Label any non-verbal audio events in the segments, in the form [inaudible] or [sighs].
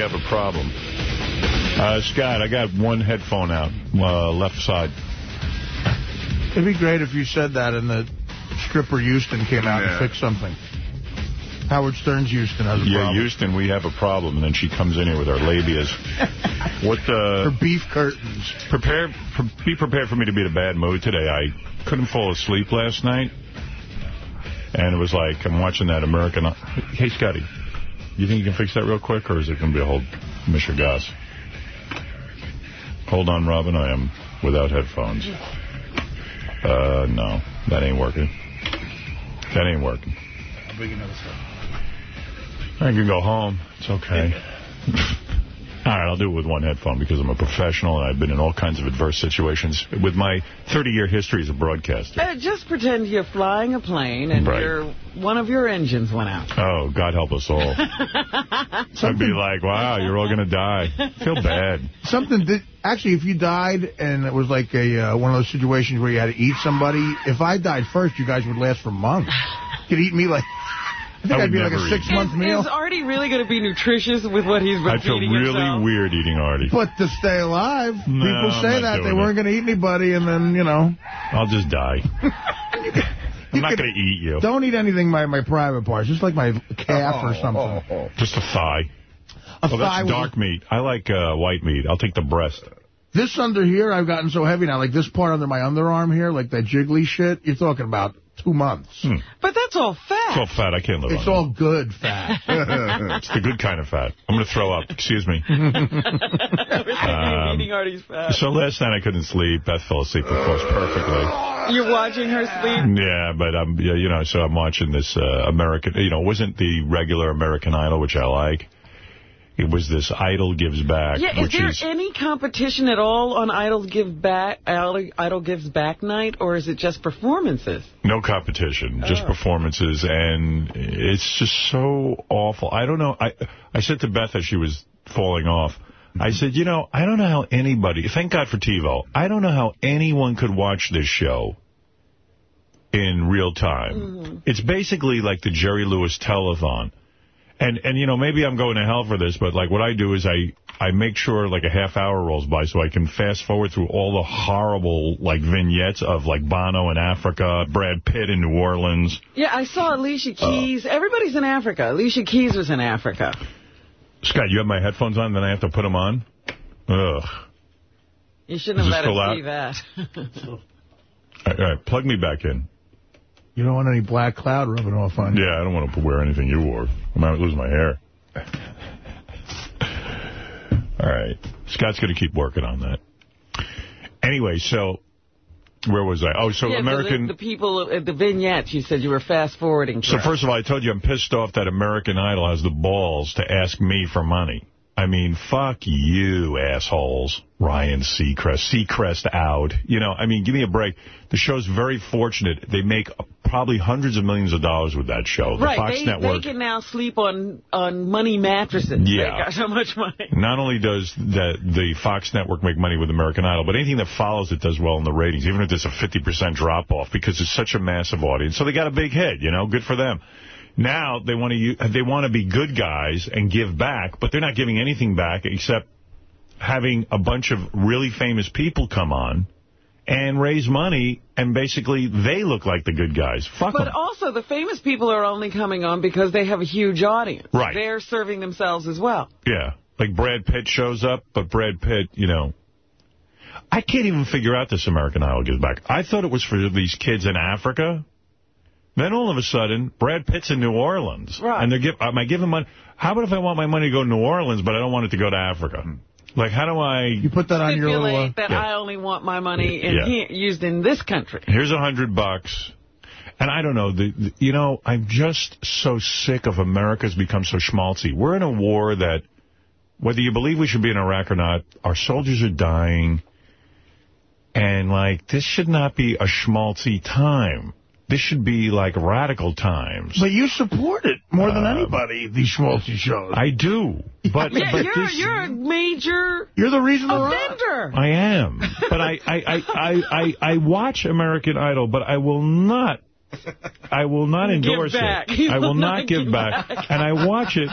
we have a problem. Uh, Scott, I got one headphone out, uh, left side. It'd be great if you said that and the stripper Houston came out Yeah. and fixed something. Howard Stern's Houston has a Yeah, problem. Yeah, Houston, we have a problem. And then she comes in here with her labias. [laughs] what uh, Her beef curtains. Prepare, pre be prepared for me to be in a bad mood today. I couldn't fall asleep last night. And it was like, I'm watching that American... Hey, Scotty, you think you can fix that real quick, or is it going to be a whole Mr. Goss? Hold on, Robin. I am without headphones. Uh, no, that ain't working. That ain't working. I'll bring another stuff. I can go home. It's okay. [laughs] All right, I'll do it with one headphone because I'm a professional and I've been in all kinds of adverse situations with my 30-year history as a broadcaster. Uh, just pretend you're flying a plane and Right. your one of your engines went out. Oh, God help us all. [laughs] I'd be like, wow, you're all going to die. feel bad. Something that, actually, if you died and it was like a uh, one of those situations where you had to eat somebody, if I died first, you guys would last for months. You could eat me like, I think I I'd be like a eat. six-month Is, meal. is Artie really going to be nutritious with what he's been I'd feel really himself? weird eating Artie. But to stay alive, No, people say that they doing weren't going to eat anybody, and then, you know. I'll just die. [laughs] I'm not going to eat you. Don't eat anything by my private parts, just like my calf or something. Just a thigh. A oh, thigh that's dark meat. I like uh, white meat. I'll take the breast. This under here, I've gotten so heavy now, like this part under my underarm here, like that jiggly shit, you're talking about two months. But that's all It's fat. all fat. I can't live It's on all good fat. [laughs] It's the good kind of fat. I'm going to throw up. Excuse me. [laughs] [laughs] Um, eating Artie's fat. So last night I couldn't sleep. Beth fell asleep, of course, perfectly. You're watching her sleep? Yeah, but I'm, yeah, you know, so I'm watching this uh, American, you know, it wasn't the regular American Idol, which I like. It was this Idol Gives Back, Yeah, is there is, any competition at all on Idol Give Back Idol, Idol Gives Back night, or is it just performances? no competition, just Oh. performances, and it's just so awful. I don't know. I I said to Beth as she was falling off, I mm-hmm. said, you know, I don't know how anybody, thank God for TiVo, I don't know how anyone could watch this show in real time. Mm-hmm. It's basically like the Jerry Lewis telethon. And, and you know, maybe I'm going to hell for this, but, like, what I do is I, I make sure, like, a half hour rolls by so I can fast forward through all the horrible, like, vignettes of, like, Bono in Africa, Brad Pitt in New Orleans. Yeah, I saw Alicia uh, Keys. Everybody's in Africa. Alicia Keys was in Africa. Scott, you have my headphones on, then I have to put them on? Ugh. You shouldn't Is have let us see that. [laughs] All right, plug me back in. You don't want any black cloud rubbing off on you. Yeah, I don't want to wear anything you wore. I might lose my hair. [laughs] All right. Scott's going to keep working on that. Anyway, so where was I? Oh, so yeah, American... The, the people at the vignettes, you said you were fast-forwarding. So first of all, I told you I'm pissed off that American Idol has the balls to ask me for money. I mean, fuck you, assholes. Ryan Seacrest. Seacrest out. You know, I mean, give me a break. The show's very fortunate. They make probably hundreds of millions of dollars with that show. The right, Fox they, Network. they can now sleep on, on money mattresses. Yeah. They got so much money. Not only does the, the Fox Network make money with American Idol, but anything that follows it does well in the ratings, even if there's a 50% drop-off, because it's such a massive audience. So they got a big hit, you know, good for them. Now they want to they want to be good guys and give back, but they're not giving anything back except having a bunch of really famous people come on and raise money, and basically they look like the good guys. Fuck But them. also, the famous people are only coming on because they have a huge audience. Right. They're serving themselves as well. Yeah, like Brad Pitt shows up, but Brad Pitt, you know, I can't even figure out this American Idol gives back. I thought it was for these kids in Africa. Then all of a sudden, Brad Pitt's in New Orleans. Right. And they're give, am I giving money? How about if I want my money to go to New Orleans, but I don't want it to go to Africa? Like, how do I... You put that on your little... Uh, that yeah. I only want my money in Yeah. here, used in this country. Here's a hundred bucks. And I don't know, the, the- you know, I'm just so sick of America's become so schmaltzy. We're in a war that, whether you believe we should be in Iraq or not, our soldiers are dying. And, like, this should not be a schmaltzy time. This should be, like, radical times. but you support it more than Um, anybody, these schmaltzy shows. I do. [laughs] But, Yeah, but you're, this... you're a major You're the reason they're offender. I am. But I, I, I, I, I, I watch American Idol, but I will not I will not endorse it. [laughs] I will will not not give give back. back. And I watch it,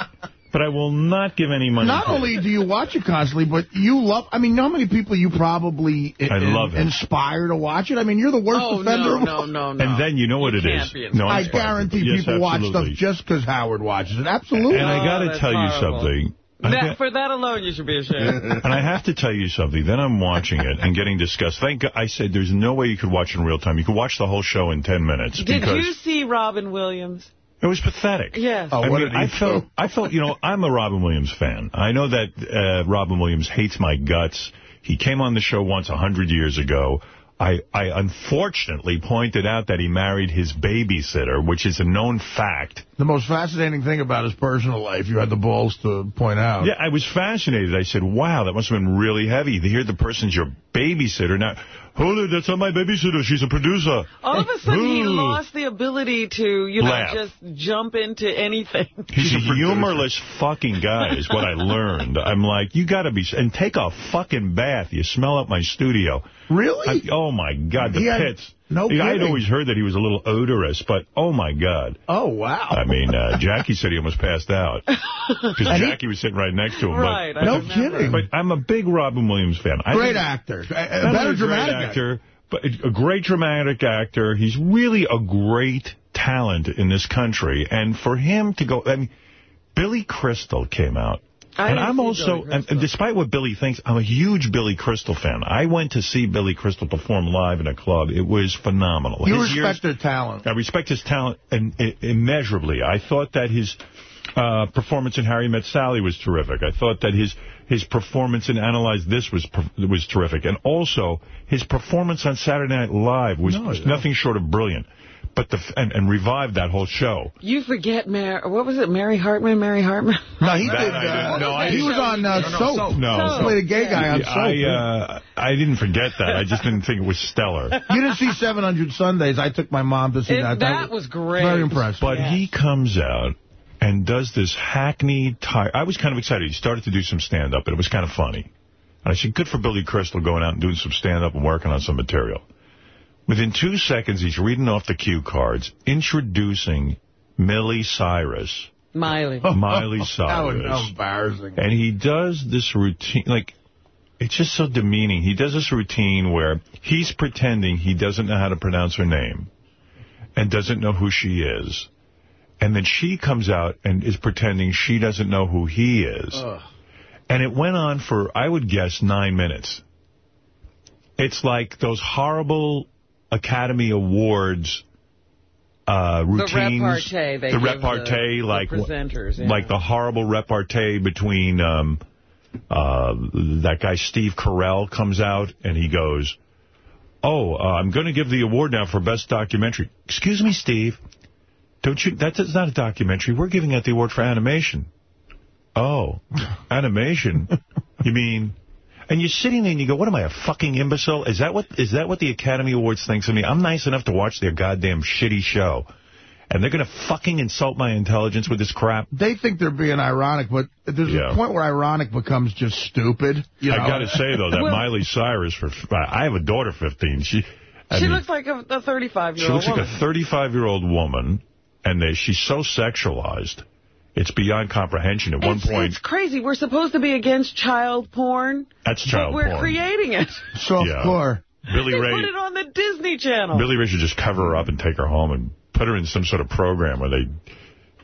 but I will not give any money. Not only do you watch it constantly, but you love... I mean, you know how many people you probably I love it. inspire to watch it? I mean, you're the worst oh, offender no, no, no, no. And then you know what You it can't is. be No, I guarantee Yes, people watch stuff just because Howard watches it. Absolutely. And I got Oh, to that's tell you something. That, got- for that alone, you should be ashamed. [laughs] and I have to tell you something. Then I'm watching it and getting disgusted. Thank God, I said there's no way you could watch it in real time. You could watch the whole show in 10 minutes. Did you see Robin Williams? It was pathetic. Yes. Oh, I what mean, did I felt, do? I felt, you know, I'm a Robin Williams fan. I know that uh, Robin Williams hates my guts. He came on the show once a hundred years ago. I, I unfortunately pointed out that he married his babysitter, which is a known fact. The most fascinating thing about his personal life, you had the balls to point out. Yeah, I was fascinated. I said, wow, that must have been really heavy. To hear the person's your babysitter. Now, hold that's not my babysitter. She's a producer. All of a sudden, he lost the ability to, you know, Laugh. just jump into anything. [laughs] He's a humorless fucking guy is what I learned. I'm like, you got to be... And take a fucking bath. You smell up my studio. Really? I, oh, my God, the He had- pits. No Yeah, I'd kidding. always heard that he was a little odorous, but oh, my God. oh, wow. I mean, uh, [laughs] Jackie said he almost passed out. Because And he- Jackie was sitting right next to him. Right. But, I No remember. kidding. but I'm a big Robin Williams fan. I Great actor. A, a better only a great dramatic actor, but a great dramatic actor. He's really a great talent in this country. And for him to go, I mean, Billy Crystal came out. I and I'm also, and, and despite what Billy thinks, I'm a huge Billy Crystal fan. I went to see Billy Crystal perform live in a club. It was phenomenal. You His respect years- talent. I respect his talent and, immeasurably. I thought that his uh, performance in Harry Met Sally was terrific. I thought that his his performance in Analyze This was was terrific. And also, his performance on Saturday Night Live was No, nothing short of brilliant. But the and, and revived that whole show. You forget, Mary, what was it, Mary Hartman, Mary Hartman? [laughs] No, he That did. I Uh, no, I he was on uh, No, no, Soap. Soap. No. He played a gay guy on Soap. I uh, I didn't forget that. I just didn't think it was stellar. [laughs] You didn't see 700 Sundays. I took my mom to see It- that. that was great. Very impressed. But Yes. he comes out and does this hackneyed... Tire I was kind of excited. He started to do some stand-up, and it was kind of funny. And I said, good for Billy Crystal going out and doing some stand-up and working on some material. Within two seconds, he's reading off the cue cards, introducing Millie Cyrus, Miley. [laughs] Miley [laughs] That was Cyrus. embarrassing. And he does this routine, like, it's just so demeaning. He does this routine where he's pretending he doesn't know how to pronounce her name and doesn't know who she is. And then she comes out and is pretending she doesn't know who he is. And it went on for, I would guess, nine minutes. It's like those horrible Academy Awards uh, routines. repartee they the repartee, the- the like presenters, yeah. like the horrible repartee between um, uh, that guy Steve Carell comes out and he goes, "Oh, uh, I'm going to give the award now for best documentary." Excuse me, Steve. Don't you? That's not a documentary. We're giving out the award for animation. Oh, [laughs] animation? you mean? And you're sitting there and you go, what am I, a fucking imbecile? Is that what is that what the Academy Awards thinks of me? I'm nice enough to watch their goddamn shitty show. And they're going to fucking insult my intelligence with this crap? They think they're being ironic, but there's Yeah. a point where ironic becomes just stupid. You know? I got to say, though, that [laughs] Well- Miley Cyrus, for I have a daughter 15. She, I she mean, looks like a 35-year-old she looks woman. like a 35-year-old woman, and they, she's so sexualized. It's beyond comprehension. At one point, it's crazy. We're supposed to be against child porn, that's but child we're porn. creating it. Softcore. Billy they Ray, put it on the Disney Channel. Billy Ray should just cover her up and take her home and put her in some sort of program where they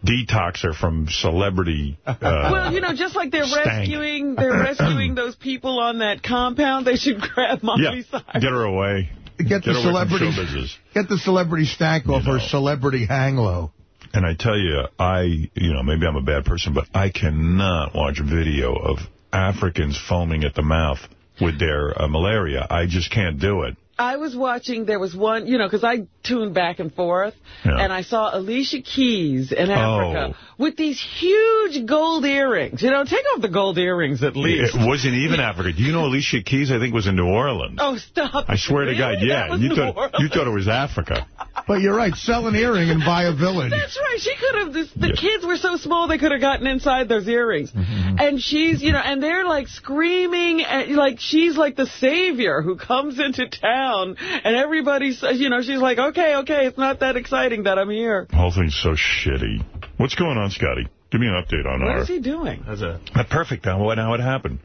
detox her from celebrity. Uh, well, you know, just like they're stank. rescuing, they're rescuing [clears throat] those people on that compound. They should grab yeah, Miley Cyrus. get her away. Get, the her away celebrity, get the celebrity stank off know. her celebrity hang low. And I tell you, I, you know, maybe I'm a bad person, but I cannot watch a video of Africans foaming at the mouth with their uh, malaria. I just can't do it. I was watching, there was one, you know, because I tuned back and forth, Yeah. and I saw Alicia Keys in Africa Oh. with these huge gold earrings. You know, take off the gold earrings at least. It wasn't even Africa. Do you know Alicia Keys, I think, was in New Orleans? Oh, stop. I swear Really? to God, yeah. You New thought, Orleans. you thought it was Africa. But you're right, sell an earring and buy a village. That's right. She could have, this, the Yeah. kids were so small they could have gotten inside those earrings. Mm-hmm. And she's, you know, and they're like screaming, and like she's like the savior who comes into town, and everybody says, you know, she's like, okay, okay, it's not that exciting that I'm here. The whole thing's so shitty. What's going on, Scotty? Give me an update on What our... is he doing? That's a... Uh, perfect. Now, what, how it happened?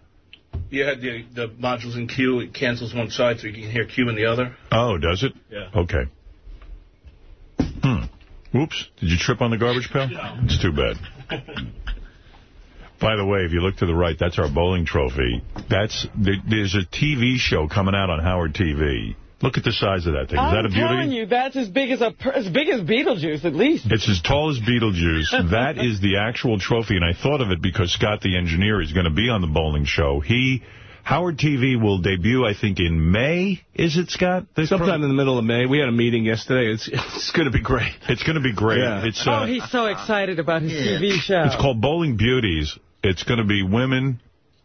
You had the, the modules in Q. It cancels one side so you can hear Q in the other. Oh, does it? Yeah. Okay. Hmm. Oops. Did you trip on the garbage pail? No. It's too bad. [laughs] By the way, if you look to the right, that's our bowling trophy. That's There's a TV show coming out on Howard TV. Look at the size of that thing. Is I'm that a beauty? telling you, that's as big as a as big as Beetlejuice, at least. It's as tall as Beetlejuice. [laughs] that is the actual trophy, and I thought of it because Scott, the engineer, is going to be on the bowling show. He, Howard TV will debut, I think, in May. Is it, Scott? This Sometime in the middle of May. We had a meeting yesterday. It's it's going to be great. It's going to be great. Yeah. It's uh, oh, he's so excited about his TV show. It's called Bowling Beauties. It's going to be women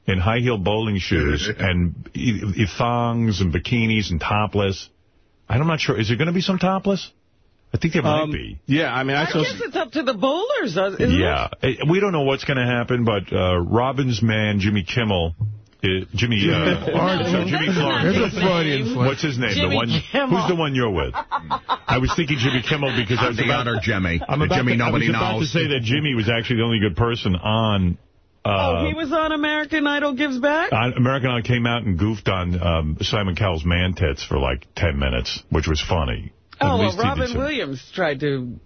in high-heel bowling shoes and e e thongs and bikinis and topless. I'm not sure. Is there going to be some topless? I think there might Um, be. Yeah, I mean, I, I saw. guess it's up to the bowlers, uh, isn't Yeah. it? We don't know what's going to happen, but uh, Robin's man, Jimmy Kimmel, uh, Jimmy uh, Florence. so Jimmy That's not There's a Freudian slip. What's his name? Jimmy the one. Kimmel. Who's the one you're with? I was thinking Jimmy Kimmel because I was the about, other Jimmy. I'm the about Jimmy to, nobody I was about to say that Jimmy was actually the only good person on. Uh, oh, he was on American Idol Gives Back? on American Idol came out and goofed on um, Simon Cowell's man tits for like 10 minutes, which was funny. Oh, well, least he did Robin Williams tried to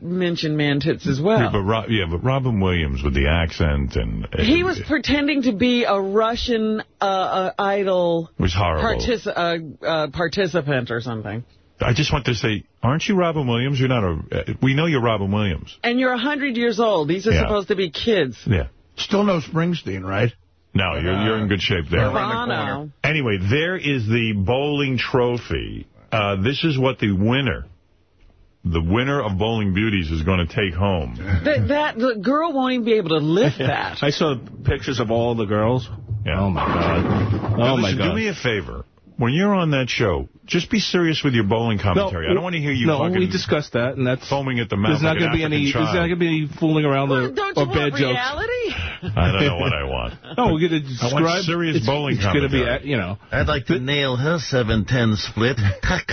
mention man tits as well. Yeah, but, Ro yeah, but Robin Williams with the accent and... and He was pretending to be a Russian uh, uh, idol was horrible. uh, uh, participant or something. I just want to say, aren't you Robin Williams? You're not a... Uh, we know you're Robin Williams. And you're 100 years old. These are Yeah. supposed to be kids. Yeah. Still no Springsteen, right? No, you're, you're in good shape there. Around the corner. Anyway, there is the bowling trophy. Uh, this is what the winner, the winner of Bowling Beauties is going to take home. That, that the girl won't even be able to lift [laughs] that. I saw pictures of all the girls. Yeah. Oh, my God. Now, Oh, my listen, God. do me a favor. When you're on that show, just be serious with your bowling commentary. I don't want to hear you No, fucking we discussed that, and that's... foaming at the mouth There's not like going to an be any. African There's not going to be any fooling around Well, the, don't or you bad want jokes. reality? [laughs] I don't know what I want. No, we're going to I want describe. serious it's, bowling It's going to be, you know. I'd like to nail her 7-10 split. [laughs]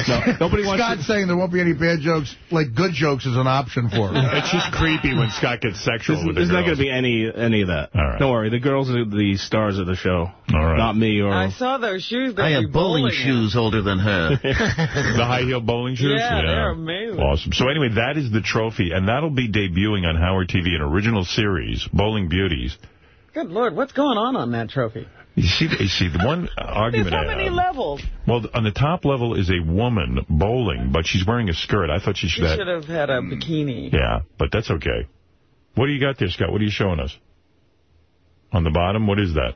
No, nobody wants Scott's to. saying there won't be any bad jokes. Like, good jokes is an option for him. [laughs] It's just creepy when Scott gets sexual There's, with the there's not going to be any any of that. All right. Don't worry. The girls are the stars of the show. All right. Not me or. I saw those shoes. that I you have bowling in. shoes older than her. [laughs] The high-heel bowling [laughs] shoes? Yeah, they're amazing. Awesome. So anyway, that is the trophy, and that'll be debuting on Howard TV, an original series, Bowling Beauties. Good Lord, what's going on on that trophy? You see, you see the one argument... [laughs] There's argument so I many have- levels. Well, on the top level is a woman bowling, but she's wearing a skirt. I thought she She should have... should have had a mm. bikini. Yeah, but that's okay. What do you got there, Scott? What are you showing us? On the bottom, what is that?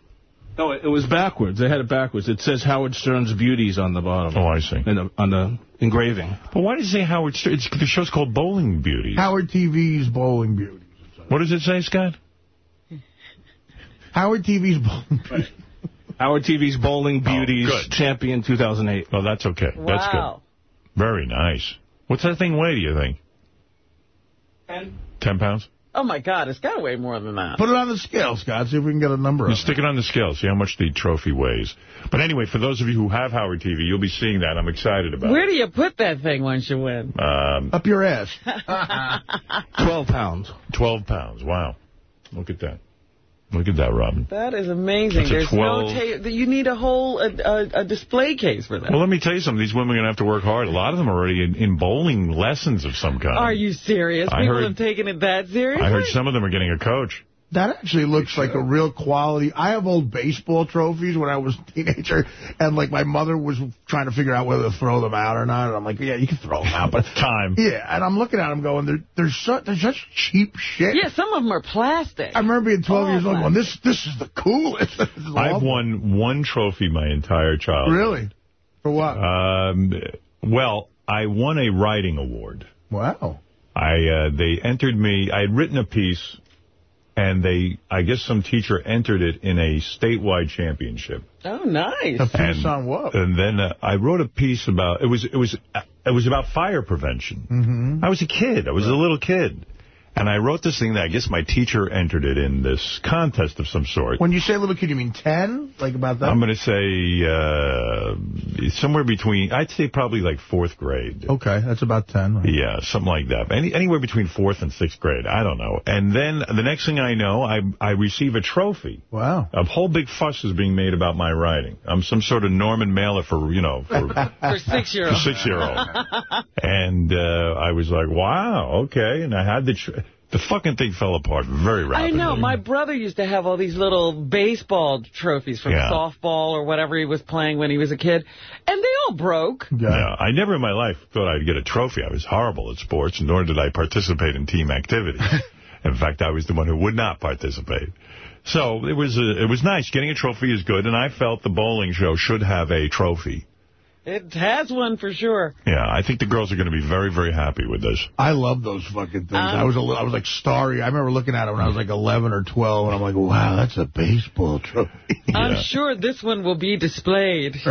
No, it was backwards. They had it backwards. It says Howard Stern's Beauties on the bottom. Oh, I see. In the, on the engraving. But why does it say Howard Stern? It's, the show's called Bowling Beauties. Howard TV's Bowling Beauties. What does it say, Scott? Howard TV's Bowling [laughs] Beauty. Howard TV's Bowling oh, Beauties Oh, champion 2008. Oh, that's okay. That's Wow. good. Very nice. What's that thing weigh, do you think? Ten. Ten pounds? Oh, my God, it's got to weigh more than that. Put it on the scale, Scott. See if we can get a number You on stick it on the scale, see how much the trophy weighs. But anyway, for those of you who have Howard TV, you'll be seeing that. I'm excited about Where it. do you put that thing once you win? Um, Up your ass. [laughs] 12 pounds. 12 pounds. Wow. Look at that. Look at that, Robin. That is amazing. There's 12. no You need a whole a, a, a display case for that. Well, let me tell you something. These women are going to have to work hard. A lot of them are already in, in bowling lessons of some kind. Are you serious? I People heard- have taken it that seriously? I heard some of them are getting a coach. That actually looks like a real quality. I have old baseball trophies when I was a teenager, and like my mother was trying to figure out whether to throw them out or not. And I'm like, yeah, you can throw them out, but it's [laughs] Time. yeah. And I'm looking at them going, they're they're, su they're such cheap shit. Yeah, some of them are plastic. I remember being 12 All years old going, this this is the coolest. [laughs] Is I've won one trophy my entire childhood. Really? For what? Um, well, I won a writing award. wow. I uh, they entered me. I had written a piece, and they I guess some teacher entered it in a statewide championship. Oh, nice. A piece And, on what? and then uh, I wrote a piece about it was it was it was about fire prevention. Mm-hmm. I was a kid. I was a little kid, And I wrote this thing that I guess my teacher entered it in this contest of some sort. When you say little kid, you mean 10? Like about that? I'm going to say uh, somewhere between, I'd say probably like fourth grade. Okay, that's about 10. Right? Yeah, something like that. Any, anywhere between fourth and sixth grade. I don't know. And then the next thing I know, I I receive a trophy. Wow. A whole big fuss is being made about my writing. I'm some sort of Norman Mailer for, you know, for, [laughs] For six-year-olds. for six-year-old. and uh, I was like, wow, okay. And I had the... Tr the fucking thing fell apart very rapidly. I know. My brother used to have all these little baseball trophies from Yeah. softball or whatever he was playing when he was a kid. And they all broke. Yeah, I never in my life thought I'd get a trophy. I was horrible at sports, nor did I participate in team activities. [laughs] in fact, I was the one who would not participate. So it was uh it was nice. Getting a trophy is good, and I felt the bowling show should have a trophy. It has one for sure. Yeah, I think the girls are going to be very, very happy with this. I love those fucking things. Um, I was a li- I was like starry. I remember looking at it when I was like 11 or 12, and I'm like, wow, that's a baseball trophy. [laughs] I'm sure this one will be displayed. [laughs]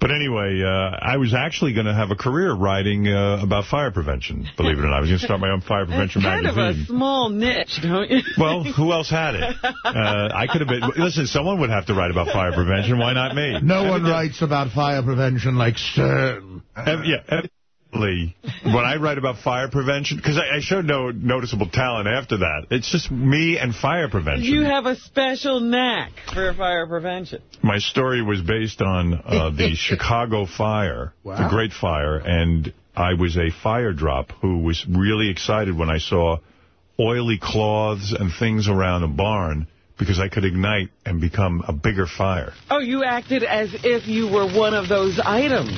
But anyway, uh, I was actually going to have a career writing uh, about fire prevention, believe it or not. I was going to start my own fire It's prevention kind of magazine. a small niche, don't you? [laughs] Well, who else had it? Uh, I could have been... Listen, someone would have to write about fire prevention. Why not me? No one writes about fire prevention like Stern. Ev- yeah, evidently, when I write about fire prevention, because I, I showed no noticeable talent after that. It's just me and fire prevention. You have a special knack for fire prevention. My story was based on uh, the [laughs] Chicago fire, the Great Fire, and I was a fire drop who was really excited when I saw oily cloths and things around a barn because I could ignite and become a bigger fire. Oh, you acted as if you were one of those items.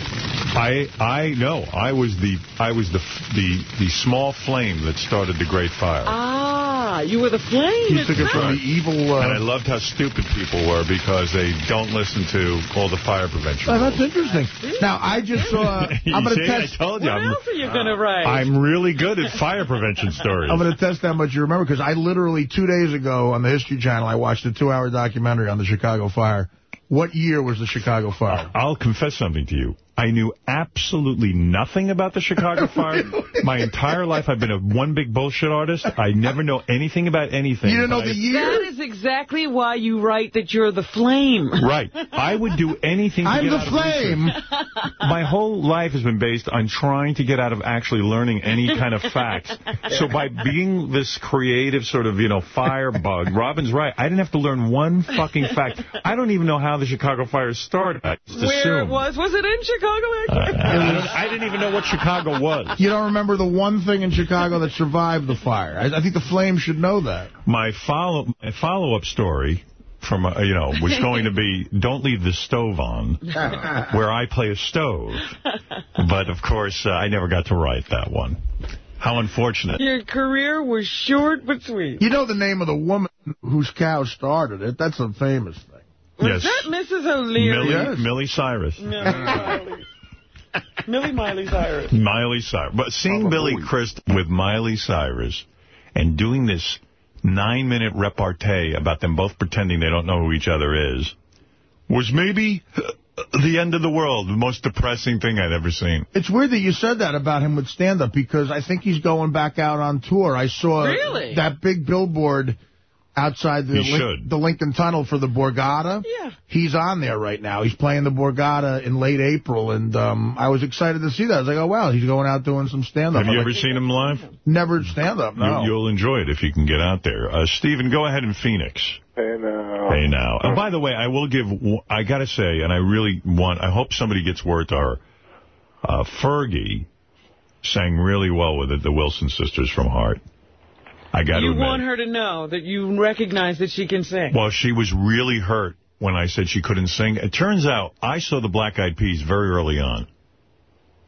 I I know I was the I was the the the small flame that started the Great Fire. Ah, you were the flame. He took it from the evil... And I Uh, loved how stupid people were because they don't listen to all the fire prevention oh, that's interesting. Now, I just saw... [laughs] You I'm going see, to I test... told you. What I'm, else are you going to write? I'm really good at fire prevention [laughs] stories. I'm going to test how much you remember, because I literally, two days ago on the History Channel, I watched a two-hour documentary on the Chicago Fire. What year was the Chicago Fire? I'll confess something to you. I knew absolutely nothing about the Chicago [laughs] Fire. My entire life, I've been a one big bullshit artist. I never know anything about anything. You didn't know but the year? That is exactly why you write that you're the flame. Right. I would do anything to I'm get the out of flame. [laughs] My whole life has been based on trying to get out of actually learning any kind of facts. So by being this creative sort of, you know, firebug, Robin's right. I didn't have to learn one fucking fact. I don't even know how the Chicago Fire started. I just Where assumed. it was. Was it in Chicago, Uh, actually? I, I didn't even know what Chicago was. You don't remember the one thing in Chicago that survived the fire. I, I think the Flames should know that. My follow my follow-up story from, uh, you know, was going to be [laughs] Don't Leave the Stove On, [laughs] where I play a stove. But, of course, uh, I never got to write that one. How unfortunate. Your career was short but sweet. You know the name of the woman whose cow started it. That's a famous thing. Was Yes. that Mrs. O'Leary? Millie, Yes. Millie Cyrus. No, Miley. Millie Miley Cyrus. Miley Cyrus. But seeing Billy Crist with Miley Cyrus and doing this nine-minute repartee about them both pretending they don't know who each other is was maybe the end of the world, the most depressing thing I'd ever seen. It's weird that you said that about him with stand-up because I think he's going back out on tour. I saw Really? that big billboard outside the, He should. the Lincoln Tunnel for the Borgata. Yeah. He's on there right now. He's playing the Borgata in late April, and um, I was excited to see that. I was like, oh, wow, he's going out doing some stand-up. Have you I'm ever like, seen him live? Never stand-up, no. You, you'll enjoy it if you can get out there. Uh, Stephen, go ahead in Phoenix. Hey now. Hey, now. And by the way, I will give, I got to say, and I really want, I hope somebody gets word to her, uh, Fergie sang really well with it, the Wilson sisters from Heart. I got to You want her to know that you recognize that she can sing. Well, she was really hurt when I said she couldn't sing. It turns out I saw the Black Eyed Peas very early on.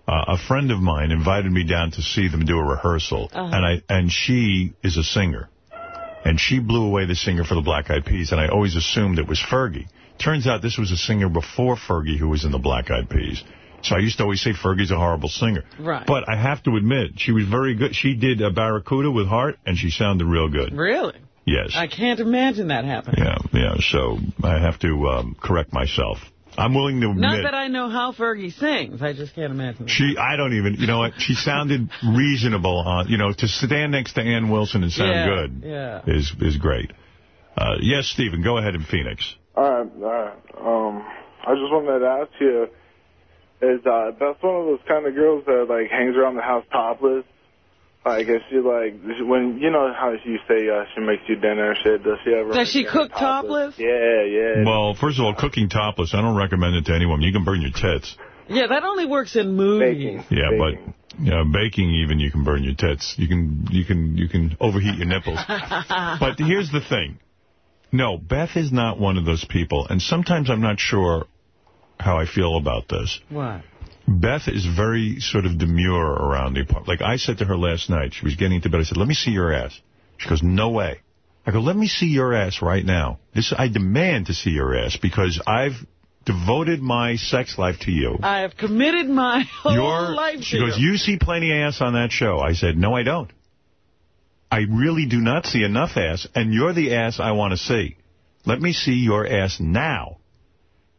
Uh, a friend of mine invited me down to see them do a rehearsal, and I and she is a singer. And she blew away the singer for the Black Eyed Peas, and I always assumed it was Fergie. Turns out this was a singer before Fergie who was in the Black Eyed Peas. So I used to always say Fergie's a horrible singer. Right. But I have to admit, she was very good. She did a Barracuda with Heart, and she sounded real good. Really? Yes. I can't imagine that happening. Yeah, yeah. So I have to um, correct myself. I'm willing to admit. Not that I know how Fergie sings. I just can't imagine. She, I don't even, you know what, she sounded reasonable on, you know, to stand next to Ann Wilson and sound Yeah, good yeah. is is great. Uh, yes, Stephen, go ahead in Phoenix. All right, all right. Um, I just wanted to ask you, is uh, Beth one of those kind of girls that like hangs around the house topless? Like, is she like when you know how you say uh, she makes you dinner and shit? Does she ever? Does she cook dinner topless? Yeah, yeah. Well, first of all, cooking topless, I don't recommend it to anyone. You can burn your tits. Yeah, that only works in movies. Yeah, but you know, baking even you can burn your tits. You can you can you can overheat your nipples. [laughs] but here's the thing. No, Beth is not one of those people, and sometimes I'm not sure how I feel about this. What? Beth is very sort of demure around the apartment. Like I said to her last night, she was getting into bed. I said, let me see your ass. She goes, no way. I go, let me see your ass right now. This I demand to see your ass because I've devoted my sex life to you. I have committed my [laughs] whole Your, life she goes, you. you see plenty of ass on that show. I said, no, I don't. I really do not see enough ass, and you're the ass I want to see. Let me see your ass now.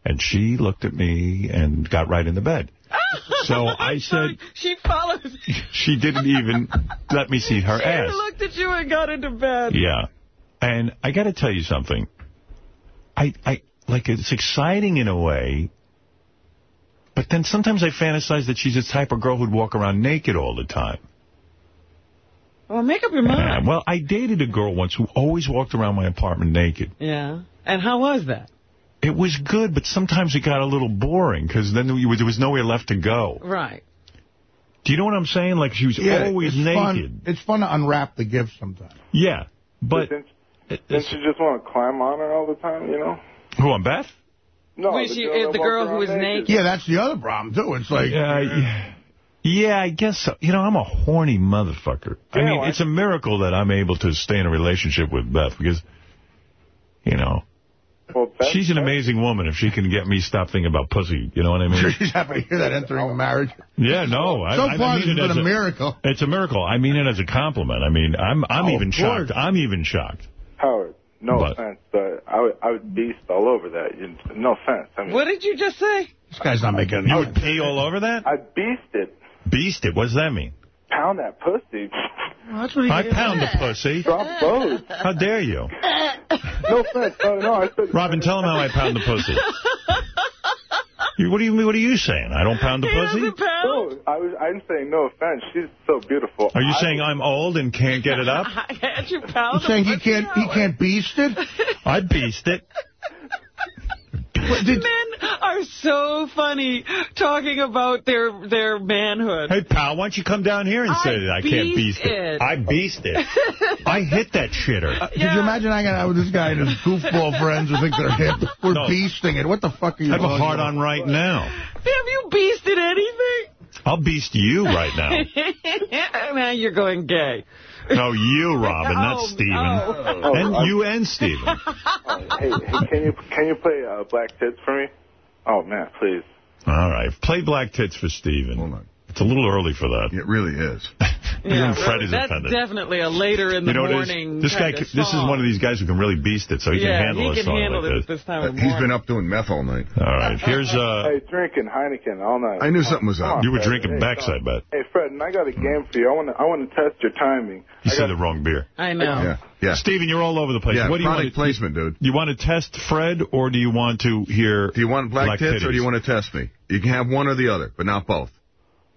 And she looked at me and got right in the bed. [laughs] So I said, She follows. [laughs] she didn't even let me see her [laughs] She ass. She looked at you and got into bed. Yeah. And I got to tell you something. I, I, like, it's exciting in a way, but then sometimes I fantasize that she's the type of girl who'd walk around naked all the time. Well, make up your mind. Uh, well, I dated a girl once who always walked around my apartment naked. Yeah. And how was that? It was good, but sometimes it got a little boring because then there was, nowhere left to go. Right. Do you know what I'm saying? Like, she was Yeah, always it's naked. Fun. It's fun to unwrap the gift sometimes. Yeah, but... Didn't, didn't you just want to climb on her all the time? You know? Who, on Beth? No, Was the she- girl is the girl who was naked? Yeah, that's the other problem, too. It's like... Yeah, yeah. Yeah, I guess so. You know, I'm a horny motherfucker. I mean, well, it's a miracle that I'm able to stay in a relationship with Beth because, you know, Well, she's an amazing woman if she can get me stop thinking about pussy. You know what I mean? [laughs] She's happy to hear that entering a marriage. Yeah, no. I, So I mean it's it been as a miracle. It's a miracle. I mean it as a compliment. I mean, I'm I'm Oh, even shocked. I'm even shocked. Howard, no But- offense, but I would, I would beast all over that. No offense. I mean, What did you just say? This guy's not making it. You would pee all over that? I'd beast it. Beast it. What does that mean? Pound that pussy. Well, that's what he I did. pound the pussy. Drop both. How dare you? No offense. No, no, I said... Robin, tell him how I pound the pussy. You, what do you mean? What are you saying? I don't pound the He pussy? pound. No, I was, I'm saying no offense. She's so beautiful. Are you I- saying I'm old and can't get it up? [laughs] Can't you pound He's saying he can't he can't beast it? I'd beast it. Men are so funny talking about their their manhood. Hey, pal, why don't you come down here and I say that I can't beast beast it? it. I beast it. I hit that shitter. Uh, Could you imagine hanging out with this guy and his goofball friends who think they're [laughs] hip? We're No. beasting it. What the fuck are you I have a talking hard-on right now. Have you beasted anything? I'll beast you right now. [laughs] now you're going gay. No, you, Robin, not Oh, Steven. oh. And you and Steven. [laughs] Hey, hey, can you can you play uh, Black Tits for me? Oh man, please. All right. Play Black Tits for Steven. Hold on. It's a little early for that. It really is. [laughs] Yeah, Even Fred is that's offended. definitely a later in the You know what morning? This guy, kind this is one of these guys who can really beast it, so he yeah, can handle he a can song handle like it this. at this time Uh, of He's morning. been up doing meth all night. All right. Here's uh. [laughs] Hey, drinking Heineken all night. I knew something was up. You were drinking Hey, Beck's, I bet. Hey, Fred, and I got a game for you. I want to I want to test your timing. You I said got- the wrong beer. I know. Yeah, yeah. Steven, you're all over the place. Yeah, what do you product want to, placement, dude. You want to test Fred, or do you want to hear Do you want black, tits or do you want to test me? You can have one or the other, but not both.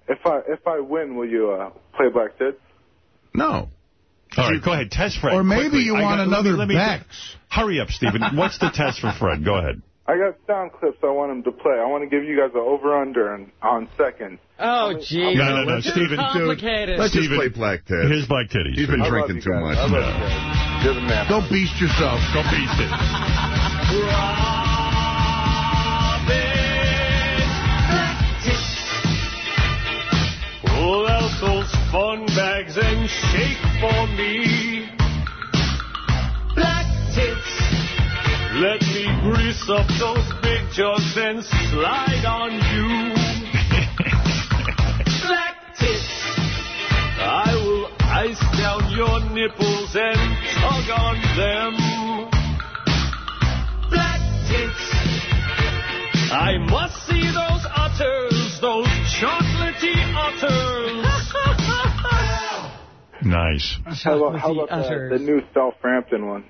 If I if I win, will you uh, play Black Tits? No. All right, go ahead. Test Fred. Or maybe quickly. you want got- let me- another let me, Beck's. Hurry up, Steven. [laughs] What's the test for Fred? Go ahead. I got sound clips I want him to play. I want to give you guys an over-under on, on seconds. Oh, jeez. No, no, no, This is Steven, dude. Let's Steven, just play black tits. Here's Black Titties. He's been I drinking you too much. I love you guys. You're the man. Don't beast yourself. Go beast it. [laughs] Pull out those fun bags and shake for me. Black tits. Let me grease up those big jugs and slide on you. [laughs] Black tits. I will ice down your nipples and tug on them. Black tits. I must see those utters, Nice. How about, how about the, the new Sal Frampton one?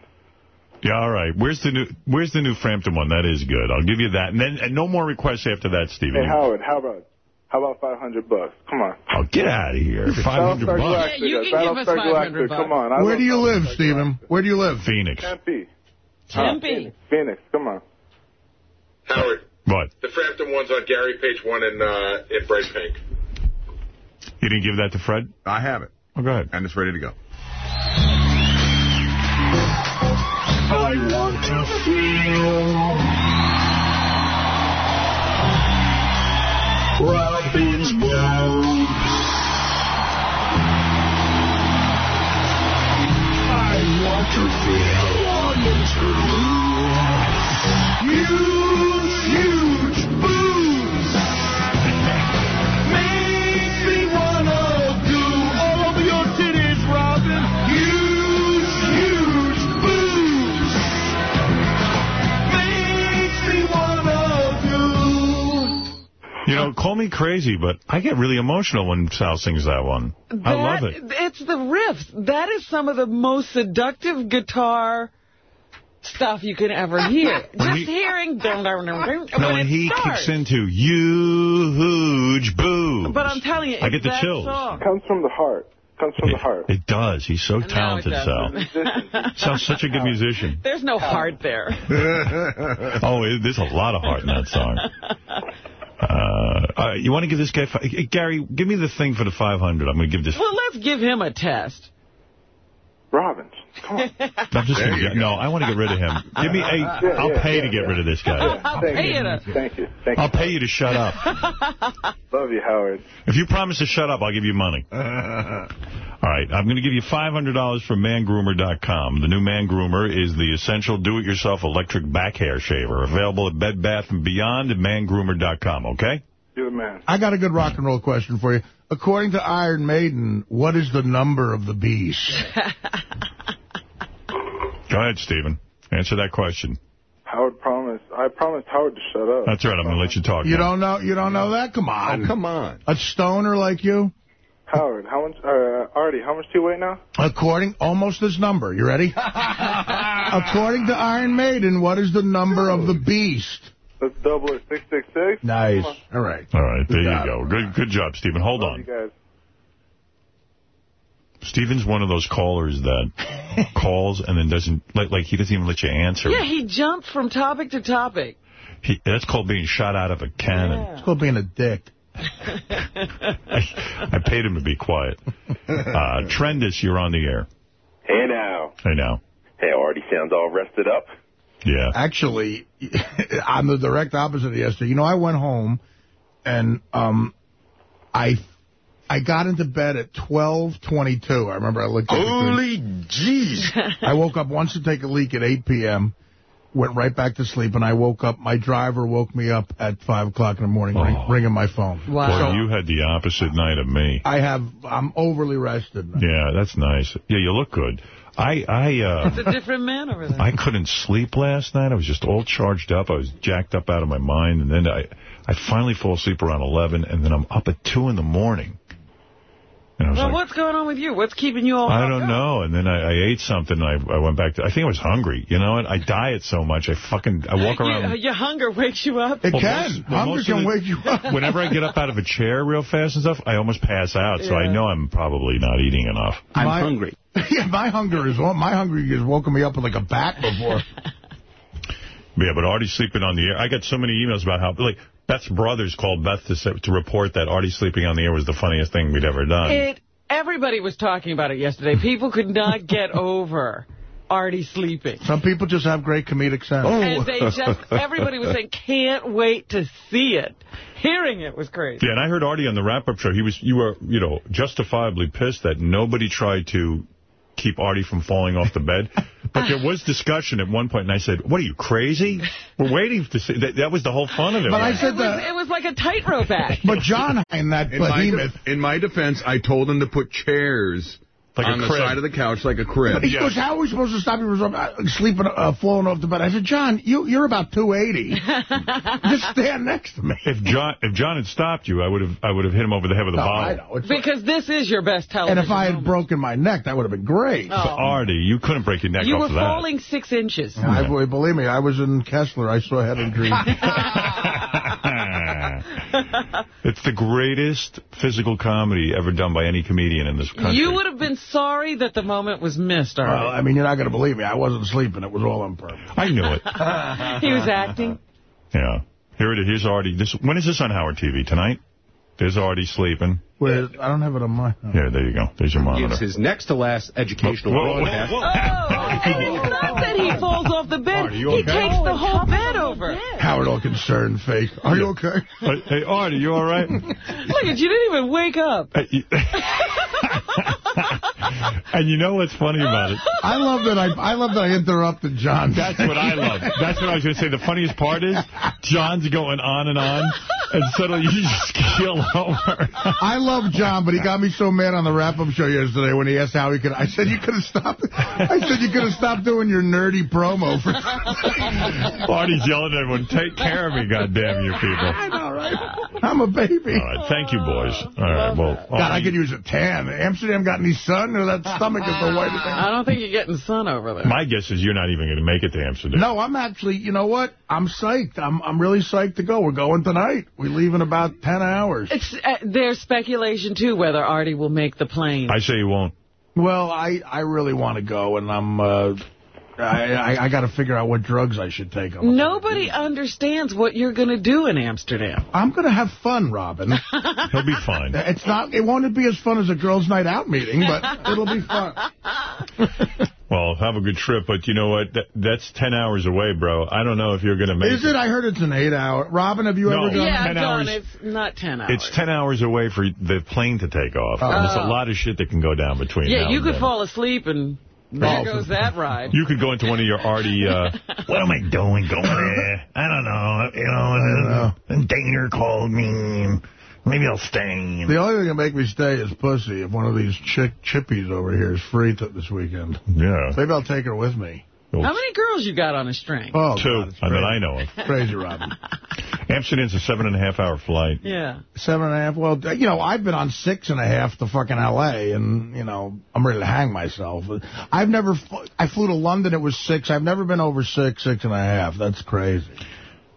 Yeah, all right. Where's the new Where's the new Frampton one? That is good. I'll give you that. And then and no more requests after that, Stevie. Hey, Howard, how about how about 500 bucks? Come on. Oh, get out of here. 500 bucks. Galactica, you can give us Battlestar 500 Galactica, Come on. I Where do you live, Battlestar Stephen? Where do you live? Phoenix. Tempe. Tempe. Phoenix, come on. Howard, What? the Frampton one's on Gary page one in, uh, in bright pink. You didn't give that to Fred? I have it. Oh, go ahead. And it's ready to go. I want to feel Robin's bones. I want to feel You know, call me crazy, but I get really emotional when Sal sings that one. I love it. It's the riffs. That is some of the most seductive guitar stuff you can ever hear. Just he- hearing... Dum, dum, dum, dum, No, when when he starts. kicks into huge boobs. But I'm telling you, I get the that chills. Song. Comes from the heart. Comes from the heart. It does. He's so No, talented, Sal. doesn't. [laughs] Sal's such a good musician. There's no heart there. [laughs] Oh, it- there's a lot of heart in that song. [laughs] Uh, you want to give this guy... Gary, give me the thing for the 500. I'm going to give this... Well, let's give him a test. Robbins. Come on. [laughs] I'm just gonna get, no, I want to get rid of him. Give me a... I'll yeah, pay yeah, to get yeah. rid of this guy. [laughs] I'll Thank pay you. you to... Thank you. Thank I'll you. pay you to shut up. [laughs] Love you, Howard. If you promise to shut up, I'll give you money. All right, I'm going to give you $500 from mangroomer.com. The new Man Groomer is the essential do-it-yourself electric back hair shaver. Available at Bed Bath & Beyond and mangroomer.com, okay? You're the man. I got a good rock and roll question for you. According to Iron Maiden, what is the number of the beast? [laughs] Go ahead, Stephen. Answer that question. Howard promised. I promised Howard to shut up. That's right. I'm going to let you talk. You now. don't know? You don't know that? Come on. Oh, come on. A stoner like you? Howard, how much? Uh, Artie, how much do you weigh now? According, almost this number. You ready? [laughs] According to Iron Maiden, what is the number of the beast? Let's double it. Six six six. Nice. All right. All right, there Good you job. go. Good good job, Stephen. Hold Love on. you guys. Stephen's one of those callers that [laughs] calls and then doesn't, like, like he doesn't even let you answer. Yeah, he jumped from topic to topic. He, that's called being shot out of a cannon. It's called being a dick. [laughs] I, I paid him to be quiet. Uh, [laughs] Trendus, you're on the air. Hey now. Hey now. Hey, already sounds all rested up. Yeah. Actually, [laughs] I'm the direct opposite of yesterday. You know, I went home and um, I I got into bed at 12:22. I remember I looked at Holy jeez. [laughs] I woke up once to take a leak at 8 p.m., went right back to sleep, and I woke up, my driver woke me up at 5 o'clock in the morning, ring, Oh. ringing my phone. Boy, you had the opposite night of me. I have, I'm overly rested. Yeah, that's nice. Yeah, you look good. I I uh, It's a different man over there. I couldn't sleep last night. I was just all charged up. I was jacked up out of my mind, and then I I finally fall asleep around 11, and then I'm up at 2 in the morning. And I was Well, like, what's going on with you? What's keeping you all I don't up? know. And then I, I ate something. And I, I went back to, I think I was hungry. You know what? I diet so much. I fucking, I walk around. You, your hunger wakes you up. It Well, can. most- well, Hunger most of can the- wake you up. [laughs] Whenever I get up out of a chair real fast and stuff, I almost pass out. So I know I'm probably not eating enough. I'm My- hungry. [laughs] yeah, my hunger is on. My hunger has woken me up with like a bat before. [laughs] Yeah, but Artie's sleeping on the air. I got so many emails about how, like, Beth's brothers called Beth to, say, to report that Artie sleeping on the air was the funniest thing we'd ever done. It. Everybody was talking about it yesterday. People could not [laughs] get over Artie sleeping. Some people just have great comedic sense. Oh. And they just, [laughs] everybody was saying, can't wait to see it. Hearing it was crazy. Yeah, and I heard Artie on the wrap-up show. He was, you were, you know, justifiably pissed that nobody tried to keep Artie from falling off the bed. But there was discussion at one point, and I said, what are you, crazy? We're waiting to see. That, that was the whole fun of it. But I It said was, that. it was like a tightrope act. But John in that In behemoth. de- in my defense, I told him to put chairs Like a on the side of the couch like a crib. He goes, how are we supposed to stop you from uh, sleeping, uh, falling off the bed? I said, John, you, you're about 280. [laughs] Just stand next to me. If John if John had stopped you, I would have I would have hit him over the head with a No, bottle. I know. It's Because this is your best television and if I had moment. broken my neck, that would have been great. Oh. Artie, you couldn't break your neck You off were of that. falling six inches. I, believe me, I was in Kessler. I saw Head and Dream. [laughs] it's the greatest physical comedy ever done by any comedian in this country. You would have been sorry that the moment was missed, Artie. well, I mean, you're not going to believe me. I wasn't sleeping. It was all on purpose. I knew it. [laughs] he was acting. Yeah. Here it is. Here's Artie. This, when is this on Howard TV? Tonight? There's Artie sleeping. Where, I don't have it on my... Yeah, there you go. There's your monitor. It's his next to last educational Whoa, whoa, broadcast. whoa, oh, And it's not that he falls off the bed. Artie, you he okay? takes the whole bed over. Howard all concerned, fake. Are you okay? Hey, hey, Artie, you all right? [laughs] Look at you, didn't even wake up. [laughs] [laughs] And you know what's funny about it? I love that I I love that I interrupted John. That's what I love. That's what I was going to say. The funniest part is John's going on and on, and suddenly you just keel over. I love John, but he got me so mad on the wrap-up show yesterday when he asked how he could. I said you could have stopped. I said you could have stopped doing your nerdy promo for. [laughs] Yelling at everyone, take care of me, goddamn you people. I know, right? I'm a baby. All right, thank you, boys. All right, well, God, I um, could use a tan. Amsterdam got any sun, or that stomach is the whitest thing. I don't think you're getting sun over there. my guess is you're not even going to make it to Amsterdam. No, I'm actually, you know what? I'm psyched. I'm I'm really psyched to go. We're going tonight. We leave in about 10 hours. It's uh, There's speculation, too, whether Artie will make the plane. I say he won't. Well, I, I really want to go, and I'm, uh, I, I, I got to figure out what drugs I should take. on Nobody understands what you're going to do in Amsterdam. I'm going to have fun, Robin. [laughs] He'll be fine. It's not. It won't be as fun as a girls' night out meeting, but it'll be fun. [laughs] Well, have a good trip, but you know what? That, that's 10 hours away, bro. I don't know if you're going to make Is it? I heard it's an eight-hour. Robin, have you No. ever done? Yeah, 10 John, hours. it's not 10 hours. It's 10 hours away for the plane to take off. And there's a oh. lot of shit that can go down between yeah, now you and could then. fall asleep and there Oh. goes that ride. You could go into one of your Artie, uh, [laughs] what am I doing going [laughs] there? I don't know. You know, and Daner called me. Maybe I'll stay. The only thing that make me stay is pussy. If one of these chick chippies over here is free t this weekend, Yeah. maybe I'll take her with me. How many girls you got on a string? Oh, Two, God, it's and that. I know of. [laughs] Crazy, Robin. Amsterdam's a seven and a half hour flight. Yeah. Seven and a half. Well, you know, I've been on six and a half to fucking L.A., and, you know, I'm ready to hang myself. I've never, I flew to London, it was six. I've never been over six, six and a half. That's crazy.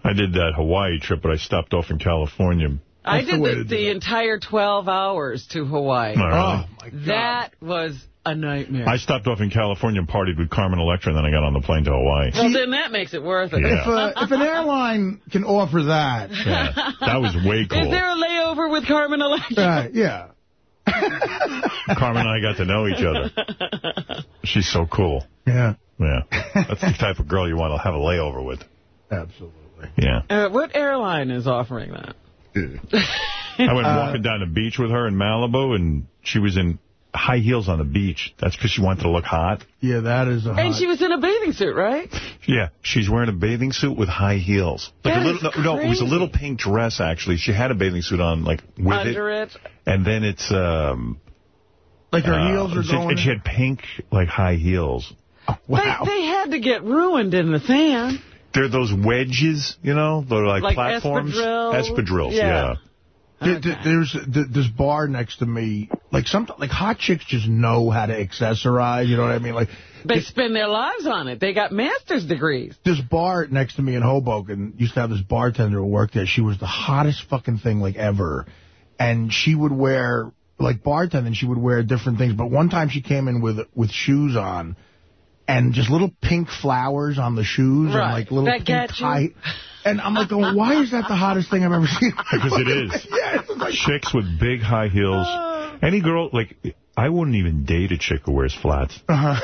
I did that Hawaii trip, but I stopped off in California. I That's the did way the, the entire 12 hours to Hawaii. Not. Oh, my God. That was a nightmare. I stopped off in California and partied with Carmen Electra, and then I got on the plane to Hawaii. well, then that makes it worth it. Yeah. If, uh, if an airline can offer that, [laughs] Yeah, that was way cool. Is there a layover with Carmen Electra? uh, yeah. [laughs] Carmen and I got to know each other. She's so cool. Yeah, Yeah. That's the type of girl you want to have a layover with. absolutely. Yeah. Uh, what airline is offering that? I went walking down the beach with her in Malibu, and she was in high heels on the beach. That's because she wanted to look hot. Yeah, that is a And she was in a bathing suit, right? Yeah, she's wearing a bathing suit with high heels. Like That a little, is no, no, it was a little pink dress actually. She had a bathing suit on, like with Under it, it. and then it's um. like her uh, heels are she- going... And she had pink like high heels. wow. They, they had to get ruined in the sand. They're those wedges, you know, they're like, Like platforms. espadrilles? Espadrilles, Yeah. yeah. There- there- There's this bar next to me. Like some like hot chicks just know how to accessorize. You know what I mean? Like They spend their lives on it. They got master's degrees. this bar next to me in Hoboken used to have this bartender who worked there. She was the hottest fucking thing like ever, and she would wear like bartending. She would wear different things. But one time she came in with with shoes on. And just little pink flowers on the shoes and like little That pink get tie. And I'm like, going, why is that the hottest thing I've ever seen? [laughs] Because it is. [laughs] yeah, like, Chicks with big high heels. Any girl, like, I wouldn't even date a chick who wears flats. Uh-huh.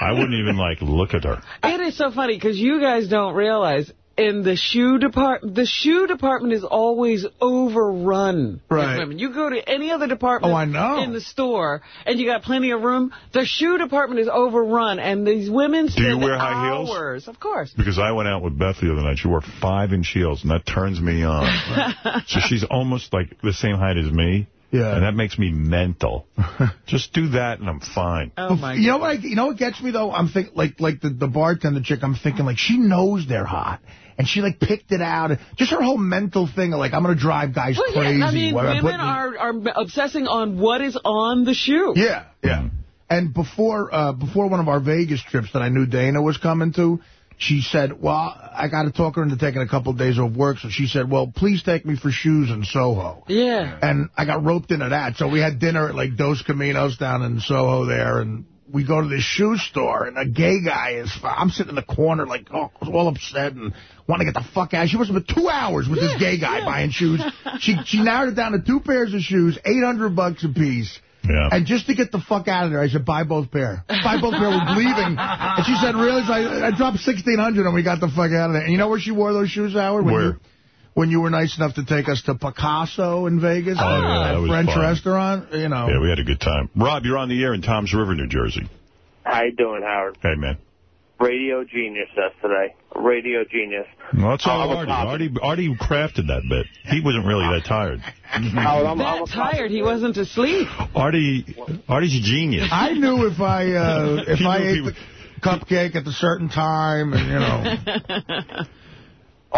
I wouldn't even, like, look at her. It is so funny because you guys don't realize in the shoe department, the shoe department is always overrun Right. with women. You go to any other department Oh, I know. in the store and you got plenty of room. The shoe department is overrun and these women Do you spend wear high heels? hours. Of course. Because I went out with Beth the other night. She wore five-inch heels, and that turns me on. [laughs] so she's almost, like, the same height as me. Yeah. And that makes me mental. [laughs] Just do that and I'm fine. Oh, my You know what? I, you know what gets me though? I'm thinking like like the the bartender chick. I'm thinking like she knows they're hot, and she like picked it out. Just her whole mental thing of like I'm gonna drive guys Well, crazy. yeah, I mean, What women put are, are obsessing on what is on the shoe. Yeah, yeah. And before uh, before one of our Vegas trips that I knew Dana was coming to, she said, well, I got to talk her into taking a couple of days off work. So she said, well, please take me for shoes in Soho. Yeah. And I got roped into that. So we had dinner at like Dos Caminos down in Soho there. And we go to this shoe store. And a gay guy is, I'm sitting in the corner like oh, all upset and want to get the fuck out. She was for two hours with this gay guy buying shoes. [laughs] She, she narrowed it down to two pairs of shoes, 800 bucks a piece. Yeah. And just to get the fuck out of there, I said, buy both pair. Buy both pair. We're leaving. And she said, really? So I, I dropped 1600 and we got the fuck out of there. And you know where she wore those shoes, Howard? When Where? You, when you were nice enough to take us to Picasso in Vegas. Oh, yeah, that that was French fun. restaurant. You know. Yeah, we had a good time. Rob, you're on the air in Toms River, New Jersey. How you doing, Howard? Hey, man. Radio genius yesterday. Radio genius. Well, that's all Artie. Artie. Artie crafted that bit. He wasn't really that tired. Howard, [laughs] I'm, I'm That tired, he wasn't asleep. Artie, Artie's a genius. I knew if I uh, [laughs] if I ate people- the cupcake at a certain time, and you know, [laughs]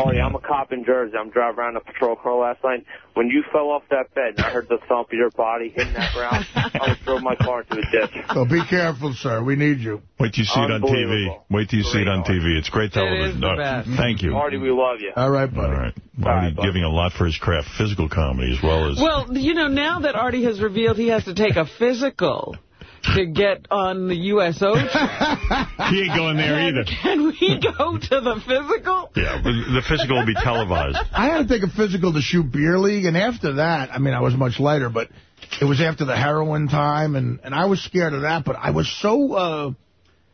Oh, yeah, I'm a cop in Jersey. I'm driving around a patrol car last night. When you fell off that bed and I heard the thump of your body hitting that ground, I almost drove my car into a ditch. so be careful, sir. We need you. Wait till you see it on TV. Wait till you see it on TV. It's great television. is the No, best. Thank you. Marty, we love you. All right, All buddy. right. Artie giving a lot for his craft, physical comedy as well as... Well, you know, now that Artie has revealed he has to take a physical to get on the USO trip, [laughs] he ain't going there either. can we go to the physical? Yeah, the physical will be televised. I had to take a physical to shoot beer league, and after that, I mean, I was much lighter, but it was after the heroin time, and, and I was scared of that, but I was so, uh, you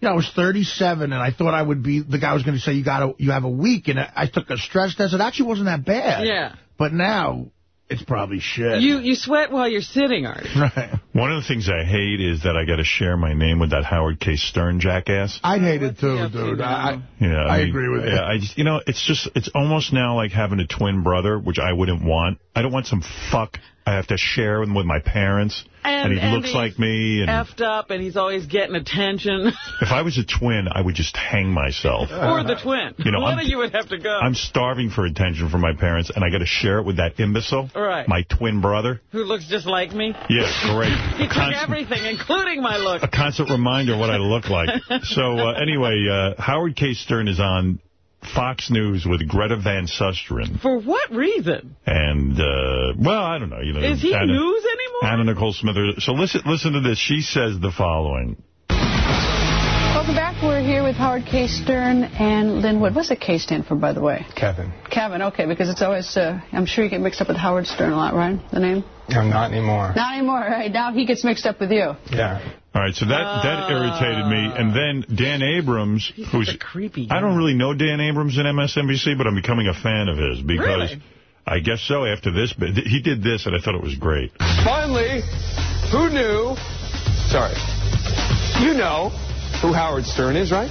know, I was 37, and I thought I would be, the guy was going to say, you got to, you have a week, and I, I took a stress test. It actually wasn't that bad. Yeah. But now, it's probably shit. You you sweat while you're sitting, Artie. [laughs] Right. One of the things I hate is that I got to share my name with that Howard K. Stern jackass. I'd hate it too, up dude. I, Yeah, I mean, agree with you. Yeah, I just, you know, it's just, it's almost now like having a twin brother, which I wouldn't want. I don't want some fuck I have to share them with my parents, and, he looks he's like me. And effed up, and he's always getting attention. [laughs] if I was a twin, I would just hang myself. [laughs] or the twin. You know, One I'm- of you would have to go. I'm starving for attention from my parents, and I got to share it with that imbecile, Right. my twin brother. Who looks just like me. Yeah, [laughs] great. He took everything, including my look. a constant reminder of what I look like. So uh, anyway, uh, Howard K. Stern is on Fox News with Greta Van Susteren. For what reason? And, uh, well, I don't know. You know, Is he Anna, news anymore? Anna Nicole Smithers. So listen, listen to this. She says the following. Welcome back. We're here with Howard K. Stern and Lin Wood. What's the K stand for, by the way? Kevin. Kevin, okay, because it's always, uh, I'm sure you get mixed up with Howard Stern a lot, right? The name? I'm not anymore. Not anymore, right? Now he gets mixed up with you. Yeah. All right, so that that irritated me. And then Dan Abrams, who's creepy. guy. I don't really know Dan Abrams in MSNBC, but I'm becoming a fan of his because Really? I guess so. After this, but he did this, and I thought it was great. Finally, who knew? Sorry. You know who Howard Stern is, right?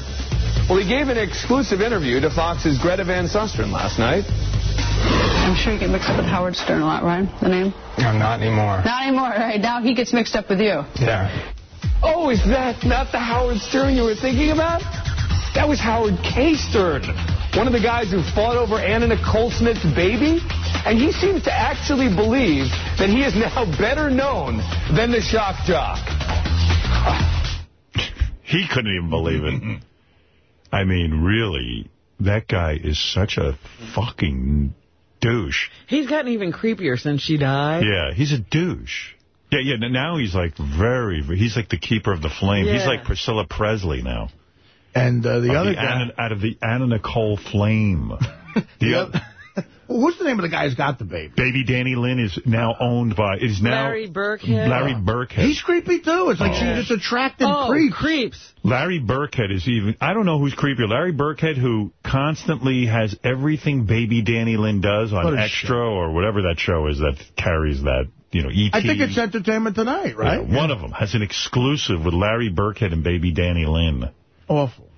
Well, he gave an exclusive interview to Fox's Greta Van Susteren last night. I'm sure you get mixed up with Howard Stern a lot, right? The name? I'm not anymore. Not anymore, right? Now he gets mixed up with you. Yeah. Oh, is that not the Howard Stern you were thinking about? That was Howard K. Stern, one of the guys who fought over Anna Nicole Smith's baby. And he seems to actually believe that he is now better known than the shock jock. He couldn't even believe it. I mean, really, that guy is such a fucking douche. He's gotten even creepier since she died. Yeah, he's a douche. Yeah, yeah. Now he's like very. He's like the keeper of the flame. He's like Priscilla Presley now. And uh, the Of other guy... Anna, out of the Anna Nicole flame. [laughs] the oth- What's the name of the guy who's got the baby? baby Dannielynn is now owned by. Is now Larry Birkhead. Larry Birkhead. He's creepy, too. It's like Oh. she's just attracted Oh, creeps. creeps. Larry Birkhead is even, I don't know who's creepier. Larry Birkhead, who constantly has everything baby Dannielynn does on a Extra or whatever that show is that carries that, you know, E.T. I think it's Entertainment Tonight, right? Yeah, one of them has an exclusive with Larry Birkhead and baby Dannielynn. Awful.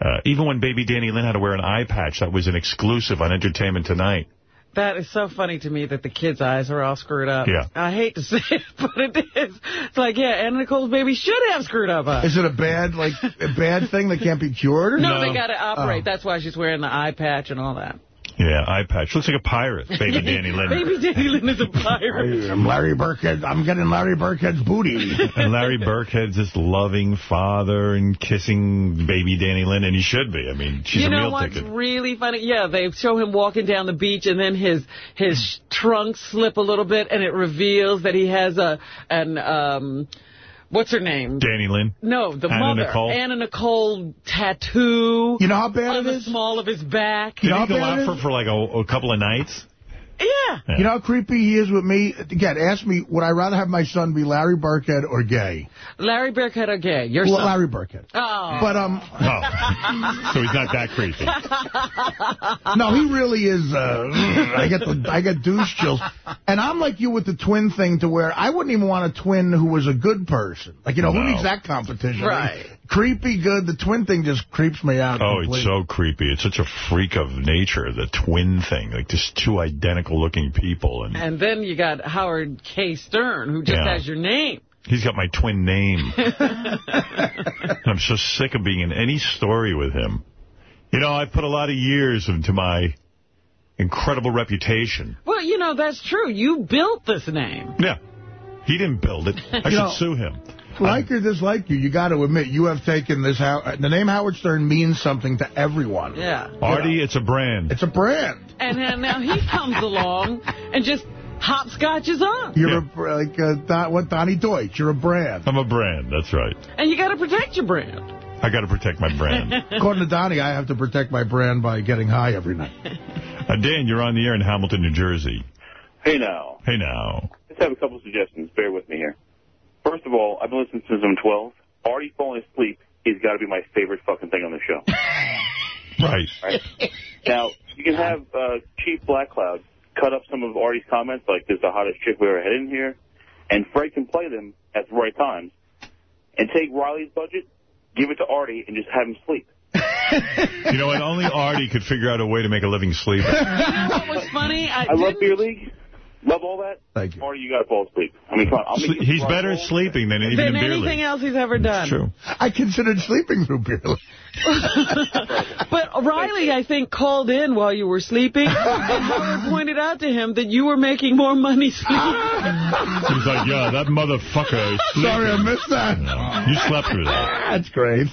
Uh, even when baby Dannielynn had to wear an eye patch, that was an exclusive on Entertainment Tonight. That is so funny to me that the kids' eyes are all screwed up. Yeah. I hate to say [laughs] it, but it is. It's like, yeah, Anna Nicole's baby should have screwed up eyes. Is it a bad, like, a bad thing that can't be cured? Or No, they got to operate. Oh. That's why she's wearing the eye patch and all that. Yeah, eye patch. Looks like a pirate, baby Dannielynn. [laughs] Baby Dannielynn is a pirate. I'm Larry Birkhead. I'm getting Larry Birkhead's booty. [laughs] and Larry Birkhead's this loving father and kissing baby Dannielynn, and he should be. I mean, she's you a know what's really funny? Yeah, they show him walking down the beach, and then his his trunk slip a little bit, and it reveals that he has a an um, what's her name? Dannielynn. No, the Anna mother, Nicole? Anna Nicole tattoo. You know how bad it is? on the small of his back. Did he go out for, for like a, a couple of nights? Yeah. You know how creepy he is with me? Again, ask me, would I rather have my son be Larry Birkhead or gay? Larry Birkhead or gay? Your Well, son. Larry Birkhead. Oh. But, um... [laughs] Oh. so he's not that creepy. no, he really is, uh, [clears throat] I get the, I get douche chills. And I'm like you with the twin thing to where I wouldn't even want a twin who was a good person. Like, you know, who needs that competition? Right. Like, creepy good, the twin thing just creeps me out Oh, completely. it's so creepy. It's such a freak of nature, the twin thing. Like, just two identical-looking people. And And then you got Howard K. Stern, who just Yeah. has your name. he's got my twin name. [laughs] I'm so sick of being in any story with him. You know, I put a lot of years into my incredible reputation. Well, you know, that's true. You built this name. Yeah. He didn't build it. I should know- sue him. Like or dislike you, you got to admit, you have taken this, How the name Howard Stern means something to everyone. Yeah. Artie, it's a brand. It's a brand. And then now he comes along and just hopscotches on. You're a, like, uh, Don, what, Donnie Deutsch, you're a brand. I'm a brand, that's right. And you got to protect your brand. I got to protect my brand. [laughs] According to Donnie, I have to protect my brand by getting high every night. Uh, Dan, you're on the air in Hamilton, New Jersey. Hey now, Hey now. just have a couple suggestions. Bear with me here. First of all, I've been listening since I'm 12. Artie falling asleep is got to be my favorite fucking thing on the show. [laughs] Right. Right? now, you can have uh, Chief Black Cloud cut up some of Artie's comments, like this is the hottest chick we ever had in here, and Fred can play them at the right times, and take Riley's budget, give it to Artie, and just have him sleep. [laughs] You know what? Only Artie could figure out a way to make a living sleeping. what was funny? I, I love Beer League. Love all that. Thank you. Artie, you got to fall asleep. I mean, come on. I'll make He's better roll. sleeping than even than in beer anything else he's ever done. It's true. I considered sleeping through beer. [laughs] But Riley, I think, called in while you were sleeping, [laughs] and Howard pointed out to him that you were making more money sleeping. [laughs] He's like, yeah, that motherfucker is sleeping. Sorry, I missed that. You slept through that. That's great.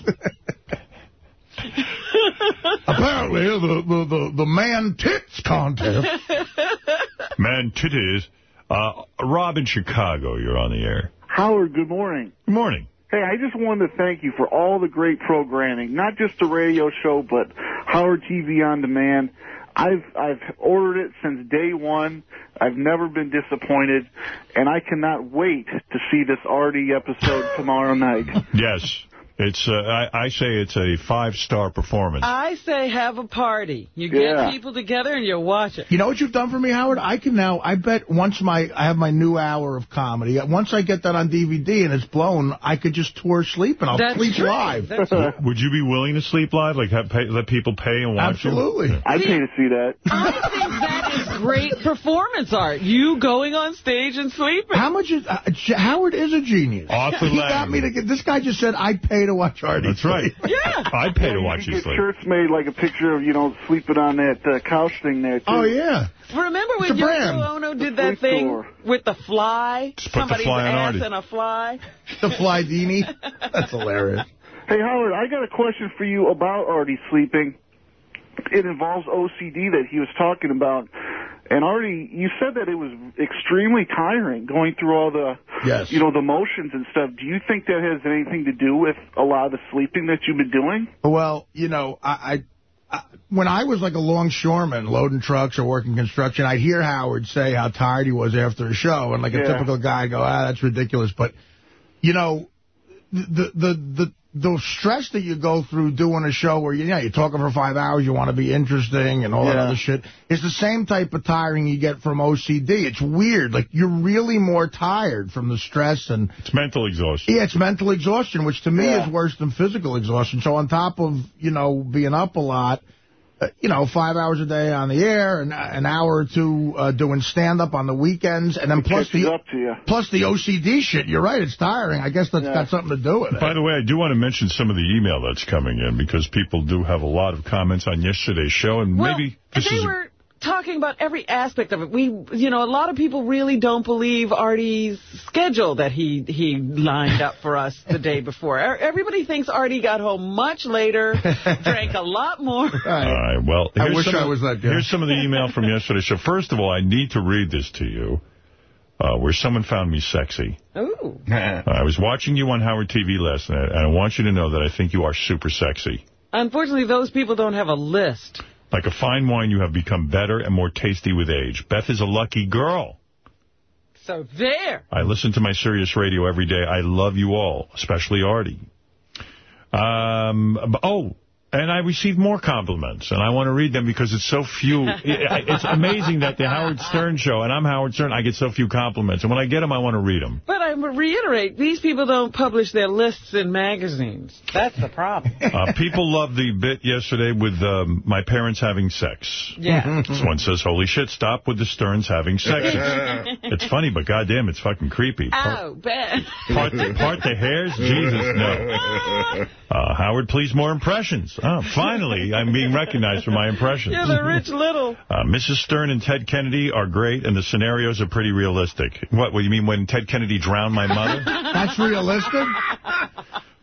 Apparently, the, the, the, the man tits contest. [laughs] Man, titties. Uh, Rob in Chicago, you're on the air. Howard, good morning. Good morning. Hey, I just wanted to thank you for all the great programming, not just the radio show, but Howard TV on demand. I've I've ordered it since day one. I've never been disappointed, and I cannot wait to see this Artie episode tomorrow night. [laughs] Yes. It's. Uh, I, I say it's a five-star performance. I say have a party. You get Yeah. people together and you watch it. You know what you've done for me, Howard? I can now, I bet once my, I have my new hour of comedy, once I get that on DVD and it's blown, I could just tour sleep and I'll That's sleep true. live. That's Would you be willing to sleep live? Like have pay, let people pay and watch Absolutely. you? I'd pay to see that. I think that is great performance art. You going on stage and sleeping. How much is, uh, Howard is a genius. Arthur he got me to get, this guy just said, I'd pay to watch Artie. That's right. Yeah. I'd pay to watch you you sleep. shirts made like a picture of you know sleeping on that uh, couch thing there. Too. Oh, yeah. Remember when a brand. Yoko Ono did that thing tour. with the fly? Just put the Somebody's fly on ass Artie. and a fly? The fly dini. [laughs] That's hilarious. Hey, Howard, I got a question for you about Artie sleeping. It involves OCD that he was talking about. And Artie, you said that it was extremely tiring going through all the, Yes. you know, the motions and stuff. Do you think that has anything to do with a lot of the sleeping that you've been doing? Well, you know, I, I, I when I was like a longshoreman loading trucks or working construction, I'd hear Howard say how tired he was after a show, and like a Yeah. typical guy, I'd go, ah, that's ridiculous. But you know, the the the the stress that you go through doing a show where you know you're talking for five hours, you want to be interesting and all that other shit, is the same type of tiring you get from OCD. It's weird. Like you're really more tired from the stress and It's mental exhaustion. yeah, it's mental exhaustion, which to me Yeah. is worse than physical exhaustion. So on top of, you know, being up a lot, you know, five hours a day on the air, and an hour or two uh, doing stand-up on the weekends, and then plus the up to you. plus the OCD shit. You're right, it's tiring. I guess that's Yeah. got something to do with it. By the way, I do want to mention some of the email that's coming in because people do have a lot of comments on yesterday's show, and Well, maybe this they is were talking about every aspect of it. We, you know, a lot of people really don't believe Artie's schedule that he he lined up for us the day before. E- Everybody thinks Artie got home much later, [laughs] drank a lot more. All right, well, I here's wish some I of- was that guy. Here's some of the email from [laughs] yesterday. So First of all, I need to read this to you, uh, where someone found me sexy. Ooh. [laughs] I was watching you on Howard TV last night, and I want you to know that I think you are super sexy. Unfortunately, those people don't have a list. Like a fine wine, you have become better and more tasty with age. Beth is a lucky girl. So there. I listen to my Sirius radio every day. I love you all, especially Artie. Um, oh, and I received more compliments, and I want to read them because it's so few. [laughs] It's amazing that the Howard Stern show, and I'm Howard Stern, I get so few compliments. And when I get them, I want to read them. But I reiterate, these people don't publish their lists in magazines. That's the problem. [laughs] Uh, people love the bit yesterday with um, my parents having sex. Yeah. This [laughs] one says, holy shit, stop with the Sterns having sex. It's, it's funny, but goddamn, it's fucking creepy. Oh, Ben. Part the, part the hairs? Jesus, no. Uh, Howard, please, more impressions. Oh, finally, I'm being recognized for my impressions. You're the Rich Little. Uh, Mrs. Stern and Ted Kennedy are great, and the scenarios are pretty realistic. What, what do you mean when Ted Kennedy drowned my mother? [laughs] That's realistic?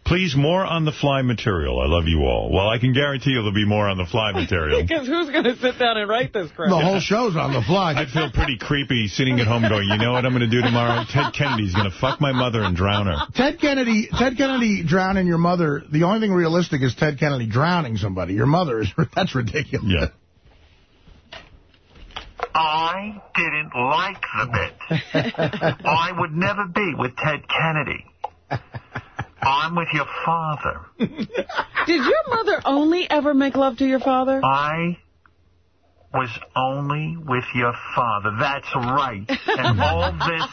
Please, more on-the-fly material. I love you all. Well, I can guarantee you there'll be more on-the-fly [laughs] material. Because who's going to sit down and write this crap? The whole show's on the fly. I'd feel pretty creepy sitting at home going, you know what I'm going to do tomorrow? Ted Kennedy's going to fuck my mother and drown her. Ted Kennedy, Ted Kennedy drowning your mother. The only thing realistic is Ted Kennedy drowning somebody. Your mother is [laughs] that's ridiculous. Yeah. I didn't like the bit. [laughs] I would never be with Ted Kennedy. I'm with your father. [laughs] Did your mother only ever make love to your father? I was only with your father. That's right. And [laughs] all this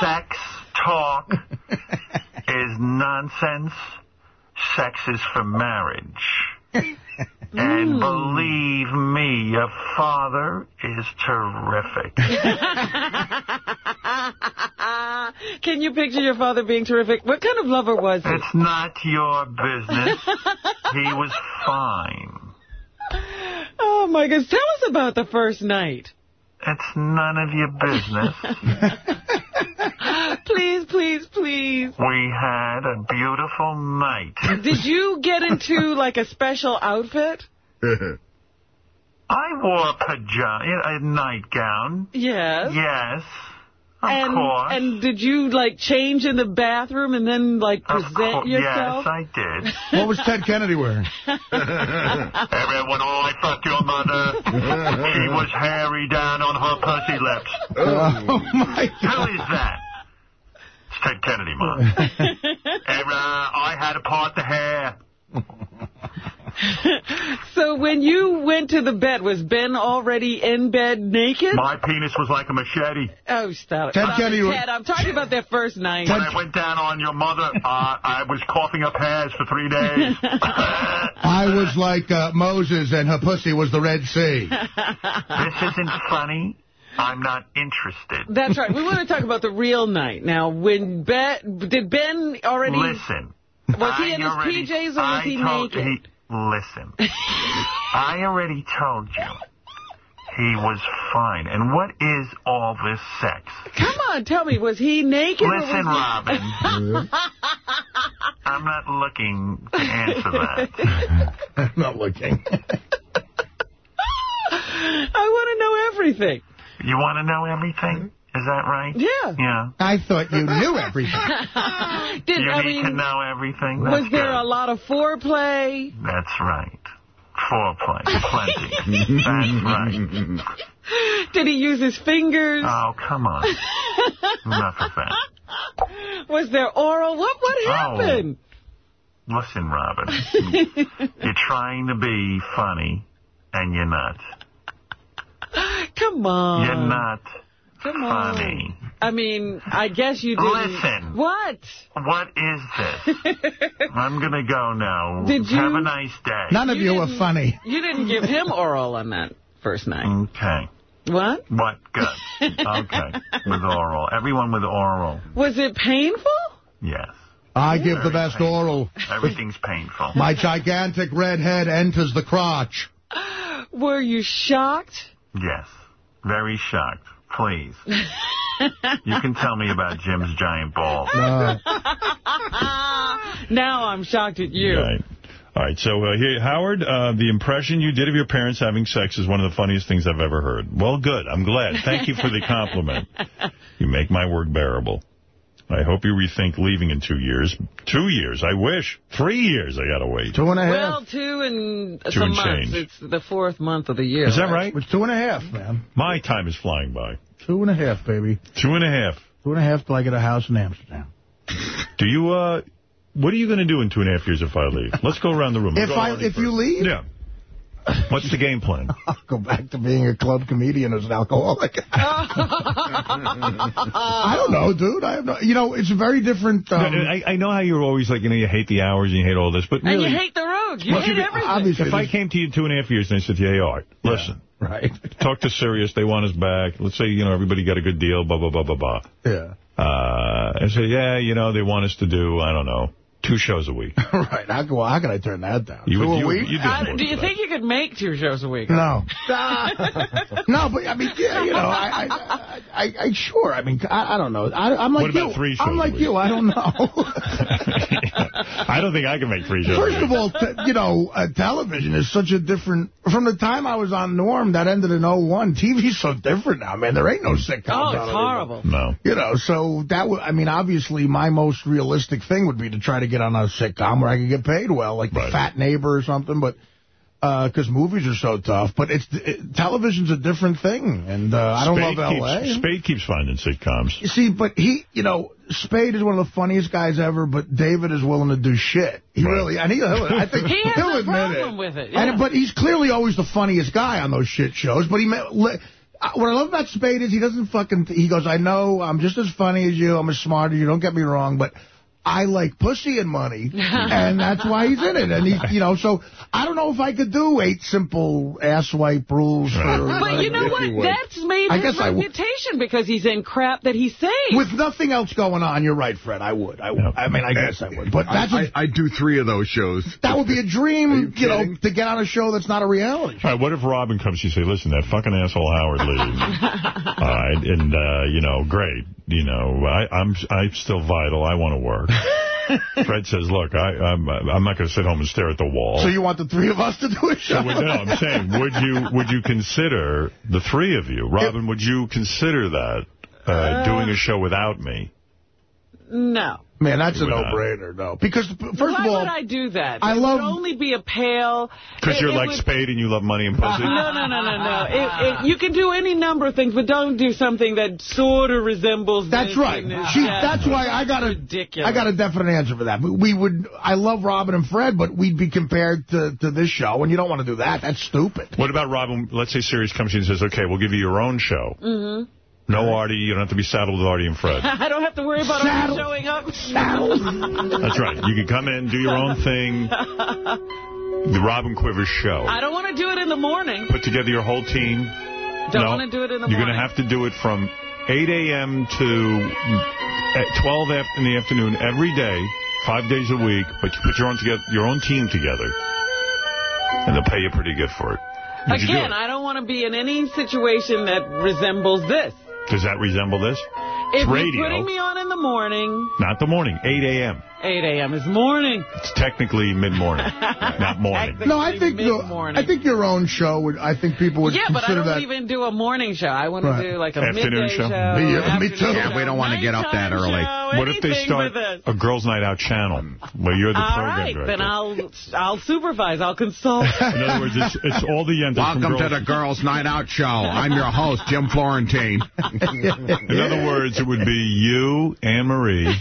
sex talk is nonsense. Sex is for marriage. [laughs] And mm. believe me, your father is terrific. [laughs] Can you picture your father being terrific? What kind of lover was he? It's not your business. [laughs] He was fine. Oh, my goodness. Tell us about the first night. It's none of your business. [laughs] [laughs] please, please, please. We had a beautiful night. [laughs] Did you get into, like, a special outfit? I wore pajama, a nightgown. Yes. Yes, of and, course. And did you, like, change in the bathroom and then, like, present course, yourself? Yes, I did. [laughs] What was Ted Kennedy wearing? [laughs] Everyone, oh, I fucked your mother. she was hairy down on her pussy lips. [laughs] Oh, my Who is that? It's Ted Kennedy, Mom. and, uh, I had to part the hair. So when you went to the bed, was Ben already in bed naked? My penis was like a machete. Oh, stop it. Ted Stop Kennedy Ted, I'm talking about their first night. When I went down on your mother, uh, I was coughing up hairs for three days. [laughs] I was like uh, Moses, and her pussy was the Red Sea. this isn't funny. I'm not interested. That's right. We want to talk about the real night. Now, when Ben, did Ben already... Listen. Was he I in his already- PJs or was I he naked? he- listen. I already told you. He was fine. And what is all this sex? Come on, tell me, was he naked? or Listen, was. Robin. I'm not looking to answer that. I'm [laughs] not looking. [laughs] I want to know everything. You want to know everything? Is that right? Yeah. Yeah. I thought you knew everything. Did, [laughs] you I need to know everything? was there good. a lot of foreplay? That's right. Foreplay. Plenty. That's right. [laughs] Did he use his fingers? Oh, come on. Enough of that. Was there oral? What what Oh. happened? Listen, Robin. [laughs] you're trying to be funny, and you're not. Come on. You're not Come on. funny. I mean, I guess you didn't. Listen. What? What is this? [laughs] I'm going to go now. Did you- Have a nice day. None of you, are didn't- funny. You didn't give him oral on that first night. Okay. What? What? Good. [laughs] Okay. With oral. Everyone with oral. Was it painful? Yes. I give the best oral. Everything's painful. My gigantic red head enters the crotch. Were you shocked? Yes. Very shocked. Please. [laughs] You can tell me about Jim's giant ball. [laughs] now I'm shocked at you. Right. All right, so uh, here, Howard, uh, the impression you did of your parents having sex is one of the funniest things I've ever heard. Well, good. I'm glad. Thank you for the compliment. [laughs] You make my work bearable. I hope you rethink leaving in two years. Two years, I wish. Three years, I got to wait. Two and a half. Well, two and Two some and months. change. It's the fourth month of the year. Is that right? It's two and a half, man. My time is flying by. Two and a half, baby. Two and a half. Two and a half till I get a house in Amsterdam. Do you, uh, what are you going to do in two and a half years if I leave? Let's go around the room. If We'll go I Artie if you leave, Yeah. What's the game plan? [laughs] I'll go back to being a club comedian as an alcoholic. [laughs] I don't know, dude. I have no, you know, it's a very different. Um, I, I know how you're always like, you know, you hate the hours and you hate all this, but And you hate the road. You hate you- everything. If I came to you two and a half years and I said, yeah, you Art, listen, right. [laughs] talk to Sirius, they want us back. Let's say, you know, everybody got a good deal, blah, blah, blah, blah, blah. Yeah. Uh, I say, yeah, you know, they want us to do, I don't know, two shows a week. [laughs] right. How, can- well, how can I turn that down? You Two would- a week? you do I- do you than think you could make two shows a week? No. [laughs] [laughs] no, but I mean, yeah, you know, I, I, I, I sure. I mean, I, I don't know. I, I'm like What about you. three shows I'm a like week? you. I don't know. I don't think I can make three shows a First of all, t you know, uh, television is such a different... From the time I was on Norm, that ended in 01, TV's so different now, man. There ain't no sitcoms Oh, it's it horrible. No. You know, so that would, I mean, obviously my most realistic thing would be to try to get on a sitcom where I could get paid well, like The Fat Neighbor or something, but, because movies are so tough. But it's, it, television's a different thing, and uh, I don't Spade love keeps, L.A. Spade keeps finding sitcoms. You see, but he, you know, Spade is one of the funniest guys ever, but David is willing to do shit. He Right. really, and he, I think [laughs] He has he'll no admit problem it. with it. And, but he's clearly always the funniest guy on those shit shows. But he, ma- uh, what I love about Spade is he doesn't fucking, he goes, I know I'm just as funny as you, I'm as smart as you, don't get me wrong, but I like pussy and money, [laughs] and that's why he's in it. And he, you know, so I don't know if I could do eight simple asswipe rules for. But you know what? That's made I his guess I reputation because he's in crap that he's saying. With nothing else going on, you're right, Fred. I would. I would. I mean, I guess I would. But that's I, a, I, I do three of those shows. that would be a dream, you you, know, to get on a show that's not a reality. All right, what if Robin comes, you say, listen, that fucking asshole Howard leaves. [laughs] All right, and, uh, you know, great. You know, I, I'm I'm still vital. I want to work. [laughs] Fred says, look, I, I'm, I'm not going to sit home and stare at the wall. So you want the three of us to do a show? So, no, I'm saying, would you would you consider, the three of you, Robin, would you consider that, uh, doing a show without me? no. Man, that's a You would not. no-brainer, no. Because, first Why of all, Why would I do that? I It love- would only be a pale... Because you're it like would- Spade and you love money and pussy? [laughs] No, no, no, no, no. It, it, you can do any number of things, but don't do something that sort of resembles That's right. She, that's why I got a, ridiculous. I got a definite answer for that. We- We would, I love Robin and Fred, but we'd be compared to, to this show, and you don't want to do that. That's stupid. What about Robin, let's say Sirius comes to you and says, okay, we'll give you your own show. hmm No Artie, you don't have to be saddled with Artie and Fred. [laughs] I don't have to worry about Saddle. her showing up. Saddled. That's right. You can come in, do your own thing. [laughs] The Robin Quivers show. I don't want to do it in the morning. Put together your whole team. Don't no, want to do it in the You're morning. going to have to do it from 8 a.m. to mm, at 12 in the afternoon every day, five days a week, but you put your own together, your own team together, and they'll pay you pretty good for it. Would you do Again, it? I don't want to be in any situation that resembles this. Does that resemble this? It's If It's you're putting me on in the morning, not the morning, 8 a.m. 8 a.m. is morning. It's technically mid-morning, [laughs] not morning. No, I think the. I think your own show would. I think people would yeah, but I consider don't that. even do a morning show. I want Right. to do like a Afternoon midday show? show. Me- uh, me too. Yeah, we don't want to get up that early. show, What if they start a girls' night out channel where you're the All program right, director? then I'll I'll supervise. I'll consult. [laughs] In other words, it's, it's all the yentas from Welcome to the Girls Night Out Show. I'm your host, Jim Florentine. [laughs] In other words, it would be you, Anne Marie,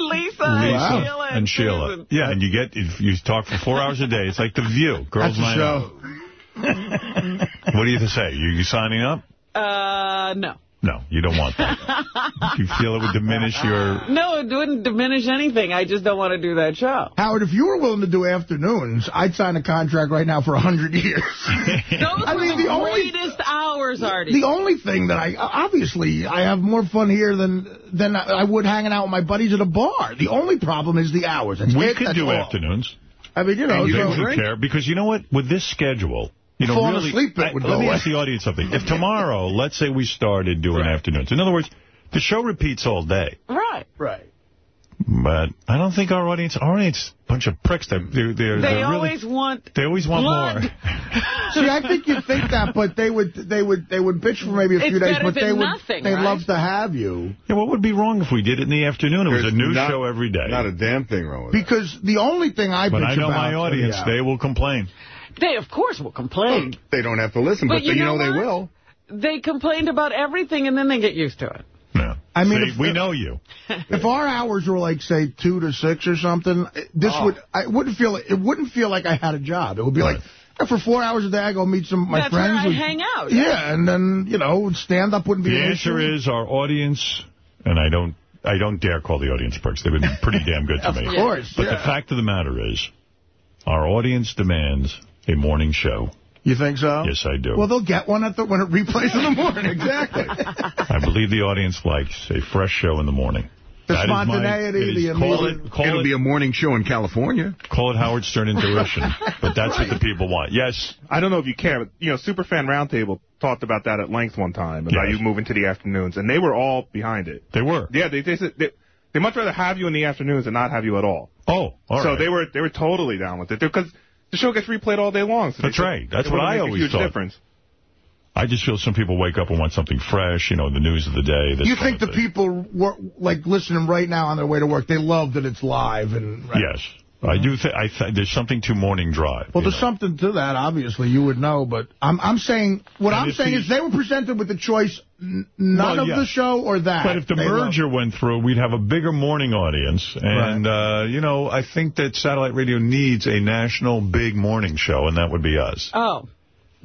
Lisa, Lisa, and Sheila, and Sheila. Yeah, and you get if you talk for four hours a day. It's like the View, girls' That's a night show. out. What do you say? You, you signing up? Uh, no. No, you don't want that. [laughs] you feel it would diminish your... No, it wouldn't diminish anything. I just don't want to do that show. Howard, if you were willing to do afternoons, I'd sign a contract right now for a 100 years. [laughs] Those I were mean, the the only- greatest hours, Artie. The only thing that I, obviously, I have more fun here than than I would hanging out with my buddies at a bar. The only problem is the hours. That's we it, could do all. afternoons. I mean, you know, And you so- wouldn't care because you know what? With this schedule, you know, Falling really. asleep I- would let me away. ask the audience something. If [laughs] tomorrow, let's say we started doing afternoons. In other words, the show repeats all day. Right. Right. But I don't think our audience, our audience, bunch of pricks. They're, they're, they're, They they're really, always want they always want blood. more. [laughs] See, I think you'd think that, but they would they would they would bitch for maybe a few It's days, better but they than would nothing, they'd right? love to have you Yeah, what would be wrong if we did it in the afternoon? It was a new not- show every day. Not a damn thing wrong with because the only thing I but bitch I know about my audience, yeah. they will complain. They, of course, will complain. that. They don't have to listen, But but, you they, you know know, they will. They complained about everything, and then they get used to it. Yeah. I mean, See, if- we know you. If our hours were like say two to six or something, this Oh. would I wouldn't feel it wouldn't feel like I had a job. It would be like for four hours a day I go meet some of my That's friends. where I we- hang out. Yeah, and then you know stand up wouldn't be The an answer issue. is our audience, and I don't I don't dare call the audience perks. They've been pretty damn good to [laughs] Of me. course, But yeah. the fact of the matter is, our audience demands a morning show. You think so? Yes, I do. Well, they'll get one at the when it replays in the morning. Exactly. [laughs] I believe the audience likes a fresh show in the morning. The That is my- spontaneity, it is- the call it, call It'll it, be a morning show in California. call it Howard Stern intuition. [laughs] but that's what the people want. Yes, I don't know if you care, but, you know, Superfan Roundtable talked about that at length one time, about Yes. you moving to the afternoons, and they were all behind it. they were. Yeah, they they said they, they much rather have you in the afternoons than not have you at all. Oh, all so right. they were they were totally down with it because the show gets replayed all day long. So That's said right. That's what I always thought. difference. I just feel some people wake up and want something fresh, you know, the news of the day. This you think the thing. people wor- like listening right now on their way to work? They love that it's live and. Yes. I do think I th there's something to morning drive. Well, there's know. something to that. Obviously, you would know, but I'm I'm saying what And I'm saying the- is they were presented with the choice, n- none Well, of yeah. the show or that. But if the They love- merger went through, we'd have a bigger morning audience. And, uh, you know, I think that satellite radio needs a national big morning show, and that would be us. Oh.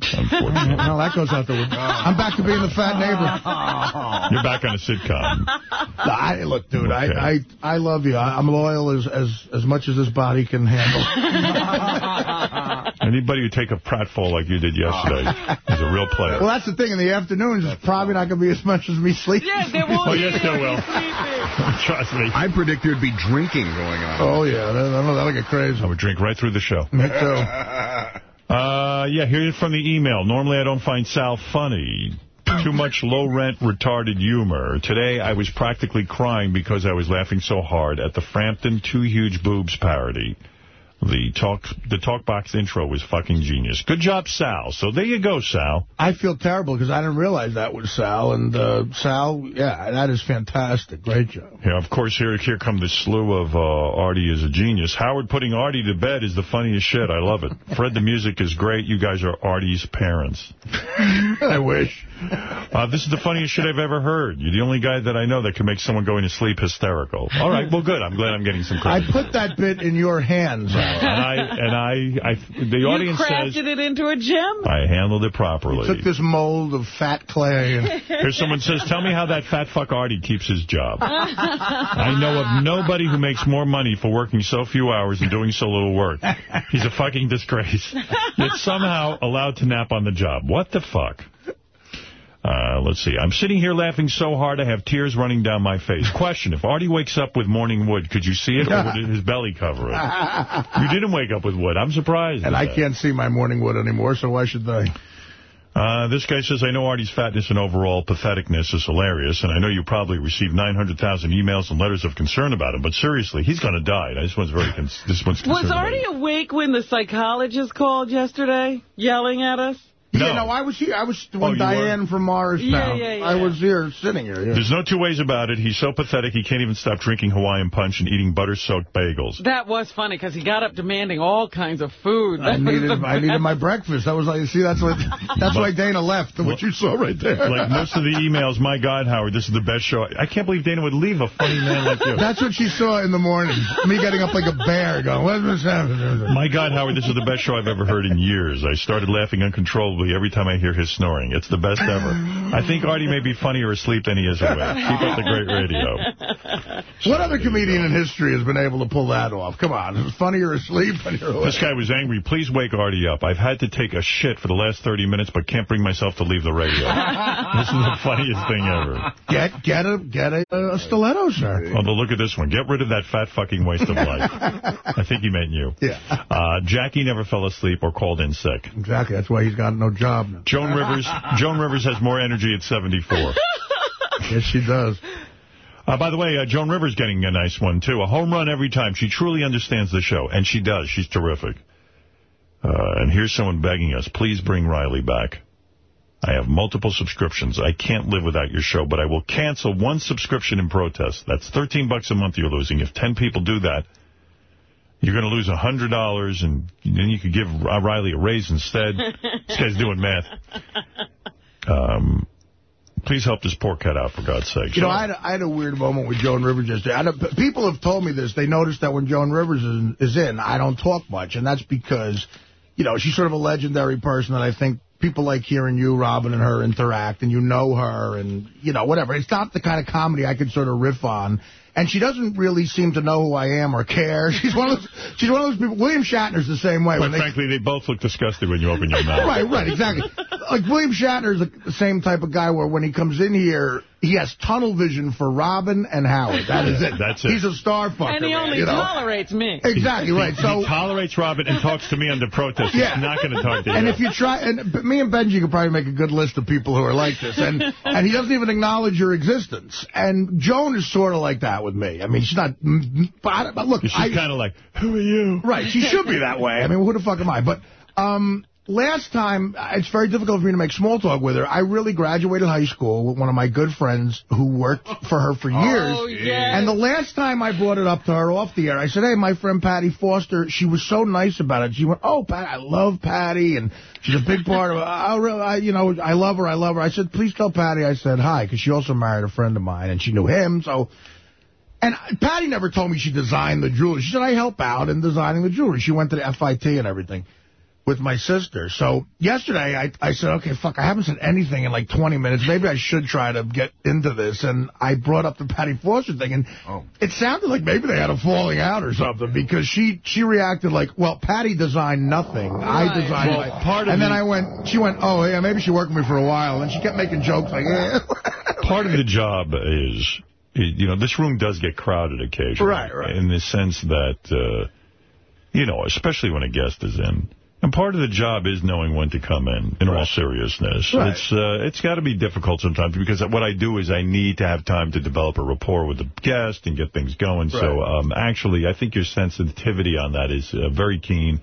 Unfortunately. no, that goes out the window. I'm back to being the fat neighbor. You're back on a sitcom. I, look, dude, Okay. I, I I love you. I, I'm loyal as as as much as this body can handle. Anybody who take a pratfall like you did yesterday is a real player. well, that's the thing. In the afternoons, it's probably not going to be as much as me sleeping. Yeah, there won't Oh, be yes, there will. Trust me. I predict there'd be drinking going on. Oh yeah, that, that'll, that'll get crazy. I would drink right through the show. Me too. [laughs] Uh, yeah, here's from the email. Normally I don't find Sal funny. Too much low-rent, retarded humor. Today I was practically crying because I was laughing so hard at the Frampton Two Huge Boobs parody. The talk the talk box intro was fucking genius. Good job, Sal. So there you go, Sal. I feel terrible because I didn't realize that was Sal. And uh, Sal, yeah, that is fantastic. Great job. Yeah, of course, here here come the slew of uh, Artie is a genius. Howard putting Artie to bed is the funniest shit. I love it. Fred, the music is great. You guys are Artie's parents. [laughs] I wish. Uh, this is the funniest shit I've ever heard. You're the only guy that I know that can make someone going to sleep hysterical. All right, well, good. I'm glad I'm getting some credit. I put that bit in your hands. Al. And I, and I, I the You audience crafted says it into a gem? I handled it properly. Took this mold of fat clay. And Here's someone says, tell me how that fat fuck Artie keeps his job. [laughs] I know of nobody who makes more money for working so few hours and doing so little work. He's a fucking disgrace. [laughs] Yet somehow allowed to nap on the job. What the fuck? Uh, let's see. I'm sitting here laughing so hard I have tears running down my face. [laughs] Question, if Artie wakes up with morning wood, could you see it or would his belly cover it? [laughs] You didn't wake up with wood. I'm surprised. and I that. can't see my morning wood anymore, so why should they? Uh, this guy says, I know Artie's fatness and overall patheticness is hilarious, and I know you probably received 900,000 emails and letters of concern about him, but seriously, he's going to die. This one's very, con this one's concerned Was Artie it. awake when the psychologist called yesterday, yelling at us? No. Yeah, no, I was here. I was Oh, when you Diane from Mars Yeah, now. yeah, yeah. I was here, sitting here. Yeah. There's no two ways about it. He's so pathetic he can't even stop drinking Hawaiian punch and eating butter-soaked bagels. That was funny because he got up demanding all kinds of food. I [laughs] That was needed, I needed my breakfast. That was like, see, that's what, that's why Dana left. What you saw right there. [laughs] Like most of the emails, my God, Howard, this is the best show. I can't believe Dana would leave a funny man like you. That's what she saw in the morning. Me getting up like a bear, going, "What's happening?" My God, Howard, this is the best show I've ever heard in years. I started laughing uncontrollably uncontrollably every time I hear his snoring. It's the best ever. I think Artie may be funnier asleep than he is awake. Keep up the great radio. What other comedian in history has been able to pull that off? Come on. It's funnier asleep than you're awake. This guy was angry. Please wake Artie up. I've had to take a shit for the last 30 minutes, but can't bring myself to leave the radio. [laughs] this is the funniest thing ever. Get get a get a, a stiletto, sir. Although, look at this one. Get rid of that fat fucking waste of life. [laughs] I think he meant you. Yeah. Uh, Jackie never fell asleep or called in sick. Exactly. That's why he's got no job now. Joan Rivers [laughs] Joan Rivers has more energy at 74. yes, she does. Uh, by the way, uh, Joan Rivers getting a nice one, too. A home run every time. She truly understands the show, and she does. She's terrific. Uh, and here's someone begging us, please bring Riley back. I have multiple subscriptions. I can't live without your show, but I will cancel one subscription in protest. That's 13 bucks a month you're losing. If 10 people do that, you're going to lose $100, and then you could give Riley a raise instead. this guy's doing math. Um, please help this poor cat out, for God's sake. You know, I had, a, I had a weird moment with Joan Rivers yesterday. People have told me this. They noticed that when Joan Rivers is, is in, I don't talk much, and that's because, you know, she's sort of a legendary person, that I think people like hearing you, Robin, and her interact, and you know her, and, you know, whatever. It's not the kind of comedy I could sort of riff on. And she doesn't really seem to know who I am or care. [laughs] She's one of those, she's one of those people. William Shatner's the same way. But they- frankly, they both look disgusted when you open your [laughs] mouth. Right, right, exactly. like William Shatner's the same type of guy where when he comes in here, he has tunnel vision for Robin and Howard. That is it. [laughs] That's it. He's a star fucker. And he man, only you know? tolerates me. Exactly right. So He So. tolerates Robin and talks to me under protest. Yeah. He's not going to talk to [laughs] you. And if you try, and me and Benji could probably make a good list of people who are like this, and [laughs] and he doesn't even acknowledge your existence. And Joan is sort of like that with me. I mean, she's not, but, but look, She's kind of like, who are you? Right, she should be that way. I mean, who the fuck am I? But um, last time, it's very difficult for me to make small talk with her. I really graduated high school with one of my good friends who worked for her for [laughs] oh, years. Oh, yes. And the last time I brought it up to her off the air, I said, hey, my friend Patty Foster, she was so nice about it. She went, oh, Pat, I love Patty, and she's a big part of it. I, really, I, you know, I love her, I love her. I said, please tell Patty I said hi, because she also married a friend of mine, and she knew him, so... And Patty never told me she designed the jewelry. She said, I help out in designing the jewelry. She went to the FIT and everything with my sister. So yesterday, I, I said, okay, fuck, I haven't said anything in like 20 minutes. Maybe I should try to get into this. And I brought up the Patty Foster thing, and it sounded like maybe they had a falling out or something, because she she reacted like, well, Patty designed nothing. I designed Well, my- part of And then I went, she went, oh, yeah, maybe she worked with me for a while. And she kept making jokes like, eh. [laughs] Part of the job is, you know, this room does get crowded occasionally. Right, right. In the sense that, uh, you know, especially when a guest is in. And part of the job is knowing when to come in, in all seriousness. Right. It's uh, it's got to be difficult sometimes because what I do is I need to have time to develop a rapport with the guest and get things going. So um, actually, I think your sensitivity on that is uh, very keen.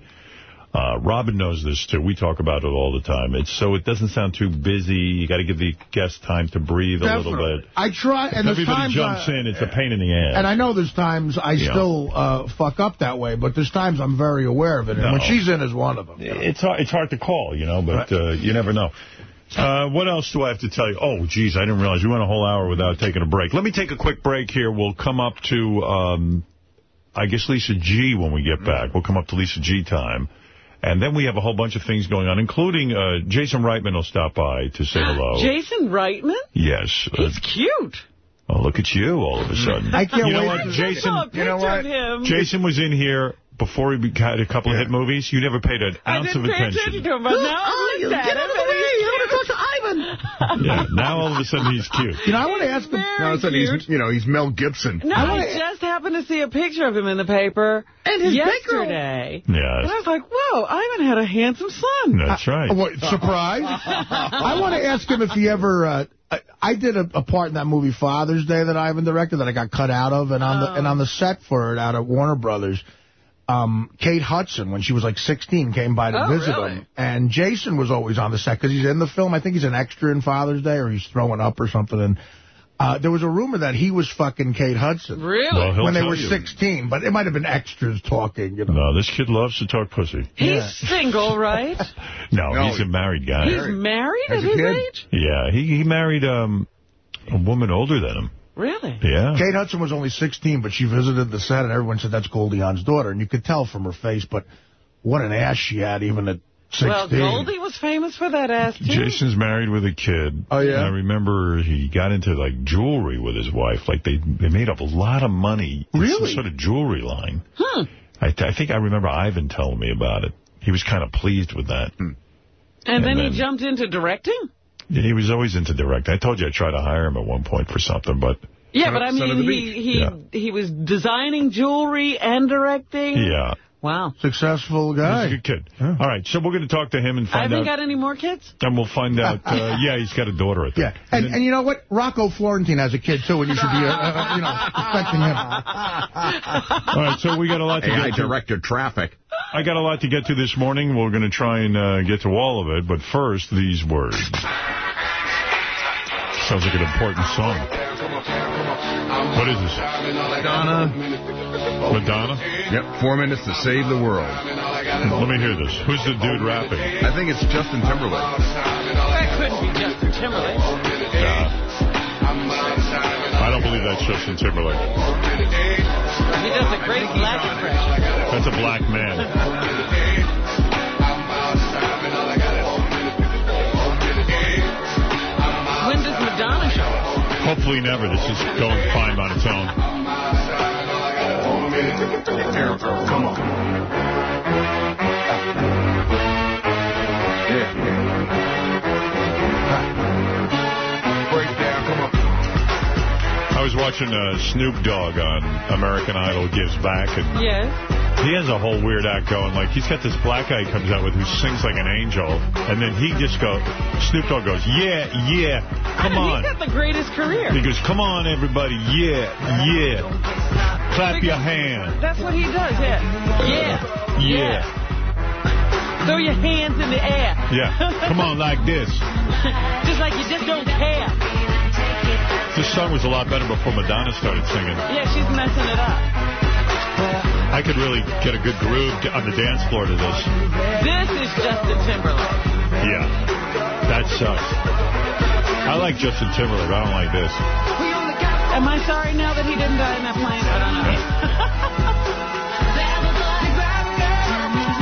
Uh, Robin knows this, too. We talk about it all the time. It's So it doesn't sound too busy. You got to give the guest time to breathe a little bit. I try, and there's everybody jumps I- in, it's a pain in the ass. And I know there's times I Yeah. still uh, fuck up that way, but there's times I'm very aware of it. And No. when she's in is one of them. It's hard, it's hard to call, you know, but uh, you never know. Uh, what else do I have to tell you? Oh, geez, I didn't realize we went a whole hour without taking a break. Let me take a quick break here. We'll come up to, um, I guess, Lisa G when we get back. We'll come up to Lisa G time. And then we have a whole bunch of things going on, including uh, Jason Reitman will stop by to say hello. [gasps] Jason Reitman? yes. Uh, He's cute. oh, look at you all of a sudden. I can't you know wait what, Jason? I saw a picture. Jason was in here before he had a couple of hit movies. You never paid an I ounce didn't of pay attention. attention to him, but now I looked at him. And. [laughs] Yeah, now all of a sudden he's cute. You know, I want to ask him. Very Now, sudden he's, you know, he's Mel Gibson. No, I I, wanna- just happened to see a picture of him in the paper And his big girl- yesterday. And I was like, whoa, Ivan had a handsome son. that's right. What, surprise? [laughs] I want to ask him if he ever... Uh, I, I did a, a part in that movie Father's Day that Ivan directed that I got cut out of, and on the and on the set for it out at Warner Brothers, um, Kate Hudson, when she was like 16, came by to Oh, visit really? him, and Jason was always on the set because he's in the film. I think he's an extra in Father's Day, or he's throwing up or something. And uh, there was a rumor that he was fucking Kate Hudson Really? Well, when they were you. 16, but it might have been extras talking. You know. No, this kid loves to talk pussy. He's Yeah. single, right? [laughs] No, No. he's a married guy. He's married As at his kid. age? Yeah, he he married um a woman older than him. Really? Yeah. Kate Hudson was only 16, but she visited the set, and everyone said that's Goldie Hawn's daughter. And you could tell from her face, but what an ass she had even at 16. Well, Goldie was famous for that ass, too. Jason's married with a kid. Oh, yeah? And I remember he got into, like, jewelry with his wife. Like, they they made up a lot of money. in Really? Some sort of jewelry line. Hmm. I, I think I remember Ivan telling me about it. He was kind of pleased with that. And, And then, then- he jumped into directing? Yeah, He was always into direct. I told you I tried to hire him at one point for something, but... Yeah, but I mean, he he Yeah. he was designing jewelry and directing. Yeah. Wow. Successful guy. He's a good kid. All right, so we're going to talk to him and find out. I find haven't out. got any more kids? And we'll find out. Uh, [laughs] yeah, he's got a daughter, I think. Yeah, and, and you know what? Rocco Florentine has a kid, too, and you should be, uh, uh, you know, expecting him. All right, so we got a lot to Hey, get I to. directed traffic. I got a lot to get to this morning. We're going to try and uh, get to all of it, but first, these words. Sounds like an important song. What is this? Madonna. Madonna? Yep, four minutes to save the world. [laughs] Let me hear this. Who's the dude rapping? I think it's Justin Timberlake. That couldn't be Justin Timberlake. Yeah. I don't believe that's Justin Timberlake. He does a great black impression. That's a black man. Hopefully never. This is going fine on its own. Come on. Breakdown, come on. I was watching uh, Snoop Dogg on American Idol Gives Back, and Yes. he has a whole weird act going. Like, he's got this black guy he comes out with who sings like an angel, and then he just goes, Snoop Dogg goes, yeah, yeah, come on. He's got the greatest career. He goes, come on, everybody, yeah, yeah. Clap your hand. That's what he does, yeah. Yeah. Yeah. Throw your hands in the air. Yeah. Come on, like this. [laughs] just like you just don't care. This song was a lot better before Madonna started singing. Yeah, she's messing it up. I could really get a good groove on the dance floor to this. This is Justin Timberlake. Yeah. That sucks. I like Justin Timberlake. I don't like this. Am I sorry now that he didn't die in that plane? I don't know.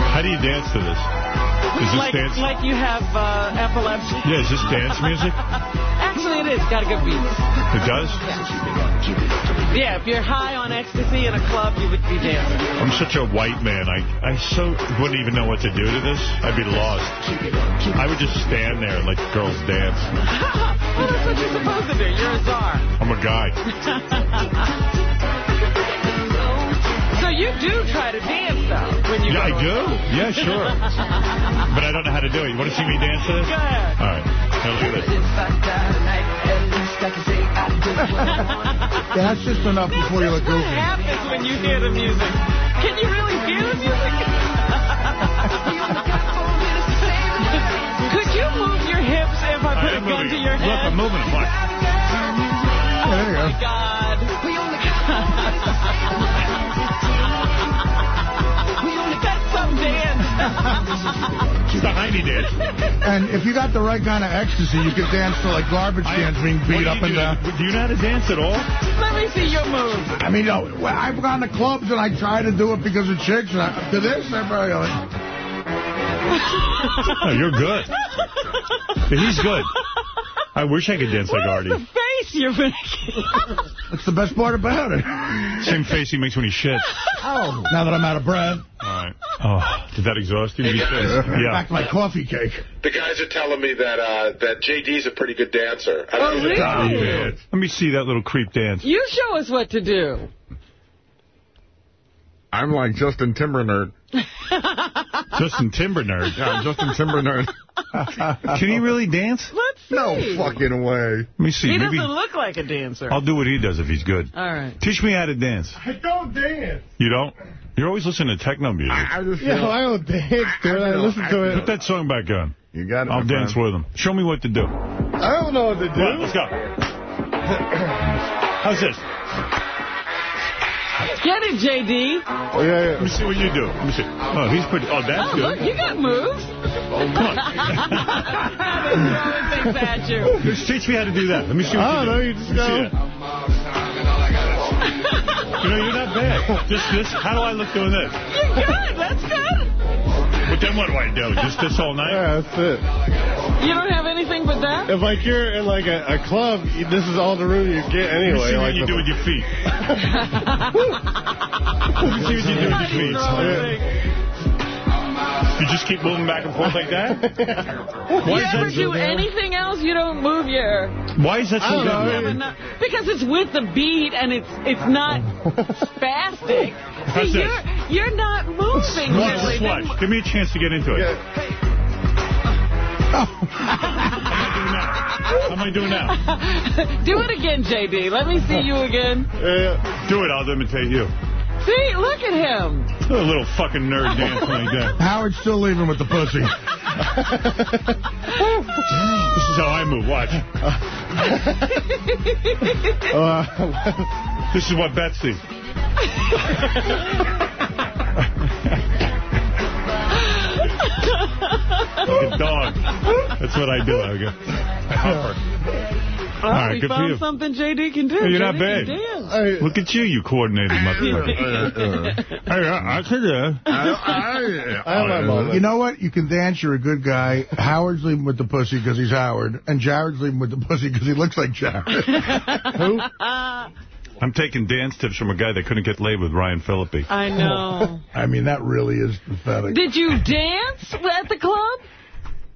How do you dance to this? Is this like, dance? like you have uh, epilepsy. Yeah, is this dance music? [laughs] Actually, it is. Got a good beat. It does? Yeah, if you're high on ecstasy in a club, you would be dancing. I'm such a white man. I, I so wouldn't even know what to do to this. I'd be lost. I would just stand there and let girls dance. [laughs] well, that's what you're supposed to do. You're a czar. I'm a guy. [laughs] so you do try to dance, though, when you Yeah, I go. do. Yeah, sure. [laughs] But I don't know how to do it. You want to see me dance to this? Go ahead. All right. Now look at this. [laughs] Yeah, that's just enough before you look What happens when you hear the music? Can you really hear the music? Could you move your hips if I put I a gun moving. to your Look, head? I'm moving them. Look. Oh, there you oh, my go. God. That's some dance. It's the Heine dance. And if you got the right kind of ecstasy, you could dance to like garbage cans being beat up and down. Do you know how to dance at all? Let me see your moves. I mean, you know, I've gone to clubs and I try to do it because of chicks. And I, to this, everybody like, Oh, you're good. He's good. I wish I could dance like Artie. The face you're making. that's the best part about it. Same face he makes when he shits. Oh, now that I'm out of breath, All right. Oh, did that exhaust you? You said- Yeah. back to my coffee cake. The guys are telling me that uh, that JD's a pretty good dancer. I Oh, don't know. really? Let me see that little creep dance. You show us what to do. I'm like Justin Timberlake. [laughs] Justin Timber nerd. Yeah, Justin Timberlake. [laughs] Can he really dance? Let's see. No fucking way. Let me see. He Maybe doesn't look like a dancer. I'll do what he does if he's good. All right. Teach me how to dance. I don't dance. You don't? You're always listening to techno music. I, I just Yeah, I don't dance, dude. I listen to Put it. that song back on. you got it. I'll dance friend. with him. Show me what to do. I don't know what to do. Come on, let's go. [clears throat] How's this? Get it, J.D. Oh, yeah, yeah. Let me see what you do. Let me see. Oh, he's pretty. Oh, that's Oh, look, good. you got moves. Come on. They're things at you. Just teach me how to do that. Let me see what I you don't do. know, you just Let me see go. You know, you're not bad. Just this. How do I look doing this? You're good. That's good. But then what do I do? Just this whole night? Yeah, that's it. You don't have anything but that? If like you're in like a, a club, you- this is all the room you get Let me anyway. see what like you do with your feet. [laughs] Let me see what you do with your feet. You just keep moving back and forth like that? You Why is ever do anything else? You don't move your... Why is that so I good? You Because it's with the beat and it's it's not [laughs] spastic. See, you're, you're not moving really. watch. Give me a chance to get into it. [laughs] How am I doing now? [laughs] do it again, JD. Let me see you again. Do it, I'll imitate you. See, look at him. A little fucking nerd dancing like that. [laughs] Howard's still leaving with the pussy. This is how I move, watch. [laughs] Uh, this is what Betsy. like a dog. That's what I do. I go, I hover. Oh, All right, we good found you. something JD can do. Hey, you're JD not bad. Can dance. Look at you, you coordinated motherfucker. [laughs] hey, I, I could uh, You know what? You can dance. You're a good guy. Howard's leaving with the pussy because he's Howard. And Jared's leaving with the pussy because he looks like Jared. [laughs] Who? [laughs] I'm taking dance tips from a guy that couldn't get laid with Ryan Phillippe. I know. I mean, that really is pathetic. Did you dance at the club?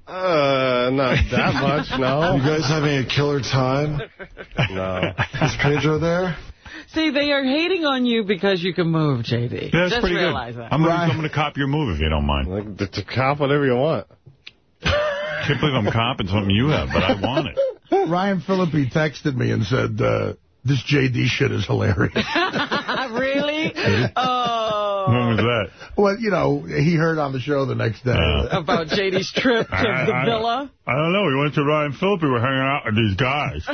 Uh, not [laughs] that much, no. You guys having a killer time? No. Is Pedro there? See, they are hating on you because you can move, JD. That's Just pretty good. that. I'm gonna, I'm gonna cop your move if you don't mind. Like, to cop whatever you want. Can't believe I'm copping something you have, but I want it. Ryan Phillippe texted me and said, uh, this JD shit is hilarious. [laughs] really? Oh. When was that? [laughs] well, you know, he heard on the show the next day. [laughs] About JD's trip to I- the I- villa? I don't know. We went to Ryan Phillippe. We were hanging out with these guys. [laughs]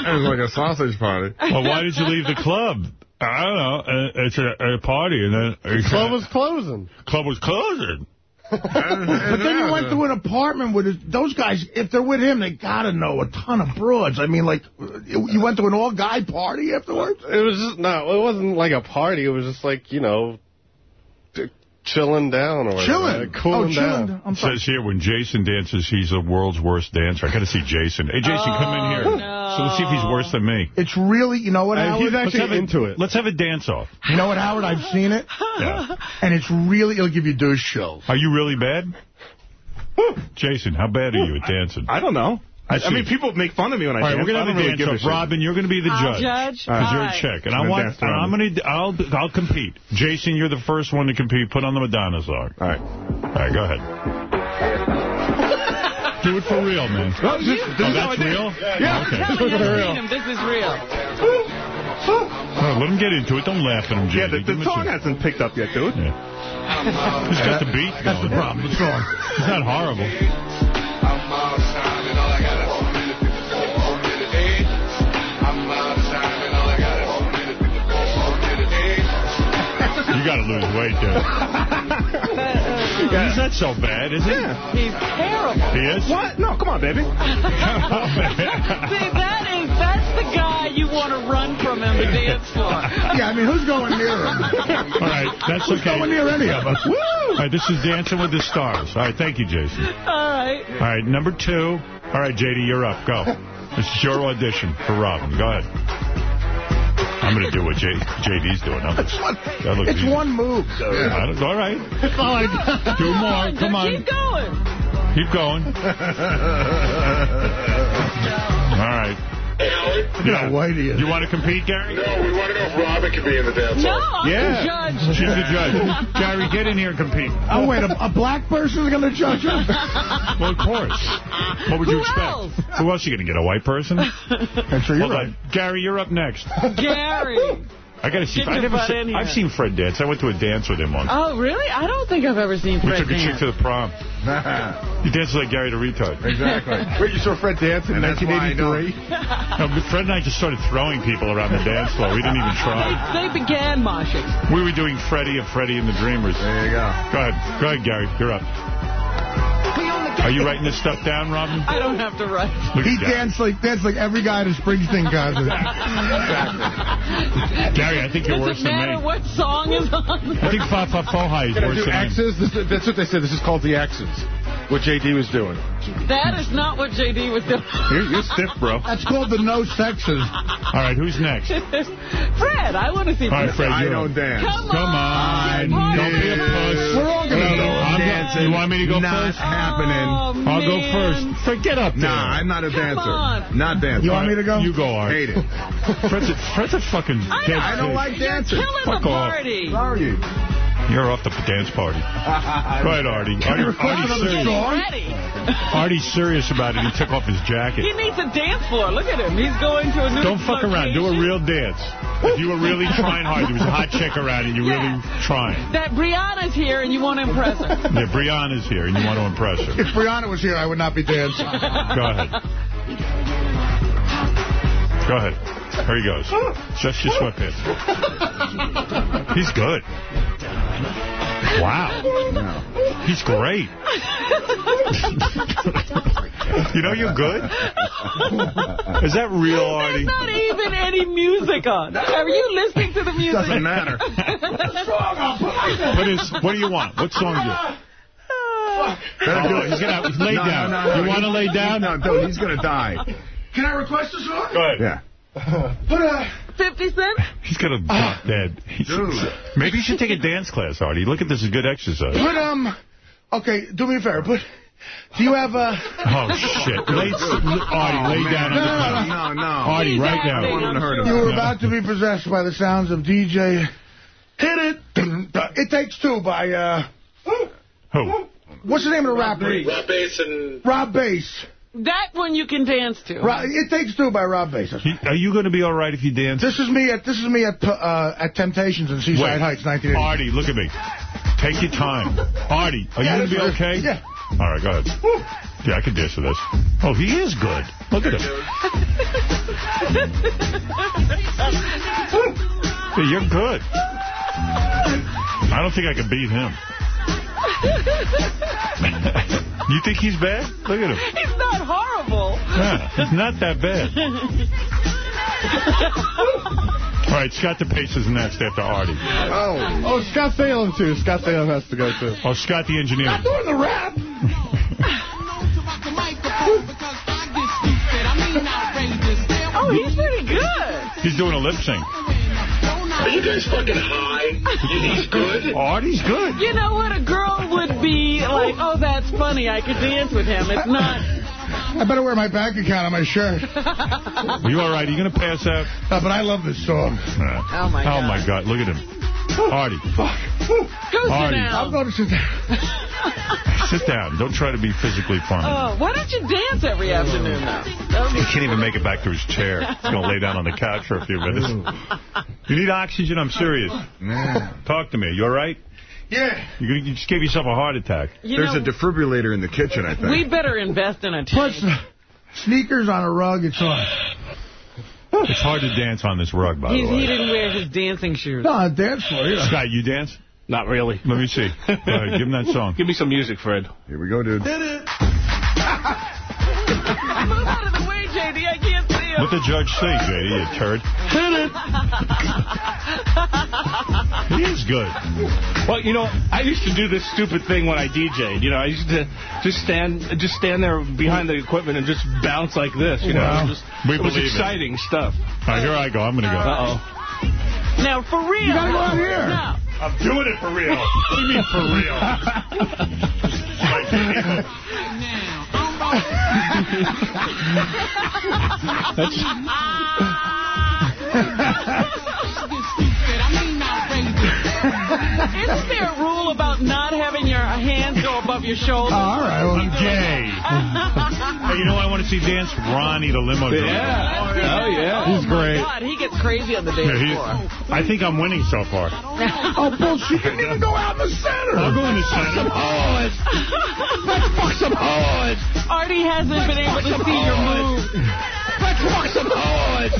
It was like a sausage party. well, why did you leave the club? I don't know. Uh, It's a, a party, and then The club was closing. club was closing. But then you went to an apartment with his, those guys. If they're with him, they gotta know a ton of broads. I mean, like, you went to an all-guy party afterwards. It was just, no, it wasn't like a party. It was just like, you know, chilling down or. Chilling. Like, cooling oh, chilling. down. I'm It says here, when Jason dances, he's the world's worst dancer. I got to see Jason. Hey, Jason, come in here. Oh, no. So let's see if he's worse than me. It's really, you know what, And Howard? he's Let's actually have a- into it. Let's have a dance-off. You know what, Howard? I've seen it, [laughs] Yeah. and it's really, it'll give you douche chills. Are you really bad? Jason, how bad are you at dancing? I don't know. I, I mean, people make fun of me when I All right, dance. we're going to don't have a really give dance shit. off. Robin, you're going to be the I'll judge. judge? Because All you're a right. chick. And I I'm want, gonna dance and I'm going to, I'll, I'll compete. Jason, you're the first one to compete. Put on the Madonna song. All right. All right, go ahead. [laughs] Do it for real, man. No, this, this Oh, is how I that's did. real? Yeah. Okay. Tell me I've seen him. This is real. [laughs] Oh, let him get into it. Don't laugh at him, Yeah, the, Give the song hasn't picked up yet, dude. Yeah. [laughs] He's got the beat That's the problem. It's gone. It's not horrible. You got to lose weight, dude. He's not so bad, is he? He's terrible. He is? What? No, come on, baby. [laughs] See, that is, that's the guy you want to run from on the dance floor. Yeah, I mean, who's going near him? All right, that's Who's okay. going near any of us? All right, this is Dancing with the Stars. All right, thank you, Jason. All right. All right, number two. All right, JD, you're up. Go. This is your audition for Robin. Go ahead. I'm going to do what J JD's doing. Huh? It's one, That looks it's easy. one move, though. I don't- all right. It's. Two more. Come on. Keep going. Keep going. [laughs] All right. Hey, Howard. Look at how white he is. You want to compete, Gary? No, we want to know if Robin can be in the dance No, hall. I'm Yeah. the judge. She's the judge. Gary, get in here and compete. Oh, wait, a, a black person is going to judge him? [laughs] Well, of course. What would you expect? else? Who else are you going to get? A white person? [laughs] That's right, you're Hold right. on. Gary, you're up next. Gary. I got to see. Get I your never butt seen, in here. I've seen Fred dance. I went to a dance with him once. Oh, really? I don't think I've ever seen fred we Fred took a chick to the prom. [laughs] He dances like Gary the retard. Exactly. [laughs] Wait, you saw Fred dance in And that's why I know. 1983? [laughs] No, Fred and I just started throwing people around the dance floor. We didn't even try. They began moshing. We were doing Freddie and Freddie and the Dreamers. There you go. Go ahead. Go ahead, Gary. You're up. Are you writing this stuff down, Robin? I don't have to write. Look He at danced like danced like every guy at a Springsteen concert. Gary, I think you're worse than Does it than matter what song is on? I think Fa Fa Fo Hi is Gonna worse do than me. X's? This, that's what they said. This is called the X's. What JD was doing. That is not what JD was doing. [laughs] You're, you're stiff, bro. That's called the no sexes. All right, who's next? [laughs] Fred, I want to see All right, Fred, I you're don't dance. Come Come on. on. Don't be a puss. We're all gonna No, no, go. I'm dancing. You want me to go Not first? happening. Oh, I'll go first. Fred, get up there. Nah, I'm not a dancer. on. Not dancing. You want me to go? You go, Art. Hate it. Fred's a, Fred's a fucking I dead. I don't like dancing. Killing Fuck the off. party. Sorry. You're off the dance party. [laughs] right, ahead, Artie. Artie Artie's, serious. song? Artie's serious about it. He took off his jacket. He needs a dance floor. Look at him. He's going to a new Don't fuck around. Do a real dance. If you were really trying hard, there was a hot chick around and you're Yeah. really trying. That Brianna's here and you want to impress her. Yeah, Brianna's here and you want to impress her. If Brianna was here, I would not be dancing. Go ahead. Go ahead. Here he goes. Just your sweatpants. He's good. Wow. He's great. [laughs] you know you're good? Is that real, Artie? There's not even any music on. Are you listening to the music? Doesn't matter. What is? What do you want? What song do you? Better do it. he's gonna lay No, down. no, no, no. You want to lay down? No, don't. He's going to die. Can I request a song? Go ahead. Yeah. Put a... 50 Cent? He's gonna drop dead. He's- Dude. Maybe you should take a dance class, Artie. Look at this as good exercise. Put, um... Okay, do me a favor. Put... Do you have a... Oh, shit. [laughs] Lay, Artie, lay down on the couch. No, no. Artie, He's right now. I'm to hurt him. You were about to be possessed by the sounds of DJ... Hit it! It Takes Two by, uh... Who? What's the name of the rapper? Rob Base and Rob Base. That one you can dance to. Ro- It Takes Two by Rob Base. Are you going to be all right if you dance? This is me at this is me at uh, at Temptations in Seaside Wait. Heights, 1980. Artie, look at me. Take your time. Artie, are Yeah, you going to be this okay? yeah. All right, go ahead. Yeah, I can dance to this. Oh, he is good. Look at him. [laughs] Yeah, you're good. I don't think I can beat him. [laughs] you think he's bad? Look at him. He's not horrible. Yeah, he's not that bad. [laughs] All right, Scott DePace is next after Artie. Oh. Oh, Scott Salem, too. Scott Salem has to go, too. Oh, Scott the engineer. Not doing the rap. [laughs] Oh, he's pretty good. He's doing a lip sync. Are you guys fucking high? He's good. [laughs] Artie's good. You know what? A girl would be like, oh, that's funny. I could dance with him. It's not. I better wear my bank account on my shirt. Are [laughs] you all right? Are you going to pass out? No, but I love this song. Oh, my Oh, my God. Look at him. Artie, Go sit Artie. I'm down. going to sit down. [laughs] sit down. Don't try to be physically funny. Oh, why don't you dance every afternoon now? He can't even make it back to his chair. He's going to lay down on the couch for a few minutes. You need oxygen? I'm serious. Man. Talk to me. You all right? Yeah. You, you just gave yourself a heart attack. You There's know, a defibrillator in the kitchen, I think. we better invest in a Put tank. sneakers on a rug. It's on. It's hard to dance on this rug, by He's, the way. he didn't wear his dancing shoes. No, on dance floor. You. Scott, you dance? Not really. Let me see. [laughs] Go ahead, give him that song. Give me some music, Fred. Here we go, dude. Move out of the way, JD. I can't see him. What the judge say, JD, you turd? [laughs] [laughs] He is good. Well, you know, I used to do this stupid thing when I DJ'd. You know, I used to just stand just stand there behind the equipment and just bounce like this. You know, Wow. It was, We it was believe it. exciting stuff. All right, here I go. I'm going to go. Uh-oh. Now, for real. You gotta go out here. Now, I'm doing it for real. [laughs] What do you mean for real? [laughs] [laughs] isn't there a rule about not having your hands go above your shoulders? all right. Well, I'm gay. hey, you know what I want to see dance? Ronnie the limo driver. Yeah. Oh, yeah. Oh, He's my great. God, he gets crazy on the dance Yeah, floor. I think I'm winning so far. oh, bullshit. You didn't even go out in the center. I'll go in the center. Let's fuck some hoes. Artie hasn't been able to see your move. Let's fuck some hoes.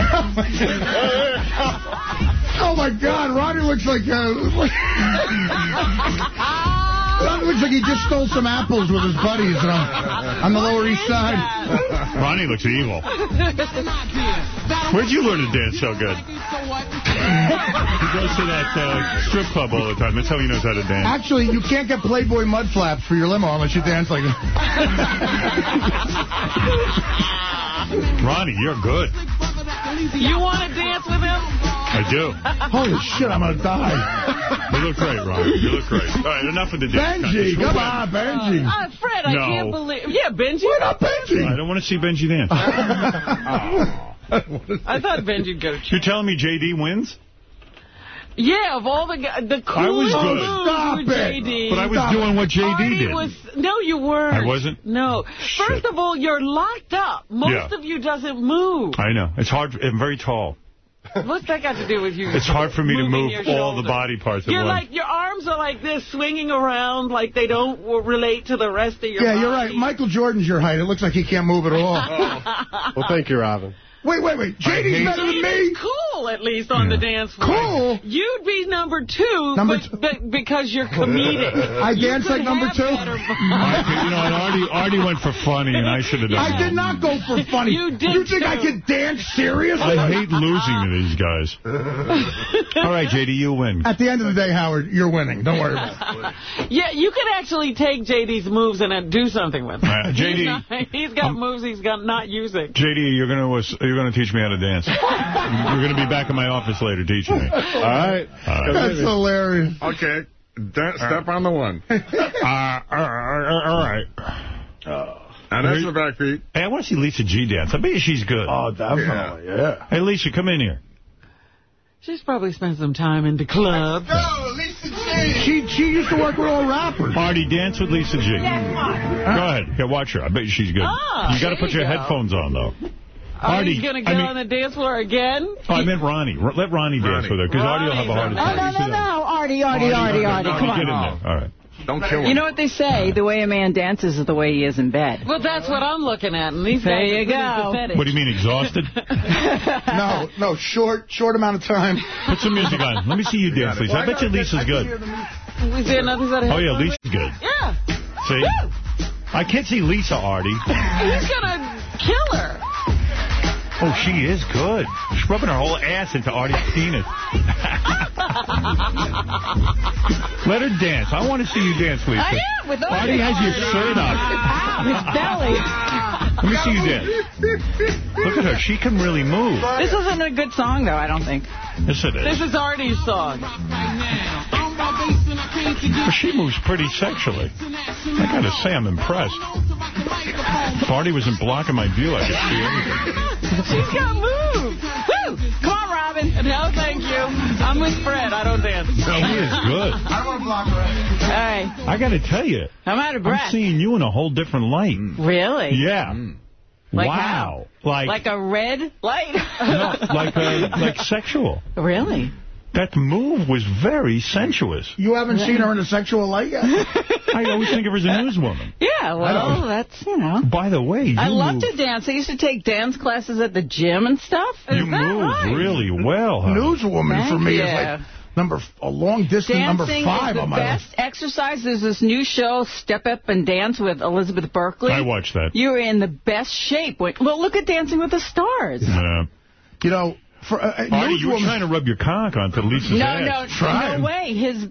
[laughs] [laughs] oh, my God. Ronnie looks like... Uh, [laughs] That looks like he just stole some apples with his buddies on, on the Lower East Side. Ronnie looks evil. Where'd you learn to dance so good? he goes to that uh, strip club all the time. That's how he knows how to dance. Actually, you can't get Playboy mud flaps for your limo unless you dance like that. Ronnie, you're good. [laughs] You want to dance with him? I do. Holy shit, I'm going to die. You look great, Ron. You look great. All right, enough of the dance. Benji, contest. Come wins? on, Benji. Uh, Fred, I No. can't believe... Yeah, Benji. Why not Benji? I don't want to see Benji dance. [laughs] I thought Benji'd go You're telling me JD wins? Yeah, of all the guys, the I was coolest good. moves Stop were it. JD. But I was doing what JD Artie did. Was, no, you weren't. I wasn't? No. First of all, you're locked up. Most Yeah. of you doesn't move. I know. It's hard. I'm very tall. What's that got to do with you? It's hard for me to move your all the body parts You're once. like, your arms are like this, swinging around like they don't relate to the rest of your Yeah, body. you're right. Michael Jordan's your height. It looks like he can't move at all. [laughs] Well, thank you, Robin. Wait, wait, wait. JD's better than me. cool, at least, on the dance floor. Cool? You'd be number two, Number but, but because you're comedic. [laughs] I You dance like number two? [laughs] I, you know, and Artie, Artie went for funny, and I should have done I that. did not go for funny. You did You think too. I can dance serious? I hate losing to these guys. [laughs] All right, JD, you win. At the end of the day, Howard, you're winning. Don't worry about it. Yeah, you could actually take JD's moves and uh, do something with them. Uh, JD, he's, not, he's got um, moves he's got not using. JD, you're gonna you're gonna teach me how to dance. You're gonna be back in my office later teaching me. [laughs] All right. All right. That's hilarious. Okay. Da- step on the one. [laughs] Uh, all right. All right. And that's the back feet. Hey, I want to see Lisa G dance. I bet she's good. Oh, definitely, yeah. Hey, Lisa, come in here. She's probably spent some time in the club. No, Lisa G. She she used to work with all rappers. Artie, dance with Lisa G. Go ahead. Yeah, watch her. I bet you she's good. Ah, you got to put you your go. headphones on, though. Are Artie, you going to I get mean- on the dance floor again? Oh, I meant Ronnie. R- Let Ronnie, dance with her, because Artie will have a heart No, attack. no, no, no. Artie, Artie, Artie, Artie. Artie, Come get in there. All right. Don't kill him. You know what they say? The way a man dances is the way he is in bed. Well, that's what I'm looking at, and these There guys you go. What do you mean, exhausted? [laughs] No, no, short short amount of time. Put some music on. Let me see you dance, Lisa. I bet you Lisa's good. We see another set of Oh, yeah, headphones? Lisa's good. Yeah. See? I can't see Lisa, Artie. He's going to kill her. Oh, she is good. She's rubbing her whole ass into Artie's penis. [laughs] Let her dance. I want to see you dance, Lisa. I am, with Artie has your shirt up. His belly. Let me see you dance. Look at her. She can really move. This isn't a good song, though, I don't think. Yes, it This is. is Artie's song. But she moves pretty sexually. I gotta say, I'm impressed. If Artie wasn't blocking my view, I could see anything. She's got moves. Woo! Come on, Robin. No, thank you. I'm with Fred. I don't dance. She is good. I don't want to block her. All right. I gotta tell you, I'm out of breath. I'm seeing you in a whole different light. Really? Yeah. Like wow. Like, Like a red light? no, like, uh, like [laughs] sexual. Really? That move was very sensuous. You haven't seen her in a sexual light yet? [laughs] I always think of her as a newswoman. [laughs] Yeah, well, that's, you know. By the way, you I love move, to dance. I used to take dance classes at the gym and stuff. you Is that move right? really well. Huh? Newswoman for me you. is like number a long distance number Dancing five is the best list. exercise. There's this new show, Step Up and Dance with Elizabeth Berkley. I watched that. You're in the best shape. Well, look at Dancing with the Stars. Yeah. You know, for uh, uh, Artie, you were newswoman- trying to rub your cock onto Lisa's No, ass. no, Trying. no way. His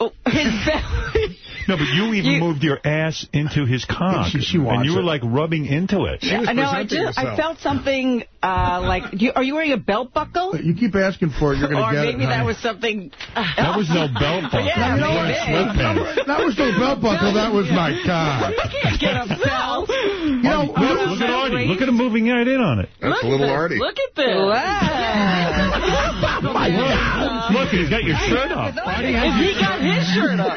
oh, his belly. No, but you even You- moved your ass into his cock. She- she and wants you were like rubbing into it. I know. I presenting just I felt something uh, like. You, are you wearing a belt buckle? You keep asking for it, you're going to Or get it. Or maybe that was something. That was no belt [laughs] buckle. Yeah, You know what? maybe. That was no belt buckle. That was my [laughs] cock. You can't get a [laughs] belt. You know, Look, look at Artie. Look at him moving right in on it. That's Look a little at this. Artie. Look at this. Wow. Look, he's got your shirt up. Artie has he got his shirt up.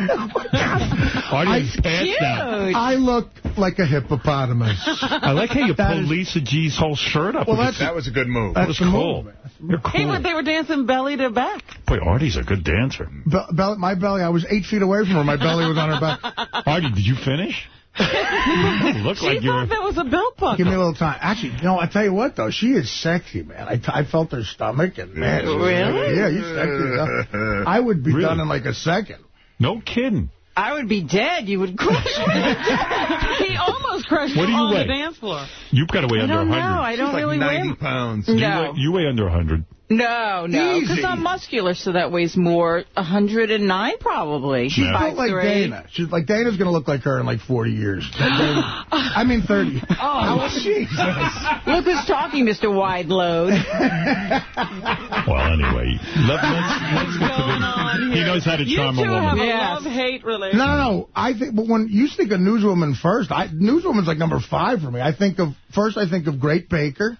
Artie has his pants Cute. down. I look like a hippopotamus. I like how you That pulled is- Lisa G's whole shirt up. Well, with that's- your- That was a good move. that was cool. move. You're He cool. was, they were dancing belly to back. Boy, Artie's a good dancer. Be- belly, my belly, I was eight feet away from her. My belly was on her back. [laughs] Artie, did you finish? [laughs] Look She like you're... thought that was a belt buckle. Give me a little time. Actually, you know, I tell you what, though, she is sexy, man. I, I felt her stomach, and man, Really? yeah, you sexy. enough. I would be Really? done in like a second. No kidding. I would be dead. You would crush me. [laughs] he almost crushed What do me you on weigh? the dance floor. You've got to weigh I under don't 100. know. I don't really weigh. 90 pounds. No. You weigh, you weigh under 100. No, no, because I'm muscular, so that weighs more. 109 probably. She's Five, built like three. Dana. She's like Dana's going to look like her in like 40 years. [gasps] I mean 30. Oh, [laughs] How old is she? [laughs] Look who's talking, Mr. Wide Load. [laughs] Well, anyway, let, let's, let's get to the, He knows how to charm a woman. You have a Yes. love-hate No, relationship. no, no. I think, but when you think of Newswoman first, I, Newswoman's like number five for me. I think of, first I think of Great Baker.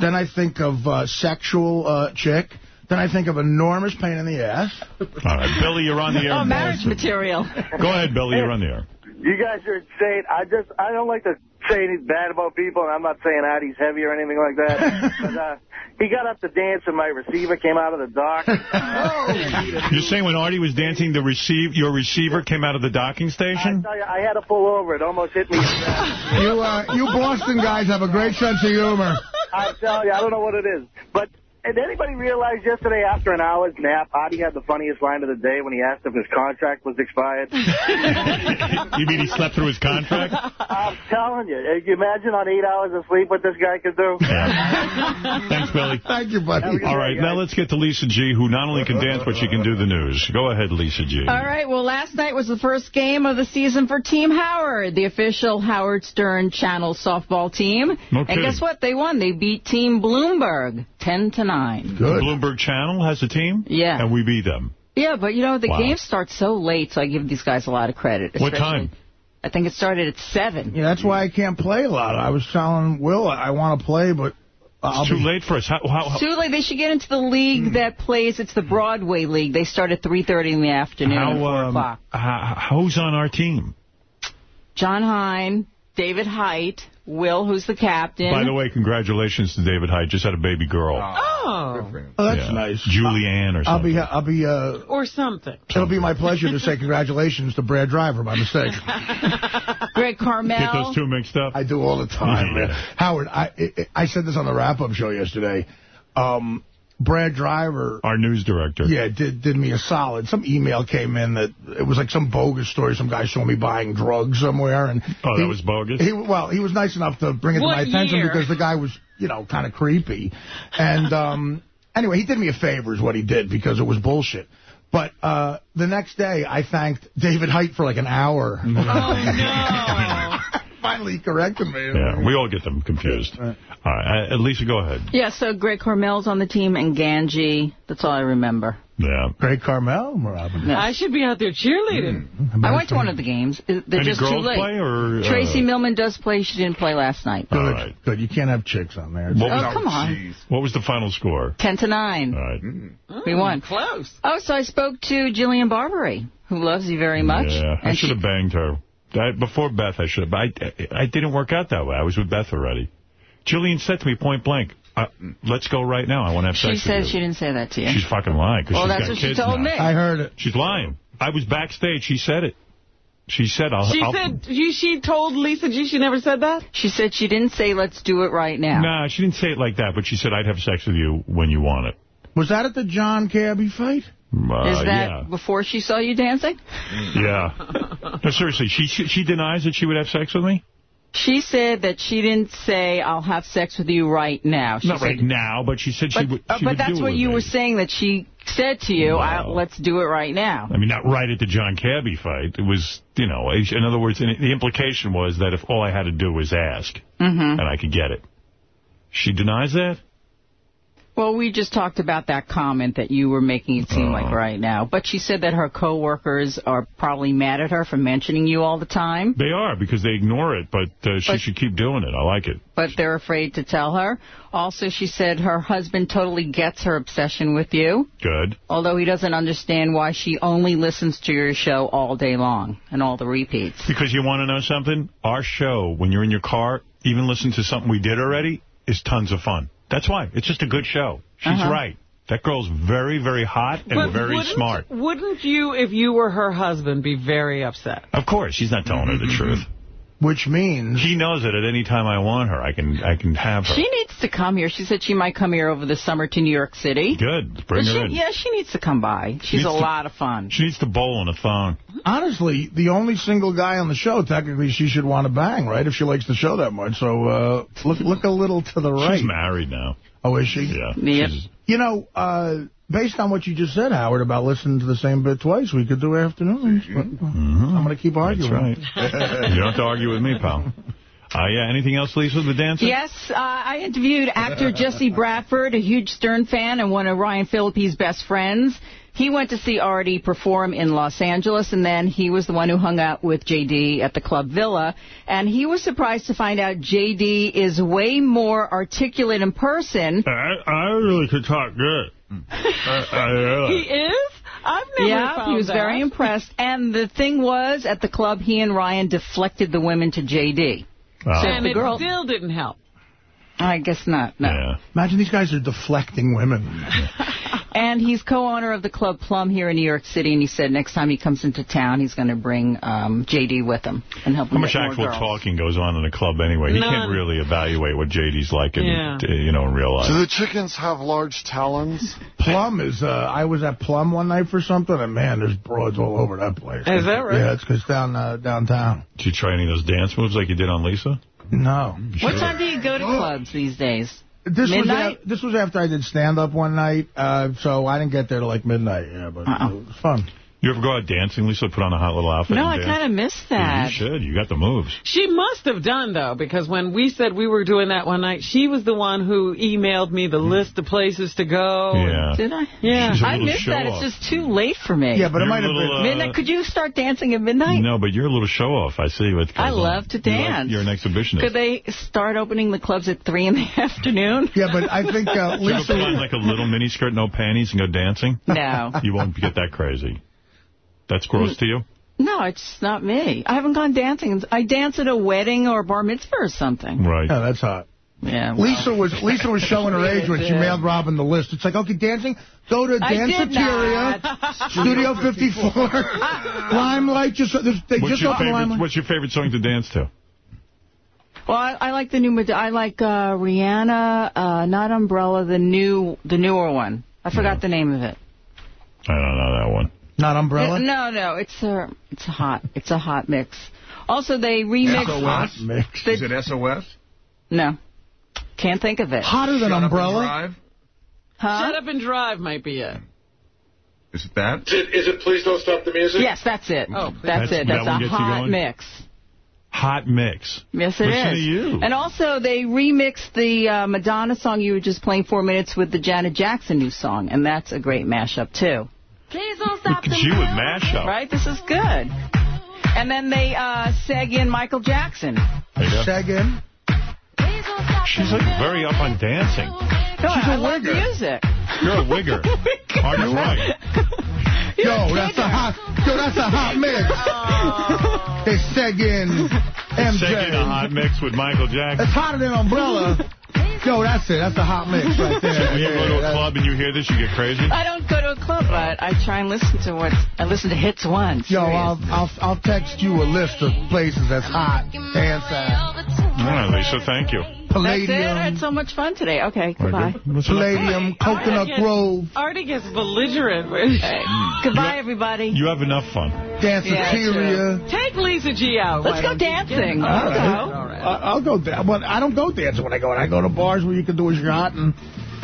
Then I think of uh, sexual uh, chick. Then I think of enormous pain in the ass. All right, Billy, you're on the air. Oh, marriage material. Go ahead, Billy, you're on the air. You guys are insane. I just, I don't like to say anything bad about people, and I'm not saying Artie's heavy or anything like that. [laughs] but, uh, he got up to dance, and my receiver came out of the dock. [laughs] You're saying when Artie was dancing, the receive your receiver came out of the docking I station? tell you, I had to pull over. It almost hit me. in the back. You, uh, you Boston guys have a great sense of humor. I tell you, I don't know what it is. But did anybody realize yesterday after an hour's nap, Artie had the funniest line of the day when he asked if his contract was expired? [laughs] you mean he slept through his contract? I'm telling you. Can you imagine on eight hours of sleep what this guy could do? Thanks, Billy. Thank you, buddy. All right, now let's get to Lisa G., who not only can dance, but she can do the news. Go ahead, Lisa G. All right, well, last night was the first game of the season for Team Howard, the official Howard Stern Channel softball team. Okay. And guess what? They won. They beat Team Bloomberg 10 to 9. The Bloomberg Channel has a team? Yeah. And we beat them. Yeah, but you know, the Wow. game starts so late, so I give these guys a lot of credit. What time? I think it started at 7. Yeah, that's why I can't play a lot. I was telling Will I want to play, but I'll It's too be... late for us. How, how, Too late. They should get into the league that plays. It's the Broadway League. They start at 3.30 in the afternoon, how, 4 um, o'clock. who's on our team? Jon Hein, David Height, Will, who's the captain. By the way, congratulations to David Hyde. Just had a baby girl. Oh. Oh, that's Yeah. nice. Julianne or something. I'll something. be, I'll be, uh, Or something. it'll be my pleasure to say [laughs] congratulations to Brad Driver by mistake. [laughs] Greg Carmel. Get those two mixed up? I do all the time, Yeah. Howard, I I- I said this on the wrap-up show yesterday. Um, Brad Driver, Our news director. yeah, did did me a solid. Some email came in that it was like some bogus story. Some guy saw me buying drugs somewhere, and Oh, he- that was bogus? He, well, he was nice enough to bring it What to my attention year? because the guy was, you know, kind of creepy. And [laughs] um, anyway, he did me a favor is what he did because it was bullshit. But uh, the next day, I thanked David Height for like an hour. [laughs] Finally, he corrected me. Yeah, we all get them confused. All right, uh, Lisa, go ahead. Yeah, so Greg Carmel's on the team and Ganji. That's all I remember. Yeah. Greg Carmel, Robin. Yeah. I should be out there cheerleading. I went to one of the games. They're Any just too girls late. play or, uh, Tracy Millman does play. She didn't play last night. Good, All right. good. You can't have chicks on there. What was, Oh, come on. What was the final score? 10 to 9. All right. We won. Close. Oh, so I spoke to Jillian Barberie, who loves you very much. Yeah, I And should she- have banged her. I, before Beth, I should have. But I, I didn't work out that way. I was with Beth already. Jillian said to me point blank, uh, let's go right now. I want to have She sex said with she you. didn't say that to you. She's fucking lying because Well, she's that's got what she told now. me. I heard it. She's lying. I was backstage. She said it. She said, I'll... She I'll, said you, she told Lisa G she never said that? She said she didn't say let's do it right now. Nah, she didn't say it like that, but she said, I'd have sex with you when you want it. Was that at the John Cabby fight? Uh, Is that yeah. before she saw you dancing? Yeah. [laughs] No, seriously, she, she she denies that she would have sex with me? She said that she didn't say, I'll have sex with you right now. She Not said, right now, but she said she But, would uh, she but would that's what you me. were saying that she said to you, I, let's do it right now. I mean, not right at the John Cabby fight. It was, you know, in other words, the implication was that if all I had to do was ask, hmm and I could get it. She denies that? Well, we just talked about that comment that you were making it seem like right now. But she said that her coworkers are probably mad at her for mentioning you all the time, They are, because they ignore it, but uh, she But- should keep doing it. I like it. but they're afraid to tell her. Also, she said her husband totally gets her obsession with you, Good. although he doesn't understand why she only listens to your show all day long and all the repeats. Because you want to know something? Our show, when you're in your car, even listen to something we did already, is tons of fun. That's why. It's just a good show. She's Uh-huh. right. That girl's very, very hot and But very wouldn't- smart. Wouldn't you, if you were her husband, be very upset? Of course, she's not telling her the truth. Which means... She knows that at any time I want her, I can I can have her. She needs to come here. She said she might come here over the summer to New York City. Good. Bring But her she, in. Yeah, she needs to come by. She's needs a to- lot of fun. She needs to bowl on a phone. Honestly, the only single guy on the show, technically, she should want to bang, right? If she likes the show that much. So uh, look look a little to the right. She's married now. Oh, is she? Yeah. Yep. You know, uh, based on what you just said, Howard, about listening to the same bit twice, we could do afternoons. But, I'm going to keep arguing. That's right. [laughs] you don't have to argue with me, pal. Uh, yeah, anything else, Lisa, the dancing? Yes, uh, I interviewed actor Jesse Bradford, a huge Stern fan and one of Ryan Phillippe's best friends. He went to see Artie perform in Los Angeles, and then he was the one who hung out with J.D. at the Club Villa. And he was surprised to find out J.D. is way more articulate in person. I, I really could talk good. I, I really. He is? I've never yeah, found he was that. very impressed. And the thing was, at the club, he and Ryan deflected the women to J.D. Wow. So And the it girl, still didn't help. I guess not. No. Yeah. Imagine these guys are deflecting women. [laughs] And he's co-owner of the Club Plum here in New York City, and he said next time he comes into town, he's going to bring um, J.D. with him and help him How much actual girls. talking goes on in a club anyway? He can't really evaluate what JD's like in, Yeah. you know, in real life. Do the chickens have large talons? [laughs] Plum is, uh, I was at Plum one night for something, and man, there's broads all over that place. Is that right? Yeah, it's because down uh, downtown. Did you try any of those dance moves like you did on Lisa? No. What time do you go to clubs these days? This Midnight? was this was after I did stand up one night, uh, so I didn't get there till like midnight. Yeah, but Uh-uh. it was fun. You ever go out dancing, Lisa? Put on a hot little outfit No, I kind of missed Yeah, that. You should. You got the moves. She must have done, though, because when we said we were doing that one night, she was the one who emailed me the list of places to go. Yeah. Did I? Yeah. She's a I missed that. show-off. It's just too late for me. Yeah, but it might have been. uh, Midnight? Could you start dancing at midnight? No, but you're a little show-off. I see what goes I on. love to You like- dance. you're an exhibitionist. Could they start opening the clubs at 3 in the [laughs] afternoon? Yeah, but I think uh, You ever Lisa. put on like a little miniskirt, no panties, and go dancing? No. You won't get that crazy. That's gross to you? No, it's not me. I haven't gone dancing. I dance at a wedding or a bar mitzvah or something. Right. Yeah, that's hot. Yeah. well. Lisa was Lisa was showing her [laughs] age when she mailed Robin the list. It's like, okay, dancing, go to I did Danceteria. Studio 54, [laughs] Limelight. Just there's- they What's just your, opened favorite, Limelight. what's your favorite song to dance to? Well, I, I like the new. I like uh, Rihanna, uh, not Umbrella, the new, the newer one. I forgot the name of it. I don't know that one. Not Umbrella. No, no, it's a, it's a hot, it's a hot mix. Also, they remixed. SOS? Mix. Is it SOS? No, can't think of it. Hotter than Shut Up and Umbrella. Drive? Huh? Shut up and drive might be it. Is it that? Is it, is it Please Don't Stop the Music? Yes, that's it. Oh, that's, That's- it. That's one a hot mix. Hot mix. Yes, it is. Listen to you. And also, they remixed the uh, Madonna song you were just playing four minutes with the Janet Jackson new song, and that's a great mashup, too. Please don't stop Look at you with mashup. Right? This is good. And then they uh, seg in Michael Jackson. There you go. She's like very up on dancing. No, I love music. You're a wigger. Are you right? Yo, that's a hot. Yo, that's a hot mix. They Seguin, Second a hot mix with Michael Jackson. It's hotter than Umbrella. Yo, that's it. That's a hot mix right [laughs] there. When you go to a that's- club and you hear this, you get crazy? I don't go to a club, but I try and listen to what I listen to hits once. Yo, I'll, I'll I'll text you a list of places that's hot. Dance at. All right, Lisa, thank you. That's it. I had so much fun today. Okay, goodbye. Palladium, Coconut Artie Grove, Artie gets belligerent. [laughs] Mm. Goodbye, everybody. You have enough fun. Danceteria. Take Lisa G out. Let's go don't you? Dancing. All Let's right. go. All right. I- I'll go there, but I don't go dancing when I go. I go to bars where you can do a shot and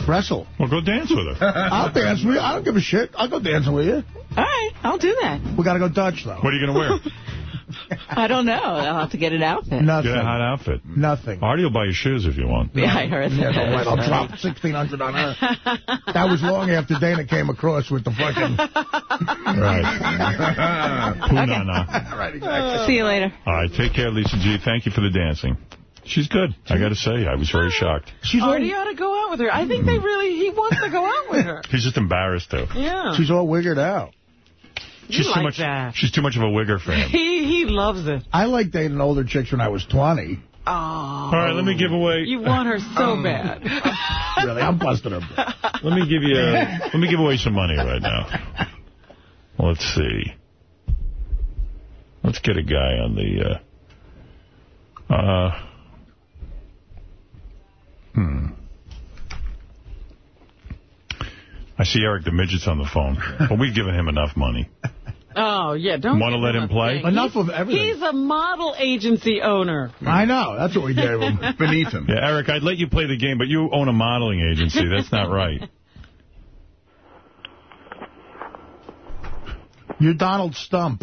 wrestle. Well, go dance with her. [laughs] I'll dance with you. I don't give a shit. I'll go dancing with you. All right, I'll do that. We got to go Dutch, though. What are you going to wear? [laughs] I don't know. I'll have to get an outfit. Nothing. Get a hot outfit. Nothing. Artie will buy you shoes if you want. Yeah, I heard Yeah, that. no, right, I'll drop 1600 on her. That was long after Dana came across with the fucking... [laughs] Right. [laughs] Punana. right, exactly. See you later. All right, take care, Lisa G. Thank you for the dancing. She's good. I got to say, I was very oh. shocked. She's oh, all, Artie ought to go out with her. I think they really, he wants to go out with her. [laughs] He's just embarrassed though. Yeah. she's all wiggered out. You She's like too much. that. She's too much of a wigger for him. [laughs] He he loves it. I like dating older chicks when I was 20. Oh. All right, let me give away. You want her so bad. [laughs] Really, I'm busting her. Let me give you. A, let me give away some money right now. Let's see. Let's get a guy on the. Uh, Uh, hmm. I see Eric the Midget's on the phone, but we've given him enough money. Oh, yeah, don't Wanna let him a play? thing. Enough He's- of everything. He's a model agency owner. I know. That's what we gave him. [laughs] Beneath him. Yeah, Eric, I'd let you play the game, but you own a modeling agency. That's not right. [laughs] You're Donald Stump.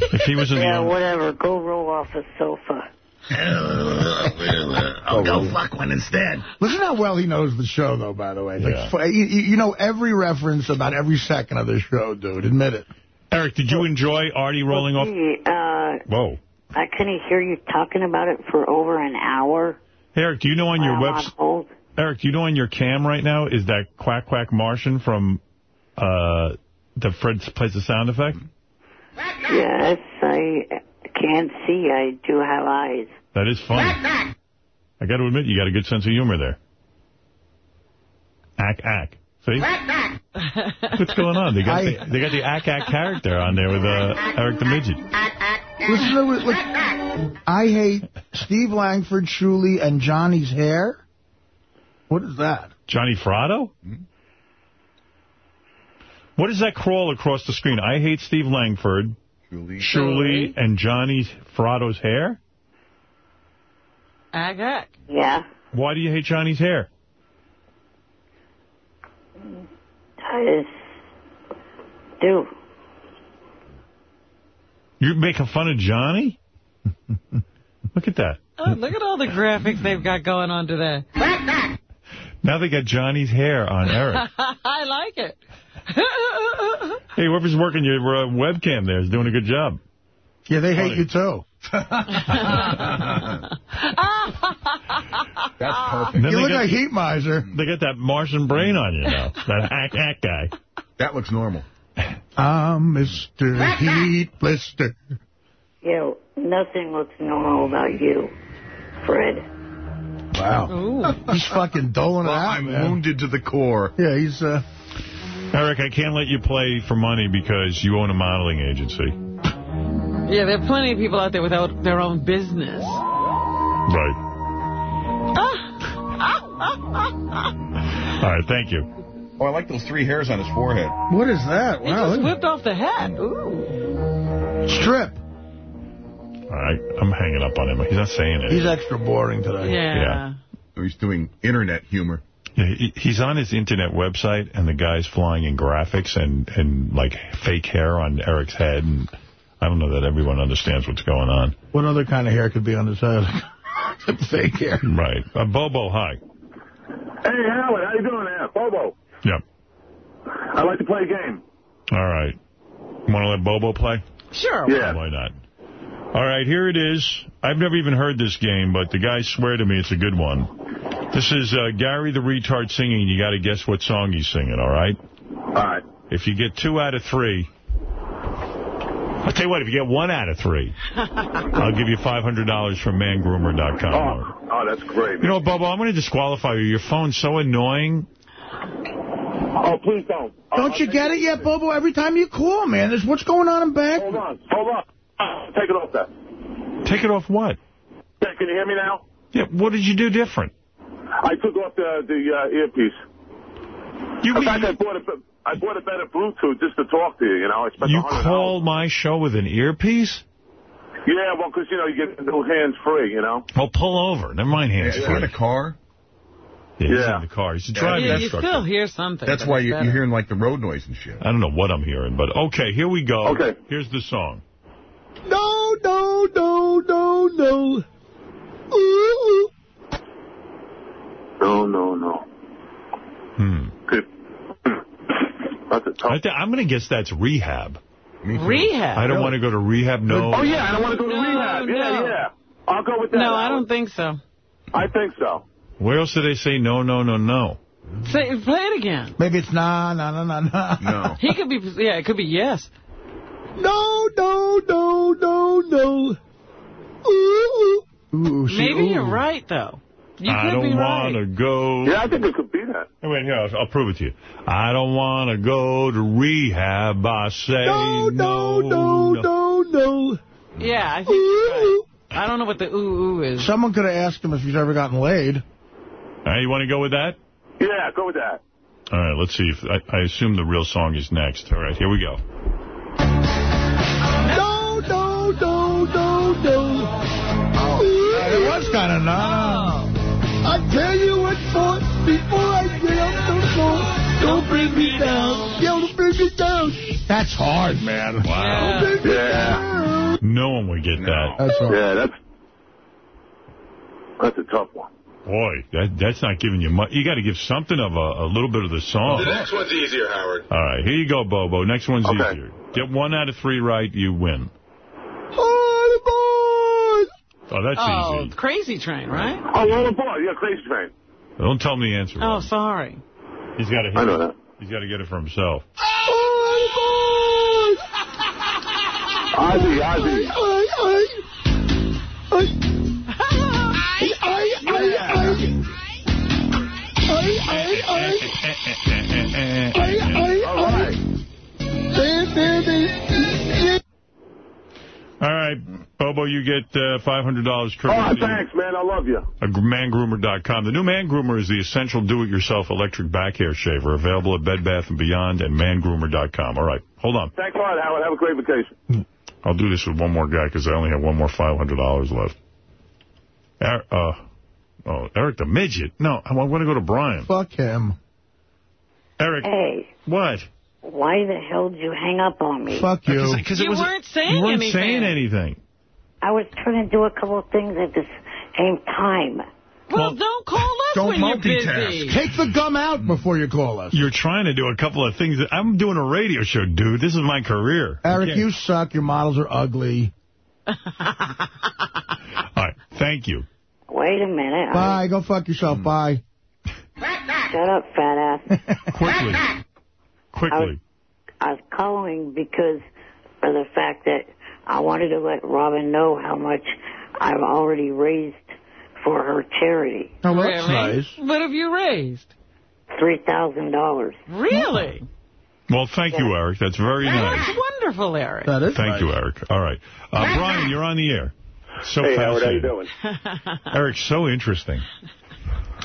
If he was in Yeah, the... whatever. Go roll off a sofa. I'll go fuck one instead. Listen how well he knows the show, though, by the way. Yeah. Like, you, you know every reference about every second of the show, dude. Admit it. Eric, did you enjoy Artie rolling off... Gee, uh, Whoa. I couldn't hear you talking about it for over an hour. Eric, do you know on your while website... Eric, do you know on your cam right now is that Quack Quack Martian from uh, the Fred plays the sound effect? Yes, I can't see. I do have eyes. That is funny. I got to admit, you got a good sense of humor there. Ack ack. See? What's going on? They got the, they got the ack ack character on there with uh, Eric the Midget. Listen to it. Look, I hate Steve Langford, Shuli, and Johnny's hair. What is that? Johnny Fratto? What does that crawl across the screen? I hate Steve Langford, Shuli, and Johnny Fratto's hair? Ag, ag. Yeah. Why do you hate Johnny's hair? I just do. You're making fun of Johnny? [laughs] Look at that. Oh, look at all the graphics they've got going on today. [laughs] Now they got Johnny's hair on Eric. [laughs] I like it. [laughs] hey, whoever's working your uh, webcam there is doing a good job. Yeah, they hate you, too. [laughs] [laughs] That's perfect. You look like a Heat Miser. They got that Martian brain on you now. that hack hack guy. That looks normal. I'm Mr. Heat Blister. You nothing looks normal about you, Fred. Wow. Ooh. He's fucking doling it out, I'm man. wounded to the core. Yeah, he's... uh. Eric, I can't let you play for money because you own a modeling agency. Yeah, there are plenty of people out there without their own business. Right. [laughs] All right, thank you. Oh, I like those three hairs on his forehead. What is that? He Wow, just look- whipped off the hat. Ooh. Strip. All right, I'm hanging up on him. He's not saying it. He's extra boring today. Yeah. Oh, He's doing internet humor. Yeah, he- he's on his internet website, and the guy's flying in graphics and, and like fake hair on Eric's head, and I don't know that everyone understands what's going on. What other kind of hair could be on his head? [laughs] Fake hair. Right. Uh, Bobo, hi. Hey, Howard, how you doing there? Bobo. Yep. I'd like to play a game. All right. Want to let Bobo play? Sure. Yeah. Why not? All right, here it is. I've never even heard this game, but the guys swear to me it's a good one. This is uh, Gary the Retard singing. You got to guess what song he's singing, all right? All right. If you get two out of three, I'll tell you what, if you get one out of three, [laughs] I'll give you $500 from mangroomer.com. Oh, oh, that's great. You know, Bobo, I'm going to disqualify you. Your phone's so annoying. Oh, please don't. Don't you get it yet, Bobo? Every time you call, man, there's what's going on in back. Hold on. Hold on. Take it off that. Take it off what? Yeah, Can you hear me now? Yeah, what did you do different? I took off the the uh, earpiece. You, In fact, I bought a I bought a better Bluetooth just to talk to you. You know, I spent You a call my show with an earpiece? Yeah, well, because you know you get no hands free. You know. Well, pull over. Never mind hands Yeah, free. in a car? Yeah, he's Yeah. in the car. He's a Yeah, driving Yeah, you instructor. still hear something. That's but why you, better. you're hearing like the road noise and shit. I don't know what I'm hearing, but okay, here we go. Okay. Here's the song. No, no, no, no, no. Ooh. No, no, no. Hmm. Good. [clears throat] That's a tough. I I'm going to guess that's rehab. Rehab? I don't want to go to rehab. No. Oh yeah, I don't want to go to No, rehab. Yeah, no. yeah. I'll go with that. No, I don't think so. I think so. Where else do they say no, no, no, no? Say, play it again. Maybe it's nah, nah, nah, nah, nah. No. He could be, yeah, it could be yes. No, no, no, no, no. Ooh. Ooh, see, Maybe ooh. you're right, though. You I could don't be want right. to go. Yeah, I think it could be that. Hey, wait, here, I'll, I'll prove it to you. I don't want to go to rehab. I say No, no, no, no, no. Yeah, I think you're right. I don't know what the ooh ooh is. Someone could have asked him if he's ever gotten laid. All right, you want to go with that? Yeah, go with that. All right, let's see. if I, I assume the real song is next. All right, here we go. No, no, no, no, no. It was kind of not. I tell you what, boy, before I get up the floor, don't bring me down. Don't bring me down. That's hard, man. Wow. Don't bring me Yeah. down. No one would get that. That's hard. Yeah, that's that's a tough one. Boy, that that's not giving you much. You got to give something of a, a little bit of the song. The next one's easier, Howard. All right, here you go, Bobo. Next one's Okay. easier. Get one out of three right, you win. Oh, that's Oh, easy. Crazy Train, right? Oh, roll the ball. Yeah, crazy train. Don't tell me the answer. Oh, sorry. He's got to. I know that. He's got to get it for himself. [laughs] Ozzy, Ozzy. All right. [laughs] [laughs] All right, Bobo, you get uh, $500 Oh, thanks, man. I love you. of mangroomer.com. The new Man Groomer is the essential do-it-yourself electric back hair shaver, available at Bed Bath & Beyond and mangroomer.com. All right, hold on. Thanks a lot, Howard. Have a great vacation. I'll do this with one more guy because I only have one more $500 left. Er, uh, oh, Eric the Midget. No, I want to go to Brian. Fuck him. Eric. Hey, What? Why the hell did you hang up on me? Fuck you. Because You weren't saying You weren't anything. saying anything. I was trying to do a couple of things at the same time. Well, don't call us Don't when you're multitask. busy. Take the gum out before you call us. You're trying to do a couple of things. I'm doing a radio show, dude. This is my career. Eric, can't- you suck. Your models are ugly. [laughs] All right, thank you. Wait a minute. I- Bye. Go fuck yourself. Hmm. Bye. shut up, fat ass. [laughs] Quickly. Quickly. I was calling because of the fact that I wanted to let Robin know how much I've already raised for her charity. Oh, well, that's Really? nice. What have you raised? $3,000. Really? Well, thank you, Eric. That's very nice. That's wonderful, Eric. That is Thank nice. you, Eric. All right. Uh, Brian, you're on the air. So Hey, Howard. How you doing? [laughs] [laughs] Eric, so interesting.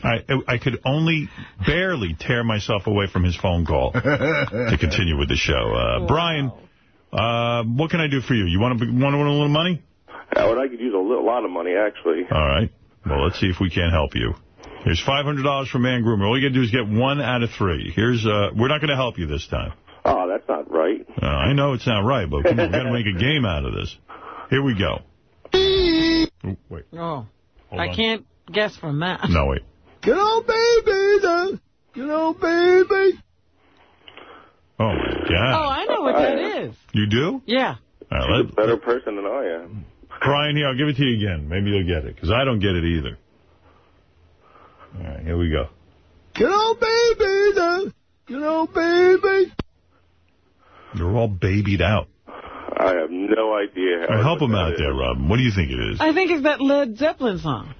I I could only barely tear myself away from his phone call to continue with the show. Uh, Brian, uh, what can I do for you? You want to want to win a little money? Howard, I could use a little, lot of money, actually. All right. Well, let's see if we can't help you. Here's $500 from Man Groomer. All you got to do is get one out of three. Here's uh, we're not going to help you this time. Oh, that's not right. Uh, I know it's not right, but come on, we got to make a game out of this. Here we go. Ooh, [laughs] wait. Oh, Hold I on. can't guess from that. No, wait. Get on, baby. the- Get on, baby. Oh, my God. Oh, I know what that is. You do? Yeah. All right, You're a better person than I am. Brian, here, I'll give it to you again. Maybe you'll get it, because I don't get it either. All right, here we go. Good old baby. the- Get on, baby. You're all babied out. I have no idea. All right, help him out there, Robin. What do you think it is? I think it's that Led Zeppelin song.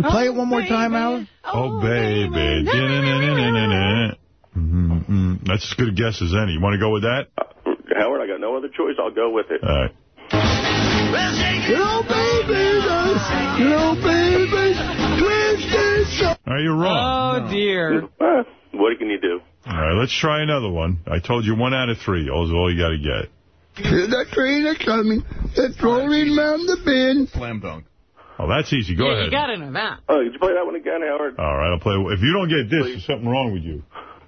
Play it one more time, Howard. Oh, baby. Mm-hmm. That's as good a guess as any. You want to go with that? Howard, I got no other choice. I'll go with it. All right. Get on, baby. the- Get baby. Twist this up. All right, you're wrong. Oh, dear. Uh, what can you do? All right, let's try another one. I told you one out of three. All all you got to get. Hear that train a coming. It's rolling round the bend. Slam dunk. Oh, that's easy. Go yeah, ahead. you got to know that. Oh, did you play that one again, Howard? All right, I'll play. If you don't get this, there's something wrong with you.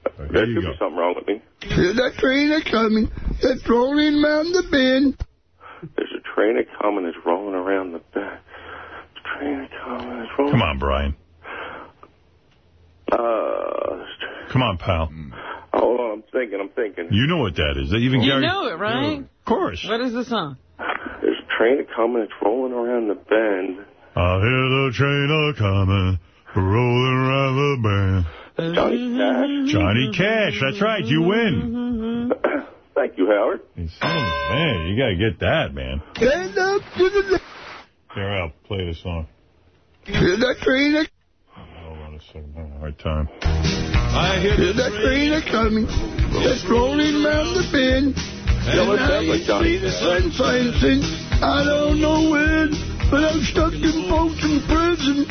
All right, There here should you be go. something wrong with me. Hear that train a coming. It's rolling round the bend. There's a train a coming that's rolling around the bend. There's a train a coming that's rolling. Come on, Brian. Uh, Come on, pal. hold on, I'm thinking, I'm thinking. You know what that is. Even You Gary. know it, right? Of course. What is the song? There's a train a coming that's rolling around the bend. I hear the train a coming, rolling around the bend. Johnny Cash. Johnny Cash. That's right. You win. [coughs] Thank you, Howard. You son of a- Man, you got to get that, man. Stand up to Here, I'll play the song. Hear that train a Hold on a second. I'm having a hard time. I Hear that train a coming. It's rolling round the bend. Yeah, what's And I Johnny? see the sunshine since I don't know when, but I'm stuck in Folsom Prison.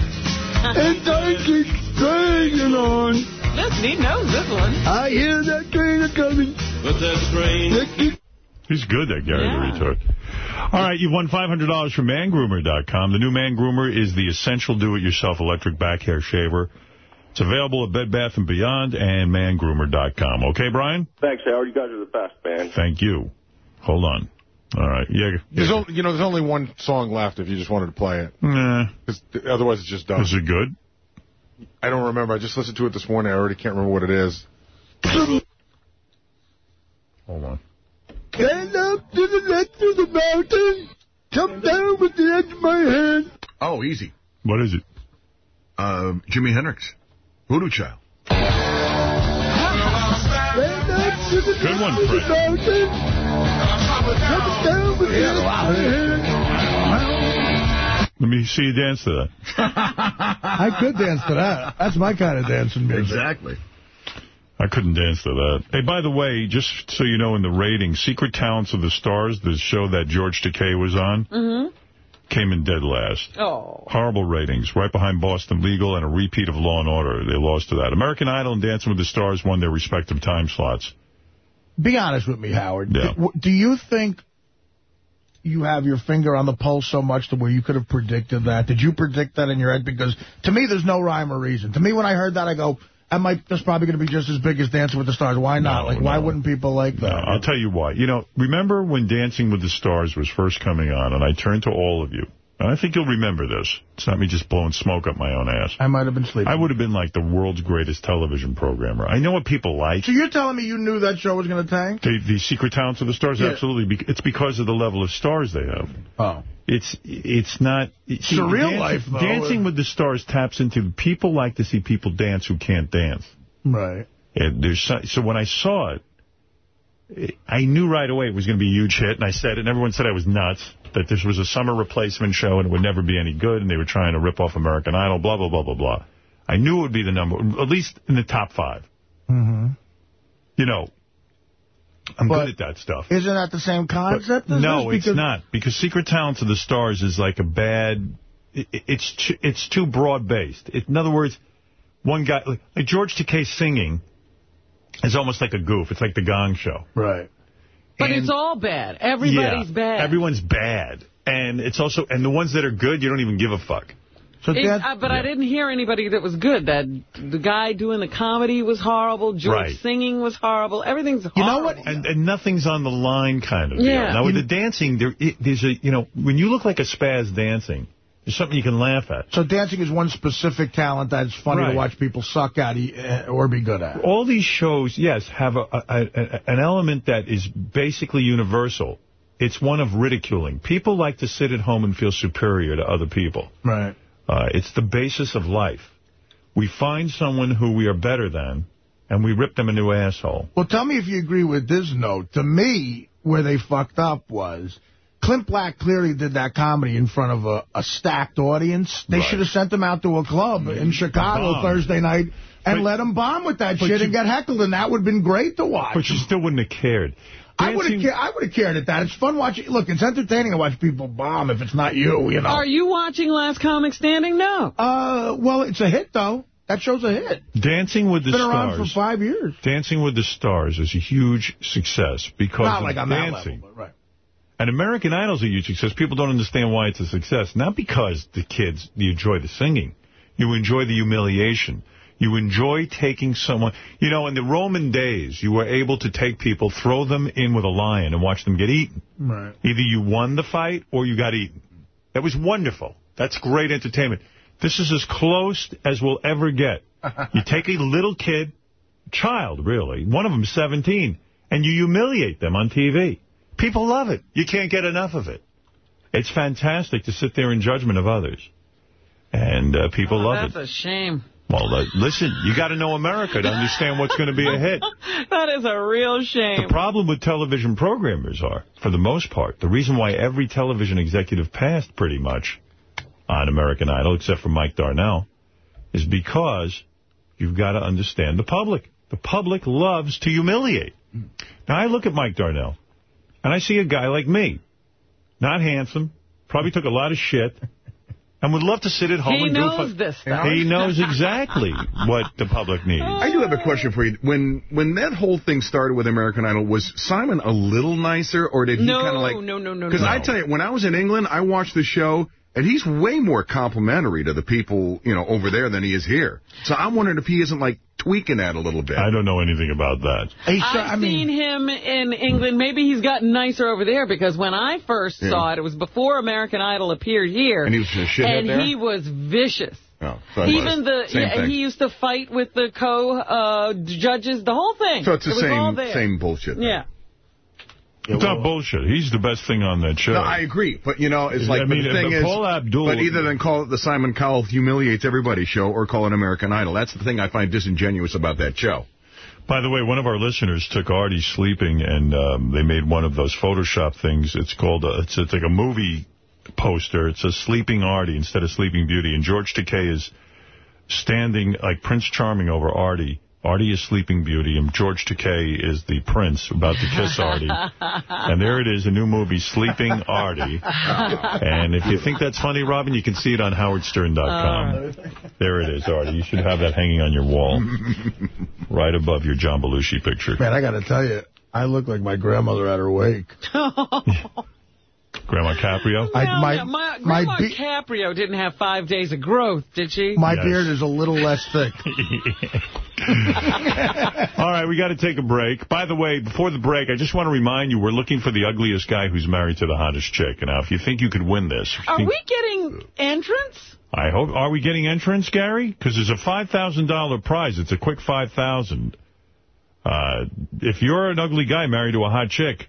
and time keeps dragging on. Listen, he knows this one. I hear that train a coming. But that train... He's good, that Gary Yeah. the retard. All right, you've won $500 from mangroomer.com. The new Man Groomer is the essential do-it-yourself electric back hair shaver. It's available at Bed Bath & Beyond and mangroomer.com. Okay, Brian? Thanks, Howard. You guys are the best, man. Thank you. Hold on. All right. Yeah. There's only, you know, there's only one song left if you just wanted to play it. Nah. 'Cause Otherwise, it's just done. Is it good? I don't remember. I just listened to it this morning. I already can't remember what it is. Hold on. Stand up to the left of the mountain. Jump down with the edge of my hand. Oh, easy. What is it? Uh, Jimi Hendrix. Voodoo Child. Stand up to the Good one, left Fred. Let me see you dance to that. [laughs] I could dance to that. That's my kind of dancing music. Exactly. I couldn't dance to that. Hey, by the way, just so you know, in the ratings, Secret Talents of the Stars, the show that George Takei was on, Mm-hmm. came in dead last. Oh. Horrible ratings, right behind Boston Legal and a repeat of Law and Order. They lost to that. American Idol and Dancing with the Stars won their respective time slots. Be honest with me, Howard. Yeah. Do, you think you have your finger on the pulse so much to where you could have predicted that? Did you predict that in your head? Because to me, there's no rhyme or reason. To me, when I heard that, I go, I might, that's probably going to be just as big as Dancing with the Stars. Why not? No, like, why wouldn't people like No, that? I'll tell you why. You know, remember when Dancing with the Stars was first coming on, and I turned to all of you. I think you'll remember this. It's not me just blowing smoke up my own ass. I might have been sleeping. I would have been like the world's greatest television programmer. I know what people like. So you're telling me you knew that show was going to tank? The, the Secret Talents of the Stars, Yeah. absolutely. It's because of the level of stars they have. Oh. It's it's not... see, Surreal Dancing- life, though. Dancing with the Stars taps into... People like to see people dance who can't dance. Right. And there's so, so when I saw it, it- I knew right away it was going to be a huge hit, and I said it, and everyone said I was nuts, that this was a summer replacement show and it would never be any good, and they were trying to rip off American Idol, blah, blah, blah, blah, blah. I knew it would be the number, at least in the top five. Mm-hmm. You know, I'm But good at that stuff. Isn't that the same concept? as No, this? it's Because- not. Because Secret Talents of the Stars is like a bad... It, it's too, it's too broad-based. It- In other words, one guy... Like, like George Takei singing is almost like a goof. It's like the Gong Show. Right. But And- it's all bad. Everybody's Yeah, bad. Everyone's bad. And it's also... And the ones that are good, you don't even give a fuck. So It- uh, but I didn't hear anybody that was good. That the guy doing the comedy was horrible. George Right. singing was horrible. Everything's horrible. You know what? And, and nothing's on the line kind of deal. Yeah. Now, with You- the dancing, there, it, there's a... You know, when you look like a spaz dancing, there's something you can laugh at. So dancing is one specific talent that's funny Right. to watch people suck at uh, or be good at. All these shows, yes, have a, a, a, an element that is basically universal. It's one of ridiculing. People like to sit at home and feel superior to other people. Right. Uh, it's the basis of life. We find someone who we are better than, and we rip them a new asshole. Well, tell me if you agree with this note. To me, where they fucked up was Clint Black clearly did that comedy in front of a, a stacked audience. They should have sent him out to a club in Chicago Thursday night and But- let him bomb with that shit you- and get heckled, and that would have been great to watch. But you still wouldn't have cared. I would have cared. I would have cared at that. It's fun watching. Look, it's entertaining to watch people bomb if it's not you. You know. Are you watching Last Comic Standing? No. Uh, well, it's a hit though. That show's a hit. Dancing with the It's been Stars. around for five years. Dancing with the Stars is a huge success because Not of like on that dancing. level, but right. And American Idol's a huge success. People don't understand why it's a success. Not because the kids, you enjoy the singing. You enjoy the humiliation. You enjoy taking someone... You know, in the Roman days, you were able to take people, throw them in with a lion, and watch them get eaten. Right. Either you won the fight or you got eaten. That was wonderful. That's great entertainment. This is as close as we'll ever get. You [laughs] take a little kid, child, really, one of them 17, and you humiliate them on TV. People love it. You can't get enough of it. It's fantastic to sit there in judgment of others. And uh, people Oh, love that's it. That's a shame. Well, uh, listen, you got to know America to understand what's going to be a hit. [laughs] that is a real shame. The problem with television programmers are, for the most part, the reason why every television executive passed pretty much on American Idol, except for Mike Darnell, is because you've got to understand the public. The public loves to humiliate. Now, I look at Mike Darnell, and I see a guy like me, not handsome, probably took a lot of shit, and would love to sit at home He and knows goof on- this stuff. He knows exactly what the public [laughs] needs. I do have a question for you. When when that whole thing started with American Idol, was Simon a little nicer, or did he No, kind of like? no, no, no, Because no. I tell you, when I was in England, I watched the show, and he's way more complimentary to the people, you know, over there than he is here. So I'm wondering if he isn't like tweaking that a little bit. I don't know anything about that. I've seen him in England. Maybe he's gotten nicer over there because when I first Yeah. saw it, it was before American Idol appeared here. And he was a shithead And there? he was vicious. Oh, so he Even was. the yeah, he used to fight with the co uh, judges, the whole thing. So it's the it same same bullshit. Yeah. It's not bullshit. He's the best thing on that show. No, I agree, but you know, it's like I mean, the thing is, Paula Abdul- but either than call it the Simon Cowell humiliates everybody show or call it American Idol. That's the thing I find disingenuous about that show. By the way, one of our listeners took Artie sleeping, and um, they made one of those Photoshop things. It's called, a, it's, it's like a movie poster. It says Sleeping Artie instead of Sleeping Beauty. And George Takei is standing like Prince Charming over Artie. Artie is Sleeping Beauty, and George Takei is the prince about to kiss Artie. [laughs] and there it is, a new movie, Sleeping Artie. And if you think that's funny, Robin, you can see it on howardstern.com. Uh. There it is, Artie. You should have that hanging on your wall, right above your John Belushi picture. Man, I got to tell you, I look like my grandmother at her wake. [laughs] Grandma Caprio? I, Well, my, yeah, my, my, Grandma be- Caprio didn't have five days of growth, did she? my beard is a little less thick. [laughs] [laughs] All right, we got to take a break. By the way, before the break, I just want to remind you, we're looking for the ugliest guy who's married to the hottest chick. Now, if you think you could win this... Are think- we getting entrance? I hope. Are we getting entrance, Gary? Because there's a $5,000 prize. It's a quick 5000 uh, If you're an ugly guy married to a hot chick,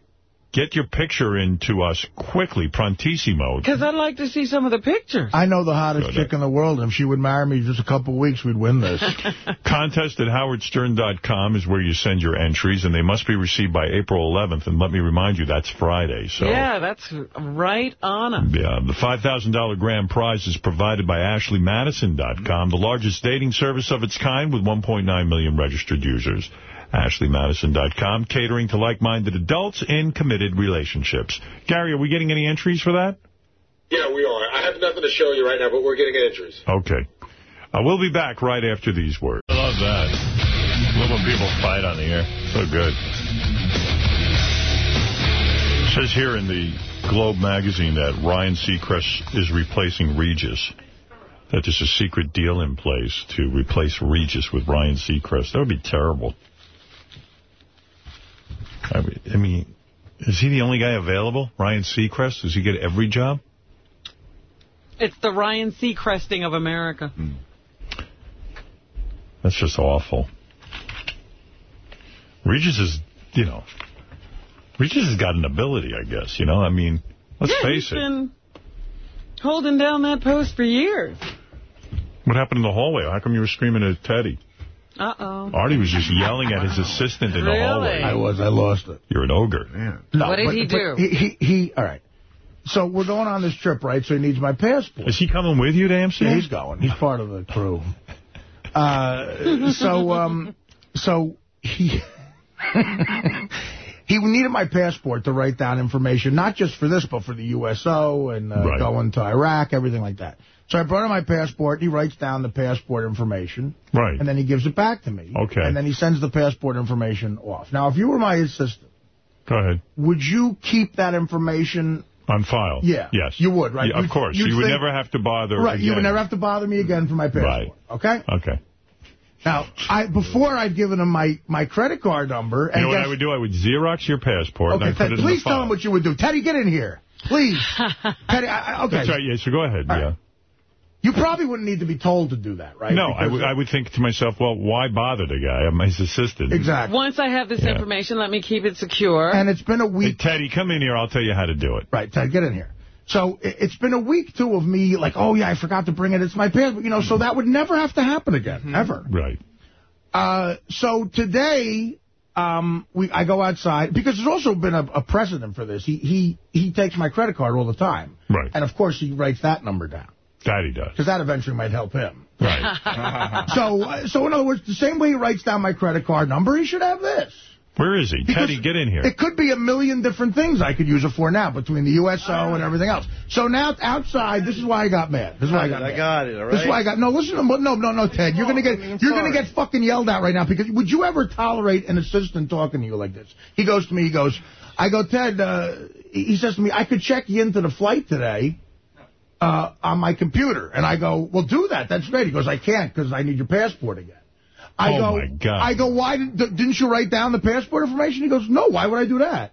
get your picture in to us quickly, prontissimo. Because I'd like to see some of the pictures. I know the hottest Good. chick in the world, and if she would marry me just a couple of weeks, we'd win this. [laughs] Contest at howardstern.com is where you send your entries, and they must be received by April 11th. And let me remind you, that's Friday. So Yeah, that's right on us. Yeah, the $5,000 grand prize is provided by AshleyMadison.com, the largest dating service of its kind with 1.9 million registered users. AshleyMadison.com, catering to like-minded adults in committed relationships. Gary, are we getting any entries for that? Yeah, we are. I have nothing to show you right now, but we're getting entries. Okay. Uh, we'll be back right after these words. I love that. I love when people fight on the air. So good. It says here in the Globe magazine that Ryan Seacrest is replacing Regis. That there's a secret deal in place to replace Regis with Ryan Seacrest. That would be terrible. I mean- I mean, is he the only guy available? Ryan Seacrest? Does he get every job? It's the Ryan Seacresting of America. Hmm. That's just awful. Regis is, you know, Regis has got an ability, I guess, you know? I mean, let's yeah, face it. been holding down that post for years. What happened in the hallway? How come you were screaming at Teddy? Uh-oh. Artie was just yelling at his assistant in the hallway. I was. I lost it. You're an ogre. No, What did but- he do? He, he, he, all right. So we're going on this trip, right? So he needs my passport. Is he coming with you to Amsterdam? Yeah, he's going. He's part of the crew. [laughs] Uh, so, um, so he [laughs] he needed my passport to write down information, not just for this, but for the USO and uh, Right. going to Iraq, everything like that. So I brought him my passport. He writes down the passport information. Right. And then he gives it back to me. Okay. And then he sends the passport information off. Now, if you were my assistant, Go ahead. would you keep that information On file. Yeah. Yes. You would, right? Yeah, of course. You would think- never have to bother Right, you would never have to bother me again for my passport. Right. Okay? Okay. Now, I before I'd given him my, my credit card number. You and know what I would do? I would Xerox your passport Okay, Ted, put it in please tell him what you would do. Teddy, get in here. Please. [laughs] Teddy, I- okay. That's right. Yeah, so go ahead. All yeah. right. You probably wouldn't need to be told to do that, right? No, I would, I would think to myself, well, why bother the guy? I'm his assistant. Exactly. Once I have this Yeah. information, let me keep it secure. And it's been a Hey, week. Teddy, come in here. I'll tell you how to do it. Right, Ted, get in here. So it's been a week, too, of me like, oh, yeah, I forgot to bring it. It's my passport. You know, so that would never have to happen again, ever. Right. Uh, so today, um, we I go outside because there's also been a, a precedent for this. He he he takes my credit card all the time, Right. and of course he writes that number down That he does. because that eventually might help him. Right. [laughs] so uh, so in other words, the same way he writes down my credit card number, he should have this. Where is he? Because Teddy, get in here. It could be a million different things I could use it for now between the USO and everything else. So now outside, this is why I got mad. This is why I got I got it, all This is why I got no. Listen, to no, no, no, Ted. You're gonna get you're gonna get fucking yelled at right now because would you ever tolerate an assistant talking to you like this? He goes to me. He goes, I go, Ted. Uh, he says to me, I could check you into the flight today. Uh, on my computer. And I go, well, do that. That's great. He goes, I can't because I need your passport again. I Oh, go, my God. I go, why did, didn't you write down the passport information? He goes, no, why would I do that?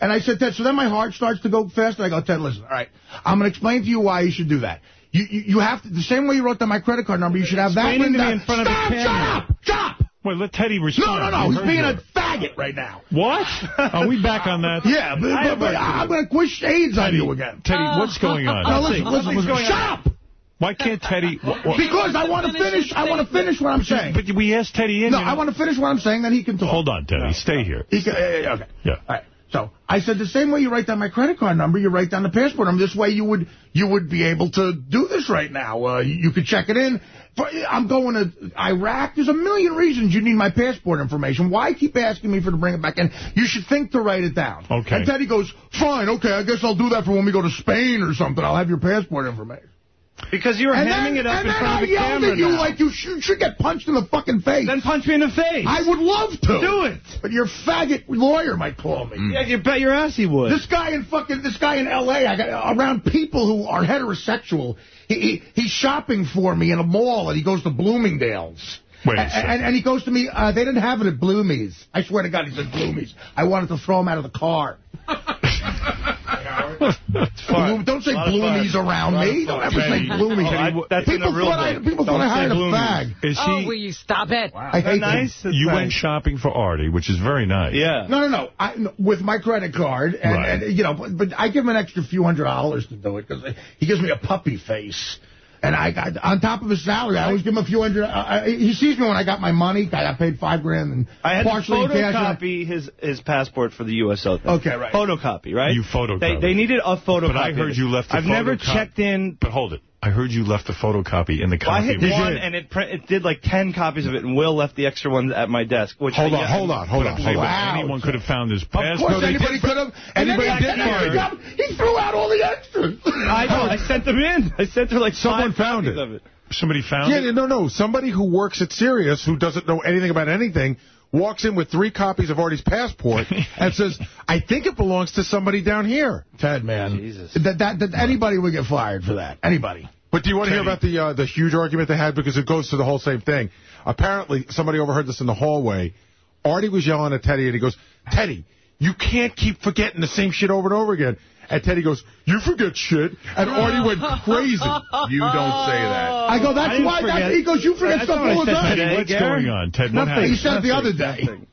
And I said, Ted, so then my heart starts to go fast. And I go, Ted, listen, all right, I'm going to explain to you why you should do that. You, you, you have to, the same way you wrote down my credit card number, you should have that Explain it written down. in front of the camera. Stop, stop. Wait, let Teddy No, respond. no, no, We he's being you. a faggot right now. What? [laughs] Are we back on that? Yeah, but, but, but I'm going to push shades on you again. Teddy, what's going on? [laughs] No, listen, listen, listen. Shut up! Why can't Teddy... [laughs] wh- wh- Because I want to finish. I want to finish what I'm saying. But we asked Teddy in. No, you know. I want to finish what I'm saying, then he can talk. Hold on, Teddy. Stay here. He can, yeah, yeah, okay. Yeah. All right. So I said the same way you write down my credit card number, you write down the passport number. This way you would you would be able to do this right now. Uh, you, you could check it in. I'm going to Iraq. There's a million reasons you need my passport information. Why keep asking me for to bring it back in? You should think to write it down. Okay. And Teddy goes, fine, okay, I guess I'll do that for when we go to Spain or something. I'll have your passport information. Because you were and hamming then, it up in front I of the camera And then I yelled at you now. like you should, should get punched in the fucking face. Then punch me in the face. I would love to. Do it. But your faggot lawyer might call me. Yeah, you bet your ass he would. This guy in fucking this guy in L.A. I got around people who are heterosexual. He, he he's shopping for me in a mall, and he goes to Bloomingdale's. Wait a and, and, and he goes to me. Uh, they didn't have it at Bloomies. I swear to God, he said Bloomies. I wanted to throw him out of the car. [laughs] Bloom- Don't say Lot Bloomies around me. Don't ever say Teddy, Bloomies. Teddy, that's people the real thought I, people thought Don't I hired a say Bloomies. fag. Is Oh, will you stop it? I hate nice? them. You nice. went shopping for Artie, which is very nice. Yeah. No, no, no. I, with my credit card, and, Right. and you know, but, but I give him an extra few hundred dollars to do it because he gives me a puppy face. And I got on top of his salary, I always give him a few hundred. Uh, uh, he sees me when I got my money. I got paid five grand and I had to partially in cash. photocopy his his passport for the USO thing. Okay, right. Photocopy, right? You photocopied They, they needed a photocopy. But I heard you left the I've never checked in. But hold it. I heard you left the photocopy in the Well, I copy. hit one, and it print, it did like 10 copies of it, and Will left the extra ones at my desk. Which Hold I, on, hold on, hold on, Wait, hold but on. anyone could have found his Of passport. course, anybody could have. Anybody he, did and then he, find he threw out all the extras. I know. I sent them in. I sent her like Someone five found copies it. Of it. Somebody found Yeah, it? Yeah, no, no. Somebody who works at Sirius, who doesn't know anything about anything, walks in with three copies of Artie's passport [laughs] and says, I think it belongs to somebody down here. Ted, man, Jesus. that, that that anybody would get fired for that. Anybody. But do you want to hear about the uh, the huge argument they had? Because it goes to the whole same thing. Apparently, somebody overheard this in the hallway. Artie was yelling at Teddy, and he goes, Teddy, you can't keep forgetting the same shit over and over again. And Teddy goes, you forget shit. And Artie went crazy. You don't say that. I go. That's didn't why. That's, forget. he goes. You forget That's stuff not what I all the time. today. What's Gary? going on, Ted? What Nothing. happened? He said it the other day. nothing.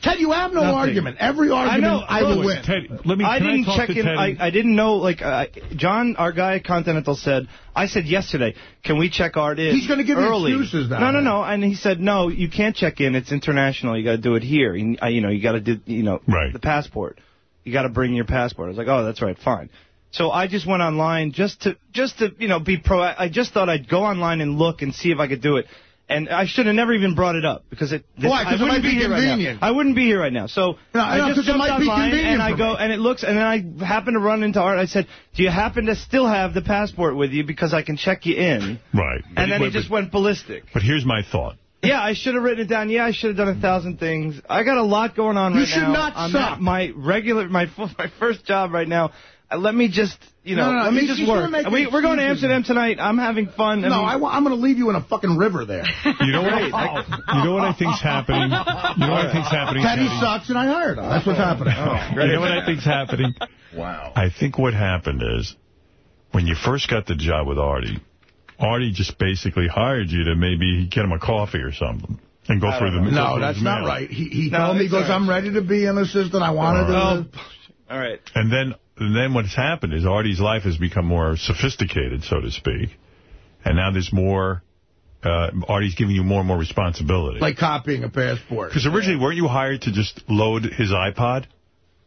Ted, you have no Nothing. argument. Every argument know. I will win. Ted, let me, I didn't talk check in. I, I didn't know. Like uh, John, our guy at Continental said. I said yesterday, can we check Art in? He's gonna give you early? excuses now. No, no, no. And he said, no, you can't check in. It's international. You got to do it here. You, uh, you know, you got to do, you know, Right. the passport. You got to bring your passport. I was like, oh, that's right, fine. So I just went online just to, just to, you know, be pro. I just thought I'd go online and look and see if I could do it. And I should have never even brought it up because it. This, Why? 'Cause I it wouldn't might be here right convenient. I wouldn't be here right now. So No, I no, just 'cause it jumped might online convenient and I go me. and it looks and then I happen to run into Art. I said, "Do you happen to still have the passport with you because I can check you in?" Right. And then he But- just went ballistic. But here's my thought. Yeah, I should have written it down. Yeah, I should have done a thousand things. I got a lot going on You right should now. not I'm suck. my regular, my [laughs] my first job right now. Uh, let me just, you know, No, no, no, let me he's- just he's gonna work. make We, we're going to. Amsterdam tonight. I'm having fun. No, I, am going to leave you in a fucking river there. [laughs] You know what? I, you know what I think's happening. You know what I think's happening. Teddy Teddy? sucks and I hired him. That's what's happening. You know what I think's happening? Wow. I think what happened is when you first got the job with Artie, Artie just basically hired you to maybe get him a coffee or something and go through the don't No, through that's not mail. right. He, he No, told me, he goes, all right. I'm ready to be an assistant. I wanted to... Oh, all right. And then, and then what's happened is Artie's life has become more sophisticated, so to speak. And now there's more, uh, Artie's giving you more and more responsibility. Like copying a passport. Because originally, weren't you hired to just load his iPod?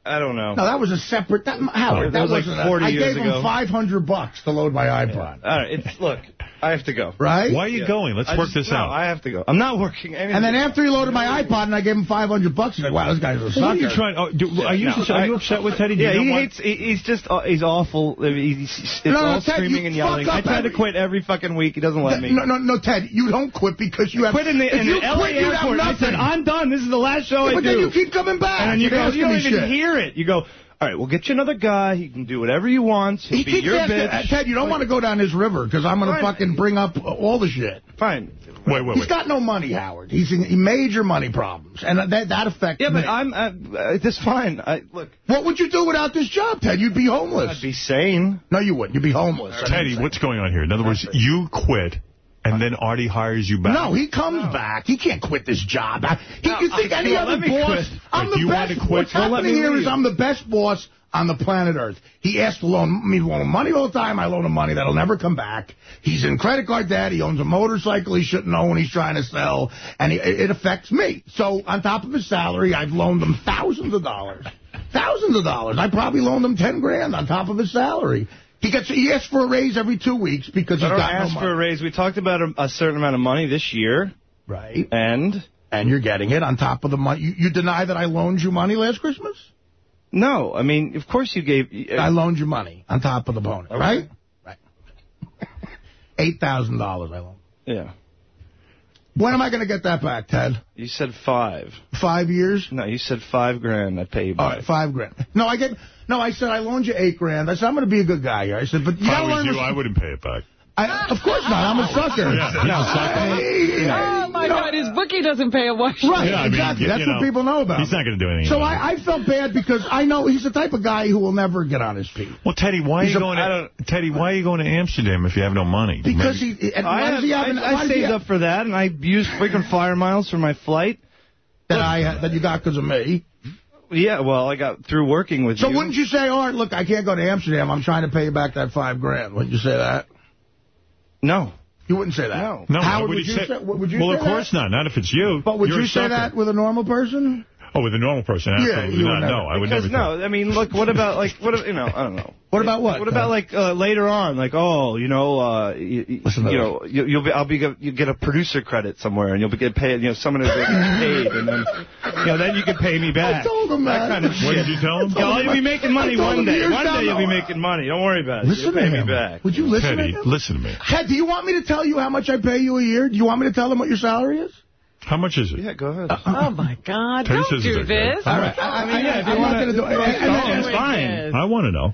I don't know. No, that was a separate. That, Howard, that, was, was like 40 a, years ago. I gave him 500 bucks to load my iPod. Yeah. All right, it's, look, I have to go. Right? Why are you yeah. going? Let's I work just, this no, out. I have to go. I'm not working anything. And then after he loaded my iPod and I gave him 500 bucks, he's like, wow, this guy's a sucker. What are you trying? Oh, do, are you, no, are you I, upset with Teddy? Do yeah, he hates. He, he's just uh, he's awful. He's, he's no, no, all Ted, screaming and yelling. I try to quit every fucking week. He doesn't let me. No, no, no, Ted, you don't quit because you have. Quit in the, in LA airport. I said, I'm done. This is the last show I do. But then you keep coming back. And you go, you don't even hear hear it. You go, all right, we'll get you another guy. He can do whatever he wants. He'll he be your bitch. That. Ted, you don't want to go down his river because I'm going to fucking bring up all the shit. Fine. Wait, wait, wait. He's got no money, Howard. He's in major money problems, and that that affects. Yeah, me. but I'm uh, this fine. I, look. What would you do without this job, Ted? You'd be homeless. I'd be sane. No, you wouldn't. You'd be homeless. Teddy, what's going on here? In other words, you quit and then Artie hires you back? No, he comes no. back. He can't quit this job. He no, could think I, any other boss. Quit. I'm like, the best. Want What's well, happening here is I'm the best boss on the planet Earth. He asks to loan me loan money all the time. I loan him money that'll never come back. He's in credit card debt. He owns a motorcycle he shouldn't own. He's trying to sell, and he, it affects me. So on top of his salary, I've loaned him thousands of dollars. Thousands of dollars. I probably loaned him ten grand on top of his salary. He gets he asks for a raise every two weeks because he's got no money. ask for a raise. We talked about a, a, certain amount of money this year. Right. And? And you're getting it on top of the money. You, you deny that I loaned you money last Christmas? No. I mean, of course you gave... Uh, I loaned you money on top of the bonus, okay. right? Right. [laughs] $8,000 I loaned. Yeah. When am I going to get that back, Ted? You said five. Five years? No, you said five grand. I pay you back. All right, five grand. No, I get. No, I said I loaned you eight grand. I said I'm going to be a good guy here. I said, but you got to. You, I wouldn't pay it back. I, of course not. I'm a sucker. Yeah, he's a sucker. Oh, my you know, God. His bookie doesn't pay a wash. Right, yeah, exactly. I mean, That's what people know about. He's not going to do anything. So I, I, felt bad because I know he's the type of guy who will never get on his feet. Well, Teddy, why are you going to Teddy? Why are you going to Amsterdam if you have no money? Because Maybe. he. And I, he have, I, I saved up for that, and I used freaking flyer miles for my flight that I that you got because of me. Yeah, well, I got through working with so you. So wouldn't you say, all right, look, I can't go to Amsterdam. I'm trying to pay you back that five grand. Wouldn't you say that? No. You wouldn't say that? No. no How would, you say, say, would you well, say that? Well, of course not. Not if it's you. But would You're you say that with a normal person? Oh, with a normal person, absolutely yeah, not. Never. No, I would because, never. No, I mean, look, what about like, what if, you know, I don't know. [laughs] What about what? What about like uh, later on, like oh, you know, uh, you, you know, you, will be, I'll be, you get a producer credit somewhere, and you'll be get paid, you know, someone is get paid, and then, [laughs] you know, then you can pay me back. I told him that. that kind of [laughs] what did you tell him? Yeah, you'll be making money one day. One day you'll be making money. Don't worry about it. Listen you'll to me back. Would you listen Teddy, to him? Listen to me. Ted, do you want me to tell you how much I pay you a year? Do you want me to tell him what your salary is? How much is it? Yeah, go ahead. [laughs] oh, my God. Don't do this. All right. I, mean, yeah, if you want to do it, it's fine. I want to know.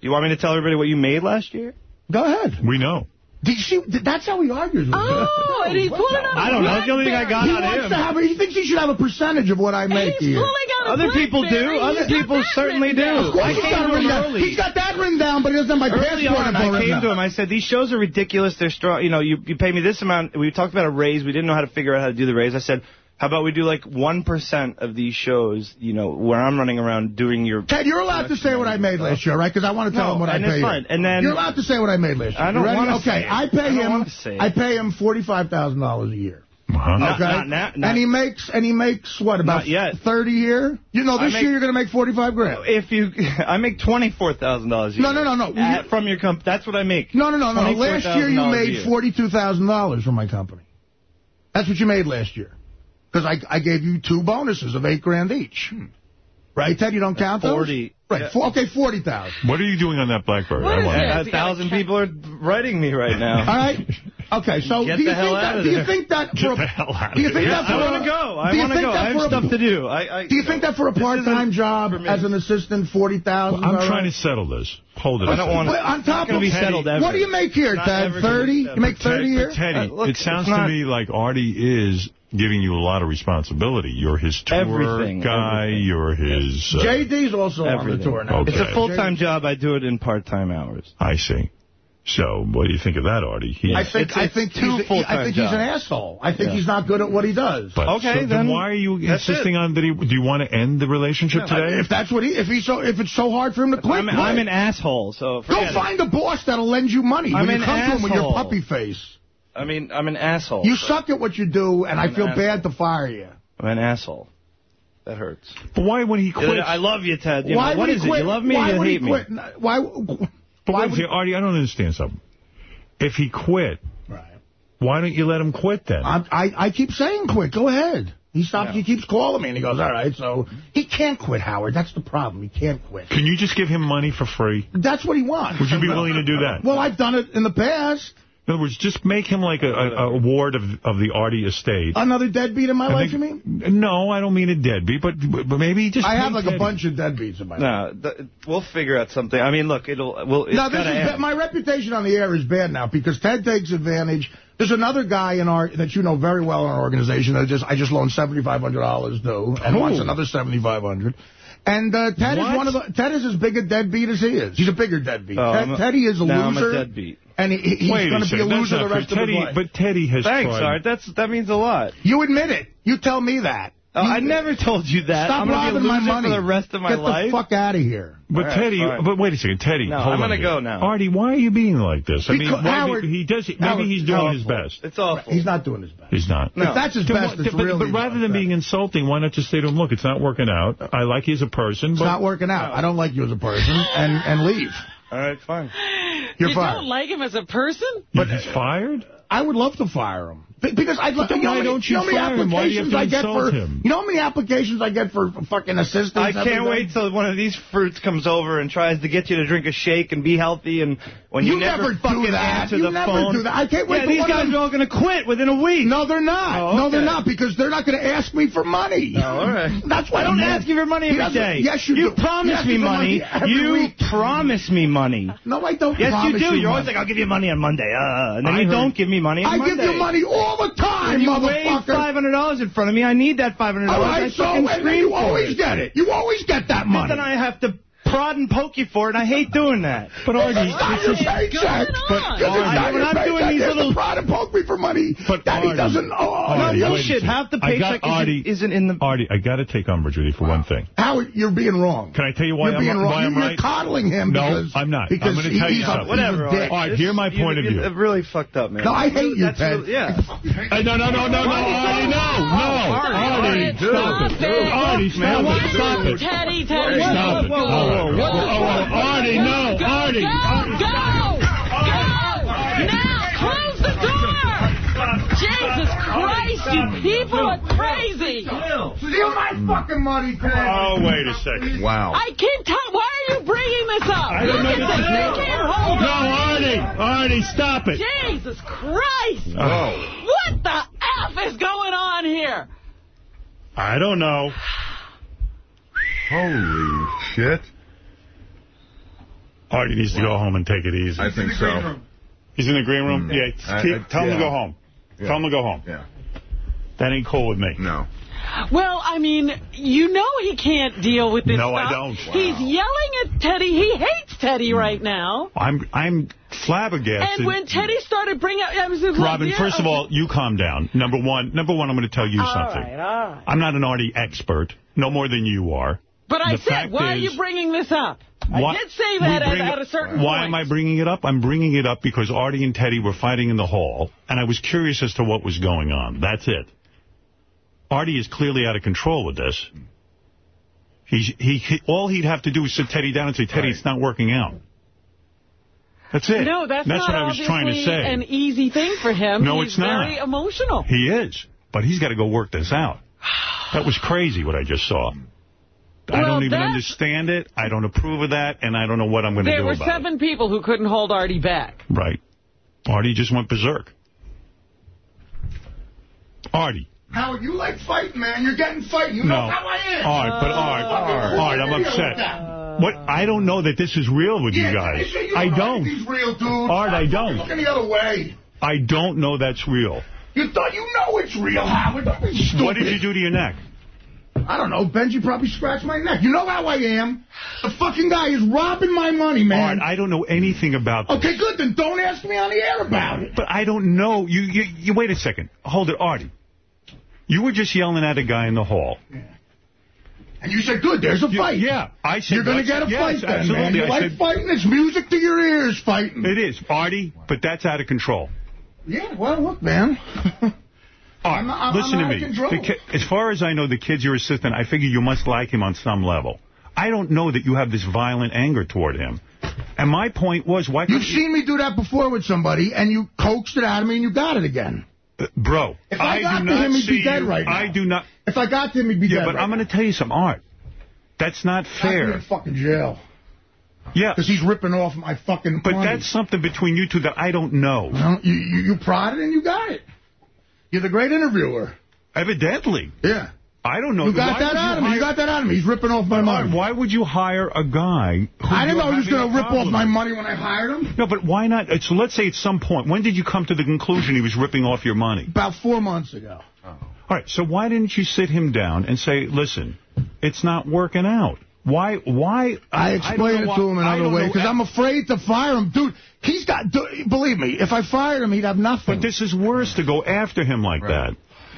You want me to tell everybody what you made last year? Go ahead. We know. Did she? That's how he argues with Oh, and [laughs] he's pulling out I don't know. It's the only thing I got he on wants him. To have, he thinks he should have a percentage of what I make he's pulling out a Other people do. Other people certainly do. I he's came got, to him down. he's got that ring down, but he doesn't have my Early passport. On, I came to him. I said, these shows are ridiculous. They're strong. You know, you, you pay me this amount. We talked about a raise. We didn't know how to figure out how to do the raise. I said, how about we do like 1% of these shows, you know, where I'm running around doing your... Ted, you're allowed to say what I made last year, right? Because I want to tell no, him what I paid. No, And then... You're allowed to say what I made last year. I don't want to Okay, say I pay I him I pay him $45,000 a year. Uh -huh. okay. Not, not, and he makes and he makes what about yet. 30 year? You know, this make, year you're going to make 45 grand. If you, [laughs] I make $24,000 a year. No, no, no, no. At, from your company, that's what I make. No, no, no, no. Last year you made $42,000 from my company. That's what you made last year. Because I, I gave you two bonuses of eight grand each. Hmm. Right, Ted? You don't That's count 40. Right. Yeah. okay, 40,000. What are you doing on that BlackBerry? A thousand people are writing me right now. All right. Okay, so Get do you, think that, do you think that... For a, do you think yeah, that I want to go. I want to go. I have a, stuff to do. I, I, do you think that for a part-time job as an assistant, 40000 well, I'm trying to settle this. Hold it. I don't want to. On top of be settled ever. What do you make here, Ted? 30? You make 30 here? Teddy, it sounds to me like Artie is giving you a lot of responsibility. You're his tour everything, guy. Everything. You're his... Uh, JD's also everything. on the tour now. Okay. It's a full-time job. I do it in part-time hours. I see. So, what do you think of that, Artie? He, I think it's, I think two he's, full I think he's an asshole. I think yeah. he's not good at what he does. But, okay, so then, why are you insisting it. on that? He, do you want to end the relationship today? I, if that's what he, if he's so, if it's so hard for him to quit, I'm. I'm an asshole. So go find a boss that'll lend you money I'm when you come asshole. to him with your puppy face. I mean, I'm an asshole. You so suck at what you do, and I I'm feel an bad to fire you. I'm an asshole. That hurts. But why when he quits? I love you, Ted. You Why know, what would he it? quit? You love me Why or you would he me? quit? Why? But why would- see, Artie, I don't understand something. If he quit, right. why don't you let him quit then? I'm, I I keep saying quit. Go ahead. He stops. He keeps calling me, and he goes, "All right." So he can't quit, Howard. That's the problem. He can't quit. Can you just give him money for free? That's what he wants. Would you be willing to do that? Well, I've done it in the past. In other words, just make him like a, a, a ward of of the Artie estate. Another deadbeat in my I life, think- you mean? No, I don't mean a deadbeat, but but maybe just. I have pay like a bunch of deadbeats in my life. No, th- we'll figure out something. I mean, look, it'll. Well, it's No, this is end. my reputation on the air is bad now because Ted takes advantage. There's another guy in our that you know very well in our organization that just I just loaned seventy five hundred dollars to and Who? wants another 7,500. And uh, Ted What? is one of the Ted is as big a deadbeat as he is. He's a bigger deadbeat. Oh, Ted, a- Teddy is a now I'm a loser. deadbeat. And he, he- he's going to be a loser the fair. rest of Teddy, his life. But Teddy has Thanks, tried. Art. That's that means a lot. You admit it. You tell me that. Oh, You- I never told you that. Stop I'm robbing be a my money for the rest of my Get life. Get the fuck out of here. But All right, Teddy, fine. but wait a second, Teddy. No, hold I'm gonna here. go now. Artie, why are you being like this? I mean, Because- why- Howard- he does. Maybe Howard, he's doing Howard, his best. It's awful. He's not doing his best. He's not. No. If that's his Then best, what- it's but, really but rather than being insulting, why not just say to him, look, it's not working out. I like you as a person, It's but not working out. I don't like you as a person, and and leave. All right, fine. You're you fired. don't like him as a person? but he's fired. I would love to fire him. Because I'd love then you know why how many- don't you know many fire him? Why do you have applications to I get for, him? You know how many applications I get for fucking assistants? I can't wait till one of these fruits comes over and tries to get you to drink a shake and be healthy, and when you, You never do fucking that. answer You the never phone. do that. I can't wait Yeah, for these guys them- are all going to quit within a week. No, they're not. Oh, No, they're not because they're not going to ask me for money. Oh, all right. That's why I don't ask you for money every day. Yes, you, You do. promise me for money. You week. promise me money. No, I don't Yes, you do. You're always like, I'll give you money on Monday. Uh, and then I you heard- don't give me money on I Monday. give you money all the time, And you wave $500 in front of me. I need that $500. All I so and you always get it. You always get that money. then I have to prod and poke you for it, and I hate doing that. But Artie, It's not this is- paycheck. But, Because Artie, it's not we're your not doing these little- the prod and poke me for money But that he Artie- doesn't owe. Artie, no wait a shit. second. Half the paycheck Artie- isn't, isn't in the... Artie, I got to take umbrage with you for one thing. Howard, you're being wrong. Can I tell you why You're I'm, being wrong. why I'm You're right? coddling him No, because I'm not. Because I'm going to tell you something. Whatever. All right, hear my point of view. It really fucked up, man. No, I hate you, That's Ted. yeah. No, no, no, no, no, Artie, no, no. Artie, stop it. Artie, stop it. Stop it. Teddy, Teddy. Stop it. Whoa, whoa, whoa, whoa. Oh, oh, oh, Artie, no, Go, Artie. Go, go, go. Now, close the door. Jesus Christ, you people are crazy. Steal my fucking money, Ted. Oh, wait a second. Wow. I keep telling, why are you bringing this up? I don't Look know at this. this. They can't hold No, on. Artie, Artie, stop it. Jesus Christ. Oh. What the F is going on here? I don't know. Holy shit. Artie needs to go home and take it easy. I think so. He's in the green room? Mm. Yeah, I- keep- I- tell him yeah. to go home. Yeah. Tell him to go home. Yeah. That ain't cool with me. No. Well, I mean, you know he can't deal with this No, I don't. He's yelling at Teddy. He hates Teddy right now. I'm I'm flabbergasted. And when Teddy started bringing up... I was just like, Robin, yeah, first of all, you calm down. Number one, number one, I'm going to tell you All something. right, all right. I'm not an Artie expert, no more than you are. But I said, fact why are you bringing this up? Why- I did say that at, bring at it- a certain Why point. am I bringing it up? I'm bringing it up because Artie and Teddy were fighting in the hall, and I was curious as to what was going on. That's it. Artie is clearly out of control with this. He's, he, he All he'd have to do is sit Teddy down and say, Teddy, it's not working out. That's it. No, that's, that's not what I was trying to obviously say. an easy thing for him. No, He's it's not. very emotional. He is, but he's got to go work this out. That was crazy what I just saw. I don't even understand it. I don't approve of that, and I don't know what I'm going to do There do were about seven people who couldn't hold Artie back. Right. Artie just went berserk. Artie. Howard, you like fighting, man. You're getting fighting. You No. know how I am. All right, but Art, uh, Art, I'm upset. What? I don't know that this is real with Yeah, you guys. you I don't. He's real, dude. Art, I don't. Looking the other way. I don't know that's real. You thought you know it's real, Howard. Don't be stupid. What did you do to your neck? I don't know. Benji probably scratched my neck. You know how I am. The fucking guy is robbing my money, man. Art, I don't know anything about this. Okay, good. Then don't ask me on the air about it. But I don't know. You, you, you wait a second. Hold it, Artie. You were just yelling at a guy in the hall. Yeah. And you said, good, there's a fight. Yeah, I said You're going to get a yes, fight then, absolutely. man. You I like said, fighting? It's music to your ears, fighting. It is, Artie, but that's out of control. Yeah, well, look, man. [laughs] I'm, I'm, listen I'm to me. As far as I know, the kid's your assistant. I figure you must like him on some level. I don't know that you have this violent anger toward him. And my point was, why You've seen me do that before with somebody, and you coaxed it out of me, and you got it again. Uh, bro, If I, got do to not him, he'd be dead you. right now. I do not... If I got to him, he'd be Yeah, dead but right I'm going to tell you some art. That's not fair. Fair. in fucking jail. Yeah. Because he's ripping off my fucking But money. that's something between you two that I don't know. Well, you, you, you prodded and you got it. You're the great interviewer. Evidently. Yeah. I don't know. You got Why that out of me. You got that out of me. He's ripping off my money. Why would you hire a guy who I didn't know he was going to rip off my money when I hired him. No, but why not? So let's say at some point, when did you come to the conclusion he was ripping off your money? About four months ago. Oh. All right, so why didn't you sit him down and say, listen, it's not working out? Why? Why? I explained know it to him another way because I'm afraid to fire him. Dude, he's got, dude, believe me, if I fired him, he'd have nothing. But this is worse to go after him like that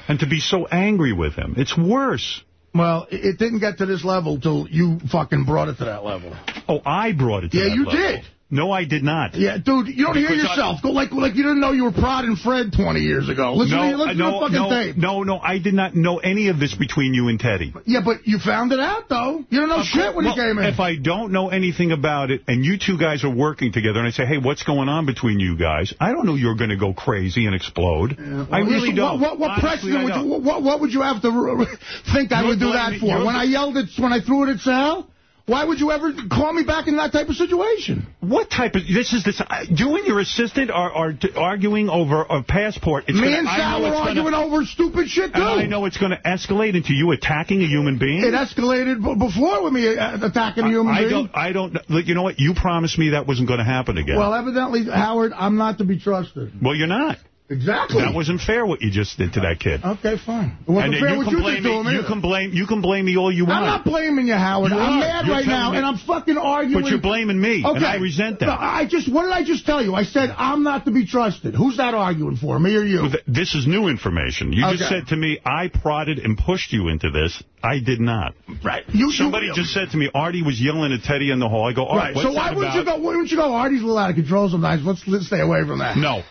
and to be so angry with him. It's worse. Well, it didn't get to this level till you fucking brought it to that level. Oh, I brought it to Yeah, that you did. No, I did not. Yeah, dude, you don't hear Because I- yourself. Go like like you didn't know you were prodding Fred 20 years ago. Listen to, no, listen no, to fucking no, tape. no, no, I did not know any of this between you and Teddy. Yeah, but you found it out, though. You don't know Of shit course- when well, he came in. If I don't know anything about it, and you two guys are working together, and I say, hey, what's going on between you guys? I don't know you're going to go crazy and explode. I Well, really listen, don't. What, what, what precedent would you, what, what would you have to think I would do that for? When I yelled at, when I threw it at Sal? Why would you ever call me back in that type of situation? What type of... This is this... You and your assistant are, are arguing over a passport. It's me gonna, and I Sal know were gonna- arguing over stupid shit, too. I know it's going to escalate into you attacking a human being. It escalated before with me uh, attacking a human I being. don't. I don't. You know what? You promised me that wasn't going to happen again. Well, evidently, Howard, I'm not to be trusted. Well, you're not. Exactly. That wasn't fair what you just did to that kid. Okay, fine. It wasn't and fair you what can you blame did to me. him you either. can blame. You can blame me all you want. I'm not blaming you, Howard. You I'm mad You're right now, me- and I'm fucking arguing. But you're blaming me, Okay. and I resent that. No, I just, what did I just tell you? I said I'm not to be trusted. Who's that arguing for, me or you? This is new information. You just said to me, I prodded and pushed you into this. I did not. Right. You, Somebody you, just said to me, Artie was yelling at Teddy in the hall. I go, Art, Right. what's So why wouldn't you go? Why wouldn't you go? Artie's a little out of control sometimes. Let's, let's stay away from that. No.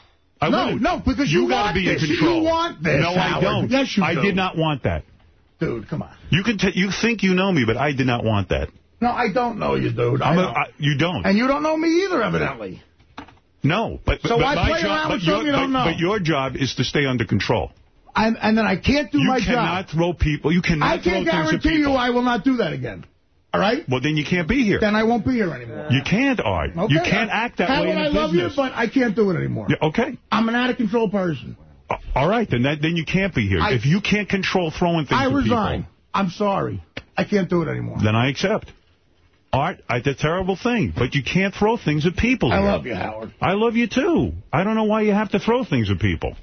I no, wouldn't. no, because you, gotta be this. in control. You want this. No, I don't. Yes, you I do. did not want that. Dude, come on. You can. You think you know me, but I did not want that. No, I don't know you, dude. I don't. I, you don't. and you don't know me either, evidently. no, but So but my play job, around with your, something you don't know? but your job is to stay under control. I'm, and then I can't do you my job. You cannot throw people. You cannot I at guarantee you I will not do that again. All right? Well, then you can't be here. Then I won't be here anymore. You can't, Art. Okay. You can't act that way in I business. love you, but I can't do it anymore. Yeah, okay. I'm an out-of-control person. Uh, All right, then that then you can't be here. I- if you can't control throwing things I at resign. people, I'm sorry. I can't do it anymore. then I accept. Art, it's a terrible thing, but you can't throw things at people. I here. love you, Howard. I love you, too. I don't know why you have to throw things at people,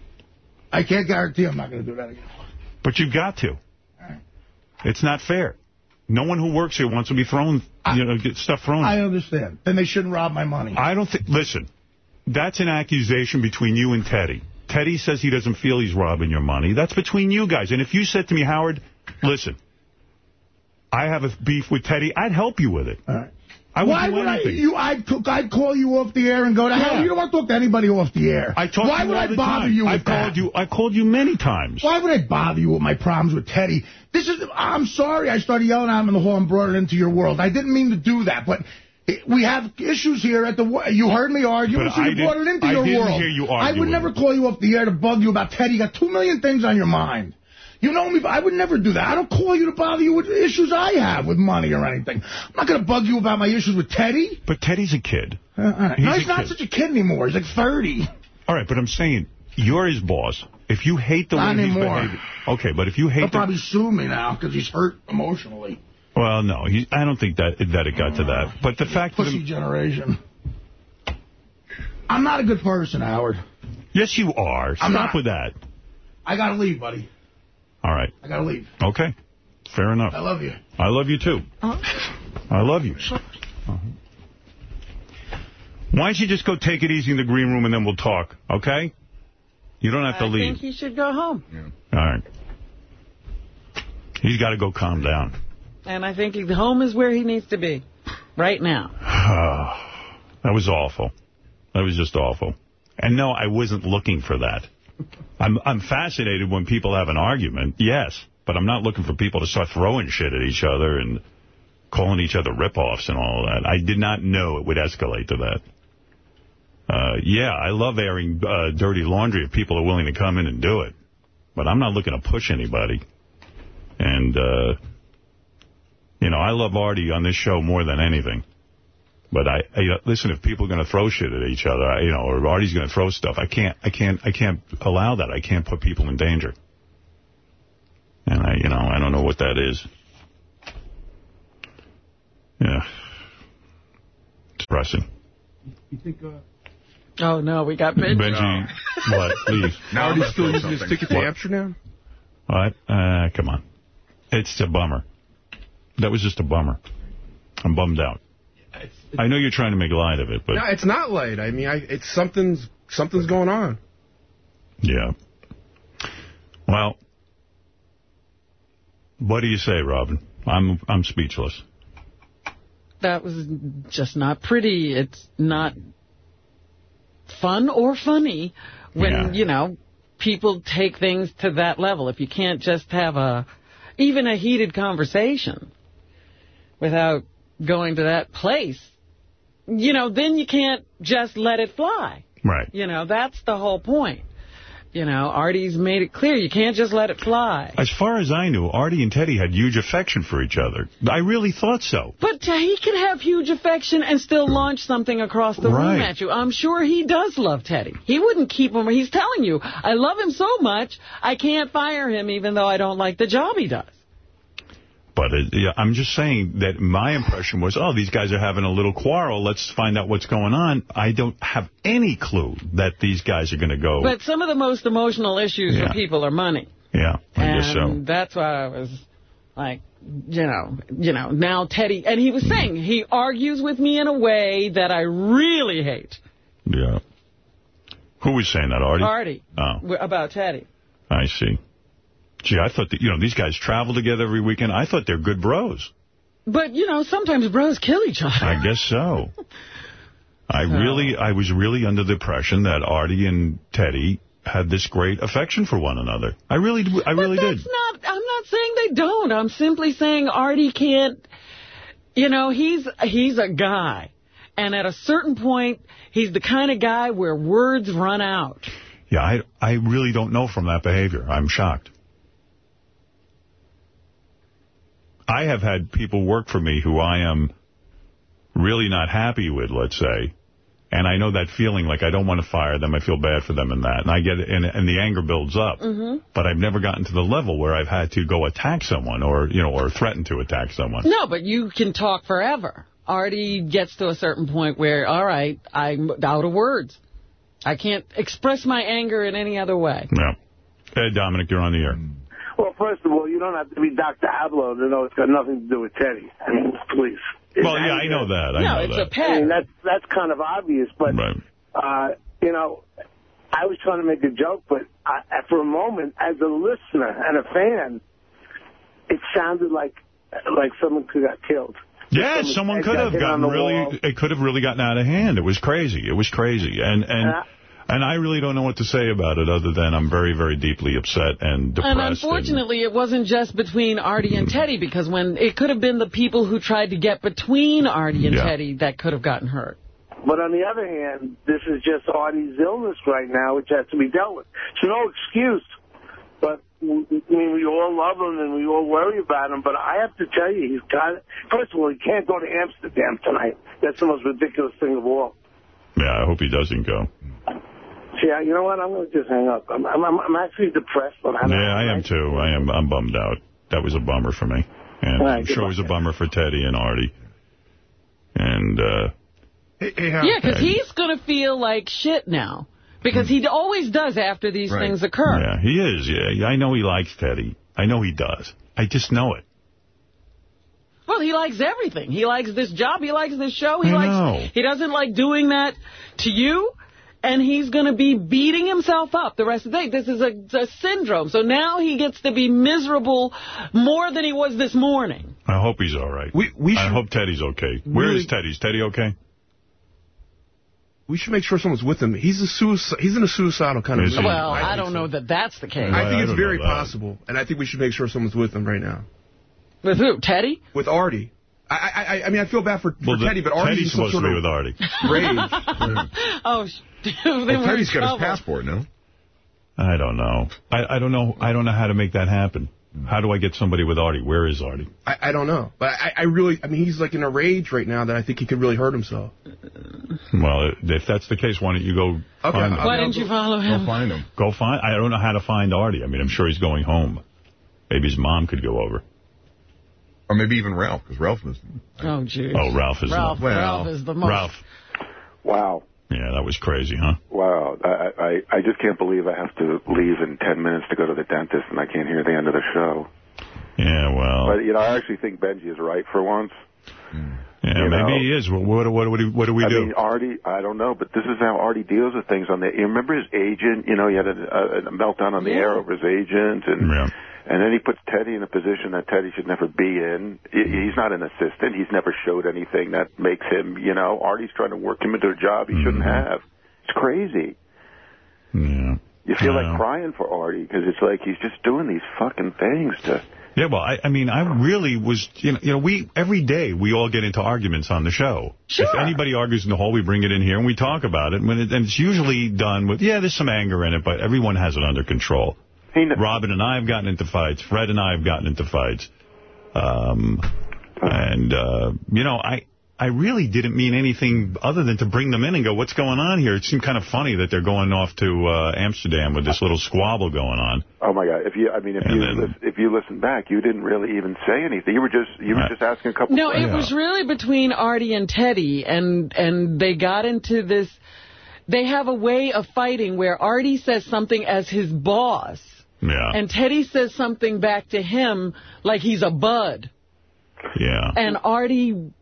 I can't guarantee I'm not going to do that again. but you've got to. It's not fair. No one who works here wants to be thrown, you know, get stuff thrown. I understand. Then they shouldn't rob my money. I don't think, listen, that's an accusation between you and Teddy. Teddy says he doesn't feel he's robbing your money. That's between you guys. And if you said to me, Howard, listen, I have a beef with Teddy, I'd help you with it. All right. I would Why would I? You, I'd, I'd call you off the air and go to Yeah. hell. You don't want to talk to anybody off the air. I talk Why would I bother time. you with I've that? called you. I've called you many times. Why would I bother you with my problems with Teddy? This is. I'm sorry. I started yelling at him in the hall and brought it into your world. I didn't mean to do that, but. We have issues here at the. You heard me arguing, But so I you brought it didn't- into I your didn't world. hear you I would never call you off the air to bug you about Teddy. You got two million things on your mind. You know me, but I would never do that. I don't call you to bother you with issues I have with money or anything. I'm not going to bug you about my issues with Teddy. But Teddy's a kid. Uh, all right. no, He's he's not kid. such a kid anymore. He's like 30. All right, but I'm saying you're his boss. If you hate the Not way he's anymore. behaving, okay, but if you He'll hate the probably sue me now because he's hurt emotionally. well, no, he, I don't think that that it got to that. But the fact of Pussy generation. I'm not a good person, Howard. yes, you are. Stop I'm not. with that. I got to leave, buddy. All right, I got to leave. okay, fair enough. I love you. I love you too. I love you. Uh-huh. Why don't you just go take it easy in the green room and then we'll talk, okay? You don't have to I leave. think he should go home. Yeah. All right. He's got to go calm down. And I think home is where he needs to be right now. [sighs] that was awful. That was just awful. And no, I wasn't looking for that. I'm I'm fascinated when people have an argument, yes, but I'm not looking for people to start throwing shit at each other and calling each other ripoffs and all that. I did not know it would escalate to that. Uh, yeah, I love airing uh, dirty laundry if people are willing to come in and do it. But I'm not looking to push anybody. And, uh, you know, I love Artie on this show more than anything. But I, I listen, if people are going to throw shit at each other, I, you know, or Artie's going to throw stuff, I can't, I can't, I can't allow that. I can't put people in danger. And I, you know, I don't know what that is. Yeah. It's depressing. You think, uh... Oh, no, we got Benjy. Benjy, what? Leave. [laughs] Now Artie's still using his ticket to What? Amsterdam? What? Uh, come on. It's a bummer. That was just a bummer. I'm bummed out. I know you're trying to make light of it, but No, it's not light. I mean, I, it's something's something's going on. yeah. Well, what do you say, Robin? I'm I'm speechless. That was just not pretty. It's not fun or funny when, Yeah. you know, people take things to that level. If you can't just have a, even a heated conversation without going to that place, you know, then you can't just let it fly. Right. You know, that's the whole point. You know, Artie's made it clear you can't just let it fly. As far as I knew, Artie and Teddy had huge affection for each other. I really thought so. But uh, he can have huge affection and still launch something across the room at you. I'm sure he does love Teddy. He wouldn't keep him. He's telling you, I love him so much, I can't fire him even though I don't like the job he does. But it, yeah, I'm just saying that my impression was, oh, these guys are having a little quarrel. Let's find out what's going on. I don't have any clue that these guys are going to go. But some of the most emotional issues Yeah. for people are money. yeah, I and guess so. that's why I was like, you know, you know, now Teddy, and he was saying he argues with me in a way that I really hate. Yeah. Who was saying that, Artie? Artie, Oh, about Teddy. I see. Gee, I thought that, you know, these guys travel together every weekend. I thought they're good bros. But, you know, sometimes bros kill each other. I guess so. [laughs] I really, I was really under the impression that Artie and Teddy had this great affection for one another. I really, I really did. Not, I'm not saying they don't. I'm simply saying Artie can't, you know, he's, he's a guy. And at a certain point, he's the kind of guy where words run out. Yeah, I, I really don't know from that behavior. I'm shocked. I have had people work for me who I am really not happy with, let's say. And I know that feeling like I don't want to fire them. I feel bad for them and that. And I get and, and the anger builds up. hmm But I've never gotten to the level where I've had to go attack someone or, you know, or threaten to attack someone. No, but you can talk forever. Artie gets to a certain point where, all right, I'm out of words. I can't express my anger in any other way. Yeah. Hey, Dominic, you're on the air. Well, first of all, you don't have to be Dr. Ablow to know it's got nothing to do with Teddy. I mean, please. Well, yeah, I know that. I no, know it's that. a pattern. I mean, that's, that's kind of obvious, but, uh, you know, I was trying to make a joke, but I, for a moment, as a listener and a fan, it sounded like like someone could have got killed. Yeah, someone could have gotten really, wall. it could have really gotten out of hand. It was crazy. It was crazy. And, and, Uh, and I really don't know what to say about it other than I'm very, very deeply upset and depressed. And unfortunately, it wasn't just between Artie and mm-hmm. Teddy, because when it could have been the people who tried to get between Artie and Yeah. Teddy that could have gotten hurt. But on the other hand, this is just Artie's illness right now, which has to be dealt with. It's no excuse. But we, I mean, we all love him and we all worry about him. But I have to tell you, he's got. First of all, he can't go to Amsterdam tonight. That's the most ridiculous thing of all. Yeah, I hope he doesn't go. See, I- you know what? I'm going to just hang up. I'm, I'm, I'm actually depressed. But I'm, Yeah, I am too. I am. I'm bummed out. That was a bummer for me, and All right, I'm sure goodbye. it was a bummer for Teddy and Artie. And uh, Yeah, because he's going to feel like shit now. Because he always does after these things occur. Yeah, he is. Yeah, I know he likes Teddy. I know he does. I just know it. Well, he likes everything. He likes this job. He likes this show. He I likes. know. He doesn't like doing that to you. And he's going to be beating himself up the rest of the day. This is a, a syndrome. So now he gets to be miserable more than he was this morning. I hope he's all right. We, we I hope Teddy's okay. Where Really- is Teddy? Is Teddy okay? We should make sure someone's with him. He's a suicide. He's in a suicidal kind of mood. Well, I, think don't so. know that that's the case. I think it's don't very possible, and I think we should make sure someone's with him right now. With who? Teddy? With Artie. I, I, I, I mean, I feel bad for, for Well, Teddy, but Artie's Teddy's in some supposed to be of with Artie. rage. [laughs] Oh, sh- then [laughs] Well, Teddy's got his passport, no? I don't know. I, I don't know. I don't know how to make that happen. How do I get somebody with Artie? Where is Artie? I, I don't know, but I, I really, I mean, he's like in a rage right now that I think he could really hurt himself. Well, if that's the case, why don't you go Okay, find I'll- Why didn't you follow him? Go find him. Go find. I don't know how to find Artie. I mean, I'm sure he's going home. Maybe his mom could go over. Or maybe even Ralph, because Ralph missed him. Oh, jeez. Oh, Ralph is Ralph, well, Ralph is the most. Ralph. Wow. Yeah, that was crazy, huh? Wow. I, I, I just can't believe I have to leave in 10 minutes to go to the dentist and I can't hear the end of the show. Yeah, well, But, you know, I actually think Benjy is right for once. Yeah, you maybe know. he is. What, what, what, what do, what do we I do? mean, Artie, I don't know, but this is how Artie deals with things on the. You remember his agent? You know, he had a, a, a meltdown on the air over his agent, and Yeah. and then he puts Teddy in a position that Teddy should never be in. Mm-hmm. He's not an assistant. He's never showed anything that makes him. You know, Artie's trying to work him into a job he shouldn't mm-hmm. have. It's crazy. Yeah. You feel Yeah. like crying for Artie because it's like he's just doing these fucking things to. Yeah, well, I, I mean, I really was, you know, you know, we, every day, we all get into arguments on the show. Sure. If anybody argues in the hall, we bring it in here and we talk about it. When it, and it's usually done with, yeah, there's some anger in it, but everyone has it under control. Robin and I have gotten into fights. Fred and I have gotten into fights. Um, and, uh, you know, I, I really didn't mean anything other than to bring them in and go, what's going on here? It seemed kind of funny that they're going off to uh, Amsterdam with this little squabble going on. Oh my God! If you, I mean, if And you then- lis- if you listen back, you didn't really even say anything. You were just you were Right. just asking a couple. No, it was really between Artie and Teddy, and and they got into this. They have a way of fighting where Artie says something as his boss, Yeah. and Teddy says something back to him like he's a bud, yeah. and Artie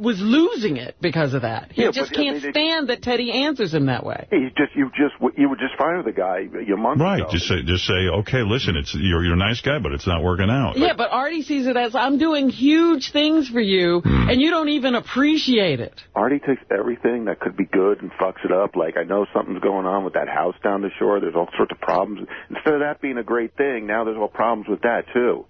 was losing it because of that. He Yeah, just but, can't mean, it- stand that Teddy answers him that way. He just you just you would just fire the guy a month Right. ago. Just say, just say, okay, listen, it's you're you're a nice guy, but it's not working out. Yeah, but Artie sees it as I'm doing huge things for you, Hmm. and you don't even appreciate it. Artie takes everything that could be good and fucks it up. Like I know something's going on with that house down the shore. There's all sorts of problems. Instead of that being a great thing, now there's all problems with that too.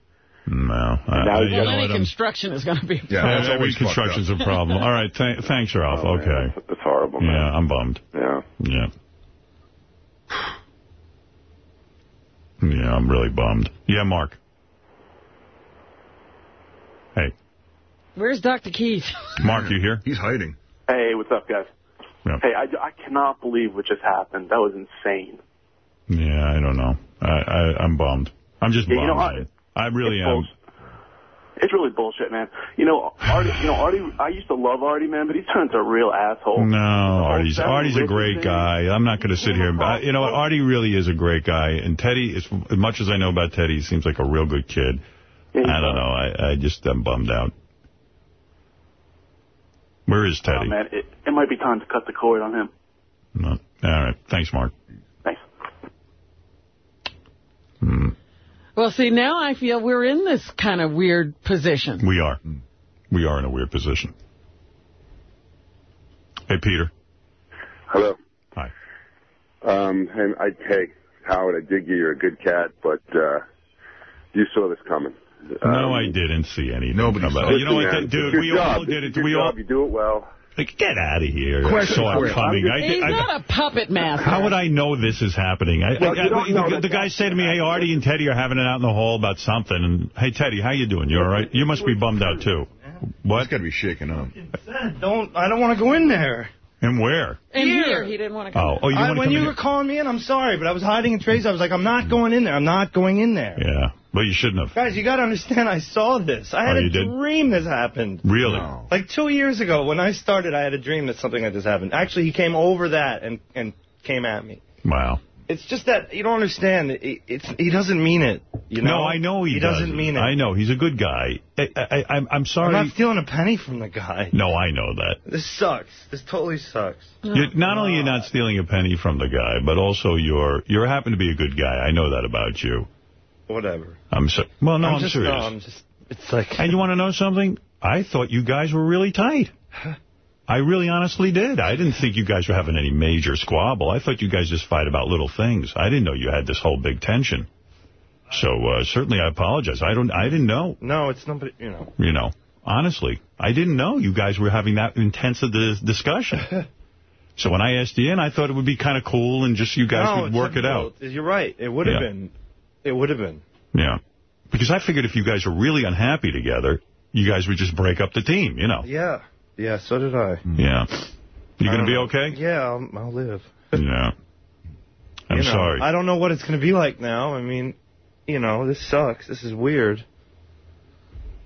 No. I, now I, you Well, know any what, construction is going to be. Yeah, [laughs] every always fucked construction's a problem. All right, th thanks, Ralph. Oh, man, okay. that's, that's horrible. Yeah, I'm bummed. Yeah. Yeah. Yeah, I'm really bummed. Yeah, Mark. Hey, Where's Dr. Keith? [laughs] Mark, you here? He's hiding. Hey, what's up, guys? Yeah. Hey, I, I cannot believe what just happened. That was insane. Yeah, I don't know. I, I I'm bummed. I'm just Yeah, bummed. you know, I- really it's am. bullshit. It's really bullshit, man. You know, Artie. You know, Artie. I used to love Artie, man, but he's turned a real asshole. No, Artie's Artie's a great guy. I'm not going to sit here. and You know? Artie really is a great guy. And Teddy, is, as much as I know about Teddy, he seems like a real good kid. Yeah, I don't know. I, I just am bummed out. Where is Oh, Teddy? man, it, it might be time to cut the cord on him. No. All right. Thanks, Mark. Thanks. Hmm. Well, see, now I feel we're in this kind of weird position. We are. We are in a weird position. Hey, Peter. Hello. Hi. Um, and I, hey, Howard, I dig you. You're a good cat, but uh, you saw this coming. no, I didn't see any. Nobody come saw it. You know what, dude? We job. all did it. It's your We all job. You do it well. Like, get out of here. Question I saw for it coming. I, He's I, not a puppet master. How would I know this is happening? I, Well, I, you don't know the, that the guys say to me, hey, Artie and Teddy are having it out in the hall about something. And, hey, Teddy, how you doing? You all right? You must be bummed out, too. What? He's got to be shaken up. Don't I don't want to go in there. And where? In here, he didn't want to come. Oh, oh you I, when you in were calling me in, I'm sorry, but I was hiding in Trey's. I was like, I'm not going in there. I'm not going in there. Yeah. but you shouldn't have. Guys, you got to understand, I saw this. I had Oh, a you did? dream this happened. Really? Like two years ago, when I started, I had a dream that something like this happened. Actually, he came over that and, and came at me. Wow. It's just that you don't understand. It, it's he doesn't mean it. You know? No, I know he, he doesn't mean it. I know. He's a good guy. I, I, I'm, I'm sorry. I'm not stealing a penny from the guy. No, I know that. This sucks. This totally sucks. You're, not oh. only you're not stealing a penny from the guy, but also you're you happen to be a good guy. I know that about you. Whatever. I'm so well. No, I'm, just, serious. No, I'm just. It's like. And you want to know something? I thought you guys were really tight. I really honestly did. I didn't think you guys were having any major squabble. I thought you guys just fight about little things. I didn't know you had this whole big tension. So uh, certainly I apologize. I don't. I didn't know. No, it's nobody, you know. You know, honestly, I didn't know you guys were having that intense of the discussion. so when I asked you in, I thought it would be kind of cool and just you guys no, would work it out. You're right. It would have Yeah. been. It would have been. Yeah. Because I figured if you guys are really unhappy together, you guys would just break up the team, you know. Yeah. Yeah, so did I. Yeah. You I going to be okay? Yeah, I'll, I'll live. [laughs] Yeah. I'm You know, sorry. I don't know what it's going to be like now. I mean, you know, this sucks. This is weird.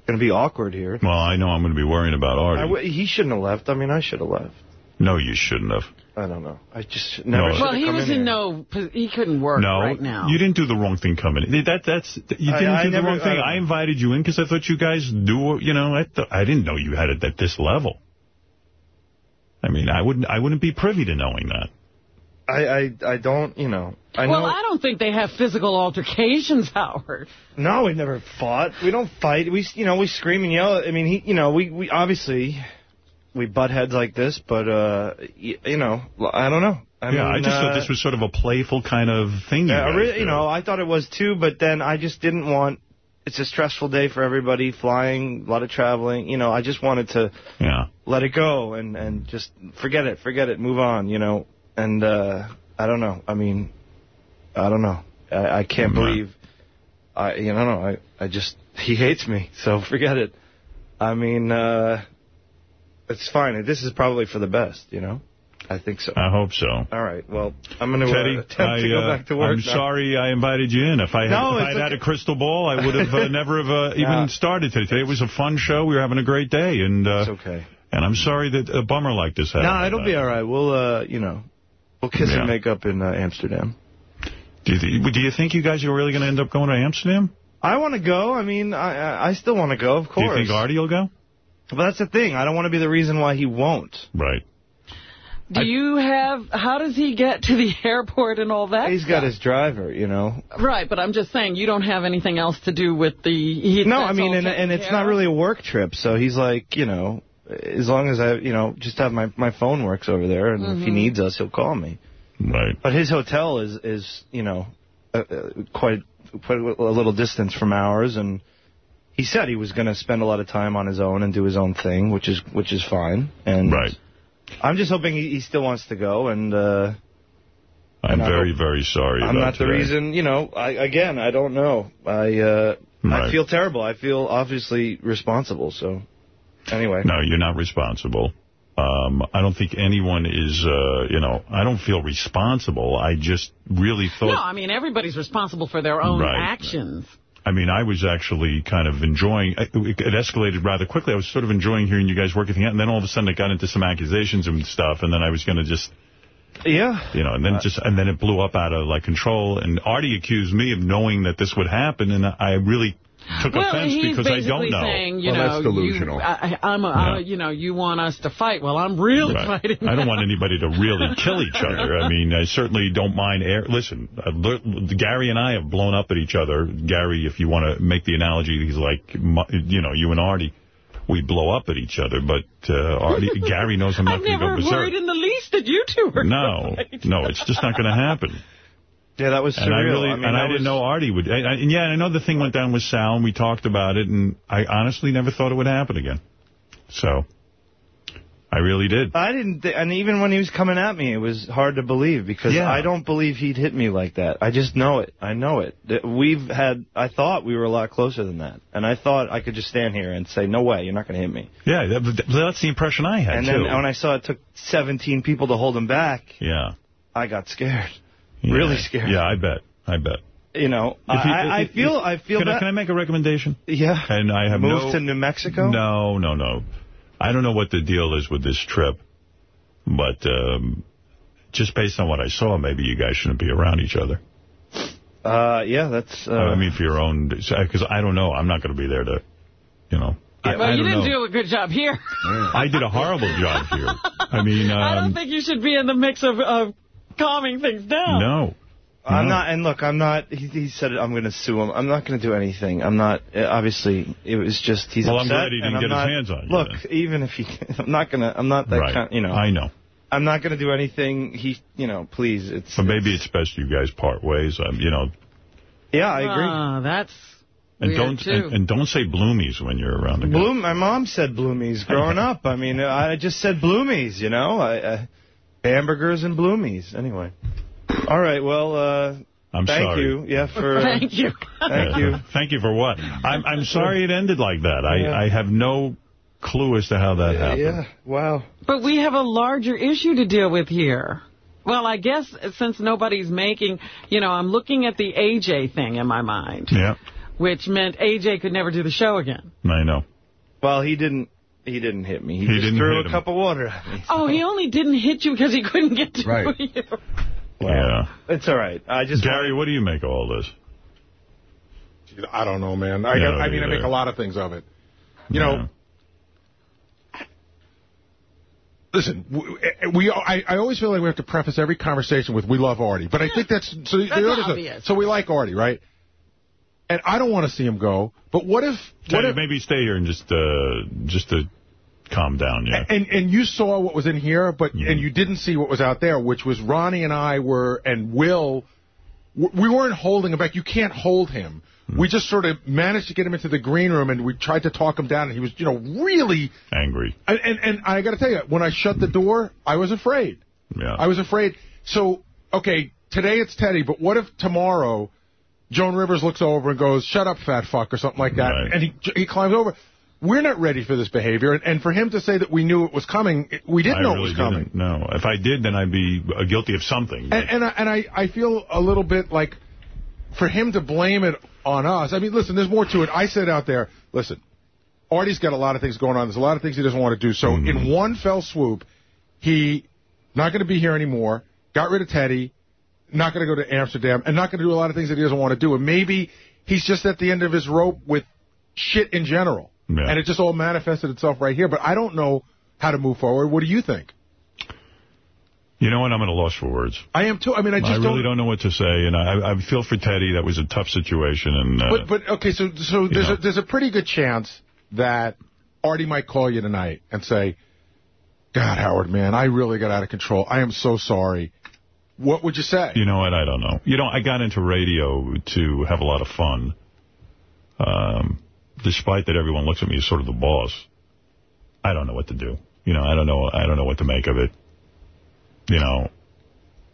Going to be awkward here. Well, I know I'm going to be worrying about Artie. I w he shouldn't have left. I mean, I should have left. no, you shouldn't have. I don't know. I just never No. should Well, have he come was in in no, he couldn't work no, right now. you didn't do the wrong thing coming in. That, that's, you didn't I do the never- wrong thing. I- I, invited you in because I thought you guys do, you know, I, th I didn't know you had it at this level. I mean, I wouldn't, I wouldn't be privy to knowing that. I, I, I don't, you know. I well, know. I don't think they have physical altercations, [laughs] Howard. No, we never fought. We don't fight. We, you know, we scream and yell. I mean, he, you know, we, we obviously we butt heads like this, but uh, y- you know, I don't know. I yeah, I just uh, thought this was sort of a playful kind of thing. You, Yeah, I guys really, you know, I thought it was too, but then I just didn't want. It's a stressful day for everybody, flying, a lot of traveling. You know, I just wanted to yeah. let it go and and just forget it, forget it, move on. You know, and uh, I don't know. I mean, I don't know. I, I can't Right. believe. I you know, no, I I just he hates me, so [laughs] forget it. I mean, uh, it's fine. This is probably for the best. You know, I think so. I hope so. All right. Well, I'm going to Teddy, uh, attempt I, to go uh, back to work. I'm now. sorry I invited you in. If I had, No, if I'd had okay. a crystal ball, I would have uh, [laughs] never have uh, even Yeah. started today. Today was a fun show. We were having a great day, and uh, It's okay. and I'm sorry that a bummer like this happened. No, it'll be all right. We'll, uh, you know, we'll kiss Yeah. and make up in Amsterdam. Do you, th- do you think you guys are really going to end up going to Amsterdam? I want to go. I mean, I I- I still want to go, of course. Do you think Artie will go? But that's the thing. I don't want to be the reason why he won't. Right. Do you have, how does he get to the [laughs] airport and all that He's stuff? got his driver, you know. Right, but I'm just saying, you don't have anything else to do with the... He, No, I mean, and, and it's not really a work trip. So he's like, you know, as long as I, you know, just have my my phone works over there, and if he Mhm. needs us, he'll call me. Right. But his hotel is is you know uh, uh, quite quite a little distance from ours, and he said he was going to spend a lot of time on his own and do his own thing, which is which is fine. And Right. I'm just hoping he, he still wants to go, and uh, I'm And very, hope- very sorry I'm about not the reason. You know, I again, I don't know. I uh, I feel terrible. I feel obviously responsible. So anyway, No, you're not responsible. Um, I don't think anyone is, uh, you know, I don't feel responsible. I just really thought... No, I mean, everybody's responsible for their own Right. actions. I mean, I was actually kind of enjoying, it it escalated rather quickly. I was sort of enjoying hearing you guys working out, and then all of a sudden it got into some accusations and stuff, and then I was going to just, yeah, you know, and then uh, just, and then it blew up out of, like, control, and Artie accused me of knowing that this would happen, and I really took well, offense he's because I basically don't know. saying, you know, You, I, I'm a, I- you know, you want us to fight. Well, I'm really Right. fighting. I don't now. want anybody to really [laughs] kill each other. I mean, I certainly don't mind air. Listen, uh, Gary and I have blown up at each other. Gary, if you want to make the analogy, he's like, you know, you and Artie, we blow up at each other. But uh, Artie, [laughs] Gary knows I'm not going to go berserk. I'm never worried in the least that you two were. No, no, it's just not going to happen. Yeah, that was And I really, I mean, and I didn't was- know Artie would. I, I, and yeah, I know the thing went down with Sal, and we talked about it, and I honestly never thought it would happen again. So, I really did. I didn't, and even when he was coming at me, it was hard to believe because Yeah. I don't believe he'd hit me like that. I just know it. I know it. We've had. I thought we were a lot closer than that, and I thought I could just stand here and say, "No way, you're not going to hit me." Yeah, that, that's the impression I had and too. then when I saw it took 17 people to hold him back, yeah. I got scared. Yeah. Really scared. Yeah, I bet. I bet. You know, If you- I, I feel. I feel can, I, can I make a recommendation? Yeah. And I have Move no... to New Mexico. No, no, no. I don't know what the deal is with this trip, but um, just based on what I saw, maybe you guys shouldn't be around each other. Uh, yeah, that's. Uh, I mean, for your own... Because I don't know. I'm not going to be there to, you know... I, well, I you didn't know. do a good job here. I did a horrible job here. I mean, um, [laughs] I don't think you should be in the mix of, of calming things down. No. I'm No. not, and look, I'm not. He, he said it, I'm going to sue him. I'm not going to do anything. I'm not. uh, Obviously, it was just he's Well, I'm glad he didn't and get I'm his not, hands on you Look, even if he, [laughs] I'm not going to. I'm not that Right. kind. You know. I know. I'm not going to do anything. He, you know, please. It's. But maybe it's best you guys part ways. Um, you know, Yeah, I agree. Ah, that's and don't too. and, and don't say bloomies when you're around the guy. My mom said bloomies growing [laughs] up. I mean, I just said bloomies. You know, I, uh, hamburgers and bloomies. Anyway. All right. Well. uh I'm thank sorry. you. Yeah. For. Thank you. Thank you. [laughs] Thank you for what? I'm I'm sorry it ended like that. I Yeah. I have no clue as to how that happened. Yeah. Wow. But we have a larger issue to deal with here. Well, I guess since nobody's making, you know, I'm looking at the AJ thing in my mind, Yeah. which meant AJ could never do the show again. I know. Well, he didn't. He didn't hit me. He, He just didn't threw a him. cup of water at me. Oh, he only didn't hit you because he couldn't get to Right. [laughs] you. yeah. It's all right. I just. Gary, what do you make of all this? I don't know, man. I, Yeah, got, I mean, I make a lot of things of it. You know, listen, w- eh, we, I, I always feel like we have to preface every conversation with "we love Artie," but I think that's so. That's you notice that- obvious. So we like Artie, right? And I don't want to see him go. But what if? What if maybe stay here and just uh just to calm down. Yeah. and and you saw what was in here, but and you didn't see what was out there, which was Ronnie and I were and Will. We weren't holding him back. You can't hold him. We just sort of managed to get him into the green room, and we tried to talk him down, and he was, you know, really Angry. And and, and I got to tell you, when I shut the door, I was afraid. Yeah. I was afraid. So, okay, today it's Teddy, but what if tomorrow Joan Rivers looks over and goes, "Shut up, fat fuck," or something like that, Right. and he he climbs over. We're not ready for this behavior, and, and for him to say that we knew it was coming, we didn't I know really it was coming. Didn't. No. If I did, then I'd be guilty of something. And, and, I, and I, I feel a little bit like for him to blame it on us. I mean, listen, there's more to it. I said out there, listen, Artie's got a lot of things going on. There's a lot of things he doesn't want to do. So Mm-hmm. in one fell swoop, he not going to be here anymore. Got rid of Teddy. Not going to go to Amsterdam, and not going to do a lot of things that he doesn't want to do. And maybe he's just at the end of his rope with shit in general, Yeah. and it just all manifested itself right here. But I don't know how to move forward. What do you think? You know what? I'm at a loss for words. I am too. I mean, I just I really don't. don't know what to say, and I, I feel for Teddy. That was a tough situation, and uh, But but okay, so so there's know. a there's a pretty good chance that Artie might call you tonight and say, "God, Howard, man, I really got out of control. I am so sorry." What would you say? you know what? I don't know. You know, I got into radio to have a lot of fun. Um, despite that, everyone looks at me as sort of the boss. I don't know what to do. You know, I don't know. I don't know what to make of it. You know,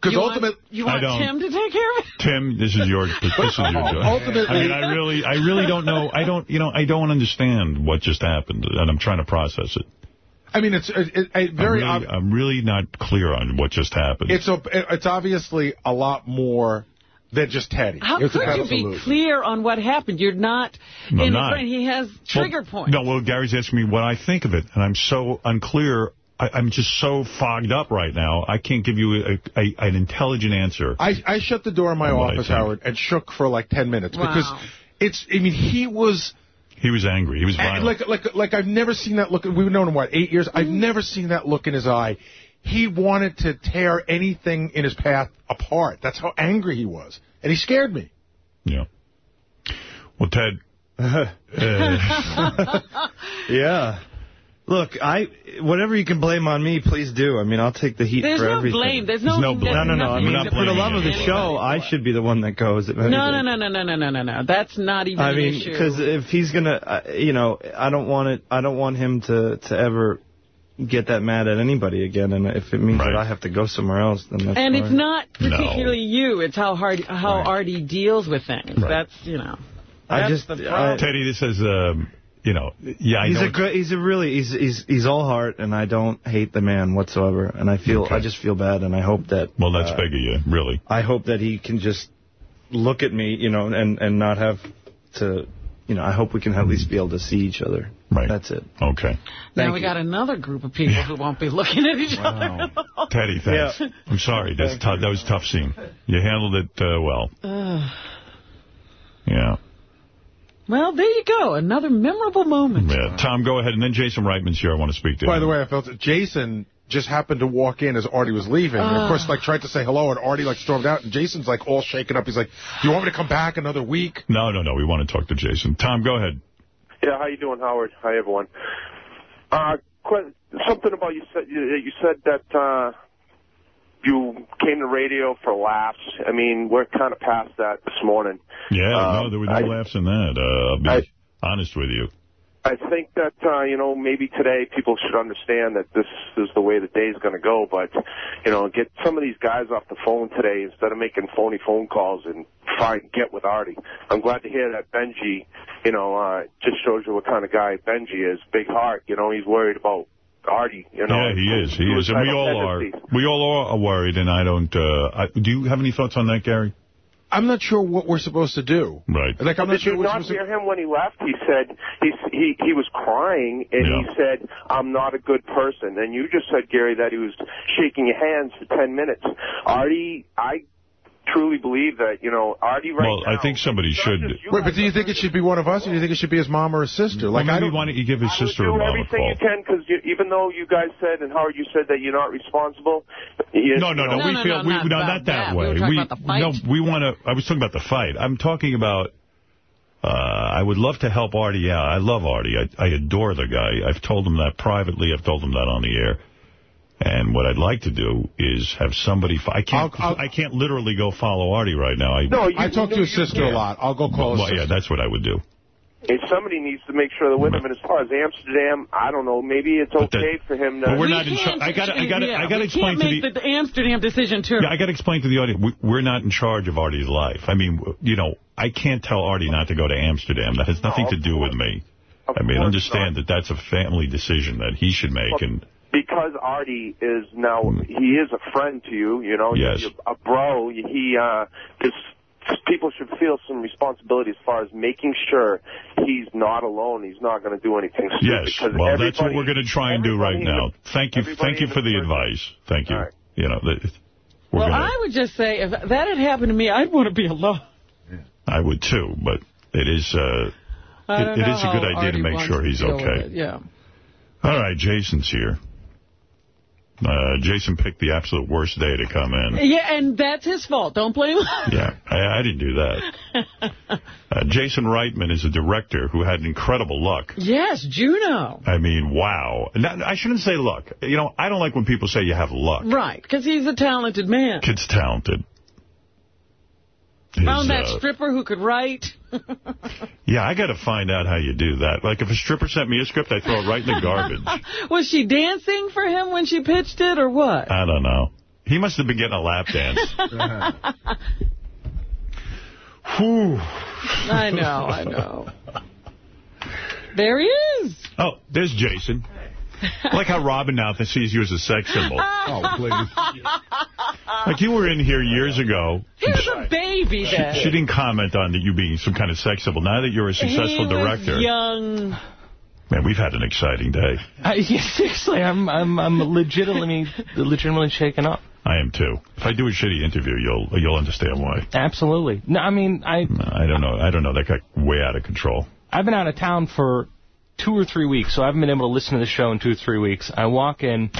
Because ultimately, you want. Tim to take care of it? Tim, this is your this is your job. Ultimately- I mean, I really, I really don't know. I don't, you know, I don't understand what just happened, and I'm trying to process it. I mean, it's it, it, it very I'm really, I'm really not clear on what just happened. it's a it's obviously a lot more than just Teddy. How It's a could you be absolute- clear on what happened? You're not I'm in not. He has trigger well, points. No, well, Gary's asking me what I think of it, and I'm so unclear. I, I'm just so fogged up right now. I can't give you a, a, an intelligent answer. I, I shut the door in my office, think. Howard, and shook for like 10 minutes Wow. because it's, I mean, he was, He was angry. He was and violent. like, like, like I've never seen that look, we've known him, what, eight years? I've Mm-hmm. never seen that look in his eye. He wanted to tear anything in his path apart. That's how angry he was. And he scared me. yeah. Well, Ted. [laughs] uh, [laughs] Yeah. Look, I whatever you can blame on me, please do. I mean, I'll take the heat There's for no everything. blame. There's no, no blame. No, no, no. I nothing mean, not to for the blaming love of the anybody. show, I should be the one that goes. if No, anything. no, no, no, no, no, no, no, no. That's not even I an mean, issue. because if he's gonna, uh, you know, I don't want it. I don't want him to to ever get that mad at anybody again. And if it means Right. that I have to go somewhere else, then that's and fine. it's not particularly you. It's how hard how Right. Artie deals with things. Right. That's you know. I That's just- the I- problem. Teddy, this is, um, you know, yeah, I he's know. a it's- good. He's a really. He's he's he's all heart, and I don't hate the man whatsoever. And I feel. Okay. I just feel bad, and I hope that. well, that's uh, big of you, really. I hope that he can just look at me, you know, and and not have to. You know, I hope we can at least be able to see each other. Right. That's it. Okay. now Thank we you. got another group of people who won't be looking at each other. Teddy, [laughs] thanks. Yeah. I'm sorry. That's tough. That was a tough scene. You handled it uh, well. Ugh. Yeah. Well, there you go. Another memorable moment. Yeah. Tom, go ahead. And then Jason Reitman's here. I want to speak to By him. the way, I felt that Jason just happened to walk in as Artie was leaving. and of Ah. course, like, tried to say hello, and Artie, like, stormed out. And Jason's, like, all shaken up. He's like, do you want me to come back another week? No, no, no. We want to talk to Jason. Tom, go ahead. Yeah, how you doing, Howard? Hi, everyone. Uh, que- something about you said you, you said that uh, you came to radio for laughs. I mean, we're kind of past that this morning. Yeah, Um, no, there were no I- laughs in that. Uh, I'll be honest with you. I think that uh, you know maybe today people should understand that this is the way the day is going to go. But you know, get some of these guys off the phone today instead of making phony phone calls and find get with Artie. I'm glad to hear that Benjy, you know, uh, just shows you what kind of guy Benjy is. Big heart. You know, he's worried about Artie. You know, yeah, he is. He is. And we all are. We all are worried, and I don't... Uh, I, do you have any thoughts on that, Gary? I'm not sure what we're supposed to do. Right. Like, I'm Did not sure you we're not supposed to... hear him when he left? He said he he he was crying and he said, "I'm not a good person." And you just said, Gary, that he was shaking your hands for ten minutes. Artie, I truly believe that you know Artie right Well, now. I think somebody should... Wait, but do you think it should be one of us, or do you think it should be his mom or his sister? Like, well, I maybe don't... why don't you give his sister do or mom a everything call? you can because even though you guys said and Howard, you said that you're not responsible. You, No, no, no. you know- we feel we, no, not that way. We no, we want to. I was talking about the fight. I'm talking about. Uh, I would love to help Artie out. I love Artie. I, I adore the guy. I've told him that privately. I've told him that on the air. And what I'd like to do is have somebody. I can't. I can't literally go follow Artie right now. I, No, you- I talk to no, his you sister a can't. lot. I'll go call Well, his yeah, that's what I would do. If somebody needs to make sure they're with him, and as far as Amsterdam, I don't know. Maybe it's But that- okay for him to. but we're not in charge. I gotta- I gotta- yeah, I gotta explain to make the, Amsterdam decision too. Yeah, I got to explain to the audience, we, we're not in charge of Artie's life. I mean, you know, I can't tell Artie not to go to Amsterdam. That has nothing to do with me. I mean, understand that that's a family decision that he should make. And because Artie is now he is a friend to you, you know, Yes. you're a bro. He uh, is, people should feel some responsibility as far as making sure he's not alone. He's not going to do anything stupid. yes, well, that's what we're going to try and do right now. Thank you, thank you for the the advice. Thank you. You know, that, we're well, gonna, I would just say if that had happened to me, I'd want to be alone. I would too, but it is, uh, it, don't it know is a good how idea to make sure he's okay. Yeah. All right, Jason's here. Uh, Jason picked the absolute worst day to come in. Yeah, and that's his fault. Don't blame him. [laughs] Yeah, I, I didn't do that. [laughs] Uh, Jason Reitman is a director who had incredible luck. yes, Juno. I mean, wow. Not, I shouldn't say luck. You know, I don't like when people say you have luck. Right, because he's a talented man. Kid's talented. His, Found that uh, stripper who could write. [laughs] yeah, I got to find out how you do that. Like, if a stripper sent me a script, I'd throw it right in the [laughs] garbage. Was she dancing for him when she pitched it, or what? I don't know. He must have been getting a lap dance. [laughs] Whew. I know, I know. There he is. Oh, there's Jason. I [laughs] like how Robin now sees you as a sex symbol. [laughs] Oh, please. [laughs] Like you were in here years ago. He was a baby She, then. she didn't comment on that you being some kind of sex symbol. Now that you're a successful he director, Was young. man, we've had an exciting day. Uh, yeah, seriously, I'm I'm I'm legitimately legitimately shaken up. I am too. If I do a shitty interview, you'll you'll understand why. Absolutely. No, I mean I I don't know. I don't know. That got way out of control. I've been out of town for two or three weeks, so I haven't been able to listen to the show in two or three weeks. I walk in,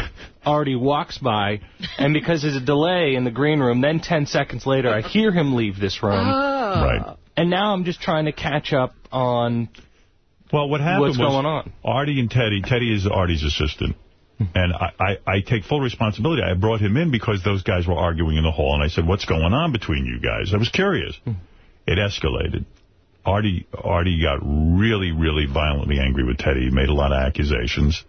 Artie walks by, and because there's a delay in the green room, then 10 seconds later I hear him leave this room. Oh. Right. And now I'm just trying to catch up on Well, what happened what's was going on. Artie and Teddy. Teddy is Artie's assistant. Hmm. And I, I, I take full responsibility. I brought him in because those guys were arguing in the hall, and I said, what's going on between you guys? I was curious. Hmm. It escalated. Artie Artie got really, really violently angry with Teddy. He made a lot of accusations.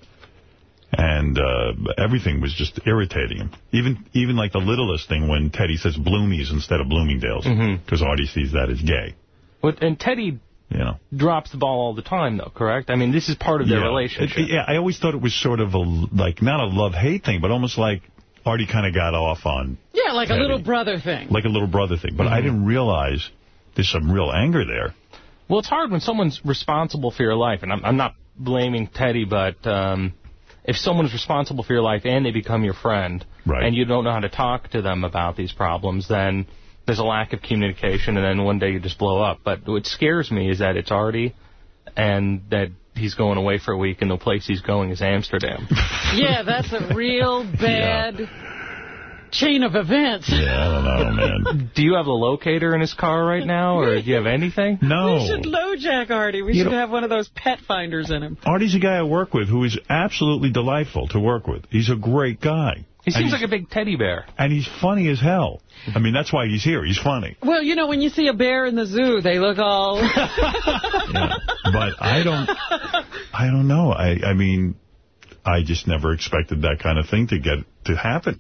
And uh, everything was just irritating him. Even even like the littlest thing when Teddy says Bloomies instead of Bloomingdale's. Because Artie sees that as gay. What, and Teddy You know. drops the ball all the time, though, correct? I mean, this is part of their Yeah. relationship. It- yeah, I always thought it was sort of a, like, not a love-hate thing, but almost like Artie kind of got off on, Yeah, like a little brother thing. like a little brother thing. But I didn't realize there's some real anger there. Well, it's hard when someone's responsible for your life, and I'm, I'm not blaming Teddy, but um, if someone's responsible for your life and they become your friend, Right. and you don't know how to talk to them about these problems, then there's a lack of communication, and then one day you just blow up. But what scares me is that it's already, and that he's going away for a week, and the place he's going is Amsterdam. [laughs] Yeah, that's a real [laughs] bad chain of events. Yeah, I don't know, man. [laughs] Do you have a locator in his car right now, or do you have anything? No. We should LoJack Artie. We You should know- have one of those pet finders in him. Artie's a guy I work with who is absolutely delightful to work with. He's a great guy. He seems like a big teddy bear. And he's funny as hell. I mean, that's why he's here. He's funny. Well, you know, when you see a bear in the zoo, they look all... [laughs] But I don't, I don't know. I, I mean, I just never expected that kind of thing to get to happen.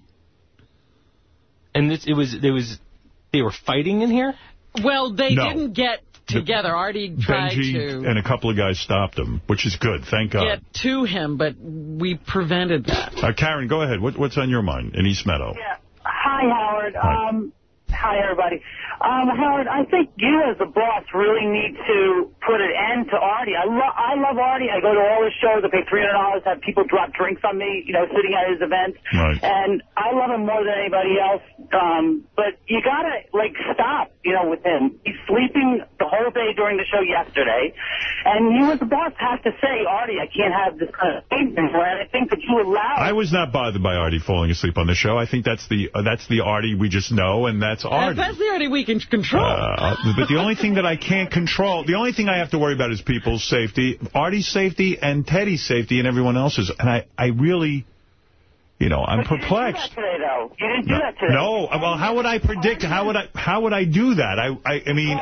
And this, it was, it was, they were fighting in here. well, they No. didn't get together. Artie tried Benjy to and a couple of guys stopped him, which is good. Thank God. get to him, but we prevented that. Uh, Karen, go ahead. What, what's on your mind in East Meadow? Yeah. Hi, Howard. Um, hi, everybody. Um, Howard, I think you as a boss really need to put an end to Artie. I, lo- I love Artie. I go to all his shows. I pay $300, have people drop drinks on me, you know, sitting at his events. Right. And I love him more than anybody else. Um, but you got to, like, stop, you know, with him. He's sleeping the whole day during the show yesterday. And you as a boss have to say, Artie, I can't have this kind of thing. And I think that you allow I was not bothered by Artie falling asleep on the show. I think that's the uh, that's the Artie we just know, and that's Artie. That's the Artie we can control. Uh, but the only thing that I can't control, the only thing I have to worry about is people's safety, Artie's safety and Teddy's safety and everyone else's. And I, I really, you know, I'm perplexed. today, though. You didn't do that today. No, well, how would I predict? How would I? How would I do that? I, I, I mean,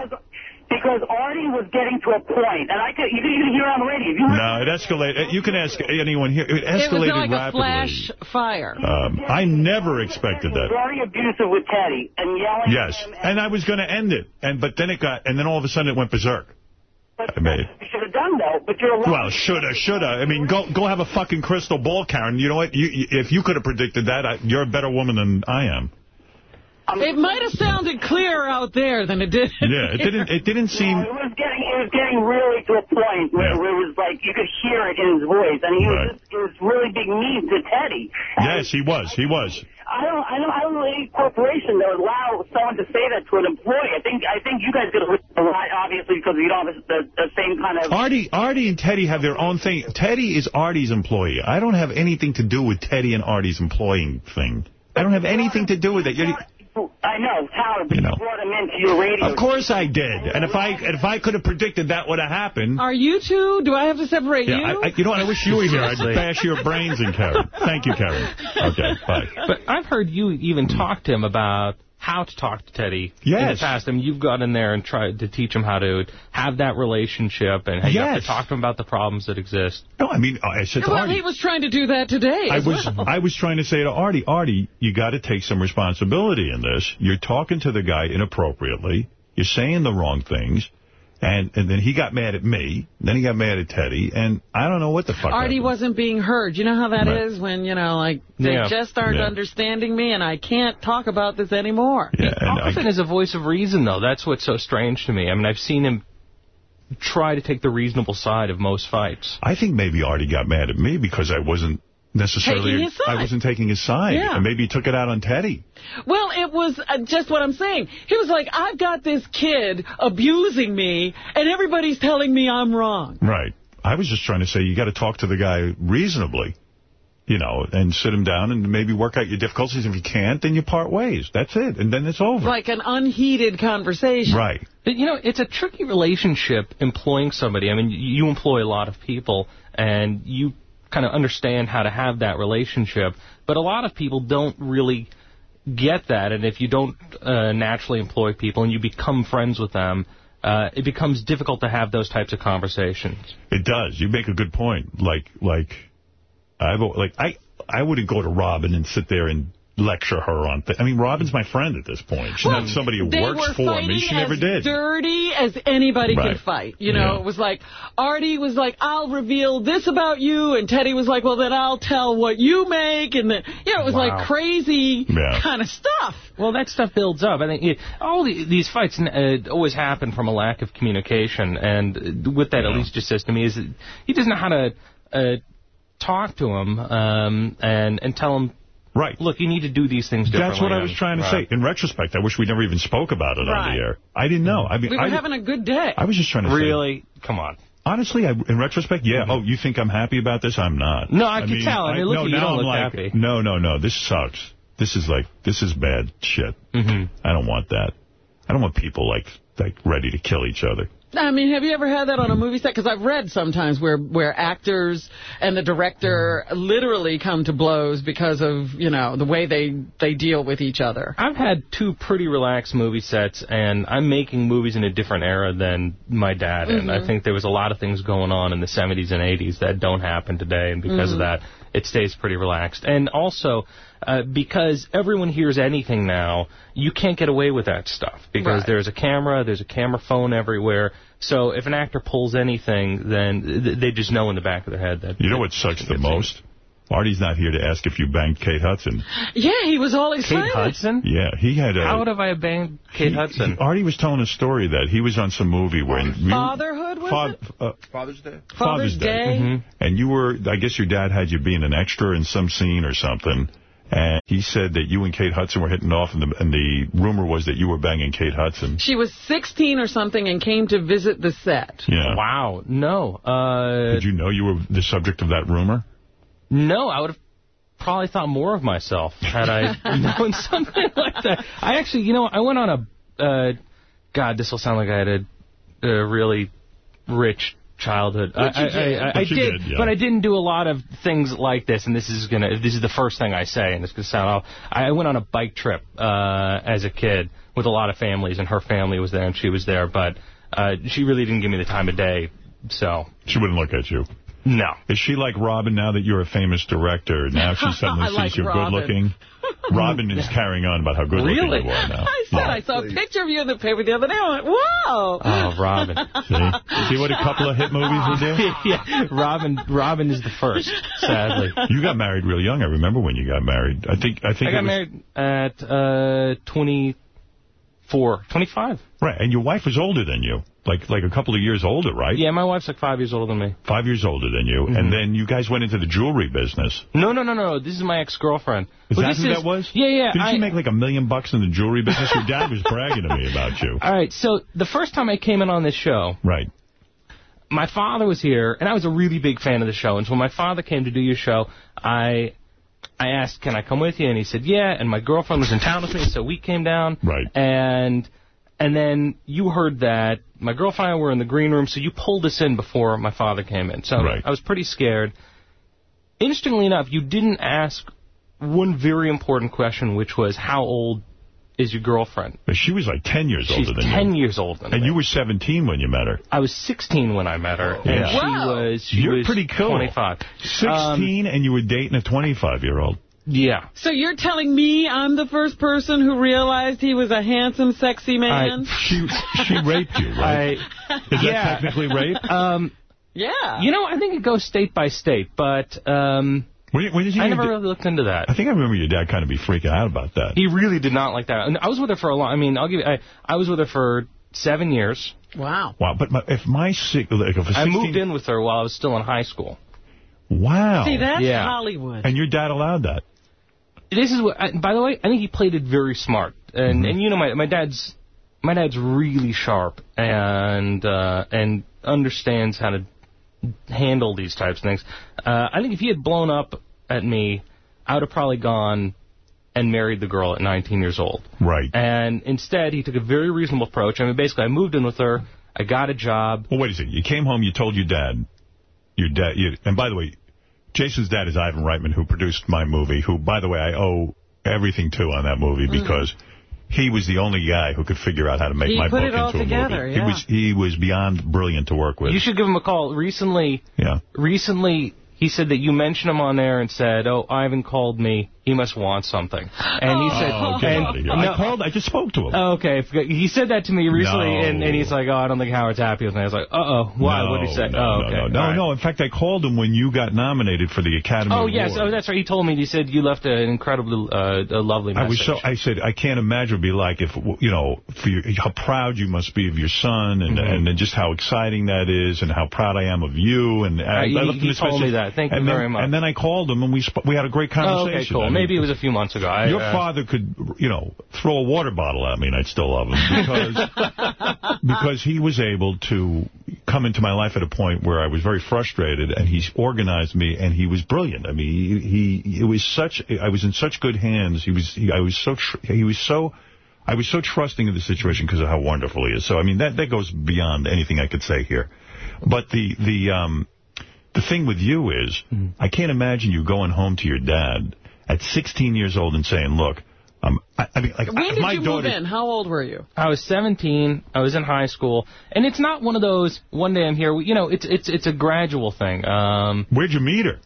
Because Artie was getting to a point, and I could, you could even hear on the radio. You no, it escalated. You can ask anyone here. It escalated It was escalated like a rapidly. flash fire. Um, I never expected that. very abusive with Teddy and yelling Yes, and I was going to end it, and but then it got, and then all of a sudden it went berserk. I mean, you should have done, though, but you're allowed. well, shoulda, shoulda. I mean, go go have a fucking crystal ball, Karen. You know what? You, you- if you could have predicted that, I, you're a better woman than I am. It might have sounded clearer out there than it did. Yeah, it didn't. It didn't [laughs] seem. No, it was getting, it was getting really to a point where, Yeah. where it was like you could hear it in his voice, and he was just, he was really being mean to Teddy. Yes, he was. He was. I don't, I don't, I don't know any corporation that would allow someone to say that to an employee. I think, I think you guys get a lot, obviously, because you don't have the, the same kind of. Artie, Artie and Teddy have their own thing. Teddy is Artie's employee. I don't have anything to do with Teddy and Artie's employing thing. I don't have anything to do with it. You're, I know, Howard, but You you, brought him into your radio. of course I did. And if I if I could have predicted that would have happened, Are you two? Do I have to separate yeah, you? I, I, you know what? I wish you were here. I'd bash your brains in, Karen. Thank you, Karen. Okay, bye. But I've heard you even talk to him about how to talk to Teddy in the Yes. past. I mean, you've got in there and tried to teach him how to have that relationship and how you have to talk to him about the problems that exist. No, I mean, I said to well, Artie. he was trying to do that today I was well. I was trying to say to Artie, Artie, you got to take some responsibility in this. You're talking to the guy inappropriately. You're saying the wrong things. And and then he got mad at me. Then he got mad at Teddy. And I don't know what the fuck Artie happened. wasn't being heard. You know how that is Right. when, you know, like, they Yeah. just aren't Yeah. understanding me and I can't talk about this anymore. Yeah, and I, Often as a voice of reason, though, that's what's so strange to me. I mean, I've seen him try to take the reasonable side of most fights. I think maybe Artie got mad at me because I wasn't necessarily Taking his side. I wasn't taking his side. Yeah. And maybe he took it out on Teddy. Well, it was uh, just what I'm saying. He was like, I've got this kid abusing me, and everybody's telling me I'm wrong. Right. I was just trying to say you got to talk to the guy reasonably. You know, and sit him down and maybe work out your difficulties. If you can't, then you part ways. That's it. And then it's over. Like an unheated conversation. Right. But, you know, it's a tricky relationship employing somebody. I mean, you employ a lot of people, and you kind of understand how to have that relationship. But a lot of people don't really get that, and if you don't uh, naturally employ people and you become friends with them, uh, it becomes difficult to have those types of conversations. It does. You make a good point. Like, like, I've like I I wouldn't go to Robin and sit there and lecture her on. Th I mean, Robin's my friend at this point. She's not somebody who works for me. She as never did. dirty as anybody Right. can fight. You know, Yeah. it was like, Artie was like, I'll reveal this about you, and Teddy was like, well, then I'll tell what you make, and then, you know, it was Wow. like crazy Yeah. kind of stuff. Well, that stuff builds up. I think it, all the, these fights uh, always happen from a lack of communication, and uh, with that, at least just says to me, is he doesn't know how to uh, talk to him um, and and tell him Right. look, you need to do these things differently. That's what I was trying to right. say. In retrospect, I wish we never even spoke about it on the air. I didn't know. I mean, We were I, having a good day. I was just trying to say. Really? Come on. Honestly, I, in retrospect, yeah. Oh, you think I'm happy about this? I'm not. No, I can tell. I mean, look no, you, you don't I'm look like, happy. No, no, no. This sucks. This is like, this is bad shit. Mm-hmm. I don't want that. I don't want people like, like ready to kill each other. I mean, have you ever had that on a movie set? Because I've read sometimes where where actors and the director literally come to blows because of you know the way they they deal with each other. I've had two pretty relaxed movie sets, and I'm making movies in a different era than my dad. And I Mhm. think there was a lot of things going on in the 70s and 80s that don't happen today, and because Mhm. of that, it stays pretty relaxed. And also, uh, because everyone hears anything now, you can't get away with that stuff because Right. there's a camera, there's a camera phone everywhere. So if an actor pulls anything, then th- they just know in the back of their head that You know what sucks the most? Artie's not here to ask if you banged Kate Hudson. Yeah, he was all excited. Kate excited. Hudson? Yeah, he had a... How would have I banged Kate Hudson? Artie was telling a story that he was on some movie where... you- Fatherhood was Fa- it? uh, Father's Day. Father's Day. Mm-hmm. And you were, I guess your dad had you being an extra in some scene or something. And he said that you and Kate Hudson were hitting off, and the, and the rumor was that you were banging Kate Hudson. She was 16 or something and came to visit the set. Yeah. Wow. No. Uh, Did you know you were the subject of that rumor? No, I would have probably thought more of myself had I [laughs] known something like that. I actually, you know, I went on a, uh, God, this will sound like I had a, a really rich childhood. But I, I- did. I, I, But did, did, yeah. but I didn't do a lot of things like this, and this is gonna, this is the first thing I say, and it's gonna sound off. I went on a bike trip uh, as a kid with a lot of families, and her family was there, and she was there, but uh, she really didn't give me the time of day, so. She wouldn't look at you. No. Is she like Robin now that you're a famous director? Now she [laughs] suddenly sees like you're Robin. good looking? [laughs] Robin is carrying on about how good looking Really? you are now. [laughs] I said I saw a picture of you in the paper the other day. I went, wow. Oh, Robin. See? See what a couple of hit movies will do? yeah, Robin. Robin is the first. Sadly, You got married real young. I remember when you got married. I think I think I got was, married at uh 24, 25. Right, and your wife was older than you, like like a couple of years older, right? Yeah, my wife's like five years older than me. Five years older than you, Mm-hmm. and then you guys went into the jewelry business. No, no, no, no. This is my ex-girlfriend. Is Well, that who is- that was? Yeah, yeah. Didn't I- you make like a million bucks in the jewelry business? Your dad was bragging to me about you. [laughs] All right, so the first time I came in on this show, Right. my father was here, and I was a really big fan of the show. And so when my father came to do your show, I I asked, can I come with you? And he said, yeah. And my girlfriend was in town with me, so we came down. Right. And and then you heard that my girlfriend and I were in the green room, so you pulled us in before my father came in. So Right. I was pretty scared. Interestingly enough, you didn't ask one very important question, which was, how old is your girlfriend? She was like 10 years She's older than 10 you. years older than And me. you were 17 when you met her. I was 16 when I met her, and Yeah. she Wow. was she You're was pretty cool. 25. Um, 16 and you were dating a 25-year-old. Yeah. So you're telling me I'm the first person who realized he was a handsome, sexy man? She she raped you, right? Is yeah. that technically rape? Um, yeah. You know, I think it goes state by state, but um, When, when did you I never really looked into that. I think I remember your dad kind of be freaking out about that. He really did not like that. And I was with her for a long. I mean, I'll give you. I, I was with her for seven years. Wow. Wow, but my, if my si- like if a 16, I moved in with her while I was still in high school. Wow. See, that's Yeah. Hollywood. And your dad allowed that. This is what. I, by the way, I think he played it very smart. And and you know, my my dad's my dad's really sharp and uh, and understands how to handle these types of things. Uh, I think if he had blown up at me, I would have probably gone and married the girl at 19 years old. Right. And instead, he took a very reasonable approach. I mean, basically, I moved in with her. I got a job. Well, wait a second. You came home, you told your dad, your dad, you, and by the way, Jason's dad is Ivan Reitman, who produced my movie, who, by the way, I owe everything to on that movie Mm. because he was the only guy who could figure out how to make He my book into a together, movie. yeah. He was he was beyond brilliant to work with. You should give him a call. Recently, yeah. recently he said that you mentioned him on there and said, "Oh, Ivan called me. He must want something." And he said, Oh, get and- out of here. no- I called. I just spoke to him. Oh, okay, he said that to me recently, No. and, and he's like, "Oh, I don't think Howard's happy with me." I was like, "Uh oh, why? No, what did he say?" No, oh, no, okay, no, no, right. no. In fact, I called him when you got nominated for the Academy Oh Award. yes, oh that's right. He told me. He said you left an incredibly uh, a lovely I was so. I said I can't imagine what it'd be like if you know for your, how proud you must be of your son and Mhm. and then just how exciting that is and how proud I am of you and I, Uh, he- I he told message. me that. Thank you and then, very much. And then I called him and we we had a great Oh, okay, conversation. cool. I mean, maybe it was a few months ago. I, Your uh, father could, you know, throw a water bottle at me and I'd still love him because [laughs] because he was able to come into my life at a point where I was very frustrated and he organized me and he was brilliant. I mean, he, he it was such I was in such good hands. He was he, I was so tr he was so I was so trusting of the situation because of how wonderful he is. So I mean that that goes beyond anything I could say here. But the the um the thing with you is, I can't imagine you going home to your dad at 16 years old and saying, look, um, I, I mean, like, When did my you daughter, move in? How old were you? I was 17. I was in high school, and it's not one of those. One day I'm here. You know, it's it's it's a gradual thing. Um, Where'd you meet her?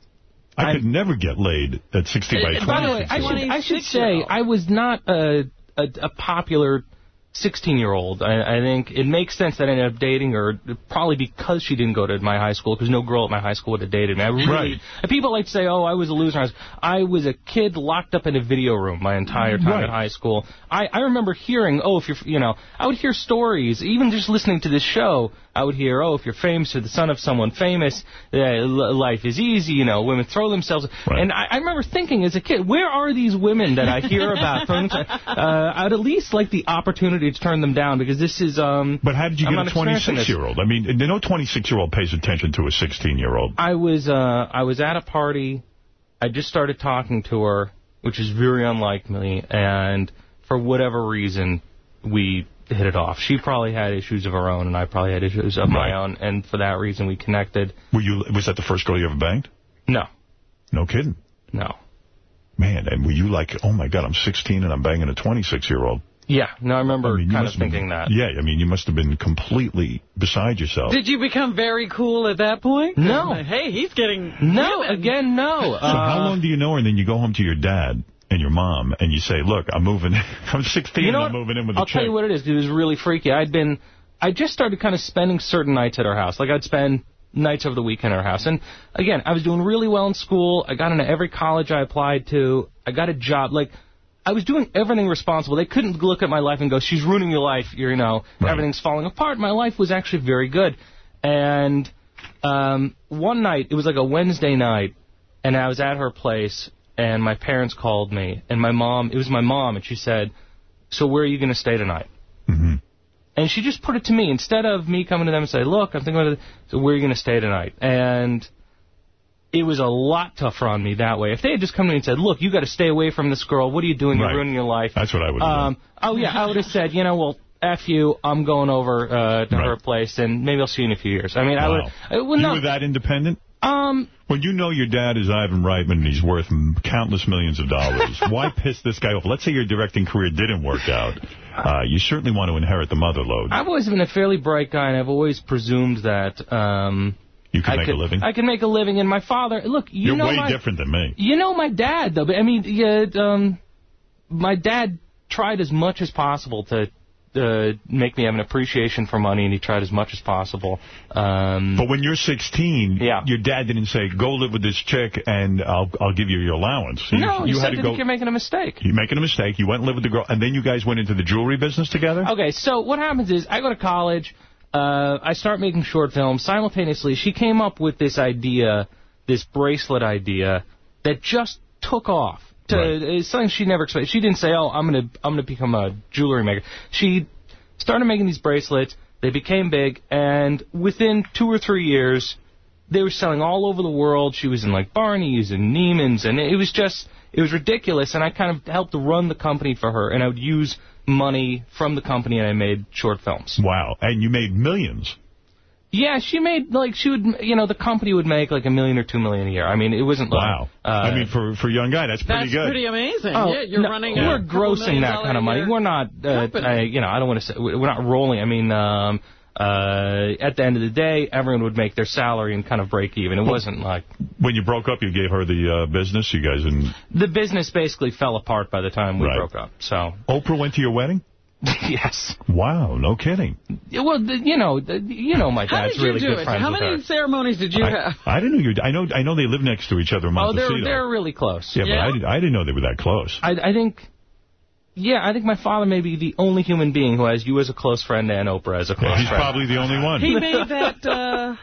I could never get laid at 16 by 20. Uh, By the way, I should, I should say I was not a a, a popular 16-year-old. I, I think it makes sense that I ended up dating her, probably because she didn't go to my high school, because no girl at my high school would have dated me. I really, Right. and people like to say, oh, I was a loser. I was, I was a kid locked up in a video room my entire time Right. at high school. I, I remember hearing, oh, if you're, you know, I would hear stories, even just listening to this show, I would hear, oh, if you're famous or the son of someone famous, uh, life is easy, you know, women throw themselves. And I, I remember thinking as a kid, where are these women that I hear about? [laughs] throwing uh, I'd at least like the opportunity to turn them down because this is. Um, But how did you I'm get a not experiencing this. 26-year-old? I mean, no 26-year-old pays attention to a 16-year-old. I was uh, I was at a party. I just started talking to her, which is very unlike me, and for whatever reason, we hit it off. She probably had issues of her own, and I probably had issues of my own, and for that reason, we connected. Were you? Was that the first girl you ever banged? No. No kidding. No. Man, and were you like, oh, my God, I'm 16 and I'm banging a 26-year-old? Yeah, no, I remember you kind of must have been- thinking that. Yeah, I mean, you must have been completely beside yourself. Did you become very cool at that point? No. Hey, he's getting No, women. again, no. So how Uh, long do you know her, and then you go home to your dad and your mom, and you say, look, I'm moving, [laughs] I'm 16 You know and I'm moving in with I'll chick. tell you what it is. It was really freaky. I'd been, I just started kind of spending certain nights at her house. Like I'd spend nights over the weekend at her house. And again, I was doing really well in school. I got into every college I applied to. I got a job. Like I was doing everything responsible. They couldn't look at my life and go, "She's ruining your life." You're, you know, everything's falling apart. My life was actually very good. And um, one night, it was like a Wednesday night, and I was at her place, and my parents called me, and my mom, it was my mom, and she said, "So where are you going to stay tonight?" Mm-hmm. And she just put it to me instead of me coming to them and say, "Look, I'm thinking about it. So where are you going to stay tonight?" And it was a lot tougher on me that way. If they had just come to me and said, "Look, you got to stay away from this girl. What are you doing? You're Right. ruining your life." That's what I would have Um, oh yeah, I would have said, you know, well, f you. I'm going over uh, to her place, and maybe I'll see you in a few years. I mean, I would. Wow. I would you not. were that independent? Um, When you know your dad is Ivan Reitman and he's worth countless millions of dollars, [laughs] why piss this guy off? Let's say your directing career didn't work out. Uh, you certainly want to inherit the mother load. I've always been a fairly bright guy, and I've always presumed that um, You can I make could, a living. I can make a living. And my father, look, you You're know way my, different than me. You know my dad, though. But I mean, yeah, um, my dad tried as much as possible to uh, make me have an appreciation for money, and he tried as much as possible. Um, But when you're 16, yeah. your dad didn't say, go live with this chick and I'll I'll give you your allowance. You, no, you he had said to go. think you're making a mistake. You're making a mistake. You went and lived with the girl, and then you guys went into the jewelry business together? Okay, so what happens is I go to college, uh, I start making short films. Simultaneously, she came up with this idea, this bracelet idea, that just took off. To, uh, It's something she never expected. She didn't say, "Oh, I'm gonna I'm gonna become a jewelry maker." She started making these bracelets. They became big, and within two or three years, they were selling all over the world. She was in like Barney's and Neiman's, and it was just it was ridiculous. And I kind of helped to run the company for her, and I would use money from the company, and I made short films. Wow, and you made millions. Yeah, she made like she would, you know, the company would make like a million or two million a year. I mean, it wasn't like, Wow. Uh, I mean, for for a young guy, that's pretty That's good. pretty amazing. Oh, yeah, you're no, running. We're a grossing that kind of money. We're not, uh. I, you know, I don't want to say we're not rolling. I mean, um, uh, at the end of the day, everyone would make their salary and kind of break even. It wasn't like When you broke up, you gave her the uh, business. You guys and the business basically fell apart by the time we Right. broke up. So Oprah went to your wedding. [laughs] yes. Wow, no kidding. Well, the, you know, the, you know, my dad's did really good it? friends How with many her. ceremonies did you I, have? I didn't know you. I know. I know they live next to each other in Oh, they're they're really close. yeah, but I, did, I didn't know they were that close. I, I think, yeah, I think my father may be the only human being who has you as a close friend and Oprah as a close Yeah, he's friend. probably the only one. He made that. Uh,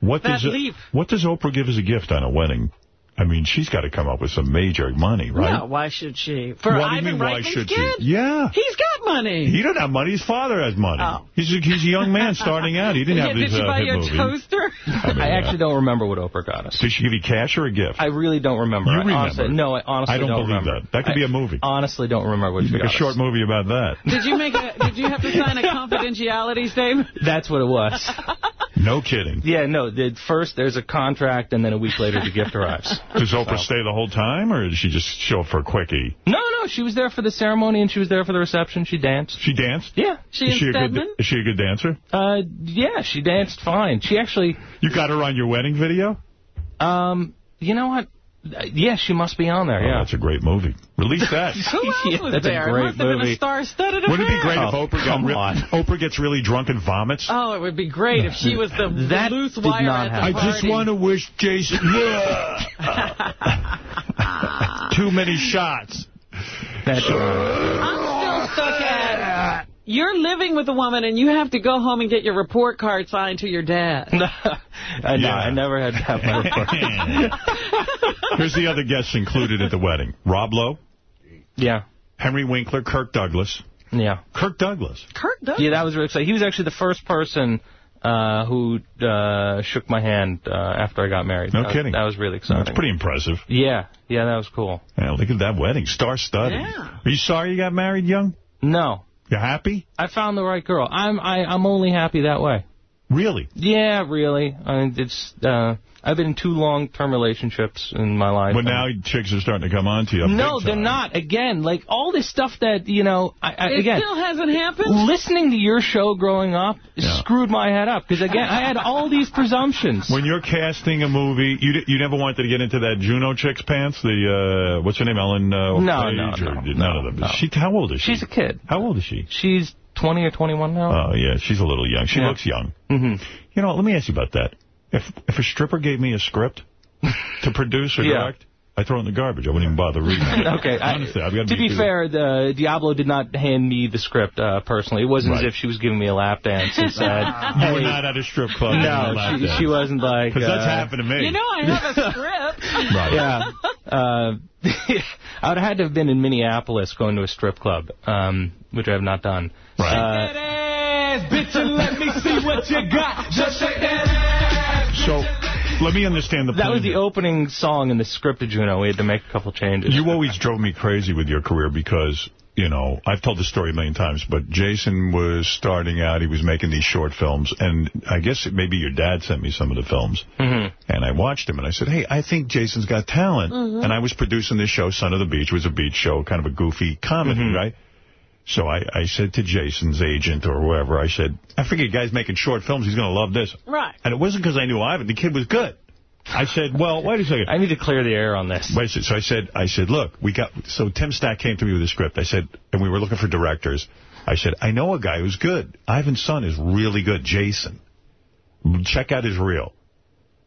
What that does leap. What does Oprah give as a gift on a wedding? I mean, she's got to come up with some major money, right? No, why should she? For What do you Ivan mean, why Reitman's should she? Yeah. He's got money. He doesn't have money. His father has money. Oh. He's, a, he's a young man starting out. He didn't yeah, have did this you uh, buy hit your movie. toaster? I, mean, I uh, actually don't remember what Oprah got us. Did she give you cash or a gift? I really don't remember. You I remember. Honestly, no, I honestly I don't, believe remember. that. That could I be a movie. Honestly, don't remember what she Make got a short us. movie about that. Did you make a? Did you have to sign a confidentiality statement? [laughs] That's what it was. No kidding. Yeah, no. The, first, there's a contract, and then a week later, the gift arrives. Does Oprah So- stay the whole time, or did she just show up for a quickie? No, no, she was there for the ceremony, and she was there for the reception. She danced. She danced? Yeah. She is she a good, Is she a good dancer? Uh, yeah, she danced fine. She actually, You got her on your wedding video? um, you know what? Uh, you must be on there. Oh, Yeah. that's a great movie. Release that. [laughs] Who else Yeah, was that's a great it must have been movie. a star-studded Wouldn't it be affair. great if Oh, Oprah got come re- on. Oprah gets really drunk and vomits? Oh, it would be great if she was the, the That loose did wire not at the happen. I just want to wish Jason [laughs] too many shots. That's I'm still stuck at. You're living with a woman and you have to go home and get your report card signed to your dad. [laughs] I know. Yeah. I never had to have my report. card. [laughs] Here's the other guests included at the wedding. Rob Lowe, Yeah. Henry Winkler, Kirk Douglas. Yeah. Kirk Douglas. Kirk does. Yeah, that was really exciting. He was actually the first person uh, who uh, shook my hand uh, after I got married. No That- kidding. That was really exciting. That's pretty impressive. Yeah. Yeah, that was cool. Yeah, look at that wedding. Star-studded. Yeah. Are you sorry you got married young? No. You happy? I found the right girl. I'm I, I'm only happy that way. Really? Yeah, really. I mean, it's uh, I've been in two long-term relationships in my life. But now chicks are starting to come on to you. No, they're not. Again, like all this stuff that you know. I, I, It again, still hasn't happened? listening to your show growing up screwed my head up because again, I had all these presumptions. When you're casting a movie, you di- you never wanted to get into that Juno chick's pants? The, uh, what's her name, Ellen uh, No, Page? no, or, no, none of them. no. She, how old is she? She's a kid. How old is she? She's 20 or 21 now. Oh, yeah, she's a little young. She Yeah. looks young. hmm You know, let me ask you about that. If if a stripper gave me a script to produce or [laughs] Yeah. direct, I'd throw it in the garbage. I wouldn't even bother reading it. [laughs] Okay. Honestly, I've got to be fair, the Diablo did not hand me the script uh, personally. It wasn't Right. as if she was giving me a lap dance and said, [laughs] You hey, were not at a strip club. No, she, she wasn't like... Because that's uh, happened to me. You know I have a script. Right. Yeah. Uh, I would have had to have been in Minneapolis going to a strip club, um, which I have not done. Right. Uh, bitch, and let me see what you got. Just shake that ass. So, let me understand the that was the opening song in the script of Juno. We had to make a couple changes. You always drove me crazy with your career because, you know, I've told the story a million times, but Jason was starting out. He was making these short films, and I guess maybe your dad sent me some of the films. hmm And I watched him, and I said, hey, I think Jason's got talent. Mhm. And I was producing this show, Son of the Beach. It was a beach show, kind of a goofy comedy, Mhm. right? So I, I said to Jason's agent or whoever, I said, I figured guy's making short films. He's going to love this. Right. And it wasn't because I knew Ivan. The kid was good. I said, well, wait a second. I need to clear the air on this. Wait a second. So I said, I said, look, we got, so Tim Stack came to me with a script. I said, and we were looking for directors. I said, I know a guy who's good. Ivan's son is really good, Jason. Check out his reel.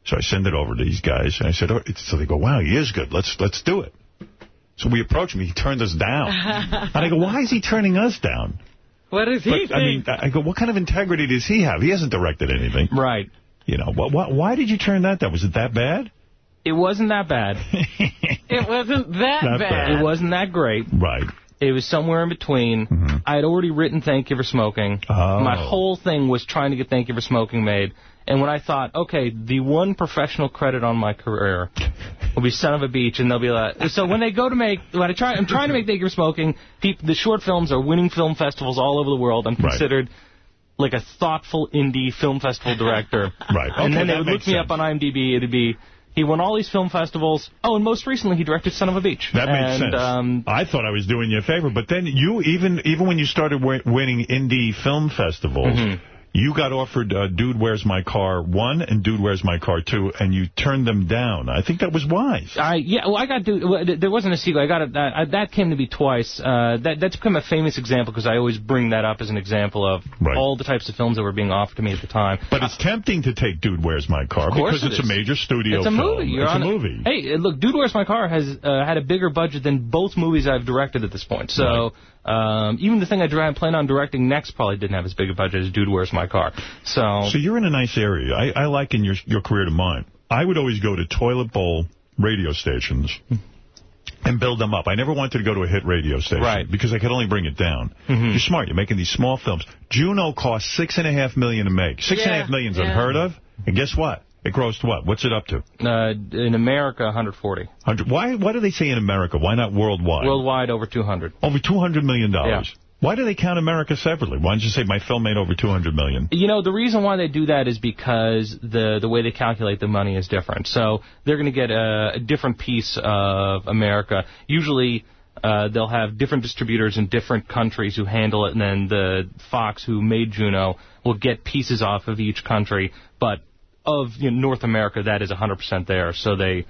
So I send it over to these guys, and I said, oh, so they go, wow, he is good. Let's let's do it. So we approach him. He turned us down. [laughs] and I go, why is he turning us down? What does he But, think? I mean, I go, what kind of integrity does he have? He hasn't directed anything. Right. You know, wh wh why did you turn that down? Was it that bad? It wasn't that bad. [laughs] it wasn't that bad. bad. It wasn't that great. Right. It was somewhere in between. Mm-hmm. I had already written Thank You for Smoking. Oh. My whole thing was trying to get Thank You for Smoking made. And when I thought, okay, the one professional credit on my career will be Son of a Beach, and they'll be like, so when they go to make, when I try, I'm trying to make Thank You Smoking, peop the short films are winning film festivals all over the world. I'm Right. considered like a thoughtful indie film festival director. [laughs] Right. Okay, and then they would look makes me up on IMDb, it'd be, he won all these film festivals. Oh, and most recently he directed Son of a Beach. That makes and, sense. Um, I thought I was doing you a favor, but then you even even when you started wi- winning indie film festivals, Mhm. You got offered uh, "Dude, Where's My Car" one and "Dude, Where's My Car" two, and you turned them down. I think that was wise. I yeah, well, I got to, well, there wasn't a sequel. I got it. That, that came to be twice. Uh, that that's become a famous example because I always bring that up as an example of Right. all the types of films that were being offered to me at the time. But it's tempting to take "Dude, Where's My Car" because it it's a major studio It's a film. movie. You're it's on a movie. Hey, uh, look, Dude, Where's My Car has uh, had a bigger budget than both movies I've directed at this point. So um, even the thing I dra- plan on directing next probably didn't have as big a budget as Dude, Where's My Car. So So you're in a nice area. I, I liken your your career to mine. I would always go to Toilet Bowl radio stations and build them up. I never wanted to go to a hit radio station. Right. Because I could only bring it down. You're smart. You're making these small films. Juno cost six and a half million to make. Six and a Yeah, half million's yeah. unheard of. And guess what? It grossed what? What's it up to? Uh, in America, 140. 100. Why, why do they say in America? Why not worldwide? Worldwide, over 200. Over $200 million. Yeah. Why do they count America separately? Why don't you say my film made over 200 million? You know, the reason why they do that is because the the way they calculate the money is different. So they're going to get a, a different piece of America. Usually, uh, they'll have different distributors in different countries who handle it, and then the Fox, who made Juno, will get pieces off of each country. But of you know, North America, that is 100% there. So they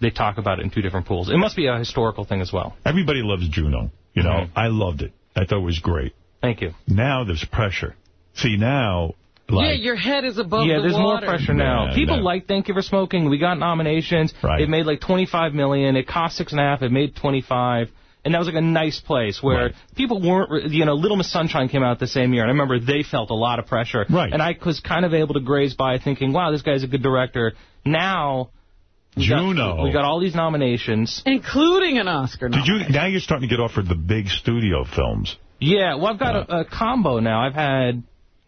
they talk about it in two different pools. It must be a historical thing as well. Everybody loves Juno. You know, Mhm. I loved it. I thought it was great. Thank you. Now there's pressure. See, now, yeah, your head is above yeah, the there's more pressure now. Yeah, People no. like Thank You for Smoking. We got nominations. Right. It made like 25 million. It cost six and a half. It made 25. And that was like a nice place where Right. people weren't, you know, Little Miss Sunshine came out the same year, and I remember they felt a lot of pressure. Right. And I was kind of able to graze by thinking, wow, this guy's a good director. Now, we got- Juno. we got all these nominations. Including an Oscar Did you? Now you're starting to get offered the big studio films. Yeah, well, I've got a, a combo now. I've had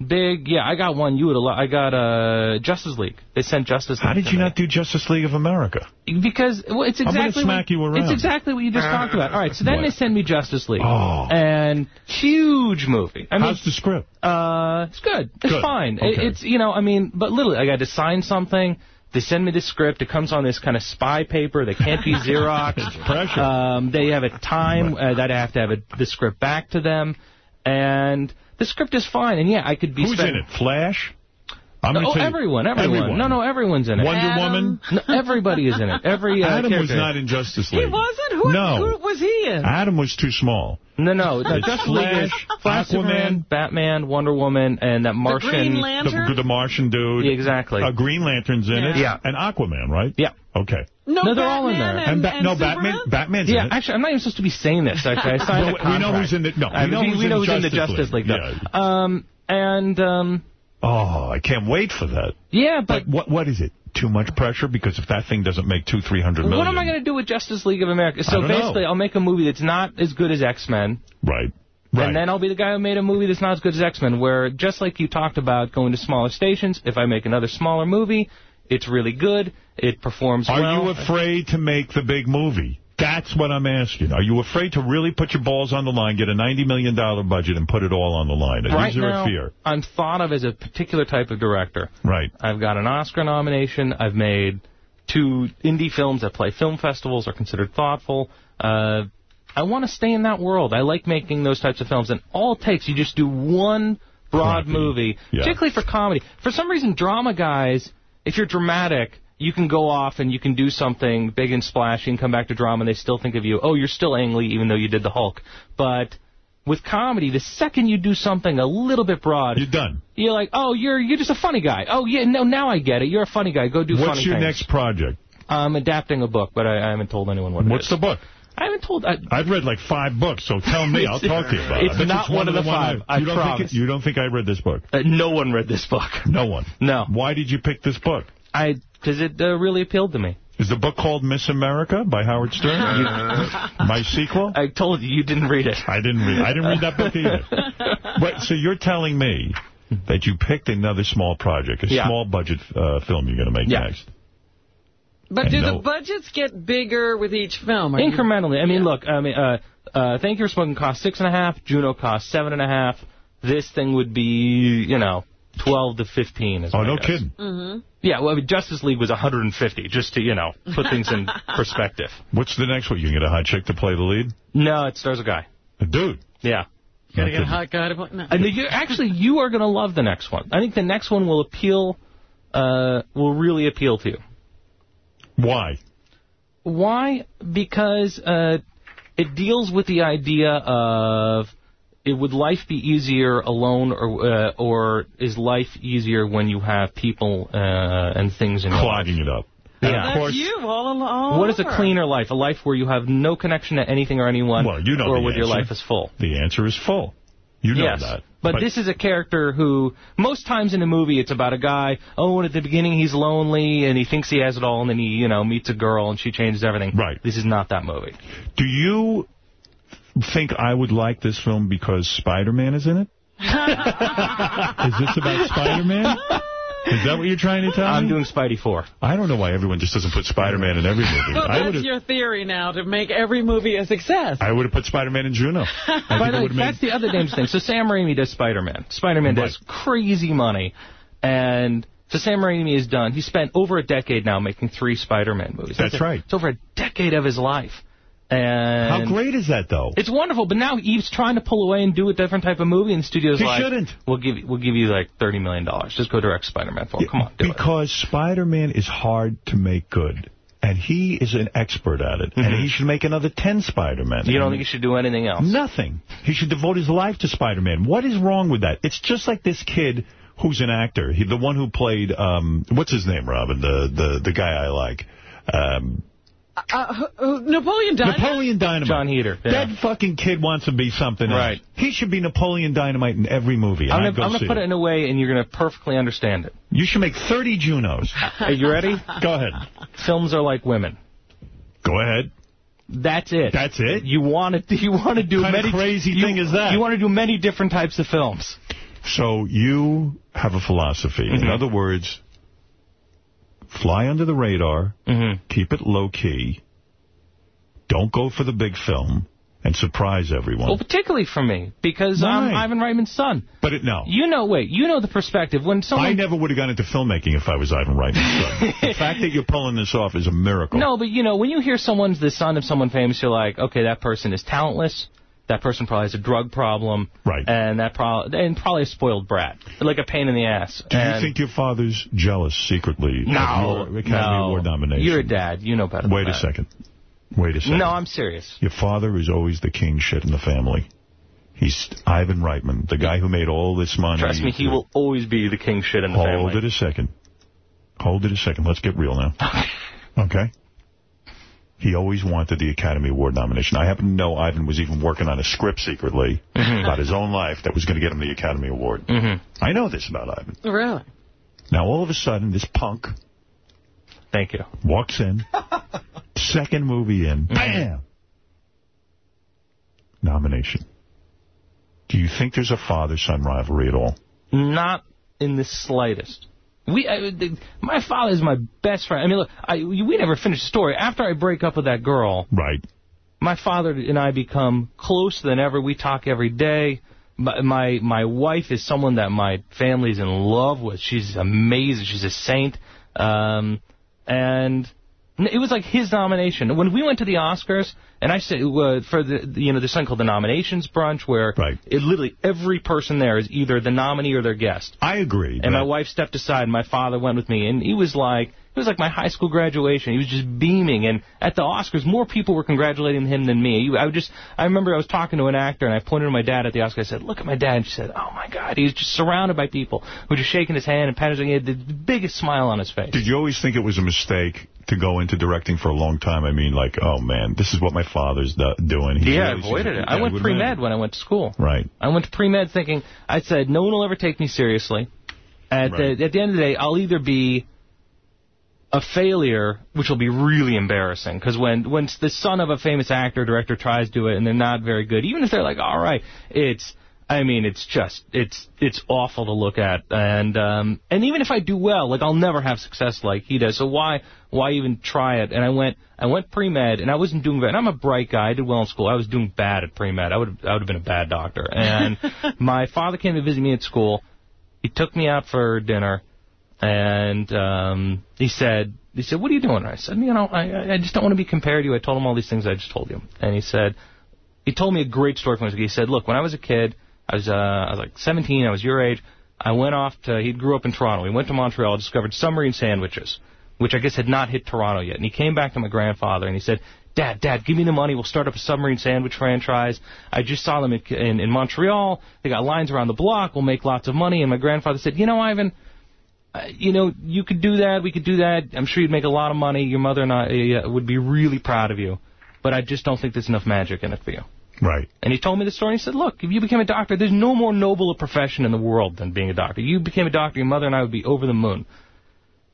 big, yeah, I got one. You would, al- I got uh, Justice League. They sent Justice League. How did you me. not do Justice League of America? Because well, it's exactly smack what, you around. It's exactly what you just talked about. All right, so then What? they send me Justice League. Oh. And huge movie. I mean, How's the script? Uh, it's good. It's Good. fine. It- It's you know, I mean, but literally, I got to sign something. They send me the script. It comes on this kind of spy paper. They can't be [laughs] Xerox. pressure. Um, they have a time uh, that I have to have a, the script back to them, and the script is fine. And yeah, I could be. Who's spend- in it? Flash? I'm gonna oh, everyone, everyone, everyone. No, no, everyone's in it. Wonder Adam? Woman? No, everybody is in it. Every uh, Adam was not in Justice League. He wasn't? Who, No. who was he in? Adam was too small. No, no, no Justice League is Flash, Flash, Aquaman. Superman, Batman, Wonder Woman, and that Martian. Green The, Lantern? the Martian dude. Yeah, exactly. Uh, Green Lantern's in it. Yeah. And Aquaman, right? Yeah. Okay. No, No, they're all in there. And, And, Ba- and no, Superman? Batman. Batman's Yeah, in it. actually, I'm not even supposed to be saying this. Okay, I [laughs] signed a contract. we know who's in the- no, we I know who's we in know who's in the Justice Justice League. League. though. Um, and um, Oh, I can't wait for that. yeah, but But what what is it? Too much pressure? Because if that thing doesn't make two, three hundred million. what am I going to do with Justice League of America? So don't know. basically, I'll make a movie that's not as good as X Men. Right. Right. And then I'll be the guy who made a movie that's not as good as X-Men, where just like you talked about going to smaller stations, if I make another smaller movie, it's really good, it performs Are well. you afraid to make the big movie? That's what I'm asking. Are you afraid to really put your balls on the line, get a $90 million budget, and put it all on the line? right Is there now, a fear? I'm thought of as a particular type of director. Right. I've got an Oscar nomination. I've made two indie films that play film festivals, are considered thoughtful. Uh, I want to stay in that world. I like making those types of films. And all it takes, you just do one broad movie, Yeah. particularly for comedy. For some reason, drama guys, if you're dramatic, you can go off and you can do something big and splashy and come back to drama and they still think of you, oh, you're still Ang Lee even though you did the Hulk. But with comedy, the second you do something a little bit broad, You're done. you're like, oh, you're you're just a funny guy. Oh, yeah, no, now I get it. You're a funny guy. Go do What's funny your things. next project? I'm adapting a book, but I, I haven't told anyone what it What's is. the book? I haven't told. I, I've read like five books, so tell me. I'll talk to you about It's it. I bet not you one of the one five, I you don't promise. Think it, you don't think I read this book? uh, no one read this book. No one. No. Why did you pick this book? I because it uh, really appealed to me. Is the book called Miss America by Howard Stern? [laughs] My sequel? I told you you didn't read it. I didn't read. I didn't read that book either. [laughs] But so you're telling me that you picked another small project, a Yeah. small budget uh, film you're going to make Yeah. next. But I do know. the budgets get bigger with each film? Are you- Incrementally. I mean, look. I mean, uh, uh, Thank You for Smoking cost six and a half. Juno cost seven and a half. This thing would be, you know, twelve to fifteen. Is Oh, my no guess. kidding. Mm-hmm. Yeah. Well, I mean, Justice League was 150, just to you know put things in [laughs] perspective. What's the next one? You can get a hot chick to play the lead? No, it stars a guy. A dude. Yeah. Gotta get a hot guy to play. No. And you, actually, you are going to love the next one. I think the next one will appeal, uh, will really appeal to you. Why? Why? Because uh, it deals with the idea of it would life be easier alone, or uh, or is life easier when you have people uh, and things in your life? Clogging it up. And Yeah. of course, you all along. What is a cleaner life? A life where you have no connection to anything or anyone, Well, you know or the where your answer. life is full. the answer is full. You know yes. that. But, this is a character who, most times in a movie, it's about a guy, oh, and at the beginning he's lonely and he thinks he has it all, and then he, you know, meets a girl and she changes everything. Right. This is not that movie. Do you think I would like this film because Spider-Man is in it? [laughs] is this about Spider-Man? Is that what you're trying to tell me? I'm me? doing Spidey 4. I don't know why everyone just doesn't put Spider-Man in every movie. Well, I that's would your theory now, to make every movie a success. I would have put Spider-Man in Juno. [laughs] By the way, that's the other dangerous thing. So Sam Raimi does Spider-Man. Spider-Man does crazy money. And so Sam Raimi is done. He spent over a decade now making three Spider-Man movies. That's a- right. It's over a decade of his life. And How great is that, though? It's wonderful, but now Eve's trying to pull away and do a different type of movie, and studio's He like, shouldn't. We'll give you, we'll give you like 30 million. dollars. Just go direct Spider-Man 4. Come on, do. Because Spider-Man is hard to make good. And he is an expert at it. And he should make another 10 Spider-Men. You don't think he should do anything else? Nothing. He should devote his life to Spider-Man. What is wrong with that? It's just like this kid who's an actor. He, the one who played, um, what's his name, Robin? The the the guy I like. Um, Uh, who- who- Napoleon Dynamite? Napoleon Dynamite. Jon Heder. yeah. That fucking kid wants to be something Right. else. He should be Napoleon Dynamite in every movie. I'm going to put it in a way, and you're going to perfectly understand it. You should make 30 Junos. [laughs] Are you ready? Go ahead. Films are like women. Go ahead. That's it. That's it? You want to [laughs] you want to do What kind many of crazy you, thing is that? You want to do many different types of films. So you have a philosophy. In Mhm. other words, fly under the radar, Mm-hmm. keep it low-key, don't go for the big film, and surprise everyone. Well, particularly for me, because I'm Ivan Reitman's son. but it, no. You know, wait, you know the perspective. When someone... I never would have gone into filmmaking if I was Ivan Reitman's son. [laughs] the fact that you're pulling this off is a miracle. No, but you know, when you hear someone's the son of someone famous, you're like, okay, that person is talentless. That person probably has a drug problem. Right. And that pro- and probably a spoiled brat. Like a pain in the ass. Do you think your father's jealous secretly No. of your Academy no. Award nomination? You're a dad. You know better than Wait a that. second. Wait a second. No, I'm serious. Your father is always the king shit in the family. He's Ivan Reitman, the guy who made all this money. Trust me, he will always be the king shit in the Hold family. Hold it a second. Hold it a second. Let's get real now. [laughs] Okay? He always wanted the Academy Award nomination. I happen to know Ivan was even working on a script secretly Mhm. about his own life that was going to get him the Academy Award. Mm-hmm. I know this about Ivan. Really? Now, all of a sudden, this punk Thank you. walks in, [laughs] second movie in, bam! Nomination. Do you think there's a father-son rivalry at all? Not in the slightest. We, I, the, my father is my best friend. I mean, look, I, we never finished the story. After I break up with that girl, Right. my father and I become closer than ever. We talk every day. My, my my wife is someone that my family's in love with. She's amazing. She's a saint. Um, and it was like his nomination. When we went to the Oscars, and I said uh, for the you know there's something called the nominations brunch where right. it literally every person there is either the nominee or their guest. I agree. And my wife stepped aside, and my father went with me, and he was like, it was like my high school graduation. He was just beaming, and at the Oscars, more people were congratulating him than me. I would just, I remember I was talking to an actor, and I pointed to my dad at the Oscars. I said, "Look at my dad." And she said, "Oh my God, he's just surrounded by people who were just shaking his hand and patting his. He had the biggest smile on his face." Did you always think it was a mistake to go into directing for a long time? I mean, like, oh, man, this is what my father's do- doing. He's yeah, I really- avoided it. I went good pre-med when I went to school. Right. I went to pre-med thinking, I said, no one will ever take me seriously. At, Right. the, at the end of the day, I'll either be a failure, which will be really embarrassing, because when, when the son of a famous actor or director tries to do it and they're not very good, even if they're like, all right, it's, I mean, it's just, it's, it's awful to look at. And, um, and even if I do well, like, I'll never have success like he does. So why, why even try it? And I went, I went pre-med, and I wasn't doing very, and I'm a bright guy, I did well in school. I was doing bad at pre-med. I would, I would have been a bad doctor. And [laughs] my father came to visit me at school. He took me out for dinner, and, um, he said, he said, what are you doing? I said, you know, I, I just don't want to be compared to you. I told him all these things I just told you. And he said, he told me a great story from his He said, look, when I was a kid, I was uh, I was like 17, I was your age. I went off to, he grew up in Toronto. He went to Montreal, discovered submarine sandwiches, which I guess had not hit Toronto yet. And he came back to my grandfather and he said, Dad, Dad, give me the money. We'll start up a submarine sandwich franchise. I just saw them in, in, in Montreal. They got lines around the block. We'll make lots of money. And my grandfather said, you know, Ivan, uh, you know, you could do that. We could do that. I'm sure you'd make a lot of money. Your mother and I uh, would be really proud of you. But I just don't think there's enough magic in it for you. Right. And he told me the story. And He said, look, if you became a doctor, there's no more noble a profession in the world than being a doctor. You became a doctor, your mother and I would be over the moon.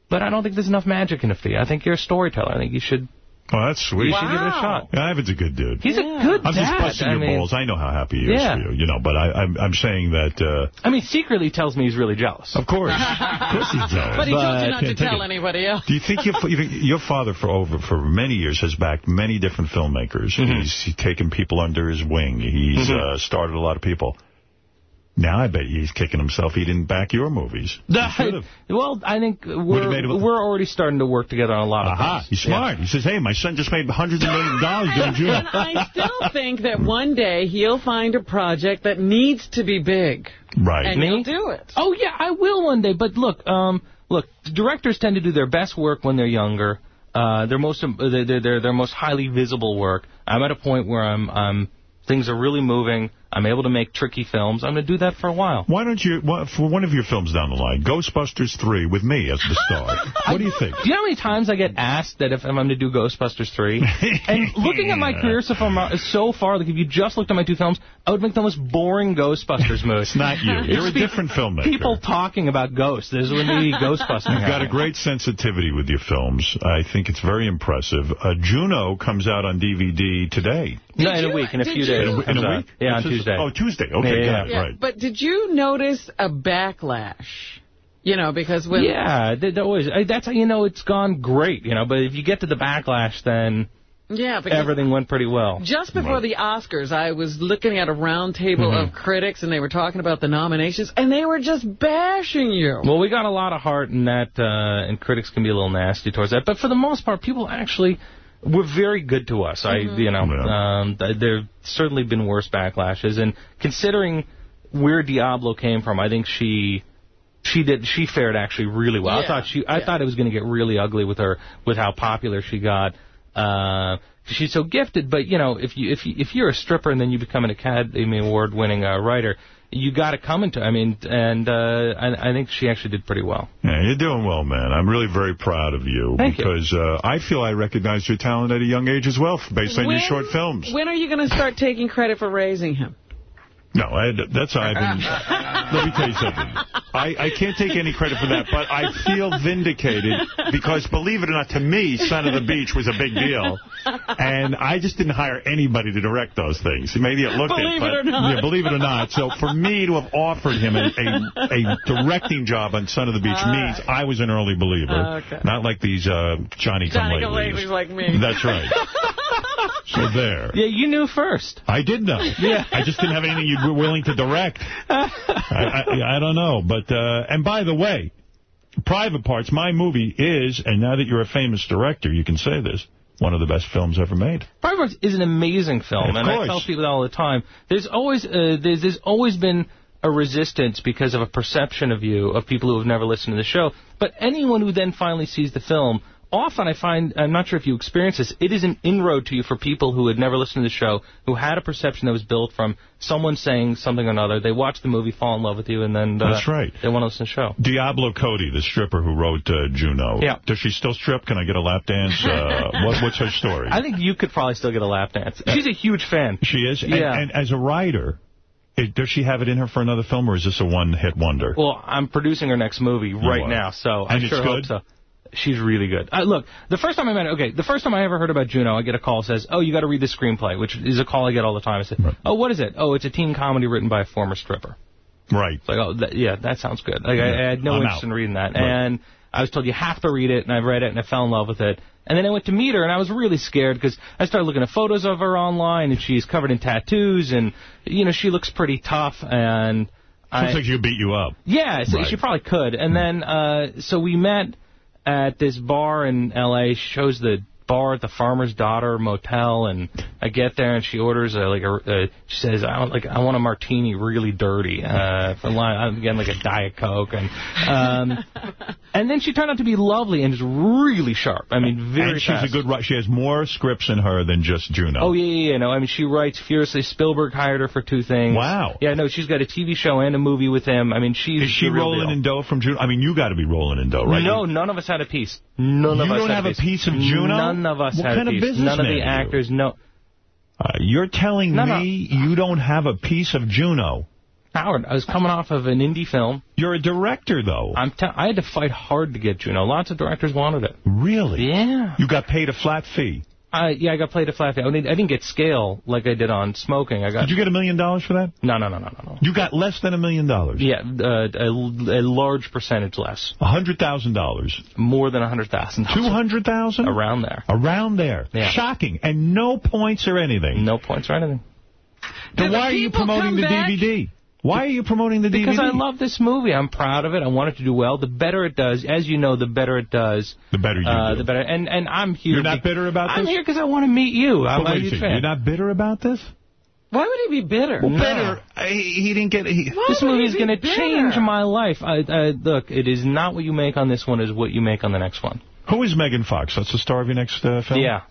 But I don't think there's enough magic in for you. I think you're a storyteller. I think you should Oh, that's sweet. You should give it a shot. Yeah, Ivan's a good dude. He's a good I'm just dad. busting I your mean- balls. I know how happy he is Yeah. for you, you know, but I, I'm, I'm saying that, uh, I mean, secretly tells me he's really jealous. Of course. [laughs] of course he's jealous. But he told you not to tell it. anybody else. Do you think your, your father for over for many years has backed many different filmmakers? Mm-hmm. He's, he's taken people under his wing. He's Mhm. uh, started a lot of people. Now I bet he's kicking himself he didn't back your movies. He [laughs] well, I think we're, we're already starting to work together on a lot of Aha, things. he's smart. He says, hey, my son just made hundreds of millions of dollars doing Juno. [laughs] And I still think that one day he'll find a project that needs to be big. Right. And Me? he'll do it. Oh yeah, I will one day. But look, um, look, directors tend to do their best work when they're younger. Uh, their most their, their their their most highly visible work. I'm at a point where I'm um things are really moving. I'm able to make tricky films. I'm going to do that for a while. Why don't you, for one of your films down the line, Ghostbusters 3 with me as the star. [laughs] what do you think? Do you know how many times I get asked that if I'm going to do Ghostbusters 3? [laughs] and looking at my career so far, so far, like if you just looked at my two films, I would make the most boring Ghostbusters [laughs] movie. It's not you. You're a different filmmaker. People talking about ghosts. This is when the Ghostbusters. You've got a great sensitivity with your films. I think it's very impressive. Uh, Juno comes out on DVD today. No, in a week, in a few you- days. In a, in a week? Yeah, on This is- Tuesday. Oh, Tuesday. Okay, Yeah, got it. Yeah, Right. But did you notice a backlash? You know, because when... Yeah, they, they always. That's how you know it's gone great. You know, but if you get to the backlash, then Yeah, everything went pretty well. just before the Oscars, I was looking at a round table Mhm. of critics, and they were talking about the nominations, and they were just bashing you. Well, we got a lot of heart in that, uh, and critics can be a little nasty towards that. But for the most part, people actually were very good to us. I, you know, um, th- there have certainly been worse backlashes, and considering where Diablo came from, I think she. She did. She fared actually really well. I thought she. I thought it was going to get really ugly with her, with how popular she got. Uh, she's so gifted, but you know, if you if you, if you're a stripper and then you become an Academy Award winning uh, writer, you got to come into. I mean, and uh, I, I think she actually did pretty well. Yeah, you're doing well, man. I'm really very proud of you Thank you. because Uh, I feel I recognized your talent at a young age as well, based on When- your short films. When are you going to start taking credit for raising him? No, I, that's Ivan. [laughs] Let me tell you something. I, I can't take any credit for that, but I feel vindicated because, believe it or not, to me, Son of the Beach was a big deal. And I just didn't hire anybody to direct those things. Maybe it looked Believe it, but it or not. Yeah, believe it or not. So for me to have offered him a, a, a directing job on Son of the Beach All means I was an early believer. Okay. Not like these uh, Johnny come Johnny latelys. come like me. That's right. [laughs] So there. Yeah, you knew first. I did know. Yeah. I just didn't have anything you were willing to direct. I, I, I don't know. But, uh, and by the way, Private Parts, my movie is, and now that you're a famous director, you can say this, one of the best films ever made. Private Parts is an amazing film, Of and I tell people that all the time. There's always uh, there's, there's always been a resistance because of a perception of you of people who have never listened to the show. But anyone who then finally sees the film, often I find I'm not sure if you experience this. It is an inroad to you for people who had never listened to the show, who had a perception that was built from someone saying something or another. They watch the movie, fall in love with you, and then uh, That's right. They want to listen to the show. Diablo Cody, the stripper who wrote uh, Juno. Yeah. Does she still strip? Can I get a lap dance? Uh, [laughs] what, what's her story? I think you could probably still get a lap dance. She's a huge fan. She is? Yeah. And, as a writer, it, does she have it in her for another film, or is this a one-hit wonder? Well, I'm producing her next movie right now, so And I sure hope good? so. She's really good. Uh, look, the first time I met her, okay, the first time I ever heard about Juno, I get a call that says, oh, you got to read the screenplay, which is a call I get all the time. I said, oh, what is it? Oh, it's a teen comedy written by a former stripper. Right. It's like, oh, that, yeah, that sounds good. Like, I, I had no I'm interest out. in reading that. Right. And I was told you have to read it, and I read it, and I fell in love with it. And then I went to meet her, and I was really scared because I started looking at photos of her online, and she's covered in tattoos, and, you know, she looks pretty tough, and... Looks I, like she beat you up. yeah, so Right. she probably could. And then, uh, so we met at this bar in L.A. Shows the bar at the Farmer's Daughter Motel, and I get there and she orders a, like a, uh, she says, I want like I want a martini really dirty, uh, for line. I'm getting like a diet coke, and um, [laughs] and then she turned out to be lovely and just really sharp. I mean, very and she's fast. a good writer. She has more scripts in her than just Juno. Oh, yeah, yeah, yeah. No, I mean, she writes furiously. Spielberg hired her for two things. Wow. Yeah, no, she's got a TV show and a movie with him. I mean, she's Is she rolling deal. in dough from Juno? I mean, you got to be rolling in dough, right? No, none of us had a piece. None of You us don't had have a a piece. piece of Juno? None of us What had kind a of piece. None of the actors. No. Uh, you're telling No, no. me you don't have a piece of Juno. Howard, I was coming off of an indie film. You're a director, though. I'm I had to fight hard to get Juno. Lots of directors wanted it. Really? Yeah. You got paid a flat fee. I yeah, I got played a flat fee. I didn't, I didn't get scale like I did on smoking. I got. Did you get a million dollars for that? No, no, no, no, no, no. You got less than a million dollars. Yeah, uh, a, a large percentage less. A hundred thousand dollars. More than a hundred thousand. Two hundred thousand? Around there. Around there. Yeah. Shocking. And no points or anything. No points or anything. Then Do the why are you promoting the back? DVD? Why are you promoting the Because DVD? I love this movie. I'm proud of it. I want it to do well. The better it does, as you know, the better it does. The better you uh, do. The better. And and I'm here. You're not bitter about this? I'm here because I want to meet you. I'm But a wait a huge second. fan. You're not bitter about this? Why would he be bitter? Well, bitter. He, he didn't get... He, This would movie is going to change my life. I, I, look, it is not what you make on this one is what you make on the next one. who is Megan Fox? That's the star of your next uh, film? Yeah.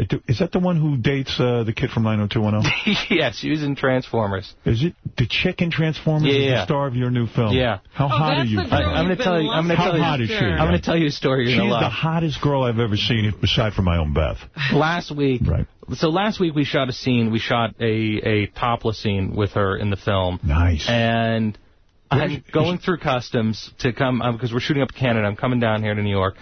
It, is that the one who dates uh, the kid from 90210? yeah, she was in Transformers. Is it the chick in Transformers Yeah, is the yeah. star of your new film? Yeah. How Oh, hot are you? I, I'm going to tell you. I'm going to How tell you. hot is she? I'm going to tell you a story you're She's the hottest girl I've ever seen, aside from my own Beth. last week. Right. So last week we shot a scene. We shot a a topless scene with her in the film. Nice. And I'm going through customs to come um, because we're shooting up in Canada. I'm coming down here to New York,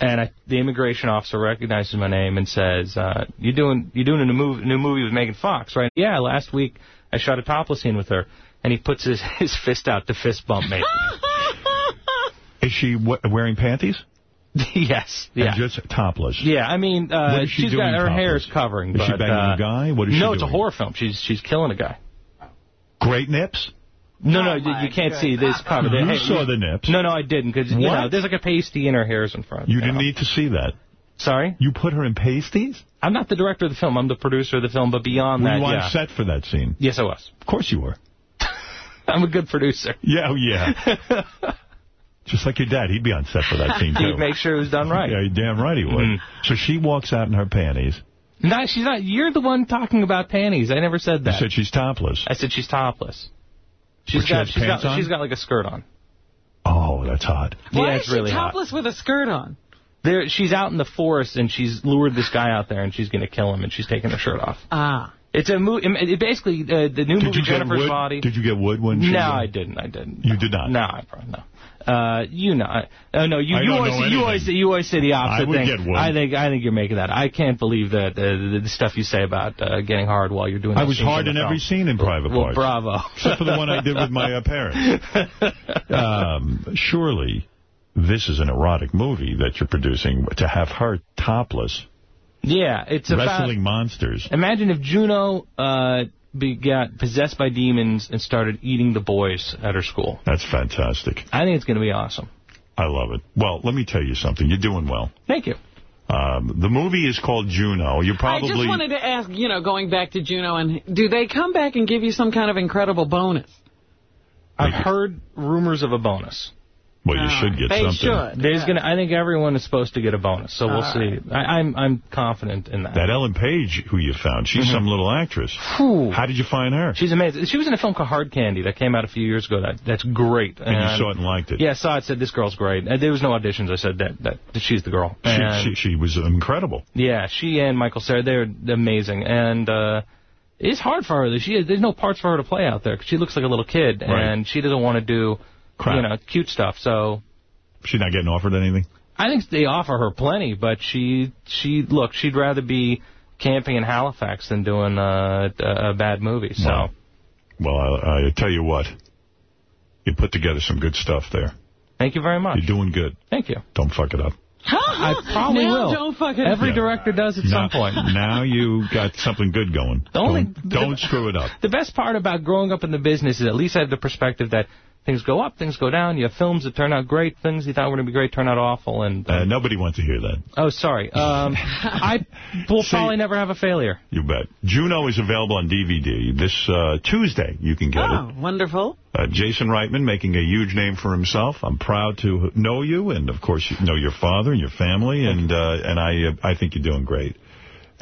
and I, the immigration officer recognizes my name and says, uh, "You doing you're doing a new movie, new movie with Megan Fox, right?" Yeah. Last week I shot a topless scene with her, and he puts his [laughs] his fist out to fist bump me. [laughs] Is she wearing panties? [laughs] yes. And Yeah. just topless? Yeah, I mean, uh, she she's got doing her hair is covering. Is she but, banging uh, a guy? What is she No, it's a horror film. She's she's killing a guy. Great nips? No, no, you, you can't see this cover. You Hey, saw the nips. No, no, I didn't because you know there's like a pasty in her hairs in front. You didn't know. need to see that. Sorry, You put her in pasties? I'm not the director of the film. I'm the producer of the film. But beyond Were that, you on yeah. set for that scene? Yes, I was. Of course you were. [laughs] I'm a good producer. Yeah, oh, yeah. [laughs] Just like your dad. He'd be on set for that scene, [laughs] too. He'd make sure it was done right. Yeah, damn right he would. Mhm. So she walks out in her panties. No, she's not. You're the one talking about panties. I never said You that. said she's topless. I said she's topless. She's But she got has she's got on? she's got like a skirt on. Oh, that's hot. Why yeah, is it's she really hot. topless with a skirt on? There, she's out in the forest and she's lured this guy out there and she's going to kill him and she's taking her shirt off. Ah. It's a movie. It basically uh, the new Did movie you get Jennifer's wood? Body. Did you get wood when she... no, I didn't. I didn't. You did not? No, I probably no. Uh, you know, oh no, you you always say, you always you always say the opposite I would thing. I think I think you're making that. I can't believe that uh, the, the stuff you say about uh, getting hard while you're doing. I was hard in every scene in Private Well, Parts. bravo. [laughs] Except for the one I did with my uh, parents. [laughs] Um, surely this is an erotic movie that you're producing to have her topless Yeah, it's about wrestling monsters. Imagine if Juno uh, be, got possessed by demons and started eating the boys at her school. That's fantastic. I think it's going to be awesome. I love it. Well, let me tell you something. You're doing well. Thank you. Um, the movie is called Juno. You probably. I just wanted to ask, you know, going back to Juno, and do they come back and give you some kind of incredible bonus? I've heard rumors of a bonus. Well, you should get they something. should. There's yeah. gonna. I think everyone is supposed to get a bonus, so we'll All see. I, I'm I'm confident in that. That Ellen Page, who you found, she's Mhm. some little actress. Whew. How did you find her? She's amazing. She was in a film called Hard Candy that came out a few years ago. That that's great. and you saw it and liked it. Yeah, I saw it. Said this girl's great. And there was no auditions. I said that that, that she's the girl. She, And- she, she was incredible. Yeah, she and Michael Cera, they're amazing. And uh, it's hard for her. She There's no parts for her to play out there 'cause she looks like a little kid. Right. And she doesn't want to do, Crap. you know, cute stuff. So She's not getting offered anything? I think they offer her plenty, but she, she look, she'd rather be camping in Halifax than doing uh, a, a bad movie. So Wow. Well, I, I tell you what. You put together some good stuff there. thank you very much. You're doing good. Thank you. Don't fuck it up. [laughs] I probably now will. don't fucking... Every Yeah. director does at now, some point. [laughs] now you got something good going. The only- don't, don't screw it up. The best part about growing up in the business is at least I have the perspective that things go up, things go down. You have films that turn out great, things you thought were going to be great turn out awful. And Uh, nobody wants to hear that. oh, sorry, um, [laughs] I will See- probably never have a failure. You bet. Juno is available on DVD this uh, Tuesday. You can get it. Oh, wonderful. Uh, Jason Reitman making a huge name for himself. I'm proud to know you, and of course you know your father and your family, and uh, and I uh, I think you're doing great.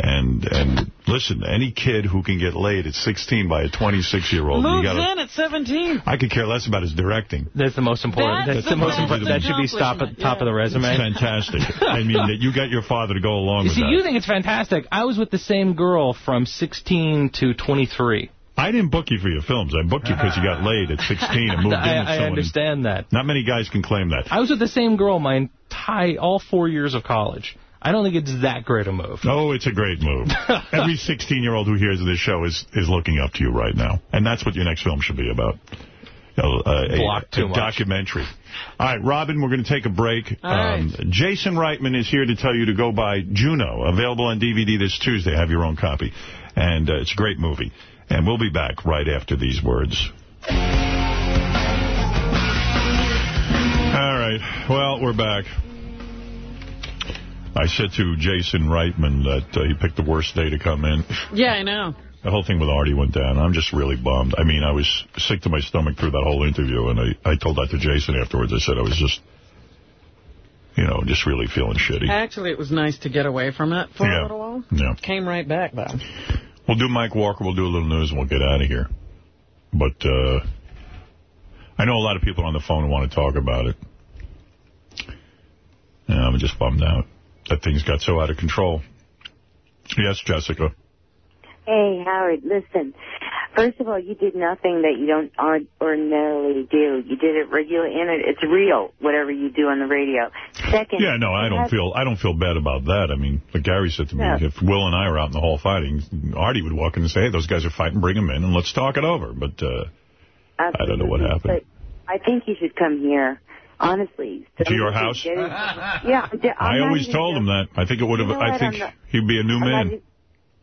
And and listen, any kid who can get laid at 16 by a 26-year-old, you Moves gotta, in at 17. I could care less about his directing. That's the most important. That's That's, the the most most important. That should be stop at the top of the resume. It's fantastic. I mean, that you got your father to go along You with see, that. you think it's fantastic. I was with the same girl from 16 to 23. I didn't book you for your films. I booked you because you got laid at 16 and [laughs] moved in with I, I understand that. Not many guys can claim that. I was with the same girl my entire, all four years of college. I don't think it's that great a move. Oh, it's a great move. [laughs] Every 16-year-old who hears this show is is looking up to you right now. And that's what your next film should be about. You know, uh, a, Block too a much. documentary. All right, Robin, we're going to take a break. Um, right. Jason Reitman is here to tell you to go buy Juno, available on DVD this Tuesday. Have your own copy. And uh, it's a great movie. And we'll be back right after these words. All right. Well, we're back. I said to Jason Reitman that uh, he picked the worst day to come in. Yeah, I know. The whole thing with Artie went down. I'm just really bummed. I mean, I was sick to my stomach through that whole interview, and I, I told that to Jason afterwards. I said I was just, you know, just really feeling shitty. Actually, it was nice to get away from it for Yeah. a little while. Yeah. Came right back, though. We'll do Mike Walker. We'll do a little news, and we'll get out of here. But uh, I know a lot of people on the phone who want to talk about it. And I'm just bummed out that things got so out of control. Yes, Jessica. Hey, Howard, listen. First of all, you did nothing that you don't ordinarily do. You did it regular, and it, it's real, whatever you do on the radio. Second, Yeah, no, I don't feel I don't feel bad about that. I mean, like Gary said to me, No. if Will and I were out in the hall fighting, Artie would walk in and say, hey, those guys are fighting, bring them in, and let's talk it over. But uh, I don't know what happened. But I think you should come here, honestly. So To your house? get [laughs] it- Yeah, I'm I always even told him that. I think it would have, You know I think not- he'd be a new I'm not man. e-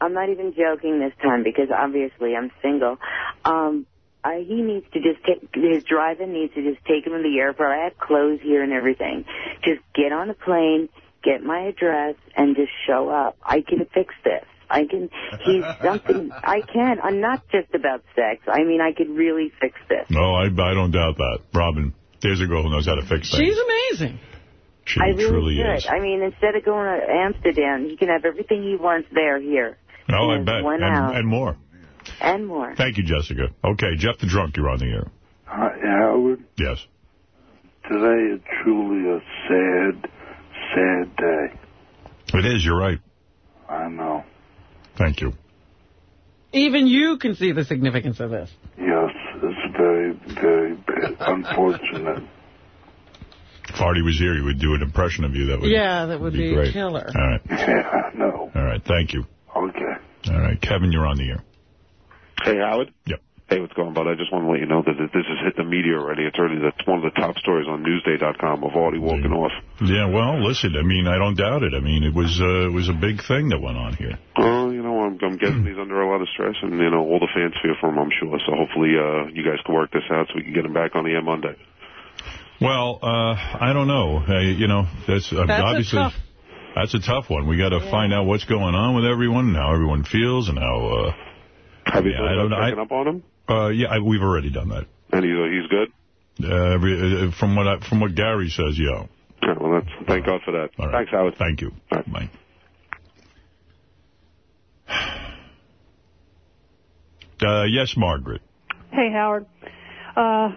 I'm not even joking this time because obviously I'm single. Um, I, he needs to just take his driver needs to just take him to the airport. I have clothes here and everything. Just get on a plane, get my address, and just show up. I can fix this. I can. He's something. I can. I'm not just about sex. I mean, I could really fix this. No, I, I don't doubt that. Robin, there's a girl who knows how to fix things. She's amazing. She I really truly could. is. I mean, instead of going to Amsterdam, he can have everything he wants there here. No, I bet. One house And, and more. and more. Thank you, Jessica. Okay, Jeff the Drunk, you're on the air. Hi, Howard. Yes. Today is truly a sad, sad day. It is, you're right. I know. Thank you. Even you can see the significance of this. Yes, it's very, very. Unfortunate. If Artie was here, he would do an impression of you. That would Yeah, that would be, great. killer. All right. [laughs] Yeah, I know. All right, thank you. Okay. All right, Kevin, you're on the air. Hey, Howard. Yep. Hey, what's going on, bud? I just want to let you know that this has hit the media already. It's already that's one of the top stories on Newsday.com of Artie walking off. Yeah, well, listen, I mean, I don't doubt it. I mean, it was uh, it was a big thing that went on here. Oh, you know, I'm, I'm guessing he's under a lot of stress, and you know, all the fans fear for him, I'm sure. So hopefully, uh, you guys can work this out so we can get him back on the air Monday. Well, uh, I don't know. Uh, you know, that's, uh, That's a obviously tough- that's a tough one. We got to find out what's going on with everyone and how everyone feels and how. Uh, Have you yeah, thought I don't about know. checking up on him? Uh, yeah, I, we've already done that. And he's uh, he's good. Uh, every, uh, from what I, from what Gary says, yeah. Yeah, well, that's thank God for that. All right. Thanks, Howard. Thank you. Bye. [sighs] Uh, yes, Margaret. Hey, Howard. Uh,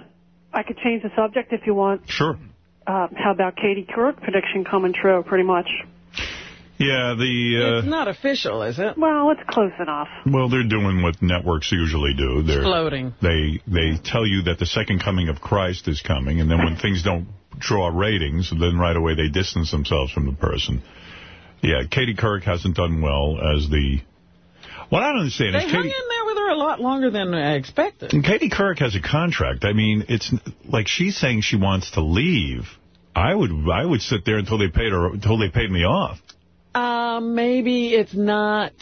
I could change the subject if you want. Sure. Uh, how about Katie Couric prediction coming true, pretty much? Yeah, the It's uh, not official, is it? Well, it's close enough. well, they're doing what networks usually do. They're Floating. They they tell you that the second coming of Christ is coming, and then when things don't draw ratings, then right away they distance themselves from the person. Yeah, Katie Couric hasn't done well as the. What I don't understand They is hung Katie. in there with her a lot longer than I expected. And Katie Couric has a contract. I mean, it's like she's saying she wants to leave. I would I would sit there until they paid her until they paid me off. Uh, maybe it's not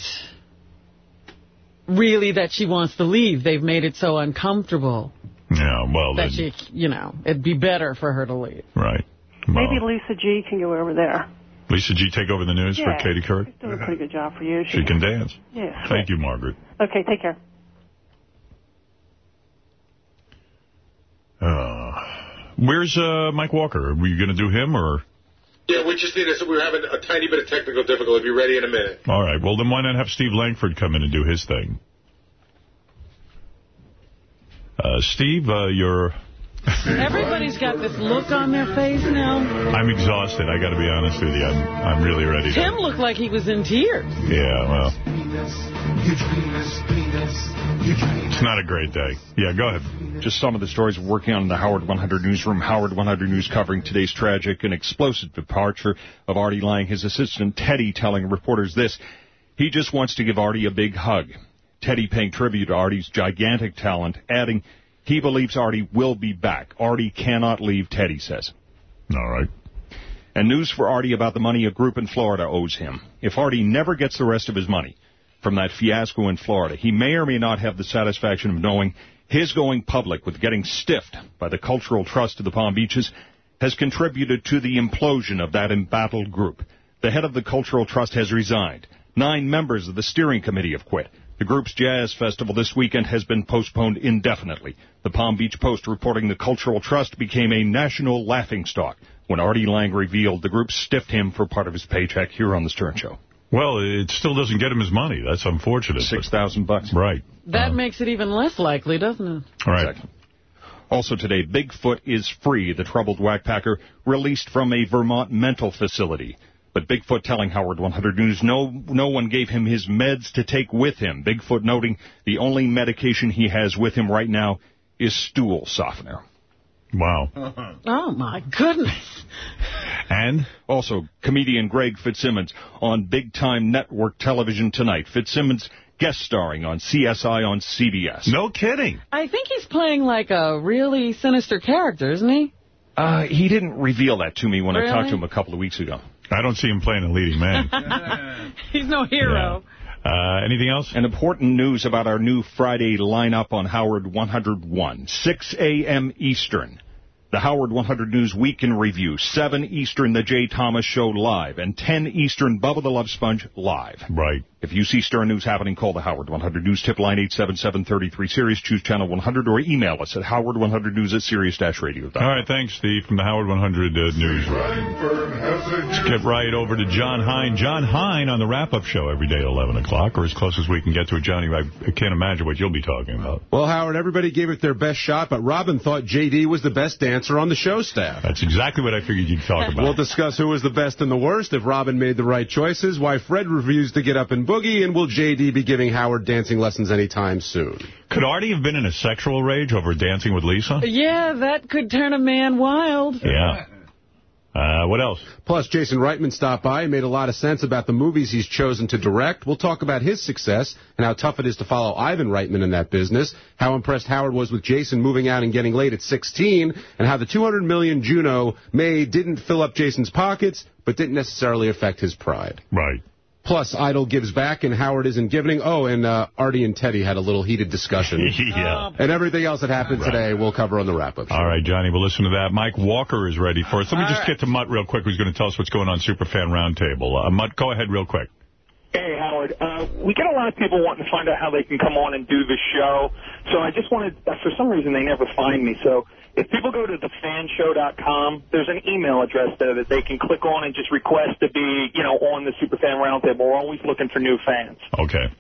really that she wants to leave. They've made it so uncomfortable Yeah, well, that then, she, you know, it'd be better for her to leave. right. Maybe Lisa G can go over there. Lisa G, take over the news Yeah. for Katie Couric. She's doing a pretty good job for you. She can dance. Yes. Thank you, Margaret. Okay, take care. Uh, where's uh, Mike Walker? Are we going to do him or? Yeah, we just need to, we're having a tiny bit of technical difficulty. Be ready in a minute. All right. Well, then why not have Steve Langford come in and do his thing? Uh, Steve, uh, you're... Everybody's got this look on their face now. I'm exhausted. I got to be honest with you. I'm, I'm really ready. To, Tim looked like he was in tears. yeah, well, it's not a great day. Yeah, go ahead. Just some of the stories we're working on in the Howard 100 newsroom. Howard 100 News covering today's tragic and explosive departure of Artie Lange. His assistant, Teddy, telling reporters this. He just wants to give Artie a big hug. Teddy paying tribute to Artie's gigantic talent, adding he believes Artie will be back. Artie cannot leave, Teddy says. All right. And news for Artie about the money a group in Florida owes him. If Artie never gets the rest of his money from that fiasco in Florida, he may or may not have the satisfaction of knowing his going public with getting stiffed by the Cultural Trust of the Palm Beaches has contributed to the implosion of that embattled group. The head of the Cultural Trust has resigned. Nine members of the steering committee have quit. The group's jazz festival this weekend has been postponed indefinitely. The Palm Beach Post reporting the Cultural Trust became a national laughingstock when Artie Lange revealed the group stiffed him for part of his paycheck here on the Stern Show. Well, it still doesn't get him his money. That's unfortunate. Six thousand bucks. Right. That makes it even less likely, doesn't it? All right. Exactly. Also today, Bigfoot is free. The troubled whackpacker released from a Vermont mental facility. But Bigfoot telling Howard 100 News no, no one gave him his meds to take with him. Bigfoot noting the only medication he has with him right now is stool softener. Wow. [laughs] Oh, my goodness. And? Also, comedian Greg Fitzsimmons on Big Time Network television tonight. Fitzsimmons guest starring on CSI on CBS. No kidding. I think he's playing like a really sinister character, isn't he? Uh, he didn't reveal that to me when I talked to him a couple of weeks ago. I don't see him playing a leading man. [laughs] He's no hero. Uh, anything else? And important news about our new Friday lineup on Howard 101. 6 a.m. Eastern. The Howard 100 News Week in Review. 7 Eastern, The Jay Thomas Show live. And 10 Eastern, Bubba the Love Sponge live. Right. If you see Stern News happening, call the Howard 100 News tip line 877-33 Sirius. Choose channel 100 or email us at howard100news at sirius-radio. All right, thanks, Steve, from the Howard 100 uh, News. Let's get right over to Jon Hein. Jon Hein on the wrap-up show every day at 11 o'clock, or as close as we can get to it. Johnny, I I can't imagine what you'll be talking about. Well, Howard, everybody gave it their best shot, but Robin thought J.D. was the best dancer on the show staff. That's exactly what I figured you'd talk [laughs] about. We'll discuss who was the best and the worst, if Robin made the right choices, why Fred refused to get up and boogie, and will J.D. be giving Howard dancing lessons anytime soon? Could Artie have been in a sexual rage over Dancing with Lisa? Yeah, that could turn a man wild. Yeah. Uh, what else? Plus, Jason Reitman stopped by and made a lot of sense about the movies he's chosen to direct. We'll talk about his success and how tough it is to follow Ivan Reitman in that business, how impressed Howard was with Jason moving out and getting laid at 16, and how the 200 million Juno made didn't fill up Jason's pockets, but didn't necessarily affect his pride. Right. Plus, Idol gives back and Howard isn't giving. Oh, and uh, Artie and Teddy had a little heated discussion. [laughs] yeah. And everything else that happened today we'll cover on the wrap-up. All right, Johnny, we'll listen to that. Mike Walker is ready for us. Let me just get to Mutt real quick, who's going to tell us what's going on Superfan Roundtable. Uh, Mutt, go ahead real quick. Hey, Howard. Uh, we get a lot of people wanting to find out how they can come on and do the show. So I just wanted, uh, for some reason, they never find me. So if people go to thefanshow.com, there's an email address there that they can click on and just request to be, you know, on the Superfan Roundtable. We're always looking for new fans. Okay.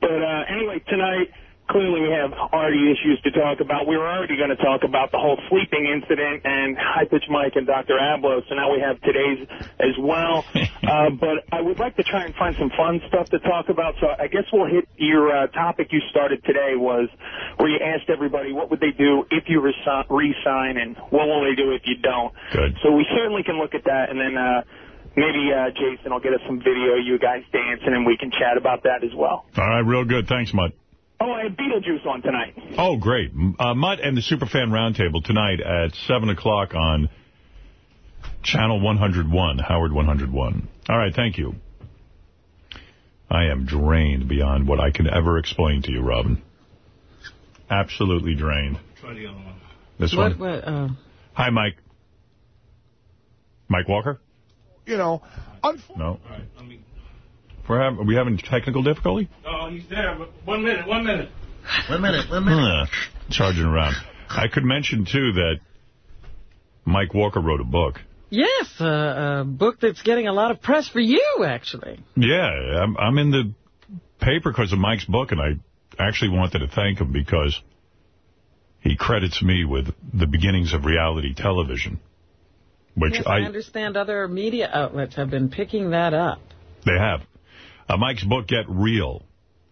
But uh, anyway, tonight, clearly we have already issues to talk about. We were already going to talk about the whole sleeping incident and High Pitch Mike and Dr. Ablow, so now we have today's as well. [laughs] uh, but I would like to try and find some fun stuff to talk about, so I guess we'll hit your uh, topic you started today was where you asked everybody what would they do if you resign re-sign and what will they do if you don't. Good. So we certainly can look at that, and then uh, maybe uh, Jason will get us some video of you guys dancing, and we can chat about that as well. All right, real good. Thanks, Mutt. Oh, I have Beetlejuice on tonight. Oh, great. Uh, Mutt and the Superfan Roundtable tonight at 7 o'clock on Channel 101, Howard 101. All right, thank you. I am drained beyond what I can ever explain to you, Robin. Absolutely drained. Try the other one. This What, one? what, uh, Hi, Mike. Mike Walker? You know, No. We're having, are we having technical difficulty? Oh, he's there. One minute, one minute. One minute, one Uh, charging around. I could mention, too, that Mike Walker wrote a book. Yes, uh, a book that's getting a lot of press for you, actually. Yeah, I'm, I'm in the paper because of Mike's book, and I actually wanted to thank him because he credits me with the beginnings of reality television, which yes, I, I understand other media outlets have been picking that up. They have. Uh, Mike's book, Get Real,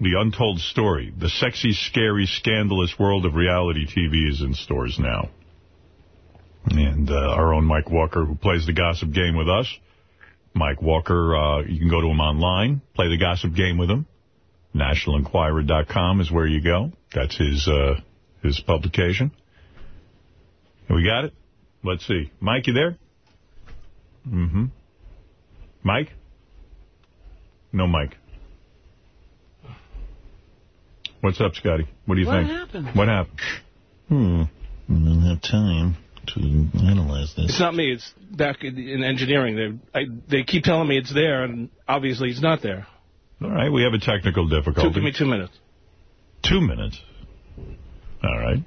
The Untold Story, The Sexy, Scary, Scandalous World of Reality TV is in stores now. And uh, our own Mike Walker, who plays the gossip game with us. Mike Walker, uh, you can go to him online, play the gossip game with him. NationalEnquirer.com is where you go. That's his uh, his publication. We got it? Let's see. Mike, you there? Mm-hmm. Mike? No Mike. What's up, Scotty? What do you what think? What happened? What happened? Hmm. I don't have time to analyze this. It's not me. It's back in engineering. They I, they keep telling me it's there, and obviously it's not there. All right, we have a technical difficulty. Two, give me two minutes. Two minutes? All right.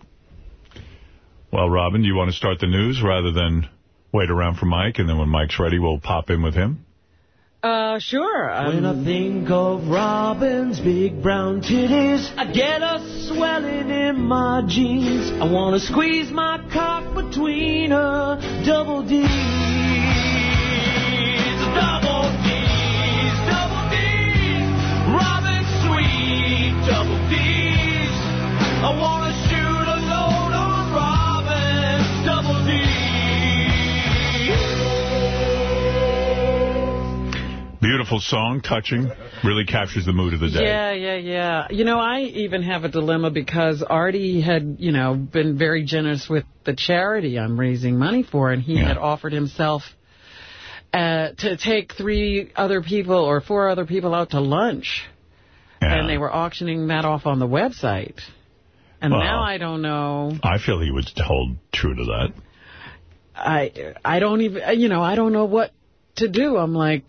Well, Robin, do you want to start the news rather than wait around for Mike, and then when Mike's ready, we'll pop in with him? Uh, sure. Um, when I think of Robin's big brown titties, I get a swelling in my jeans. I want to squeeze my cock between her double D's. Double D's, double D's. Robin sweet, double D's. I want Beautiful song, touching, really captures the mood of the day. Yeah, yeah, yeah. You know, I even have a dilemma because Artie had, you know, been very generous with the charity I'm raising money for, and he yeah. had offered himself uh, to take three other people or four other people out to lunch. Yeah. And they were auctioning that off on the website. And well, now I don't know. I feel he would hold true to that. I I don't even, you know, I don't know what to do. I'm like,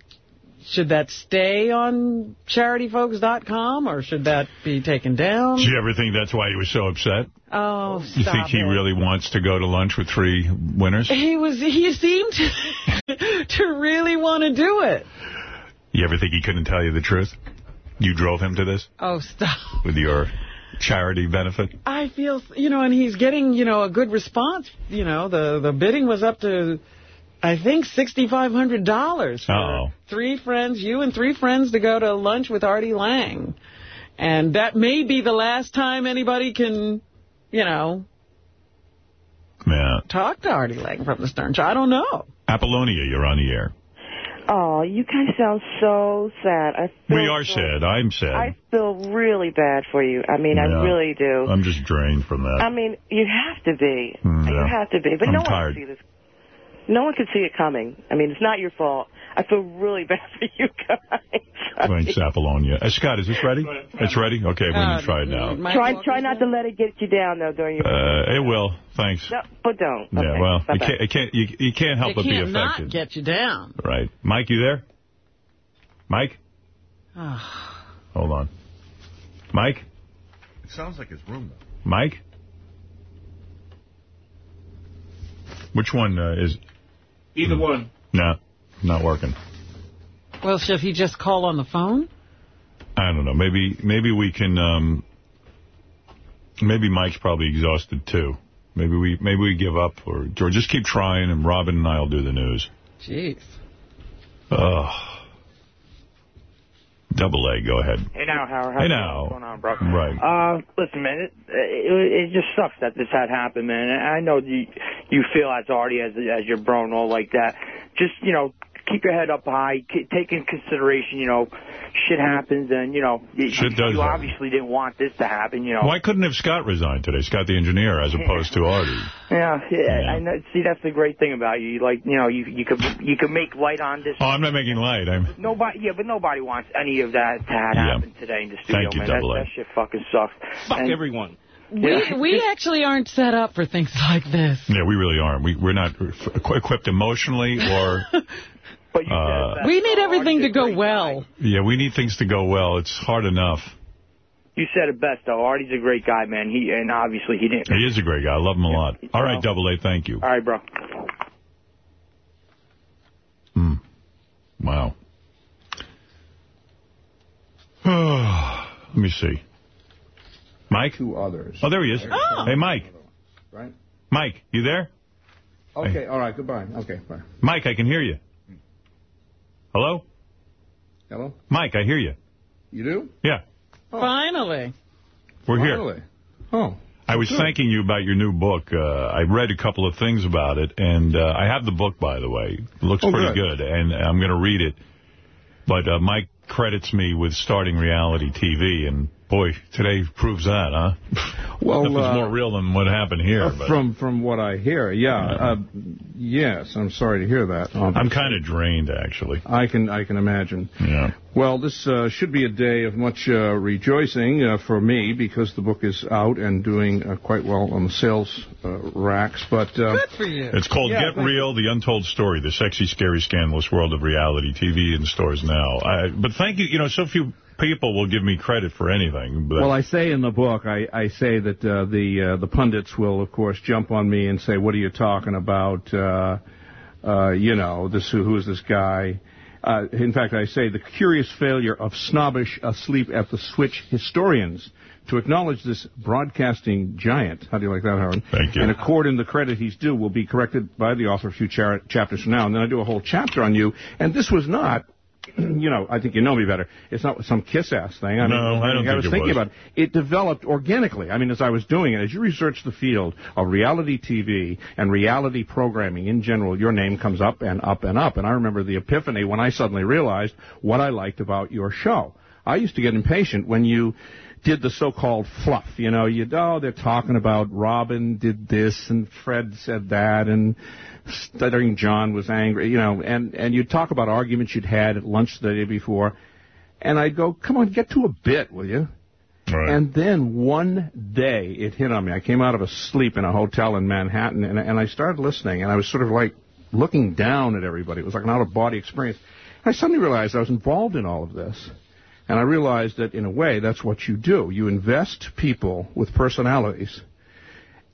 should that stay on charityfolks.com or should that be taken down? Do you ever think that's why he was so upset? Oh, You think he it. really wants to go to lunch with three winners? He was. He seemed to, [laughs] to really want to do it. You ever think he couldn't tell you the truth? You drove him to this? Oh, stop. With your charity benefit? I feel, you know, and he's getting, you know, a good response. You know, the, the bidding was up to I think $6,500 for uh -oh. three friends, you and three friends, to go to lunch with Artie Lange. And that may be the last time anybody can, you know, yeah. talk to Artie Lange from the Stern Show. I don't know. Apollonia, you're on the air. Oh, you guys sound so sad. I we are so, sad. I'm sad. I feel really bad for you. I mean, yeah. I really do. I'm just drained from that. I mean, you have to be. Mm, you have to be. But I'm no tired. one can see this. No one can see it coming. I mean, it's not your fault. I feel really [laughs] bad for you guys. [laughs] Thanks, Apollonia. Uh, Scott, is this ready? It's ready? Okay, we're going to try it now. Try try not to let it get you down, though, during your... Uh, it will. Thanks. No, but don't. Yeah, okay. well, Bye you -bye. can't, it can't, you, you can't help it but can't be affected. not get you down. Right. Mike, you there? Mike? Oh. Hold on. Mike? It sounds like his room, though. Mike? Which one uh, is... Either one. No, not working. Well, should he just call on the phone? I don't know. Maybe maybe we can. Um, maybe Mike's probably exhausted too. Maybe we maybe we give up or or just keep trying, and Robin and I'll do the news. Jeez. Ugh. Double A, go ahead. Hey now, Howard. Hey now. What's going on, bro? Right. Uh, listen, man, it, it, it just sucks that this had happened, man. And I know you you feel as already as as your bro and all like that. Just you know, keep your head up high. Take in consideration, you know, shit happens, and you know, you, Shit does you happen. obviously didn't want this to happen, you know. Why couldn't have Scott resigned today? Scott the engineer, as opposed to Artie. Yeah, yeah, I know. See, that's the great thing about you. You Like, you know, you you could you could make light on this. Oh, I'm not making light. I'm. Nobody, yeah, but nobody wants any of that to have Yeah. happen today in the studio, Thank you, man. Double that, A. that shit fucking sucks. Fuck And- everyone. We [laughs] we actually aren't set up for things like this. Yeah, we really aren't. We we're not equipped emotionally or. [laughs] But you uh, said we need everything to go well. Guy. Yeah, we need things to go well. It's hard enough. You said it best, though. Artie's a great guy, man. He And obviously he didn't. He is a great guy. I love him a lot. All right, Double A, thank you. All right, bro. Hmm. Wow. [sighs] Let me see. Mike? Two others. Oh, there he is. Oh. Hey, Mike. Right? Mike, you there? Okay, hey. all right, goodbye. Okay, bye. Mike, I can hear you. Hello? Hello? Mike, I hear you. You do? Yeah, Finally. we're Finally. here. Oh. I was good. thanking you about your new book. Uh, I read a couple of things about it, and uh, I have the book, by the way. It looks Oh, pretty good. good, and I'm going to read it. But uh, Mike credits me with starting reality TV, and boy, today proves that, huh? Well, Nothing's uh, more real than what happened here. Uh, but From from what I hear, yeah. Uh, yes, I'm sorry to hear that. Um, I'm kind of drained, actually. I can I can imagine. Yeah. Well, this uh, should be a day of much uh, rejoicing uh, for me because the book is out and doing uh, quite well on the sales uh, racks. But uh, Good for you. It's called Yeah, Get thank Real, The Untold Story, The Sexy, Scary, Scandalous World of Reality TV in stores now. I, but thank you. You know, so few people will give me credit for anything. But Well, I say in the book, I, I say that uh, the uh, the pundits will, of course, jump on me and say, "What are you talking about? Uh, uh, you know, this who, who is this guy?" Uh, in fact, I say the curious failure of snobbish, asleep at the switch historians to acknowledge this broadcasting giant. How do you like that, Howard? Thank you. And accord him the credit he's due will be corrected by the author a few char- chapters from now. And then I do a whole chapter on you. And this was not [clears throat] you know, I think you know me better. It's not some kiss-ass thing. I No, I don't I think was thinking was. about it. It developed organically. I mean, as I was doing it, as you research the field of reality TV and reality programming in general, your name comes up and up and up. And I remember the epiphany when I suddenly realized what I liked about your show. I used to get impatient when you did the so-called fluff. You know, you oh, they're talking about Robin did this and Fred said that and stuttering John was angry. You know, and and you'd talk about arguments you'd had at lunch the day before, and I'd go, come on, get to a bit, will you? And then one day it hit on me. I came out of a sleep in a hotel in Manhattan, and, and I started listening, and I was sort of like looking down at everybody. It was like an out-of-body experience. I suddenly realized I was involved in all of this. And I realized that, in a way, that's what you do. You invest people with personalities,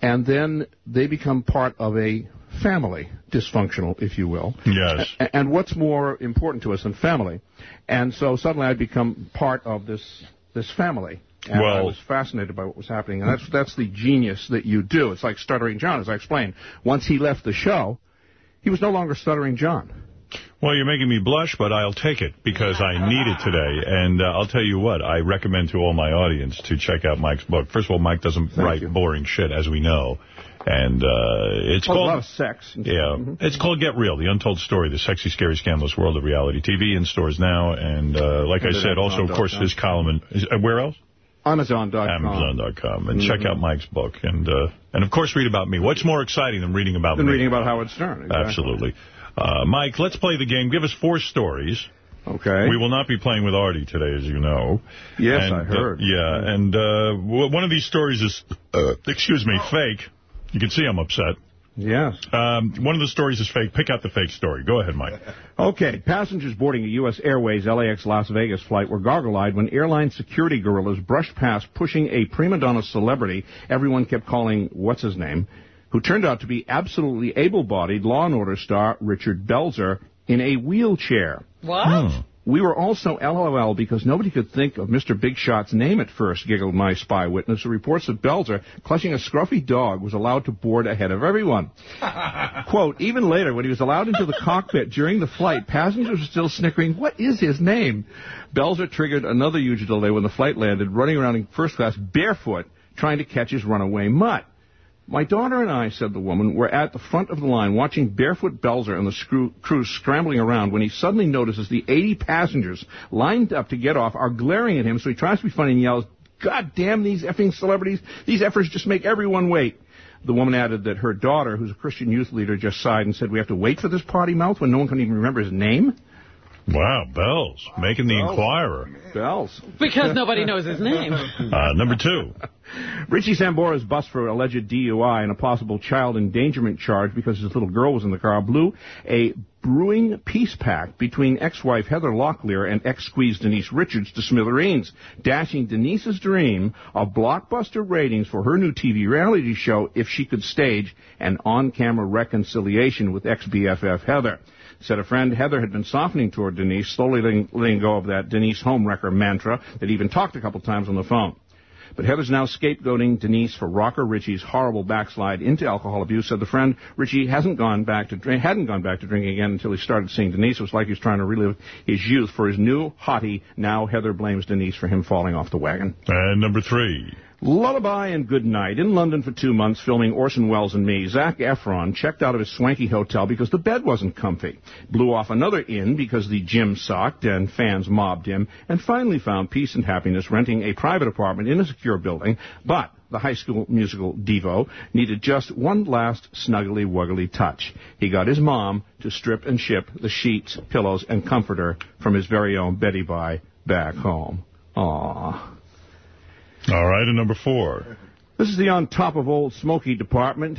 and then they become part of a family, dysfunctional, if you will. Yes. A- And what's more important to us than family? And so suddenly I'd become part of this this family. And I was fascinated by what was happening. And that's that's the genius that you do. It's like Stuttering John, as I explained. Once he left the show, he was no longer Stuttering John. Well, you're making me blush, but I'll take it because I need it today. And uh, I'll tell you what, I recommend to all my audience to check out Mike's book. First of all, Mike doesn't write boring shit, as we know. And uh, it's Oh, a called... lot of sex. Yeah, stuff. Mhm. it's called Get Real, The Untold Story, The Sexy, Scary, Scandalous World of Reality TV in stores now. And uh, like I And at said, also, of course, his column. In, is, uh, where else? Amazon.com. Amazon.com. And check Mhm. out Mike's book. And, uh, and of course, read about me. What's more exciting than reading about Than me? reading about Howard Stern. exactly. Absolutely. Uh, Mike, let's play the game. Give us four stories. Okay. We will not be playing with Artie today, as you know. Yes, And, I uh, heard. yeah, and uh, w- one of these stories is, uh, excuse me, fake. You can see I'm upset. Yes. Um, one of the stories is fake. Pick out the fake story. Go ahead, Mike. [laughs] Okay, passengers boarding a U.S. Airways LAX Las Vegas flight were goggle-eyed when airline security gorillas brushed past pushing a prima donna celebrity everyone kept calling what's his name, who turned out to be absolutely able-bodied Law and Order star Richard Belzer in a wheelchair. What? We were also LOL because nobody could think of Mr. Big Shot's name at first, giggled my spy witness, who reports that Belzer, clutching a scruffy dog, was allowed to board ahead of everyone. [laughs] Quote, even later, when he was allowed into the cockpit during the flight, passengers were still snickering, what is his name? Belzer triggered another huge delay when the flight landed, running around in first class barefoot, trying to catch his runaway mutt. My daughter and I, said the woman, were at the front of the line watching barefoot Belzer and the screw, crew scrambling around when he suddenly notices the 80 passengers lined up to get off are glaring at him, so he tries to be funny and yells, God damn these effing celebrities. These effers just make everyone wait. The woman added that her daughter, who's a Christian youth leader, just sighed and said, we have to wait for this potty mouth when no one can even remember his name? Wow, Bells, making the Inquirer. Bells. Because nobody knows his name. [laughs] Uh, number two. [laughs] Richie Sambora's bust for alleged DUI and a possible child endangerment charge because his little girl was in the car blew a brewing peace pact between ex-wife Heather Locklear and ex-squeeze Denise Richards to smithereens, dashing Denise's dream of blockbuster ratings for her new TV reality show if she could stage an on-camera reconciliation with ex-BFF Heather. Said a friend, Heather had been softening toward Denise, slowly letting, letting go of that Denise homewrecker mantra that even talked a couple times on the phone. But Heather's now scapegoating Denise for rocker Richie's horrible backslide into alcohol abuse. Said the friend Richie hasn't gone back to drink, hadn't gone back to drinking again until he started seeing Denise. It was like he was trying to relive his youth for his new hottie. Now Heather blames Denise for him falling off the wagon. And number three. Lullaby and Good Night. In London for two months filming Orson Welles and Me, Zac Efron checked out of his swanky hotel because the bed wasn't comfy. Blew off another inn because the gym sucked and fans mobbed him. And finally found peace and happiness renting a private apartment in a secure building. But the high school musical Devo needed just one last snuggly wuggly touch. He got his mom to strip and ship the sheets, pillows, and comforter from his very own Betty Bye back home. Aww. All right, and number four. This is the on top of old smoky department.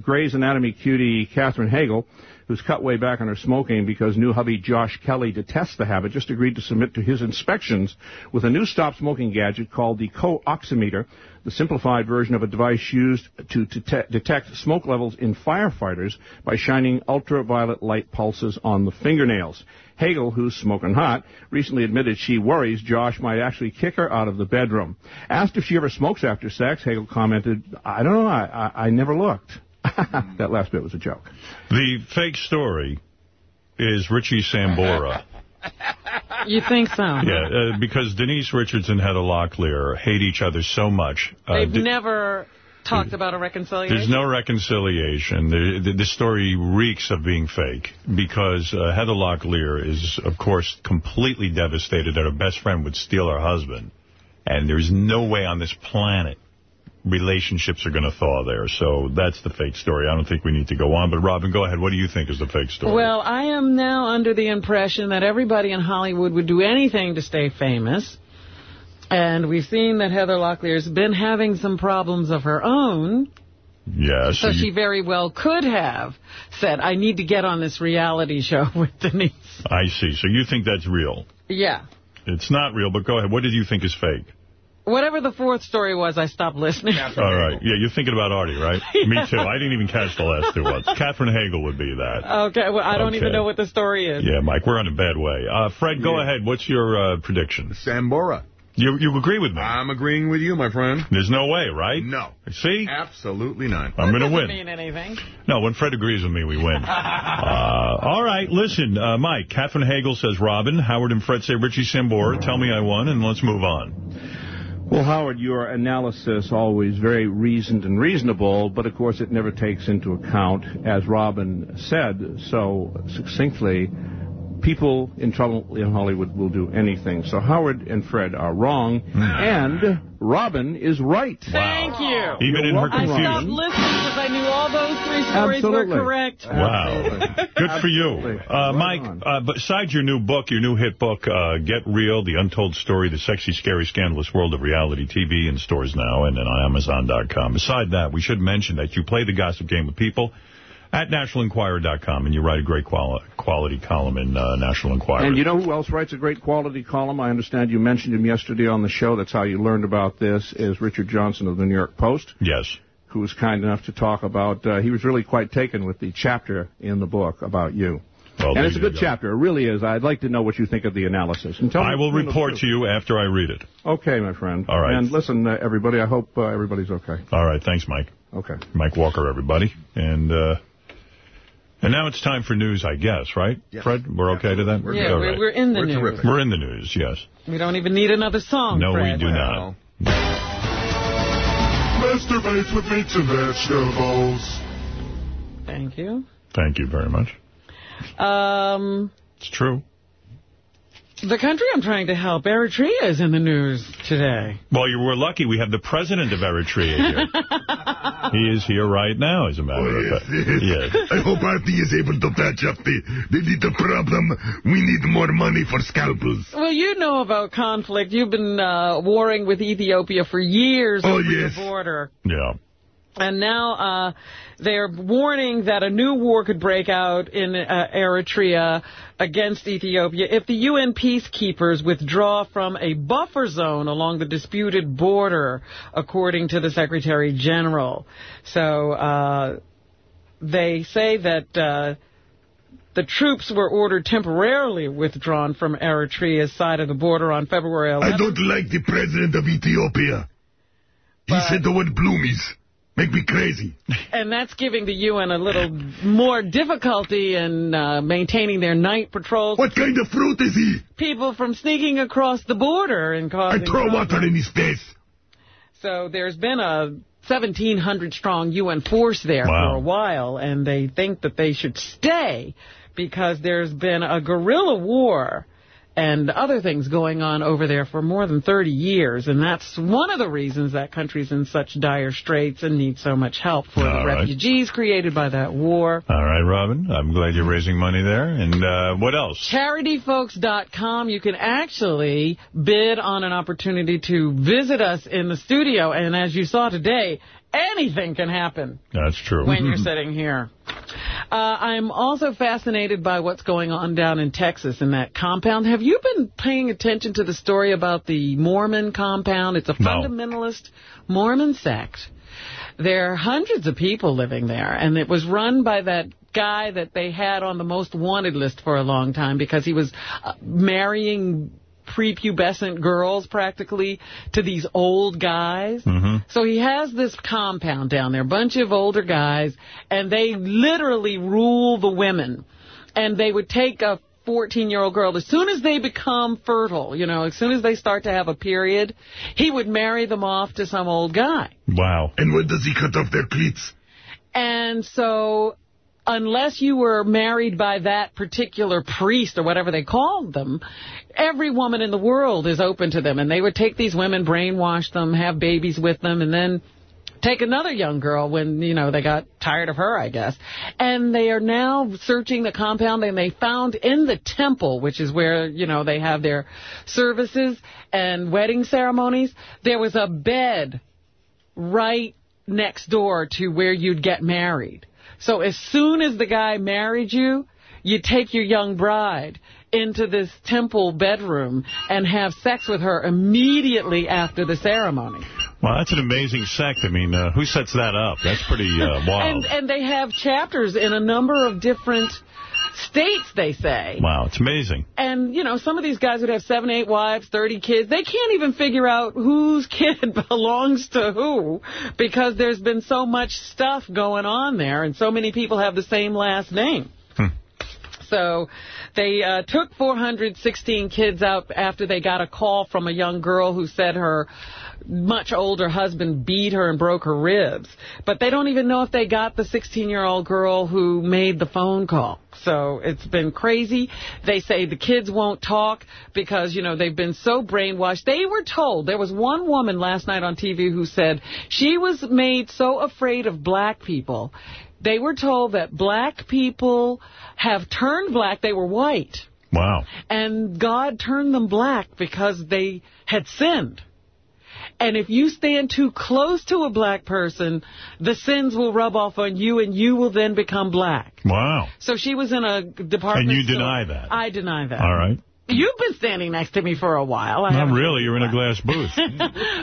Grey's Anatomy cutie Katherine Heigl, who's cut way back on her smoking because new hubby Josh Kelley detests the habit, just agreed to submit to his inspections with a new stop smoking gadget called the co-oximeter, the simplified version of a device used to det- detect smoke levels in firefighters by shining ultraviolet light pulses on the fingernails. Heigl, who's smoking hot, recently admitted she worries Josh might actually kick her out of the bedroom. Asked if she ever smokes after sex, Heigl commented, I don't know, I, I, I never looked. [laughs] that last bit was a joke. The fake story is Richie Sambora. [laughs] You think so? yeah, uh, because Denise Richards and Heather Locklear hate each other so much. Uh, They've never talked about a reconciliation. There's no reconciliation. The, the, the story reeks of being fake because uh, Heather Locklear is, of course, completely devastated that her best friend would steal her husband. And there's no way on this planet relationships are going to thaw there. So that's the fake story. I don't think we need to go on. But, Robin, go ahead. What do you think is the fake story? Well, I am now under the impression that everybody in Hollywood would do anything to stay famous. And we've seen that Heather Locklear's been having some problems of her own. Yes. So she very well could have said, I need to get on this reality [laughs] show with Denise. I see. So you think that's real. Yeah. It's not real, but go ahead. What did you think is fake? Whatever the fourth story was, I stopped listening. All right. Yeah, you're thinking about Artie, right? [laughs] Me too. I didn't even catch the last two ones. [laughs] Katherine Heigl would be that. Okay, well, I don't even know what the story is. Yeah, Mike, we're on a bad way. Uh, Fred, go ahead. What's your uh, prediction? Sambora. You you agree with me? I'm agreeing with you, my friend. There's no way, right? No. See? Absolutely not. I'm going to Doesn't win. mean anything. No, when Fred agrees with me, we win. [laughs] uh, all right, listen, uh, Mike. Katherine Heigl says Robin. Howard and Fred say Richie Sambora. Tell me I won, and let's move on. Well, Howard, your analysis always very reasoned and reasonable, but of course it never takes into account, as Robin said so succinctly, people in trouble in Hollywood will do anything. So Howard and Fred are wrong, and Robin is right. Thank you. Even in her I stopped confusion. listening because I knew all those three stories Absolutely. were correct. Wow. Good for you. Uh, Mike, uh, besides your new book, your new hit book, uh, Get Real, The Untold Story, The Sexy, Scary, Scandalous World of Reality TV in stores now and then on Amazon.com. Beside that, we should mention that you play the gossip game with people at NationalEnquirer.com, and you write a great quali quality column in uh, National Enquirer. And you know who else writes a great quality column? I understand you mentioned him yesterday on the show. That's how you learned about this, is Richard Johnson of the New York Post. Yes. Who was kind enough to talk about, uh, he was really quite taken with the chapter in the book about you. Well, and it's a good go. chapter. It really is. I'd like to know what you think of the analysis. And tell I will you know, the report to you after I read it. Okay, my friend. All right. And listen, uh, everybody, I hope uh, everybody's okay. All right. Thanks, Mike. Okay. Mike Walker, everybody. And uh, and now it's time for news, I guess, right? Yes. Fred, we're okay to that? Yeah, we're, right. we're in the We're news. terrific. We're in the news, yes. We don't even need another song, No, Fred. we do not. Masturbates with meats and vegetables. Thank you. Thank you very much. Um, It's true. The country I'm trying to help, Eritrea, is in the news today. Well, you were lucky. We have the president of Eritrea here. [laughs] he is here right now, as a matter Oh, of fact. Yes. yes. I hope Artie is able to patch up the, the little problem. We need more money for scalpels. Well, you know about conflict. You've been uh, warring with Ethiopia for years Oh, over yes. the border. Yeah. And now uh, they're warning that a new war could break out in uh, Eritrea against Ethiopia if the UN peacekeepers withdraw from a buffer zone along the disputed border, according to the Secretary General. So uh, they say that uh, The troops were ordered temporarily withdrawn from Eritrea's side of the border on February 11th. I don't like the president of Ethiopia. He said the word bloomies. Make me crazy. And that's giving the UN a little more difficulty in uh, maintaining their night patrols. What kind of fruit is he? People from sneaking across the border and causing... I throw problems. water in his face. So there's been a 1,700-strong UN force there Wow. for a while, and they think that they should stay because there's been a guerrilla war and other things going on over there for more than 30 years, and that's one of the reasons that country's in such dire straits and needs so much help for the All right. refugees created by that war. All right, Robin. I'm glad you're raising money there. And uh, what else? CharityFolks.com, you can actually bid on an opportunity to visit us in the studio, and as you saw today, anything can happen That's true. when you're [laughs] sitting here. Uh, I'm also fascinated by what's going on down in Texas in that compound. Have you been paying attention to the story about the Mormon compound? It's a No. fundamentalist Mormon sect. There are hundreds of people living there, and it was run by that guy that they had on the most wanted list for a long time because he was uh, marrying prepubescent girls practically to these old guys. Mm-hmm. So he has this compound down there, a bunch of older guys, and they literally rule the women. And they would take a 14-year-old girl, as soon as they become fertile, you know, as soon as they start to have a period, he would marry them off to some old guy. Wow. And when does he cut off their cleats? And so unless you were married by that particular priest or whatever they called them, every woman in the world is open to them. And they would take these women, brainwash them, have babies with them, and then take another young girl when, you know, they got tired of her, I guess. And they are now searching the compound, and they found in the temple, which is where, you know, they have their services and wedding ceremonies, there was a bed right next door to where you'd get married. So as soon as the guy married you, you take your young bride into this temple bedroom and have sex with her immediately after the ceremony. Well, that's an amazing sect. I mean, uh, who sets that up? That's pretty uh, [laughs] wild. And and they have chapters in a number of different states, they say. Wow, it's amazing. And, you know, some of these guys would have seven, eight wives, 30 kids. They can't even figure out whose [laughs] kid belongs to who because there's been so much stuff going on there and so many people have the same last name. So they uh, took 416 kids out after they got a call from a young girl who said her much older husband beat her and broke her ribs. But they don't even know if they got the 16-year-old girl who made the phone call. So it's been crazy. They say the kids won't talk because, you know, they've been so brainwashed. They were told, there was one woman last night on TV who said she was made so afraid of black people. They were told that black people have turned black. They were white. Wow. And God turned them black because they had sinned. And if you stand too close to a black person, the sins will rub off on you and you will then become black. Wow. So she was in a department store And you store- deny that? I deny that. All right. You've been standing next to me for a while. I Not really. You're in a glass booth.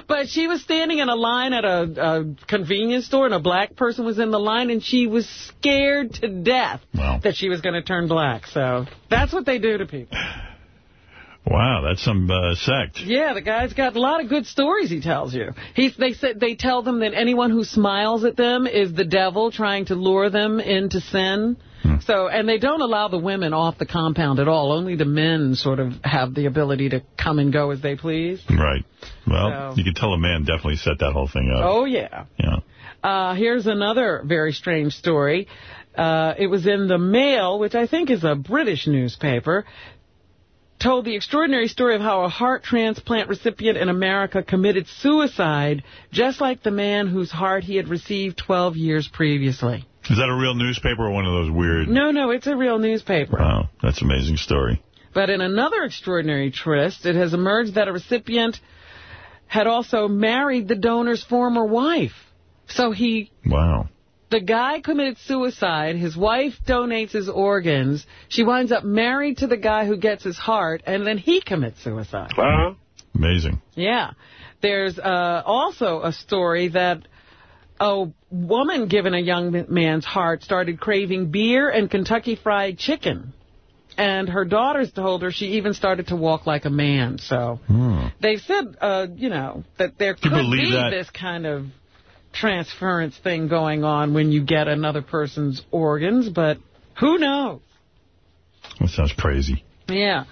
[laughs] but she was standing in a line at a, a convenience store, and a black person was in the line, and she was scared to death that she was going to turn black. So that's what they do to people. Wow, that's some uh, sect. Yeah, the guy's got a lot of good stories he tells you. He's, they said they tell them that anyone who smiles at them is the devil trying to lure them into sin. So, and they don't allow the women off the compound at all. Only the men sort of have the ability to come and go as they please. Right. Well, So- you can tell a man definitely set that whole thing up. Oh, yeah. Yeah. Uh, here's another very strange story. Uh, it was in the Mail, which I think is a British newspaper, told the extraordinary story of how a heart transplant recipient in America committed suicide, just like the man whose heart he had received 12 years previously. Is that a real newspaper or one of those weird? No, no, it's a real newspaper. Wow, that's an amazing story. But in another extraordinary twist, it has emerged that a recipient had also married the donor's former wife. So he Wow. The guy committed suicide. His wife donates his organs. She winds up married to the guy who gets his heart, and then he commits suicide. Amazing. Yeah. There's uh, also a story that a woman given a young man's heart started craving beer and Kentucky Fried Chicken. And her daughters told her she even started to walk like a man. So they said, uh, you know, that there Hmm. could be that? this kind of transference thing going on when you get another person's organs, but who knows? That sounds crazy. Yeah.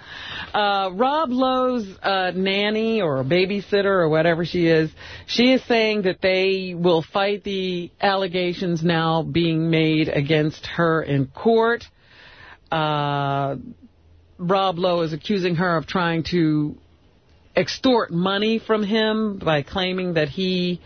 Uh, Rob Lowe's uh, nanny or babysitter or whatever she is, she is saying that they will fight the allegations now being made against her in court. Uh, Rob Lowe is accusing her of trying to extort money from him by claiming that he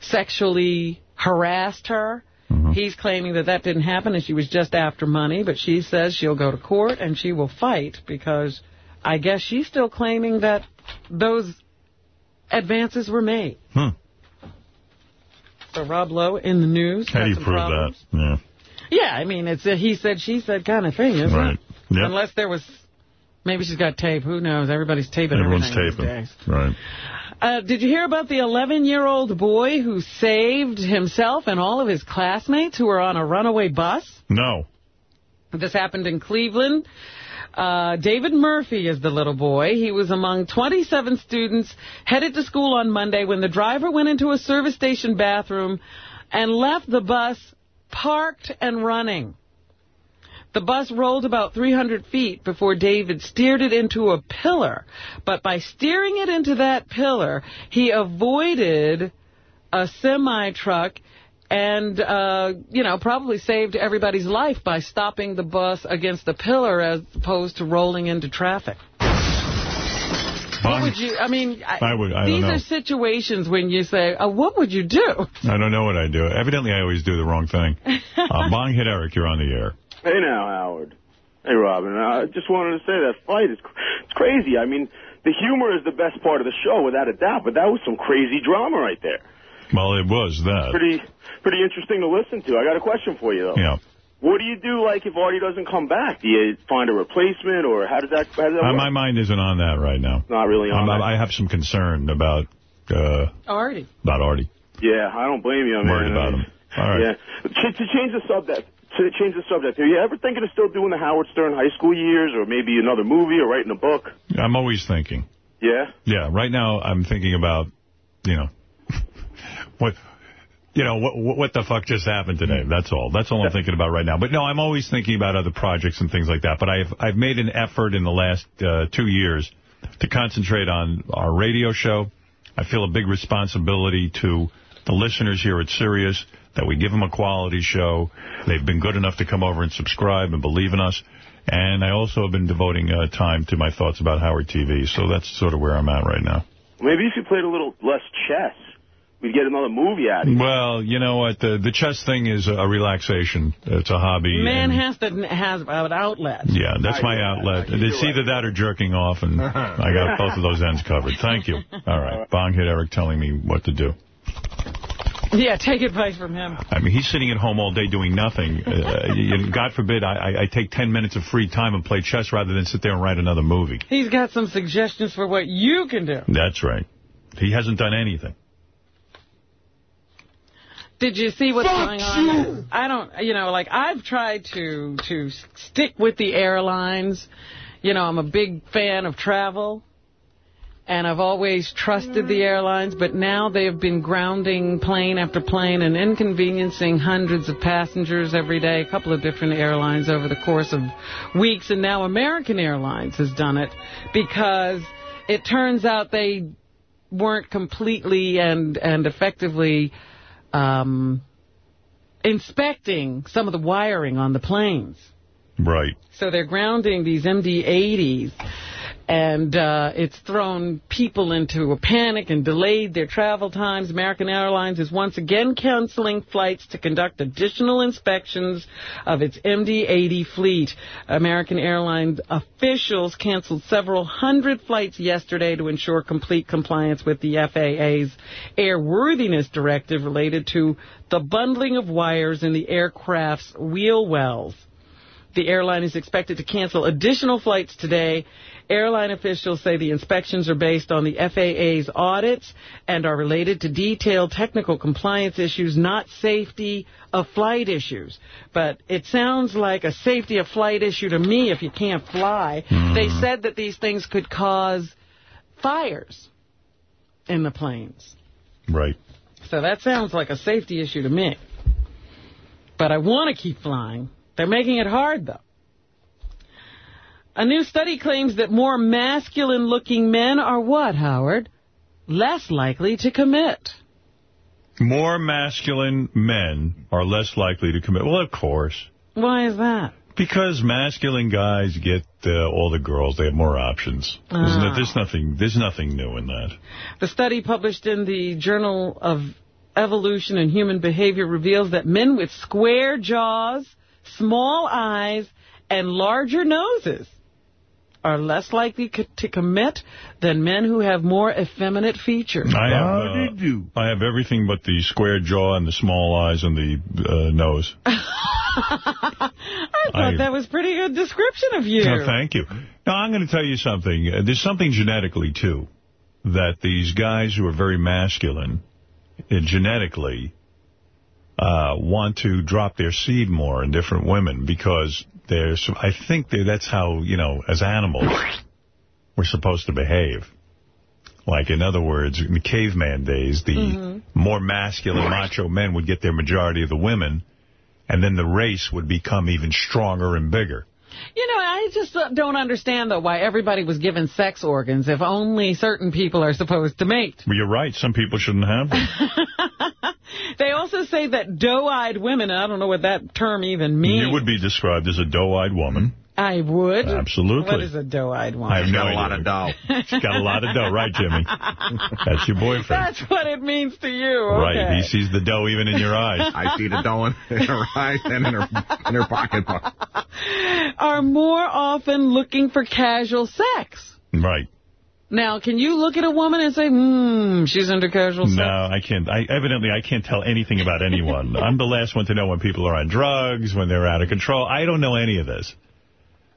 sexually harassed her. He's claiming that that didn't happen and she was just after money, but she says she'll go to court and she will fight because I guess she's still claiming that those advances were made. Hmm. So Rob Lowe in the news. How do you prove problems. that? Yeah. Yeah, I mean, it's a he said, she said kind of thing, isn't Right. it? Yep. Unless there was, maybe she's got tape. Who knows? Everybody's taping Everyone's everything taping. Right. Uh, did you hear about the 11-year-old boy who saved himself and all of his classmates who were on a runaway bus? No. This happened in Cleveland. Uh, David Murphy is the little boy. He was among 27 students headed to school on Monday when the driver went into a service station bathroom and left the bus parked and running. The bus rolled about 300 feet before David steered it into a pillar. But by steering it into that pillar, he avoided a semi-truck and, uh, you know, probably saved everybody's life by stopping the bus against the pillar as opposed to rolling into traffic. What would you, I mean, I, would- I these are situations when you say, uh, what would you do? I don't know what I'd do. Evidently, I always do the wrong thing. [laughs] Uh, Bong hit Eric. You're on the air. Hey now, Howard. Hey, Robin. I just wanted to say that fight is it's crazy. I mean, the humor is the best part of the show, without a doubt, but that was some crazy drama right there. Well, it was that. Pretty pretty interesting to listen to. I got a question for you, though. Yeah. What do you do, like, if Artie doesn't come back? Do you find a replacement, or how does that, how does that Uh, work? my mind isn't on that right now. Not really on I'm- that. I have some concern about uh, Artie. about Artie. Yeah, I don't blame you, I'm man. worried about him. All right. Yeah. To, to change the subject, to change the subject, are you ever thinking of still doing the Howard Stern high school years, or maybe another movie, or writing a book? I'm always thinking. Yeah. Yeah, right now I'm thinking about, you know, [laughs] what, you know, what what the fuck just happened today. That's all. That's all I'm thinking about right now. But no, I'm always thinking about other projects and things like that. But I've I've made an effort in the last uh, two years to concentrate on our radio show. I feel a big responsibility to the listeners here at Sirius that we give them a quality show. They've been good enough to come over and subscribe and believe in us. And I also have been devoting uh, time to my thoughts about Howard TV. So that's sort of where I'm at right now. Maybe if you played a little less chess, we'd get another movie out of you. Well, you know what? The, the chess thing is a relaxation. It's a hobby. Man has to have an outlet. yeah, that's my outlet. It's either that or jerking off, and [laughs] I got both of those ends covered. Thank you. All right. Bong hit Eric telling me what to do. [laughs] Yeah, take advice from him. I mean, he's sitting at home all day doing nothing. Uh, God forbid I, I, I take 10 minutes of free time and play chess rather than sit there and write another movie. He's got some suggestions for what you can do. That's right. He hasn't done anything. Did you see what's Fuck going on? you! I don't, you know, like I've tried to to stick with the airlines. You know, I'm a big fan of travel. And I've always trusted the airlines, but now they've been grounding plane after plane and inconveniencing hundreds of passengers every day, a couple of different airlines over the course of weeks. And now American Airlines has done it because it turns out they weren't completely and, and effectively um, inspecting some of the wiring on the planes. Right. So they're grounding these MD-80s, and uh, it's thrown people into a panic and delayed their travel times. American Airlines is once again canceling flights to conduct additional inspections of its MD-80 fleet. American Airlines officials canceled several hundred flights yesterday to ensure complete compliance with the FAA's airworthiness directive related to the bundling of wires in the aircraft's wheel wells. The airline is expected to cancel additional flights today. Airline officials say the inspections are based on the FAA's audits and are related to detailed technical compliance issues, not safety of flight issues. But it sounds like a safety of flight issue to me if you can't fly. Hmm. They said that these things could cause fires in the planes. Right. So that sounds like a safety issue to me. But I want to keep flying. They're making it hard, though. A new study claims that more masculine-looking men are what, Howard? Less likely to commit. More masculine men are less likely to commit. Well, of course. Why is that? Because masculine guys get uh, all the girls. They have more options. Isn't Ah. There's nothing. There's nothing new in that. The study published in the Journal of Evolution and Human Behavior reveals that men with square jaws, small eyes, and larger noses are less likely co- to commit than men who have more effeminate features. I have, uh, I have everything but the square jaw and the small eyes and the uh, nose. [laughs] I thought I- that was pretty good description of you. No, thank you. Now, I'm going to tell you something. Uh, There's something genetically, too, that these guys who are very masculine, uh, genetically, uh, want to drop their seed more in different women because there's, I think that that's how, you know, as animals, we're supposed to behave. Like, in other words, in the caveman days, the Mhm. more masculine macho men would get their majority of the women, and then the race would become even stronger and bigger. You know, I just uh, don't understand, though, why everybody was given sex organs if only certain people are supposed to mate. Well, you're right. Some people shouldn't have them. [laughs] They also say that doe-eyed women, I don't know what that term even means. You would be described as a doe-eyed woman. I would. Absolutely. What is a doe-eyed woman? I have no idea. dough. [laughs] She's got a lot of dough, right, Jimmy? That's your boyfriend. That's what it means to you. Right. Okay. He sees the dough even in your eyes. I see the dough in, in her eyes and in her in her pocketbook. [laughs] Are more often looking for casual sex. Right. Now, can you look at a woman and say, hmm, she's into casual sex? No, I can't. I Evidently, I can't tell anything about anyone. [laughs] I'm the last one to know when people are on drugs, when they're out of control. I don't know any of this.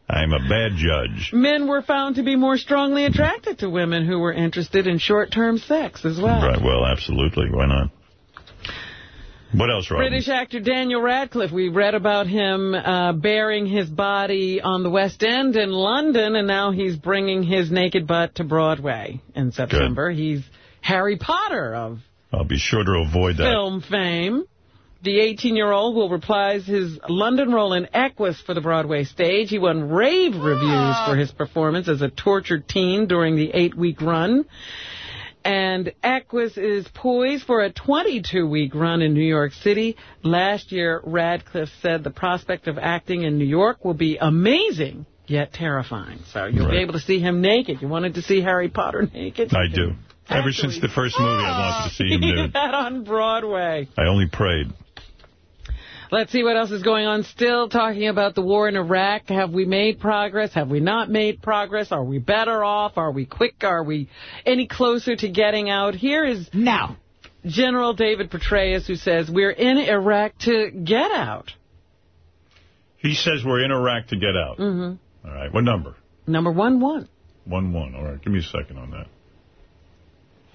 I'm a bad judge. Men were found to be more strongly attracted to women who were interested in short-term sex as well. Right. Well, absolutely. Why not? What else, Robin? British actor Daniel Radcliffe, we read about him uh, baring his body on the West End in London, and now he's bringing his naked butt to Broadway in September. Good. He's Harry Potter of I'll be sure to avoid that. film fame. The 18-year-old will reprise his London role in Equus for the Broadway stage. He won rave reviews for his performance as a tortured teen during the eight-week run. And Equus is poised for a 22-week run in New York City. Last year, Radcliffe said the prospect of acting in New York will be amazing, yet terrifying. So you'll be able to see him naked. You wanted to see Harry Potter [laughs] naked? I do. Ever since the first movie, I wanted to see him [laughs] nude. that on Broadway. I only prayed. Let's see what else is going on. Still talking about the war in Iraq. Have we made progress? Have we not made progress? Are we better off? Are we quick? Are we any closer to getting out? Here is now General David Petraeus who says we're in Iraq to get out. He says we're in Iraq to get out. hmm All right. What number? Number one one. One one. All right. Give me a second on that.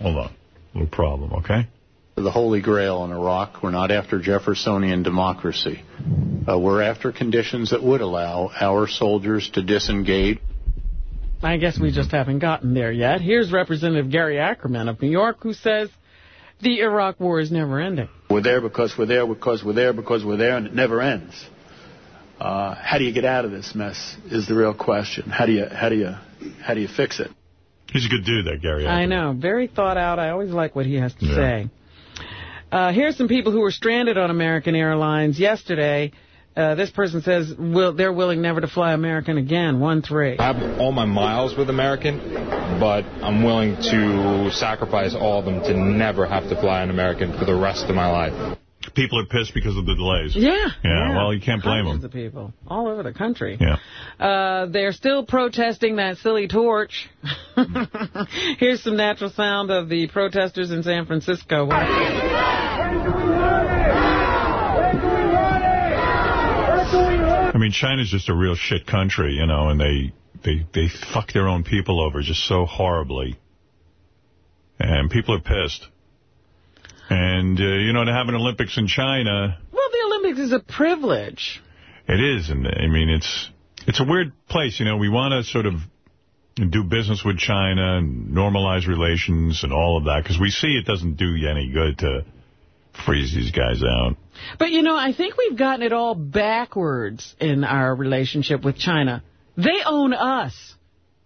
Hold on. No problem. Okay. The Holy Grail in Iraq. We're not after Jeffersonian democracy. Uh, we're after conditions that would allow our soldiers to disengage. I guess we just haven't gotten there yet. Here's Representative Gary Ackerman of New York who says the Iraq war is never ending. We're there because we're there because we're there because we're there, and it never ends. Uh, how do you get out of this mess? Is the real question. How do you how do you how do you fix it? He's a good dude, that Gary. I know. Very thought out. I always like what he has to Yeah. say. Uh, here's some people who were stranded on American Airlines yesterday. Uh, this person says will, they're willing never to fly American again. One three. I have all my miles with American, but I'm willing to sacrifice all of them to never have to fly an American for the rest of my life. People are pissed because of the delays. Yeah. Yeah, well, you can't blame Hundreds them. of people all over the country. Yeah. Uh, they're still protesting that silly torch. [laughs] Here's some natural sound of the protesters in San Francisco. Mean, China's just a real shit country, you know, and they they they fuck their own people over just so horribly. And people are pissed. And, uh, you know, to have an Olympics in China, Well, the Olympics is a privilege. it is. And I mean, it's it's a weird place. You know, we want to sort of do business with China and normalize relations and all of that because we see it doesn't do you any good to freeze these guys out. But, you know, I think we've gotten it all backwards in our relationship with China. They own us.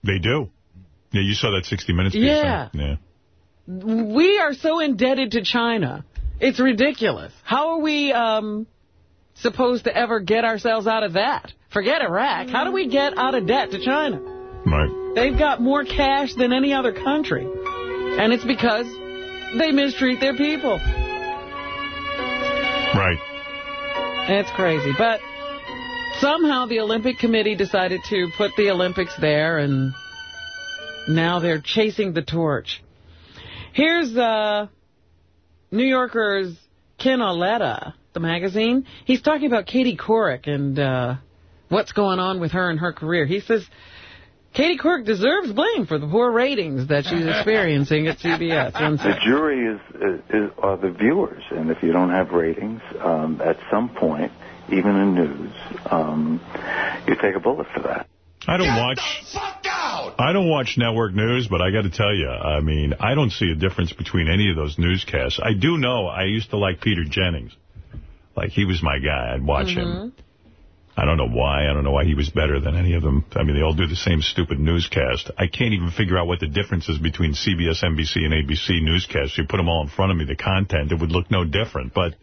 They do. Yeah, you saw that 60 Minutes piece. Yeah. Yeah. We are so indebted to China. It's ridiculous. How are we um, supposed to ever get ourselves out of that? Forget Iraq. How do we get out of debt to China? Right. They've got more cash than any other country. And it's because they mistreat their people. Right. It's crazy. But somehow the Olympic Committee decided to put the Olympics there, and now they're chasing the torch. Here's uh, New Yorker's Ken Auletta, the magazine. He's talking about Katie Couric and uh, what's going on with her and her career. He says Katie Couric deserves blame for the poor ratings that she's [laughs] experiencing at CBS. The jury is, is are the viewers, and if you don't have ratings, um, at some point, even in news, um, you take a bullet for that. I don't watch. I don't watch network news, but I got to tell you, I mean, I don't see a difference between any of those newscasts. I do know I used to like Peter Jennings. Like, he was my guy. I'd watch him. I don't know why. I don't know why he was better than any of them. I mean, they all do the same stupid newscast. I can't even figure out what the difference is between CBS, NBC, and ABC newscasts. You put them all in front of me, the content, it would look no different. But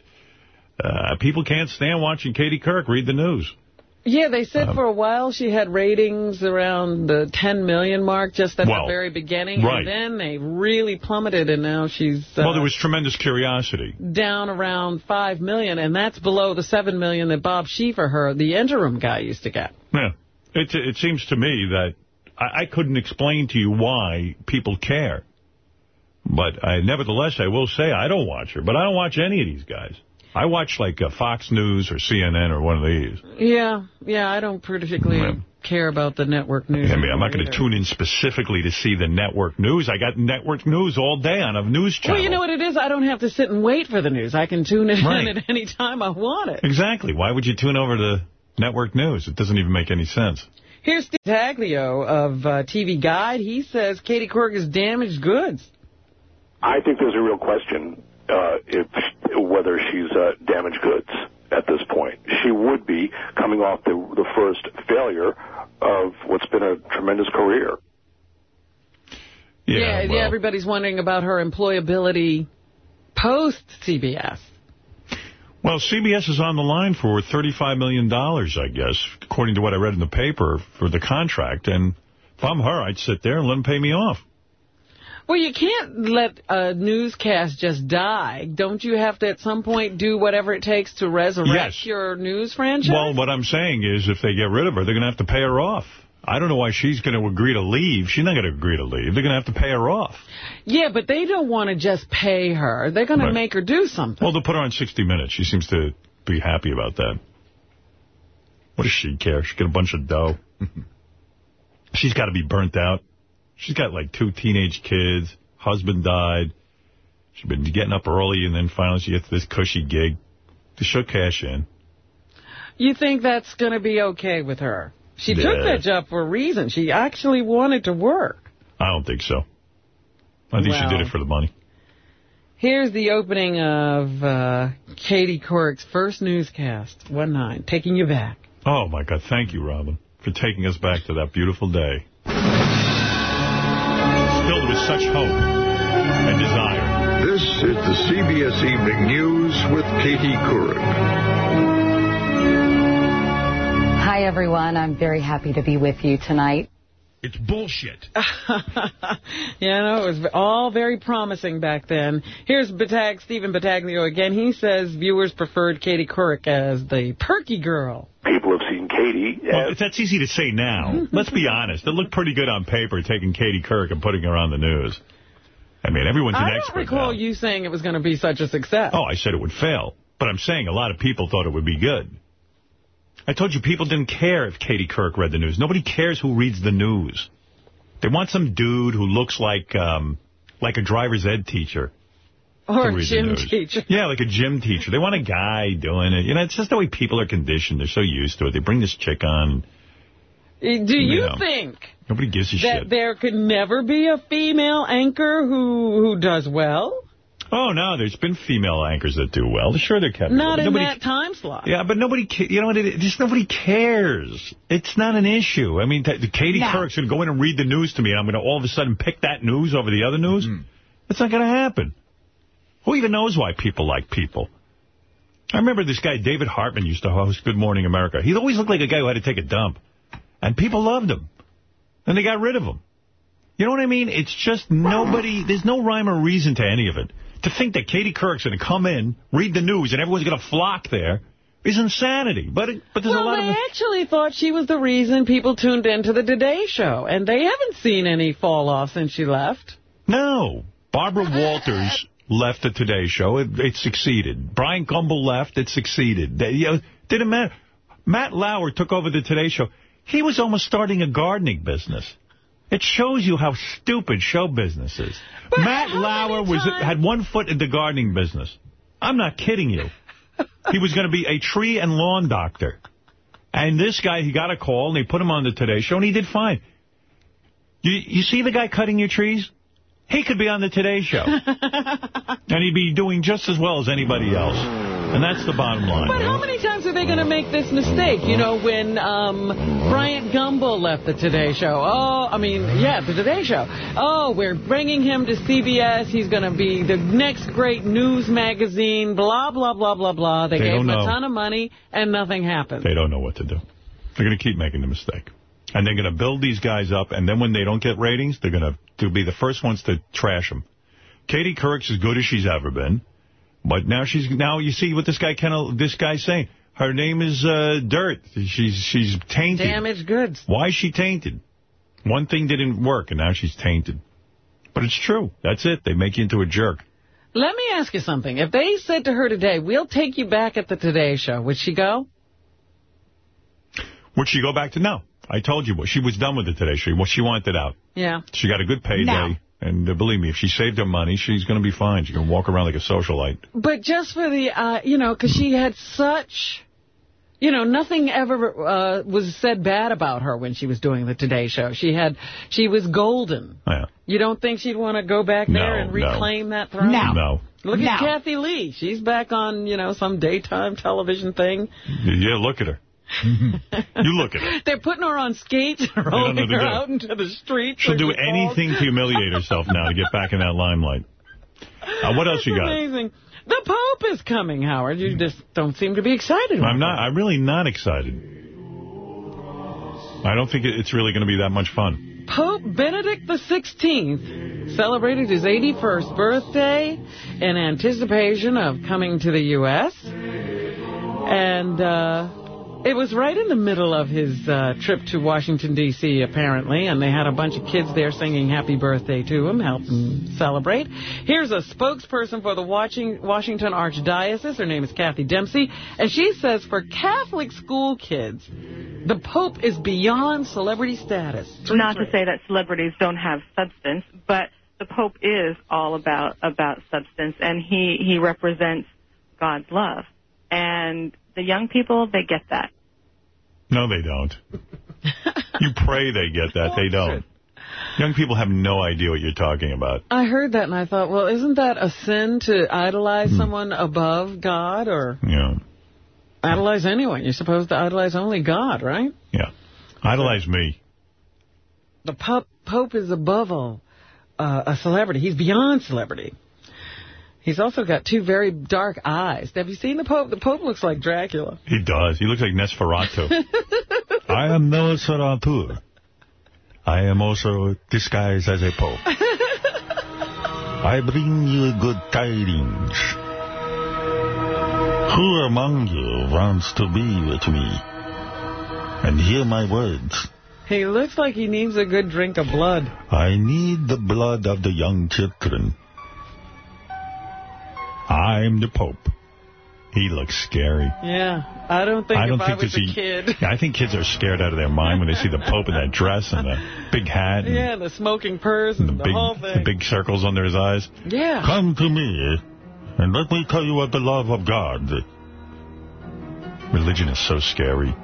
uh, people can't stand watching Katie Couric read the news. Yeah, they said for a while she had ratings around the 10 million mark just at Well, the very beginning. right. And then they really plummeted, and now she's uh, well, there was tremendous curiosity. down around 5 million, and that's below the 7 million that Bob Schieffer, her, the interim guy, used to get. Yeah. It, it seems to me that I, I couldn't explain to you why people care. But I, nevertheless, I will say I don't watch her. But I don't watch any of these guys. I watch like uh, Fox News or CNN or one of these. Yeah, yeah, I don't particularly care about the network news. I mean, I'm not going to tune in specifically to see the network news. I got network news all day on a news channel. Well, you know what it is? I don't have to sit and wait for the news. I can tune it Right. in [laughs] at any time I want it. Exactly. Why would you tune over to network news? It doesn't even make any sense. Here's Steve Battaglio of uh, TV Guide. He says Katie Couric is damaged goods. I think there's a real question uh, if whether she's uh, damaged goods at this point. She would be coming off the the first failure of what's been a tremendous career. Yeah, yeah, yeah everybody's wondering about her employability post-CBS. Well, CBS is on the line for $35 million, dollars, I guess, according to what I read in the paper for the contract. And if I'm her, I'd sit there and let them pay me off. Well, you can't let a newscast just die. Don't you have to, at some point, do whatever it takes to resurrect Yes. your news franchise? Well, what I'm saying is if they get rid of her, they're going to have to pay her off. I don't know why she's going to agree to leave. She's not going to agree to leave. They're going to have to pay her off. yeah, but they don't want to just pay her. They're going Right. to make her do something. Well, they'll put her on 60 Minutes. She seems to be happy about that. What does she care? She get a bunch of dough. [laughs] She's got to be burnt out. She's got like two teenage kids. Husband died. She's been getting up early, and then finally she gets this cushy gig. She'll cash in. You think that's going to be okay with her? She took that job for a reason. She actually wanted to work. I don't think so. I think she did it for the money. Here's the opening of uh, Katie Couric's first newscast, 1-9, taking you back. Oh, my God. Thank you, Robin, for taking us back to that beautiful day. Filled with such hope and desire. This is the CBS Evening News with Katie Couric. Hi, everyone. I'm very happy to be with you tonight. It's bullshit. [laughs] you know, it was all very promising back then. Here's Batag, Stephen Battaglio again. He says viewers preferred Katie Couric as the perky girl. People have seen Katie. Well, that's easy to say now. [laughs] Let's be honest. It looked pretty good on paper, taking Katie Kirk and putting her on the news. I mean, everyone's an I don't expert recall now. you saying it was going to be such a success. Oh, I said it would fail. But I'm saying a lot of people thought it would be good. I told you people didn't care if Katie Kirk read the news. Nobody cares who reads the news. They want some dude who looks like um, like a driver's ed teacher. Or a gym teacher. Yeah, like a gym teacher. They want a guy doing it. You know, it's just the way people are conditioned. They're so used to it. They bring this chick on. Do you Yeah. think Nobody gives a that shit. there could never be a female anchor who who does well? Oh, no, there's been female anchors that do well. Sure, they're kept. Not in nobody, that time slot. Yeah, but nobody, you know what, it, just nobody cares. It's not an issue. I mean, Katie No. Kirk's going to go in and read the news to me, and I'm going to all of a sudden pick that news over the other news? Mm-hmm. It's not going to happen. Who even knows why people like people? I remember this guy, David Hartman, used to host Good Morning America. He always looked like a guy who had to take a dump. And people loved him. And they got rid of him. You know what I mean? It's just nobody, there's no rhyme or reason to any of it. To think that Katie Kirk's going to come in, read the news, and everyone's going to flock there is insanity. But it, but there's well, a lot of they of... actually thought she was the reason people tuned into the Today Show, and they haven't seen any fall off since she left. No. Barbara Walters [laughs] left the Today Show. It, it succeeded. Bryant Gumbel left. It succeeded. They, you know, didn't matter. Matt Lauer took over the Today Show. He was almost starting a gardening business. It shows you how stupid show business is. Matt Lauer was had one foot in the gardening business. I'm not kidding you. he was going to be a tree and lawn doctor. And this guy, he got a call, and they put him on the Today Show, and he did fine. You, you see the guy cutting your trees? He could be on the Today Show. [laughs] and he'd be doing just as well as anybody else. And that's the bottom line. But how many times are they going to make this mistake? You know, when um, Bryant Gumbel left the Today Show. Oh, I mean, yeah, the Today Show. Oh, we're bringing him to CBS. He's going to be the next great news magazine, blah, blah, blah, blah, blah. They, They gave him a ton of money, and nothing happened. They don't know what to do. They're going to keep making the mistake. And they're going to build these guys up, and then when they don't get ratings, they're going to to be the first ones to trash them. Katie Couric's as good as she's ever been, but now she's now you see what this guy Ken, this guy's saying. Her name is uh, Dirt. She's she's tainted. Damaged goods. Why is she tainted? One thing didn't work, and now she's tainted. But it's true. That's it. They make you into a jerk. Let me ask you something. If they said to her today, we'll take you back at the Today Show, would she go? Would she go back to no? I told you, she was done with it today. She, well, she wanted out. Yeah. She got a good payday. No. And uh, believe me, if she saved her money, she's going to be fine. She can walk around like a socialite. But just for the, uh, you know, because she had such, you know, nothing ever uh, was said bad about her when she was doing the Today Show. She had, she was golden. Yeah. You don't think she'd want to go back there No, and no. reclaim that throne? No. No. Look No. at Kathie Lee. She's back on, you know, some daytime television thing. Yeah, look at her. [laughs] you look at her. They're putting her on skates [laughs] rolling her out into the street. She'll do anything to humiliate herself now to get back in that limelight. Uh, what else you got? Amazing. The Pope is coming, Howard. You just don't seem to be excited. I'm not. I'm really not excited. I don't think it's really going to be that much fun. Pope Benedict XVI celebrated his 81st birthday in anticipation of coming to the U.S. And uh, it was right in the middle of his uh, trip to Washington, D.C., apparently, and they had a bunch of kids there singing happy birthday to him, helping celebrate. Here's a spokesperson for the Washing- Washington Archdiocese. Her name is Kathy Dempsey, and she says for Catholic school kids, the Pope is beyond celebrity status. Not to say that celebrities don't have substance, but the Pope is all about about substance, and he he represents God's love, and the young people they get that. No, they don't. [laughs] you pray they get that. They don't. Young people have no idea what you're talking about. I heard that and I thought, well, isn't that a sin to idolize someone above God or Yeah. idolize anyone? You're supposed to idolize only God, right? Yeah. Idolize me. The Pope, Pope is above all uh, a celebrity. He's beyond celebrity. He's also got two very dark eyes. Have you seen the Pope? The Pope looks like Dracula. He does. He looks like Nosferatu. [laughs] I am Nosferatu. I am also disguised as a pope. [laughs] I bring you good tidings. Who among you wants to be with me? And hear my words. He looks like he needs a good drink of blood. I need the blood of the young children. I'm the Pope. He looks scary. Yeah. I don't think I don't think I was a he- kid. [laughs] Yeah, I think kids are scared out of their mind when they see the Pope in that dress and the big hat and Yeah, the smoking purse and the, big, whole the big circles under his eyes. Yeah. Come to me, and let me tell you what the love of God. Religion is so scary.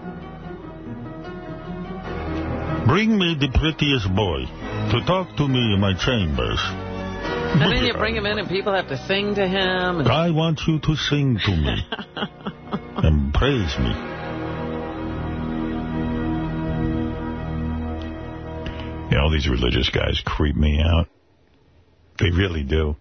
Bring me the prettiest boy to talk to me in my chambers. And then you bring him in and people have to sing to him. And, I want you to sing to me [laughs] and praise me. You know, all these religious guys creep me out. They really do.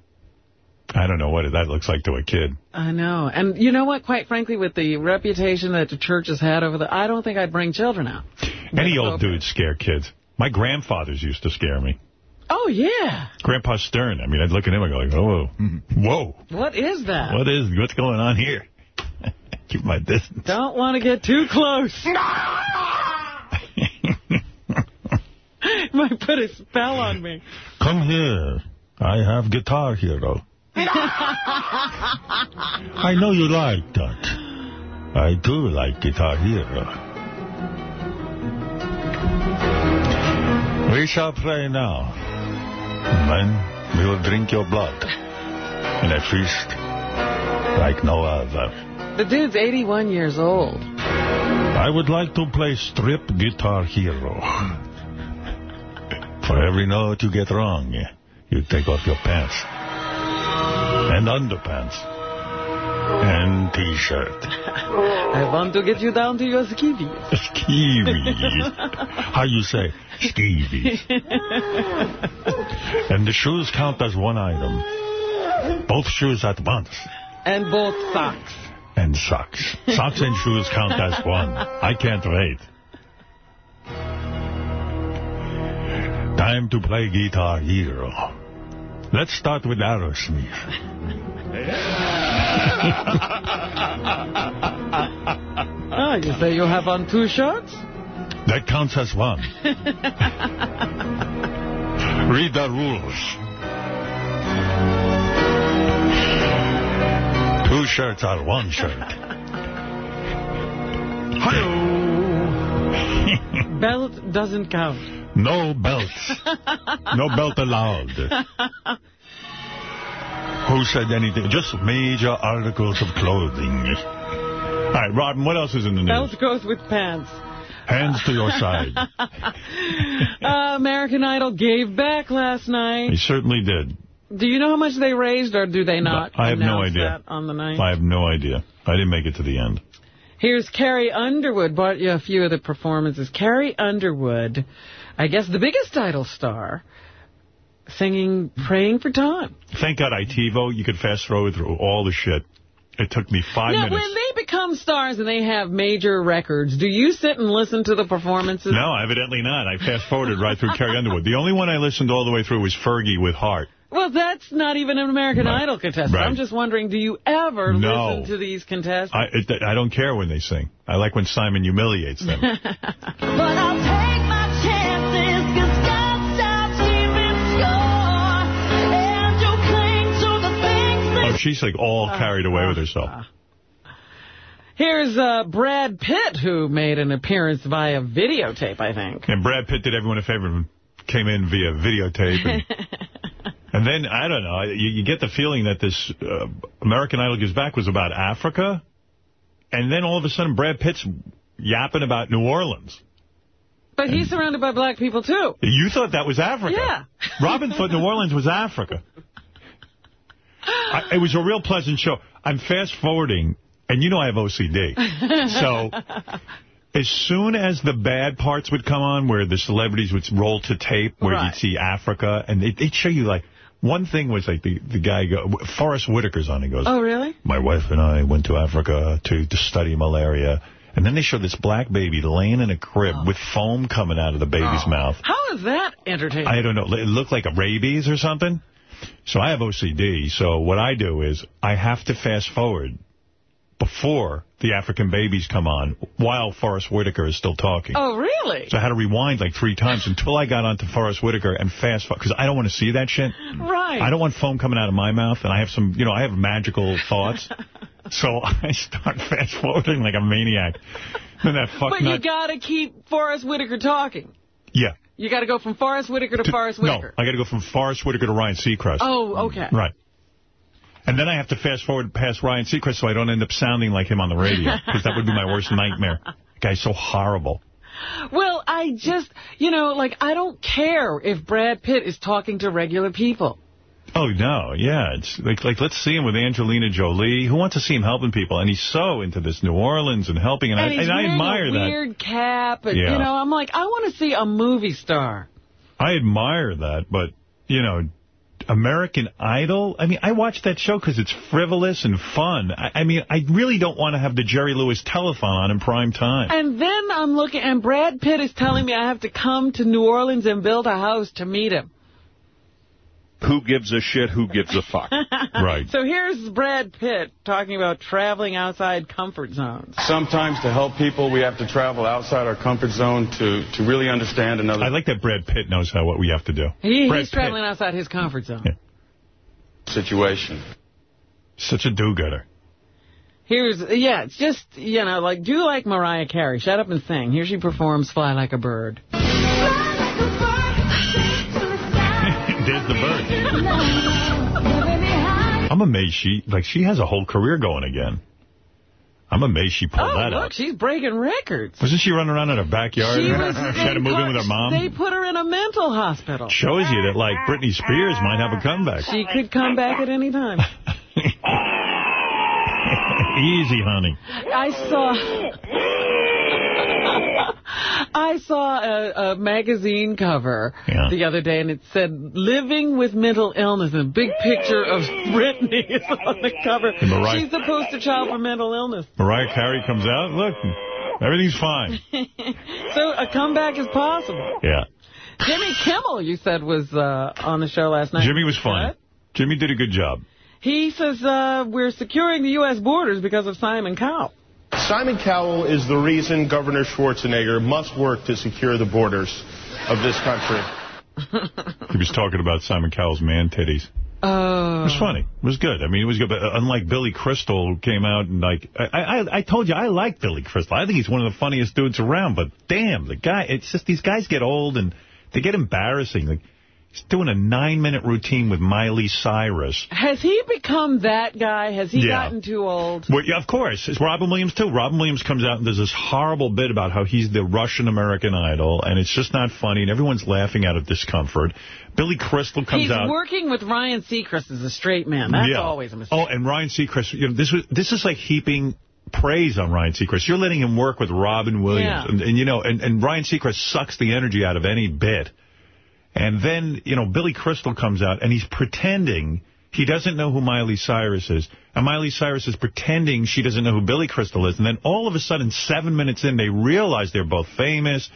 I don't know what that looks like to a kid. I know. And you know what? Quite frankly, with the reputation that the church has had over the... I don't think I'd bring children out. Any old dudes scare kids. My grandfathers used to scare me. Oh, yeah. Grandpa Stern. I mean, I'd look at him and go, like, oh, whoa. What is that? What is, what's going on here? [laughs] Keep my distance. Don't want to get too close. [laughs] Might put a spell on me. Come here. I have Guitar Hero. [laughs] I know you like that. I do like Guitar Hero. We shall pray now. Then we will drink your blood in a feast like no other. The dude's 81 years old. I would like to play Strip Guitar Hero. For every note you get wrong, you take off your pants. And underpants. And T-shirt. [laughs] I want to get you down to your skivvies. Skeevies. [laughs] How you say? Skeevies. [laughs] And the shoes count as one item. Both shoes at once. and both socks. And socks. Socks and shoes count as one. I can't wait. Time to play Guitar Hero. Let's start with Aerosmith. [laughs] Ah, you say you have on two shirts? That counts as one. [laughs] Read the rules. Two shirts are one shirt. [laughs] Hello. Belt doesn't count. No belts. [laughs] No belt allowed. Who said anything? Just major articles of clothing. All right, Robin, what else is in the news? Belt goes with pants. Hands to your side. [laughs] Uh, American Idol gave back last night. He certainly did. Do you know how much they raised, or do they not? I have no idea. that on the night. I have no idea. I didn't make it to the end. Here's Carrie Underwood. Brought you a few of the performances. Carrie Underwood, I guess the biggest Idol star, singing "Praying for Time." Thank God I TiVo. You could fast forward through all the shit. It took me five now, minutes. when they become stars and they have major records, do you sit and listen to the performances? No, evidently not. I fast forwarded right through Carrie Underwood. The only one I listened all the way through was Fergie with Heart. Well, that's not even an American Right. Idol contestant. Right. I'm just wondering, do you ever No. listen to these contestants? I it, I don't care when they sing. I like when Simon humiliates them. [laughs] she's like all carried away with herself. Here's uh, Brad Pitt, who made an appearance via videotape, I think. And Brad Pitt did everyone a favor and came in via videotape. And, [laughs] and then, I don't know, you, you get the feeling that this uh, American Idol Gives Back was about Africa. And then all of a sudden, Brad Pitt's yapping about New Orleans. But he's surrounded by black people, too. You thought that was Africa. Yeah. Robin thought New Orleans was Africa. [laughs] I, it was a real pleasant show. I'm fast-forwarding, and you know I have OCD. [laughs] So as soon as the bad parts would come on, where the celebrities would roll to tape, where Right. you'd see Africa, and they'd, they'd show you, like, one thing was, like, the, the guy, go, Forest Whitaker's on, he goes, Oh, really? my wife and I went to Africa to, to study malaria. And then they show this black baby laying in a crib oh. with foam coming out of the baby's oh. mouth. How is that entertaining? I don't know. It looked like a rabies or something. So I have OCD. So what I do is I have to fast forward before the African babies come on while Forest Whitaker is still talking. Oh, really? So I had to rewind like three times until I got onto Forest Whitaker and fast forward. Because I don't want to see that shit. Right. I don't want foam coming out of my mouth. And I have some, you know, I have magical thoughts. [laughs] So I start fast-forwarding like a maniac. Then that fuck But you got to keep Forest Whitaker talking. Yeah. You got to go from Forest Whitaker to, Forest No, I got to go from Forest Whitaker to Ryan Seacrest. Oh, okay. Right. And then I have to fast forward past Ryan Seacrest so I don't end up sounding like him on the radio, because that would be my worst nightmare. The [laughs] guy's so horrible. Well, I just, you know, like, I don't care if Brad Pitt is talking to regular people. Oh, no, yeah. It's like, like let's see him with Angelina Jolie. Who wants to see him helping people? And he's so into this New Orleans and helping, and, And, I, and I admire that. weird cap, and, Yeah. you know, I'm like, I want to see a movie star. I admire that, but, you know, American Idol, I mean, I watch that show because it's frivolous and fun. I, I mean, I really don't want to have the Jerry Lewis telethon on in prime time. And then I'm looking, and Brad Pitt is telling me I have to come to New Orleans and build a house to meet him. Who gives a shit? Who gives a fuck? [laughs] right. So here's Brad Pitt talking about traveling outside comfort zones. Sometimes to help people, we have to travel outside our comfort zone to, to really understand another I like that Brad Pitt knows how what we have to do. He, he's Pitt, traveling outside his comfort zone. situation. such a do-gooder. Here's, yeah, it's just, you know, like, do you like Mariah Carey. Shut up and sing. Here she performs Fly Like a Bird. There's the bird. [laughs] I'm amazed she, like, she has a whole career going again. I'm amazed she pulled Oh, that look, out. she's breaking records. Wasn't she running around in her backyard? She [laughs] she was, had to they move in with her mom? They put her in a mental hospital. Shows you that, like, Britney Spears might have a comeback. She could come back at any time. [laughs] Easy, honey. I saw... I saw a, a magazine cover Yeah. the other day, and it said, living with mental illness, and a big picture of Britney is [laughs] on the cover. Mariah- She's the poster child for mental illness. Mariah Carey comes out, look, everything's fine. [laughs] so a comeback is possible. Yeah. Jimmy Kimmel, you said, was uh, on the show last night. Jimmy was fine. Jimmy did a good job. He says uh, we're securing the U.S. borders because of Simon Cowell. Simon Cowell is the reason Governor Schwarzenegger must work to secure the borders of this country. He was talking about Simon Cowell's man titties. Oh. It was funny. It was good. I mean, it was good. But uh, unlike Billy Crystal, who came out and, like, I, I, I told you, I like Billy Crystal. I think he's one of the funniest dudes around. But, damn, the guy, it's just these guys get old and they get embarrassing. Like, he's doing a nine-minute routine with Miley Cyrus. Has he become that guy? Has he Yeah. gotten too old? Well, yeah, of course. It's Robin Williams, too. Robin Williams comes out and does this horrible bit about how he's the Russian-American idol, and it's just not funny, and everyone's laughing out of discomfort. Billy Crystal comes He's out. working with Ryan Seacrest as a straight man. That's Yeah. always a mistake. Oh, and Ryan Seacrest, you know, this was this is like heaping praise on Ryan Seacrest. You're letting him work with Robin Williams. Yeah. And, and, you know, and, and Ryan Seacrest sucks the energy out of any bit. And then, you know, Billy Crystal comes out and he's pretending he doesn't know who Miley Cyrus is. And Miley Cyrus is pretending she doesn't know who Billy Crystal is. And then all of a sudden, seven minutes in, they realize they're both famous.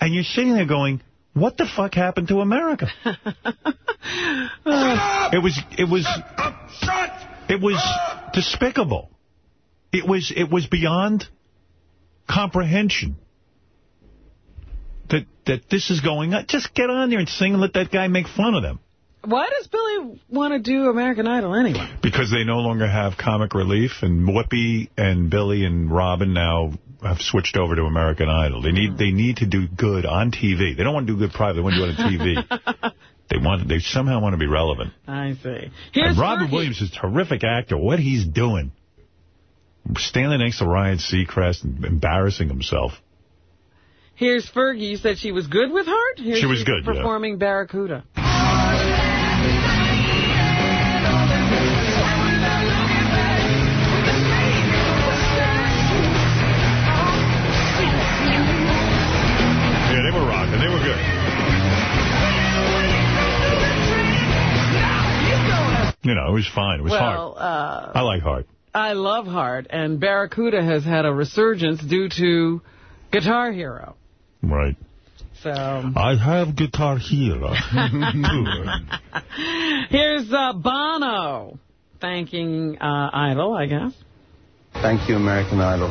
And you're sitting there going, what the fuck happened to America? [laughs] Uh, it was, it was, it was despicable. It was, it was beyond comprehension that that this is going on. Just get on there and sing and let that guy make fun of them. Why does Billy want to do American Idol anyway? Because they no longer have comic relief, and Whoopi and Billy and Robin now have switched over to American Idol. They need hmm. they need to do good on TV. They don't want to do good private. They want to do it on TV. [laughs] they want they somehow want to be relevant. I see. Here's and Robin Williams is a terrific actor. What he's doing, standing next to Ryan Seacrest and embarrassing himself. Here's Fergie. You said she was good with Heart? Here She was good. Performing Barracuda. Yeah, they were rocking. They were good. You know, it was fine. It was well, hard. uh, I like hard. I love Heart, and Barracuda has had a resurgence due to Guitar Hero. Right. So I have Guitar here. [laughs] [laughs] here's uh, Bono thanking uh, Idol, I guess. Thank you, American Idol.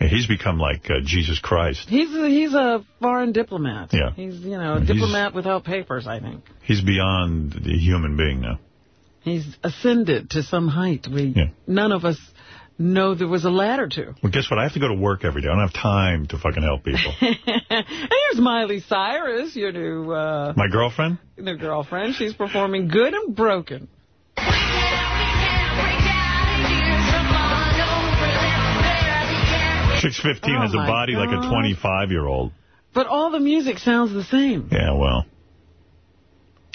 Yeah, he's become like uh, Jesus Christ. He's a, he's a foreign diplomat. Yeah. He's, you know, a He's- diplomat without papers, I think. He's beyond the human being now. He's ascended to some height. We None of us know there was a ladder to. Well, guess what? I have to go to work every day. I don't have time to fucking help people. and [laughs] here's Miley Cyrus, your new, uh, My girlfriend? new girlfriend. She's performing Good and Broken. 615 Oh, has a body like a 25-year-old. But all the music sounds the same. Yeah, well.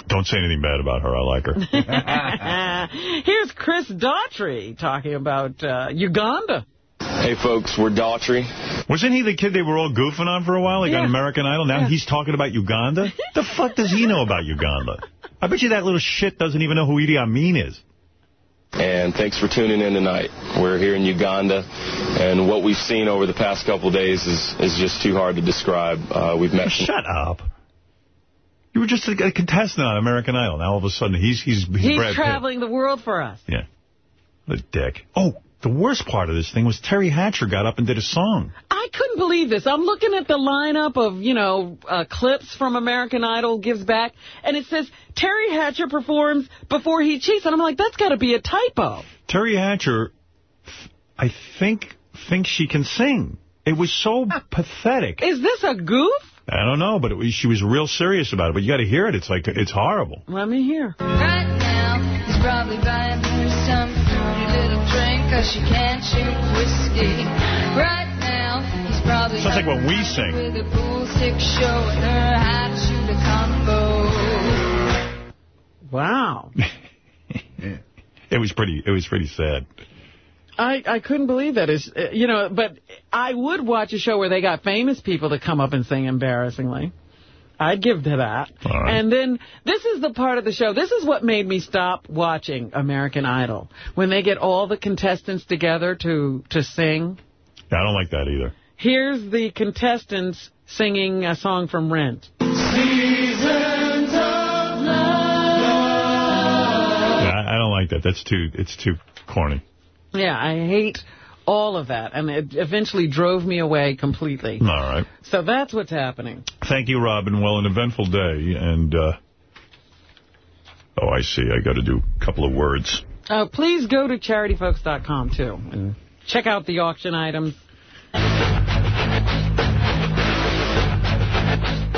Don't say anything bad about her. I like her. [laughs] Here's Chris Daughtry talking about uh, Uganda. Hey, folks, we're Daughtry. Wasn't he the kid they were all goofing on for a while? Like on Yeah. American Idol? Now Yeah. he's talking about Uganda? the fuck does he know about Uganda? I bet you that little shit doesn't even know who Idi Amin is. And thanks for tuning in tonight. We're here in Uganda, and what we've seen over the past couple days is, is just too hard to describe. Uh, we've met some... Shut up. You were just a, a contestant on American Idol. Now all of a sudden he's he's, he's, He's Pitt. traveling the world for us. Yeah. The dick. Oh, the worst part of this thing was Teri Hatcher got up and did a song. I couldn't believe this. I'm looking at the lineup of, you know, uh, clips from American Idol Gives Back, and it says Teri Hatcher performs before he cheats. And I'm like, that's got to be a typo. Teri Hatcher, I think, thinks she can sing. It was so pathetic. Is this a goof? I don't know, but it was, she was real serious about it. But you got to hear it. It's like, it's horrible. Let me hear. Right now, he's probably buying her some fruity little drink cause she can't shoot whiskey. Right now, he's probably Sounds like what we sing. With a pool stick showing her how to shoot a combo. Wow. [laughs] It was pretty, it was pretty sad. I, I couldn't believe that. It's, uh, you know, but I would watch a show where they got famous people to come up and sing embarrassingly. I'd give to that. And then this is the part of the show. This is what made me stop watching American Idol. When they get all the contestants together to, to sing. Yeah, I don't like that either. Here's the contestants singing a song from Rent. Seasons of Yeah, I, I don't like that. That's too, it's too corny. Yeah, I hate all of that. And it eventually drove me away completely. All right. So that's what's happening. Thank you, Robin. Well, an eventful day. And, uh, oh, I see. I got to do a couple of words. Uh, please go to charityfolks.com, too, and check out the auction items.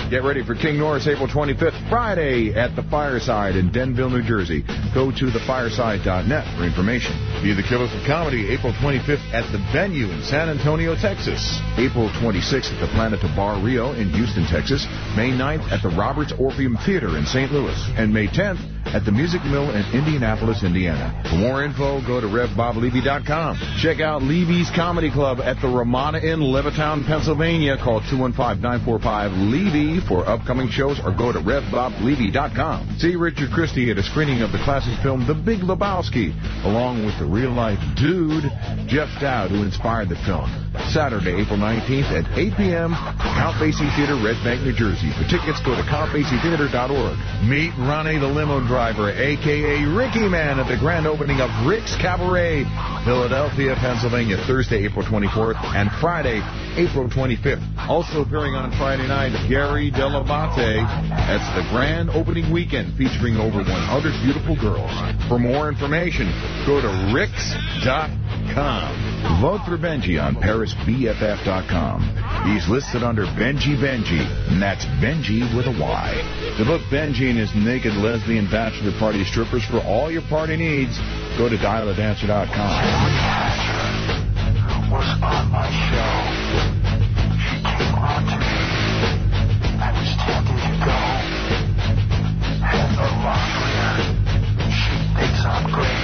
Get ready for King Norris April 25th, Friday at the Fireside in Denville, New Jersey. Go to thefireside.net for information. Be the Killers of Comedy April 25th at the venue in San Antonio, Texas. April 26th at the Planeta Bar Rio in Houston, Texas. May 9th at the Roberts Orpheum Theater in St. Louis. And May 10th at the Music Mill in Indianapolis, Indiana. For more info, go to RevBobLevy.com. Check out Levy's Comedy Club at the Ramada Inn, Levittown, Pennsylvania. Call 215-945-LEVY for upcoming shows or go to RevBobLevy.com. See Richard Christie at a screening of the classic film The Big Lebowski, along with the real-life dude, Jeff Dowd, who inspired the film. Saturday, April 19th at 8 p.m. Count Basie Theater, Red Bank, New Jersey. For tickets, go to CountBasieTheater.org. Meet Ronnie the limo driver, a.k.a. Ricky Man, at the grand opening of Rick's Cabaret, Philadelphia, Pennsylvania, Thursday, April 24th, and Friday, April 25th. Also appearing on Friday night, Gary Dell'Abate. That's the grand opening weekend featuring over 100 beautiful girls. For more information, go to Ricks.com. Vote for Benjy on ParisBFF.com. He's listed under Benjy Benjy, and that's Benjy with a Y. To book Benjy and his naked lesbian bachelor party strippers for all your party needs, go to dialadancer.com. was on my show. a laundrier. She takes up great.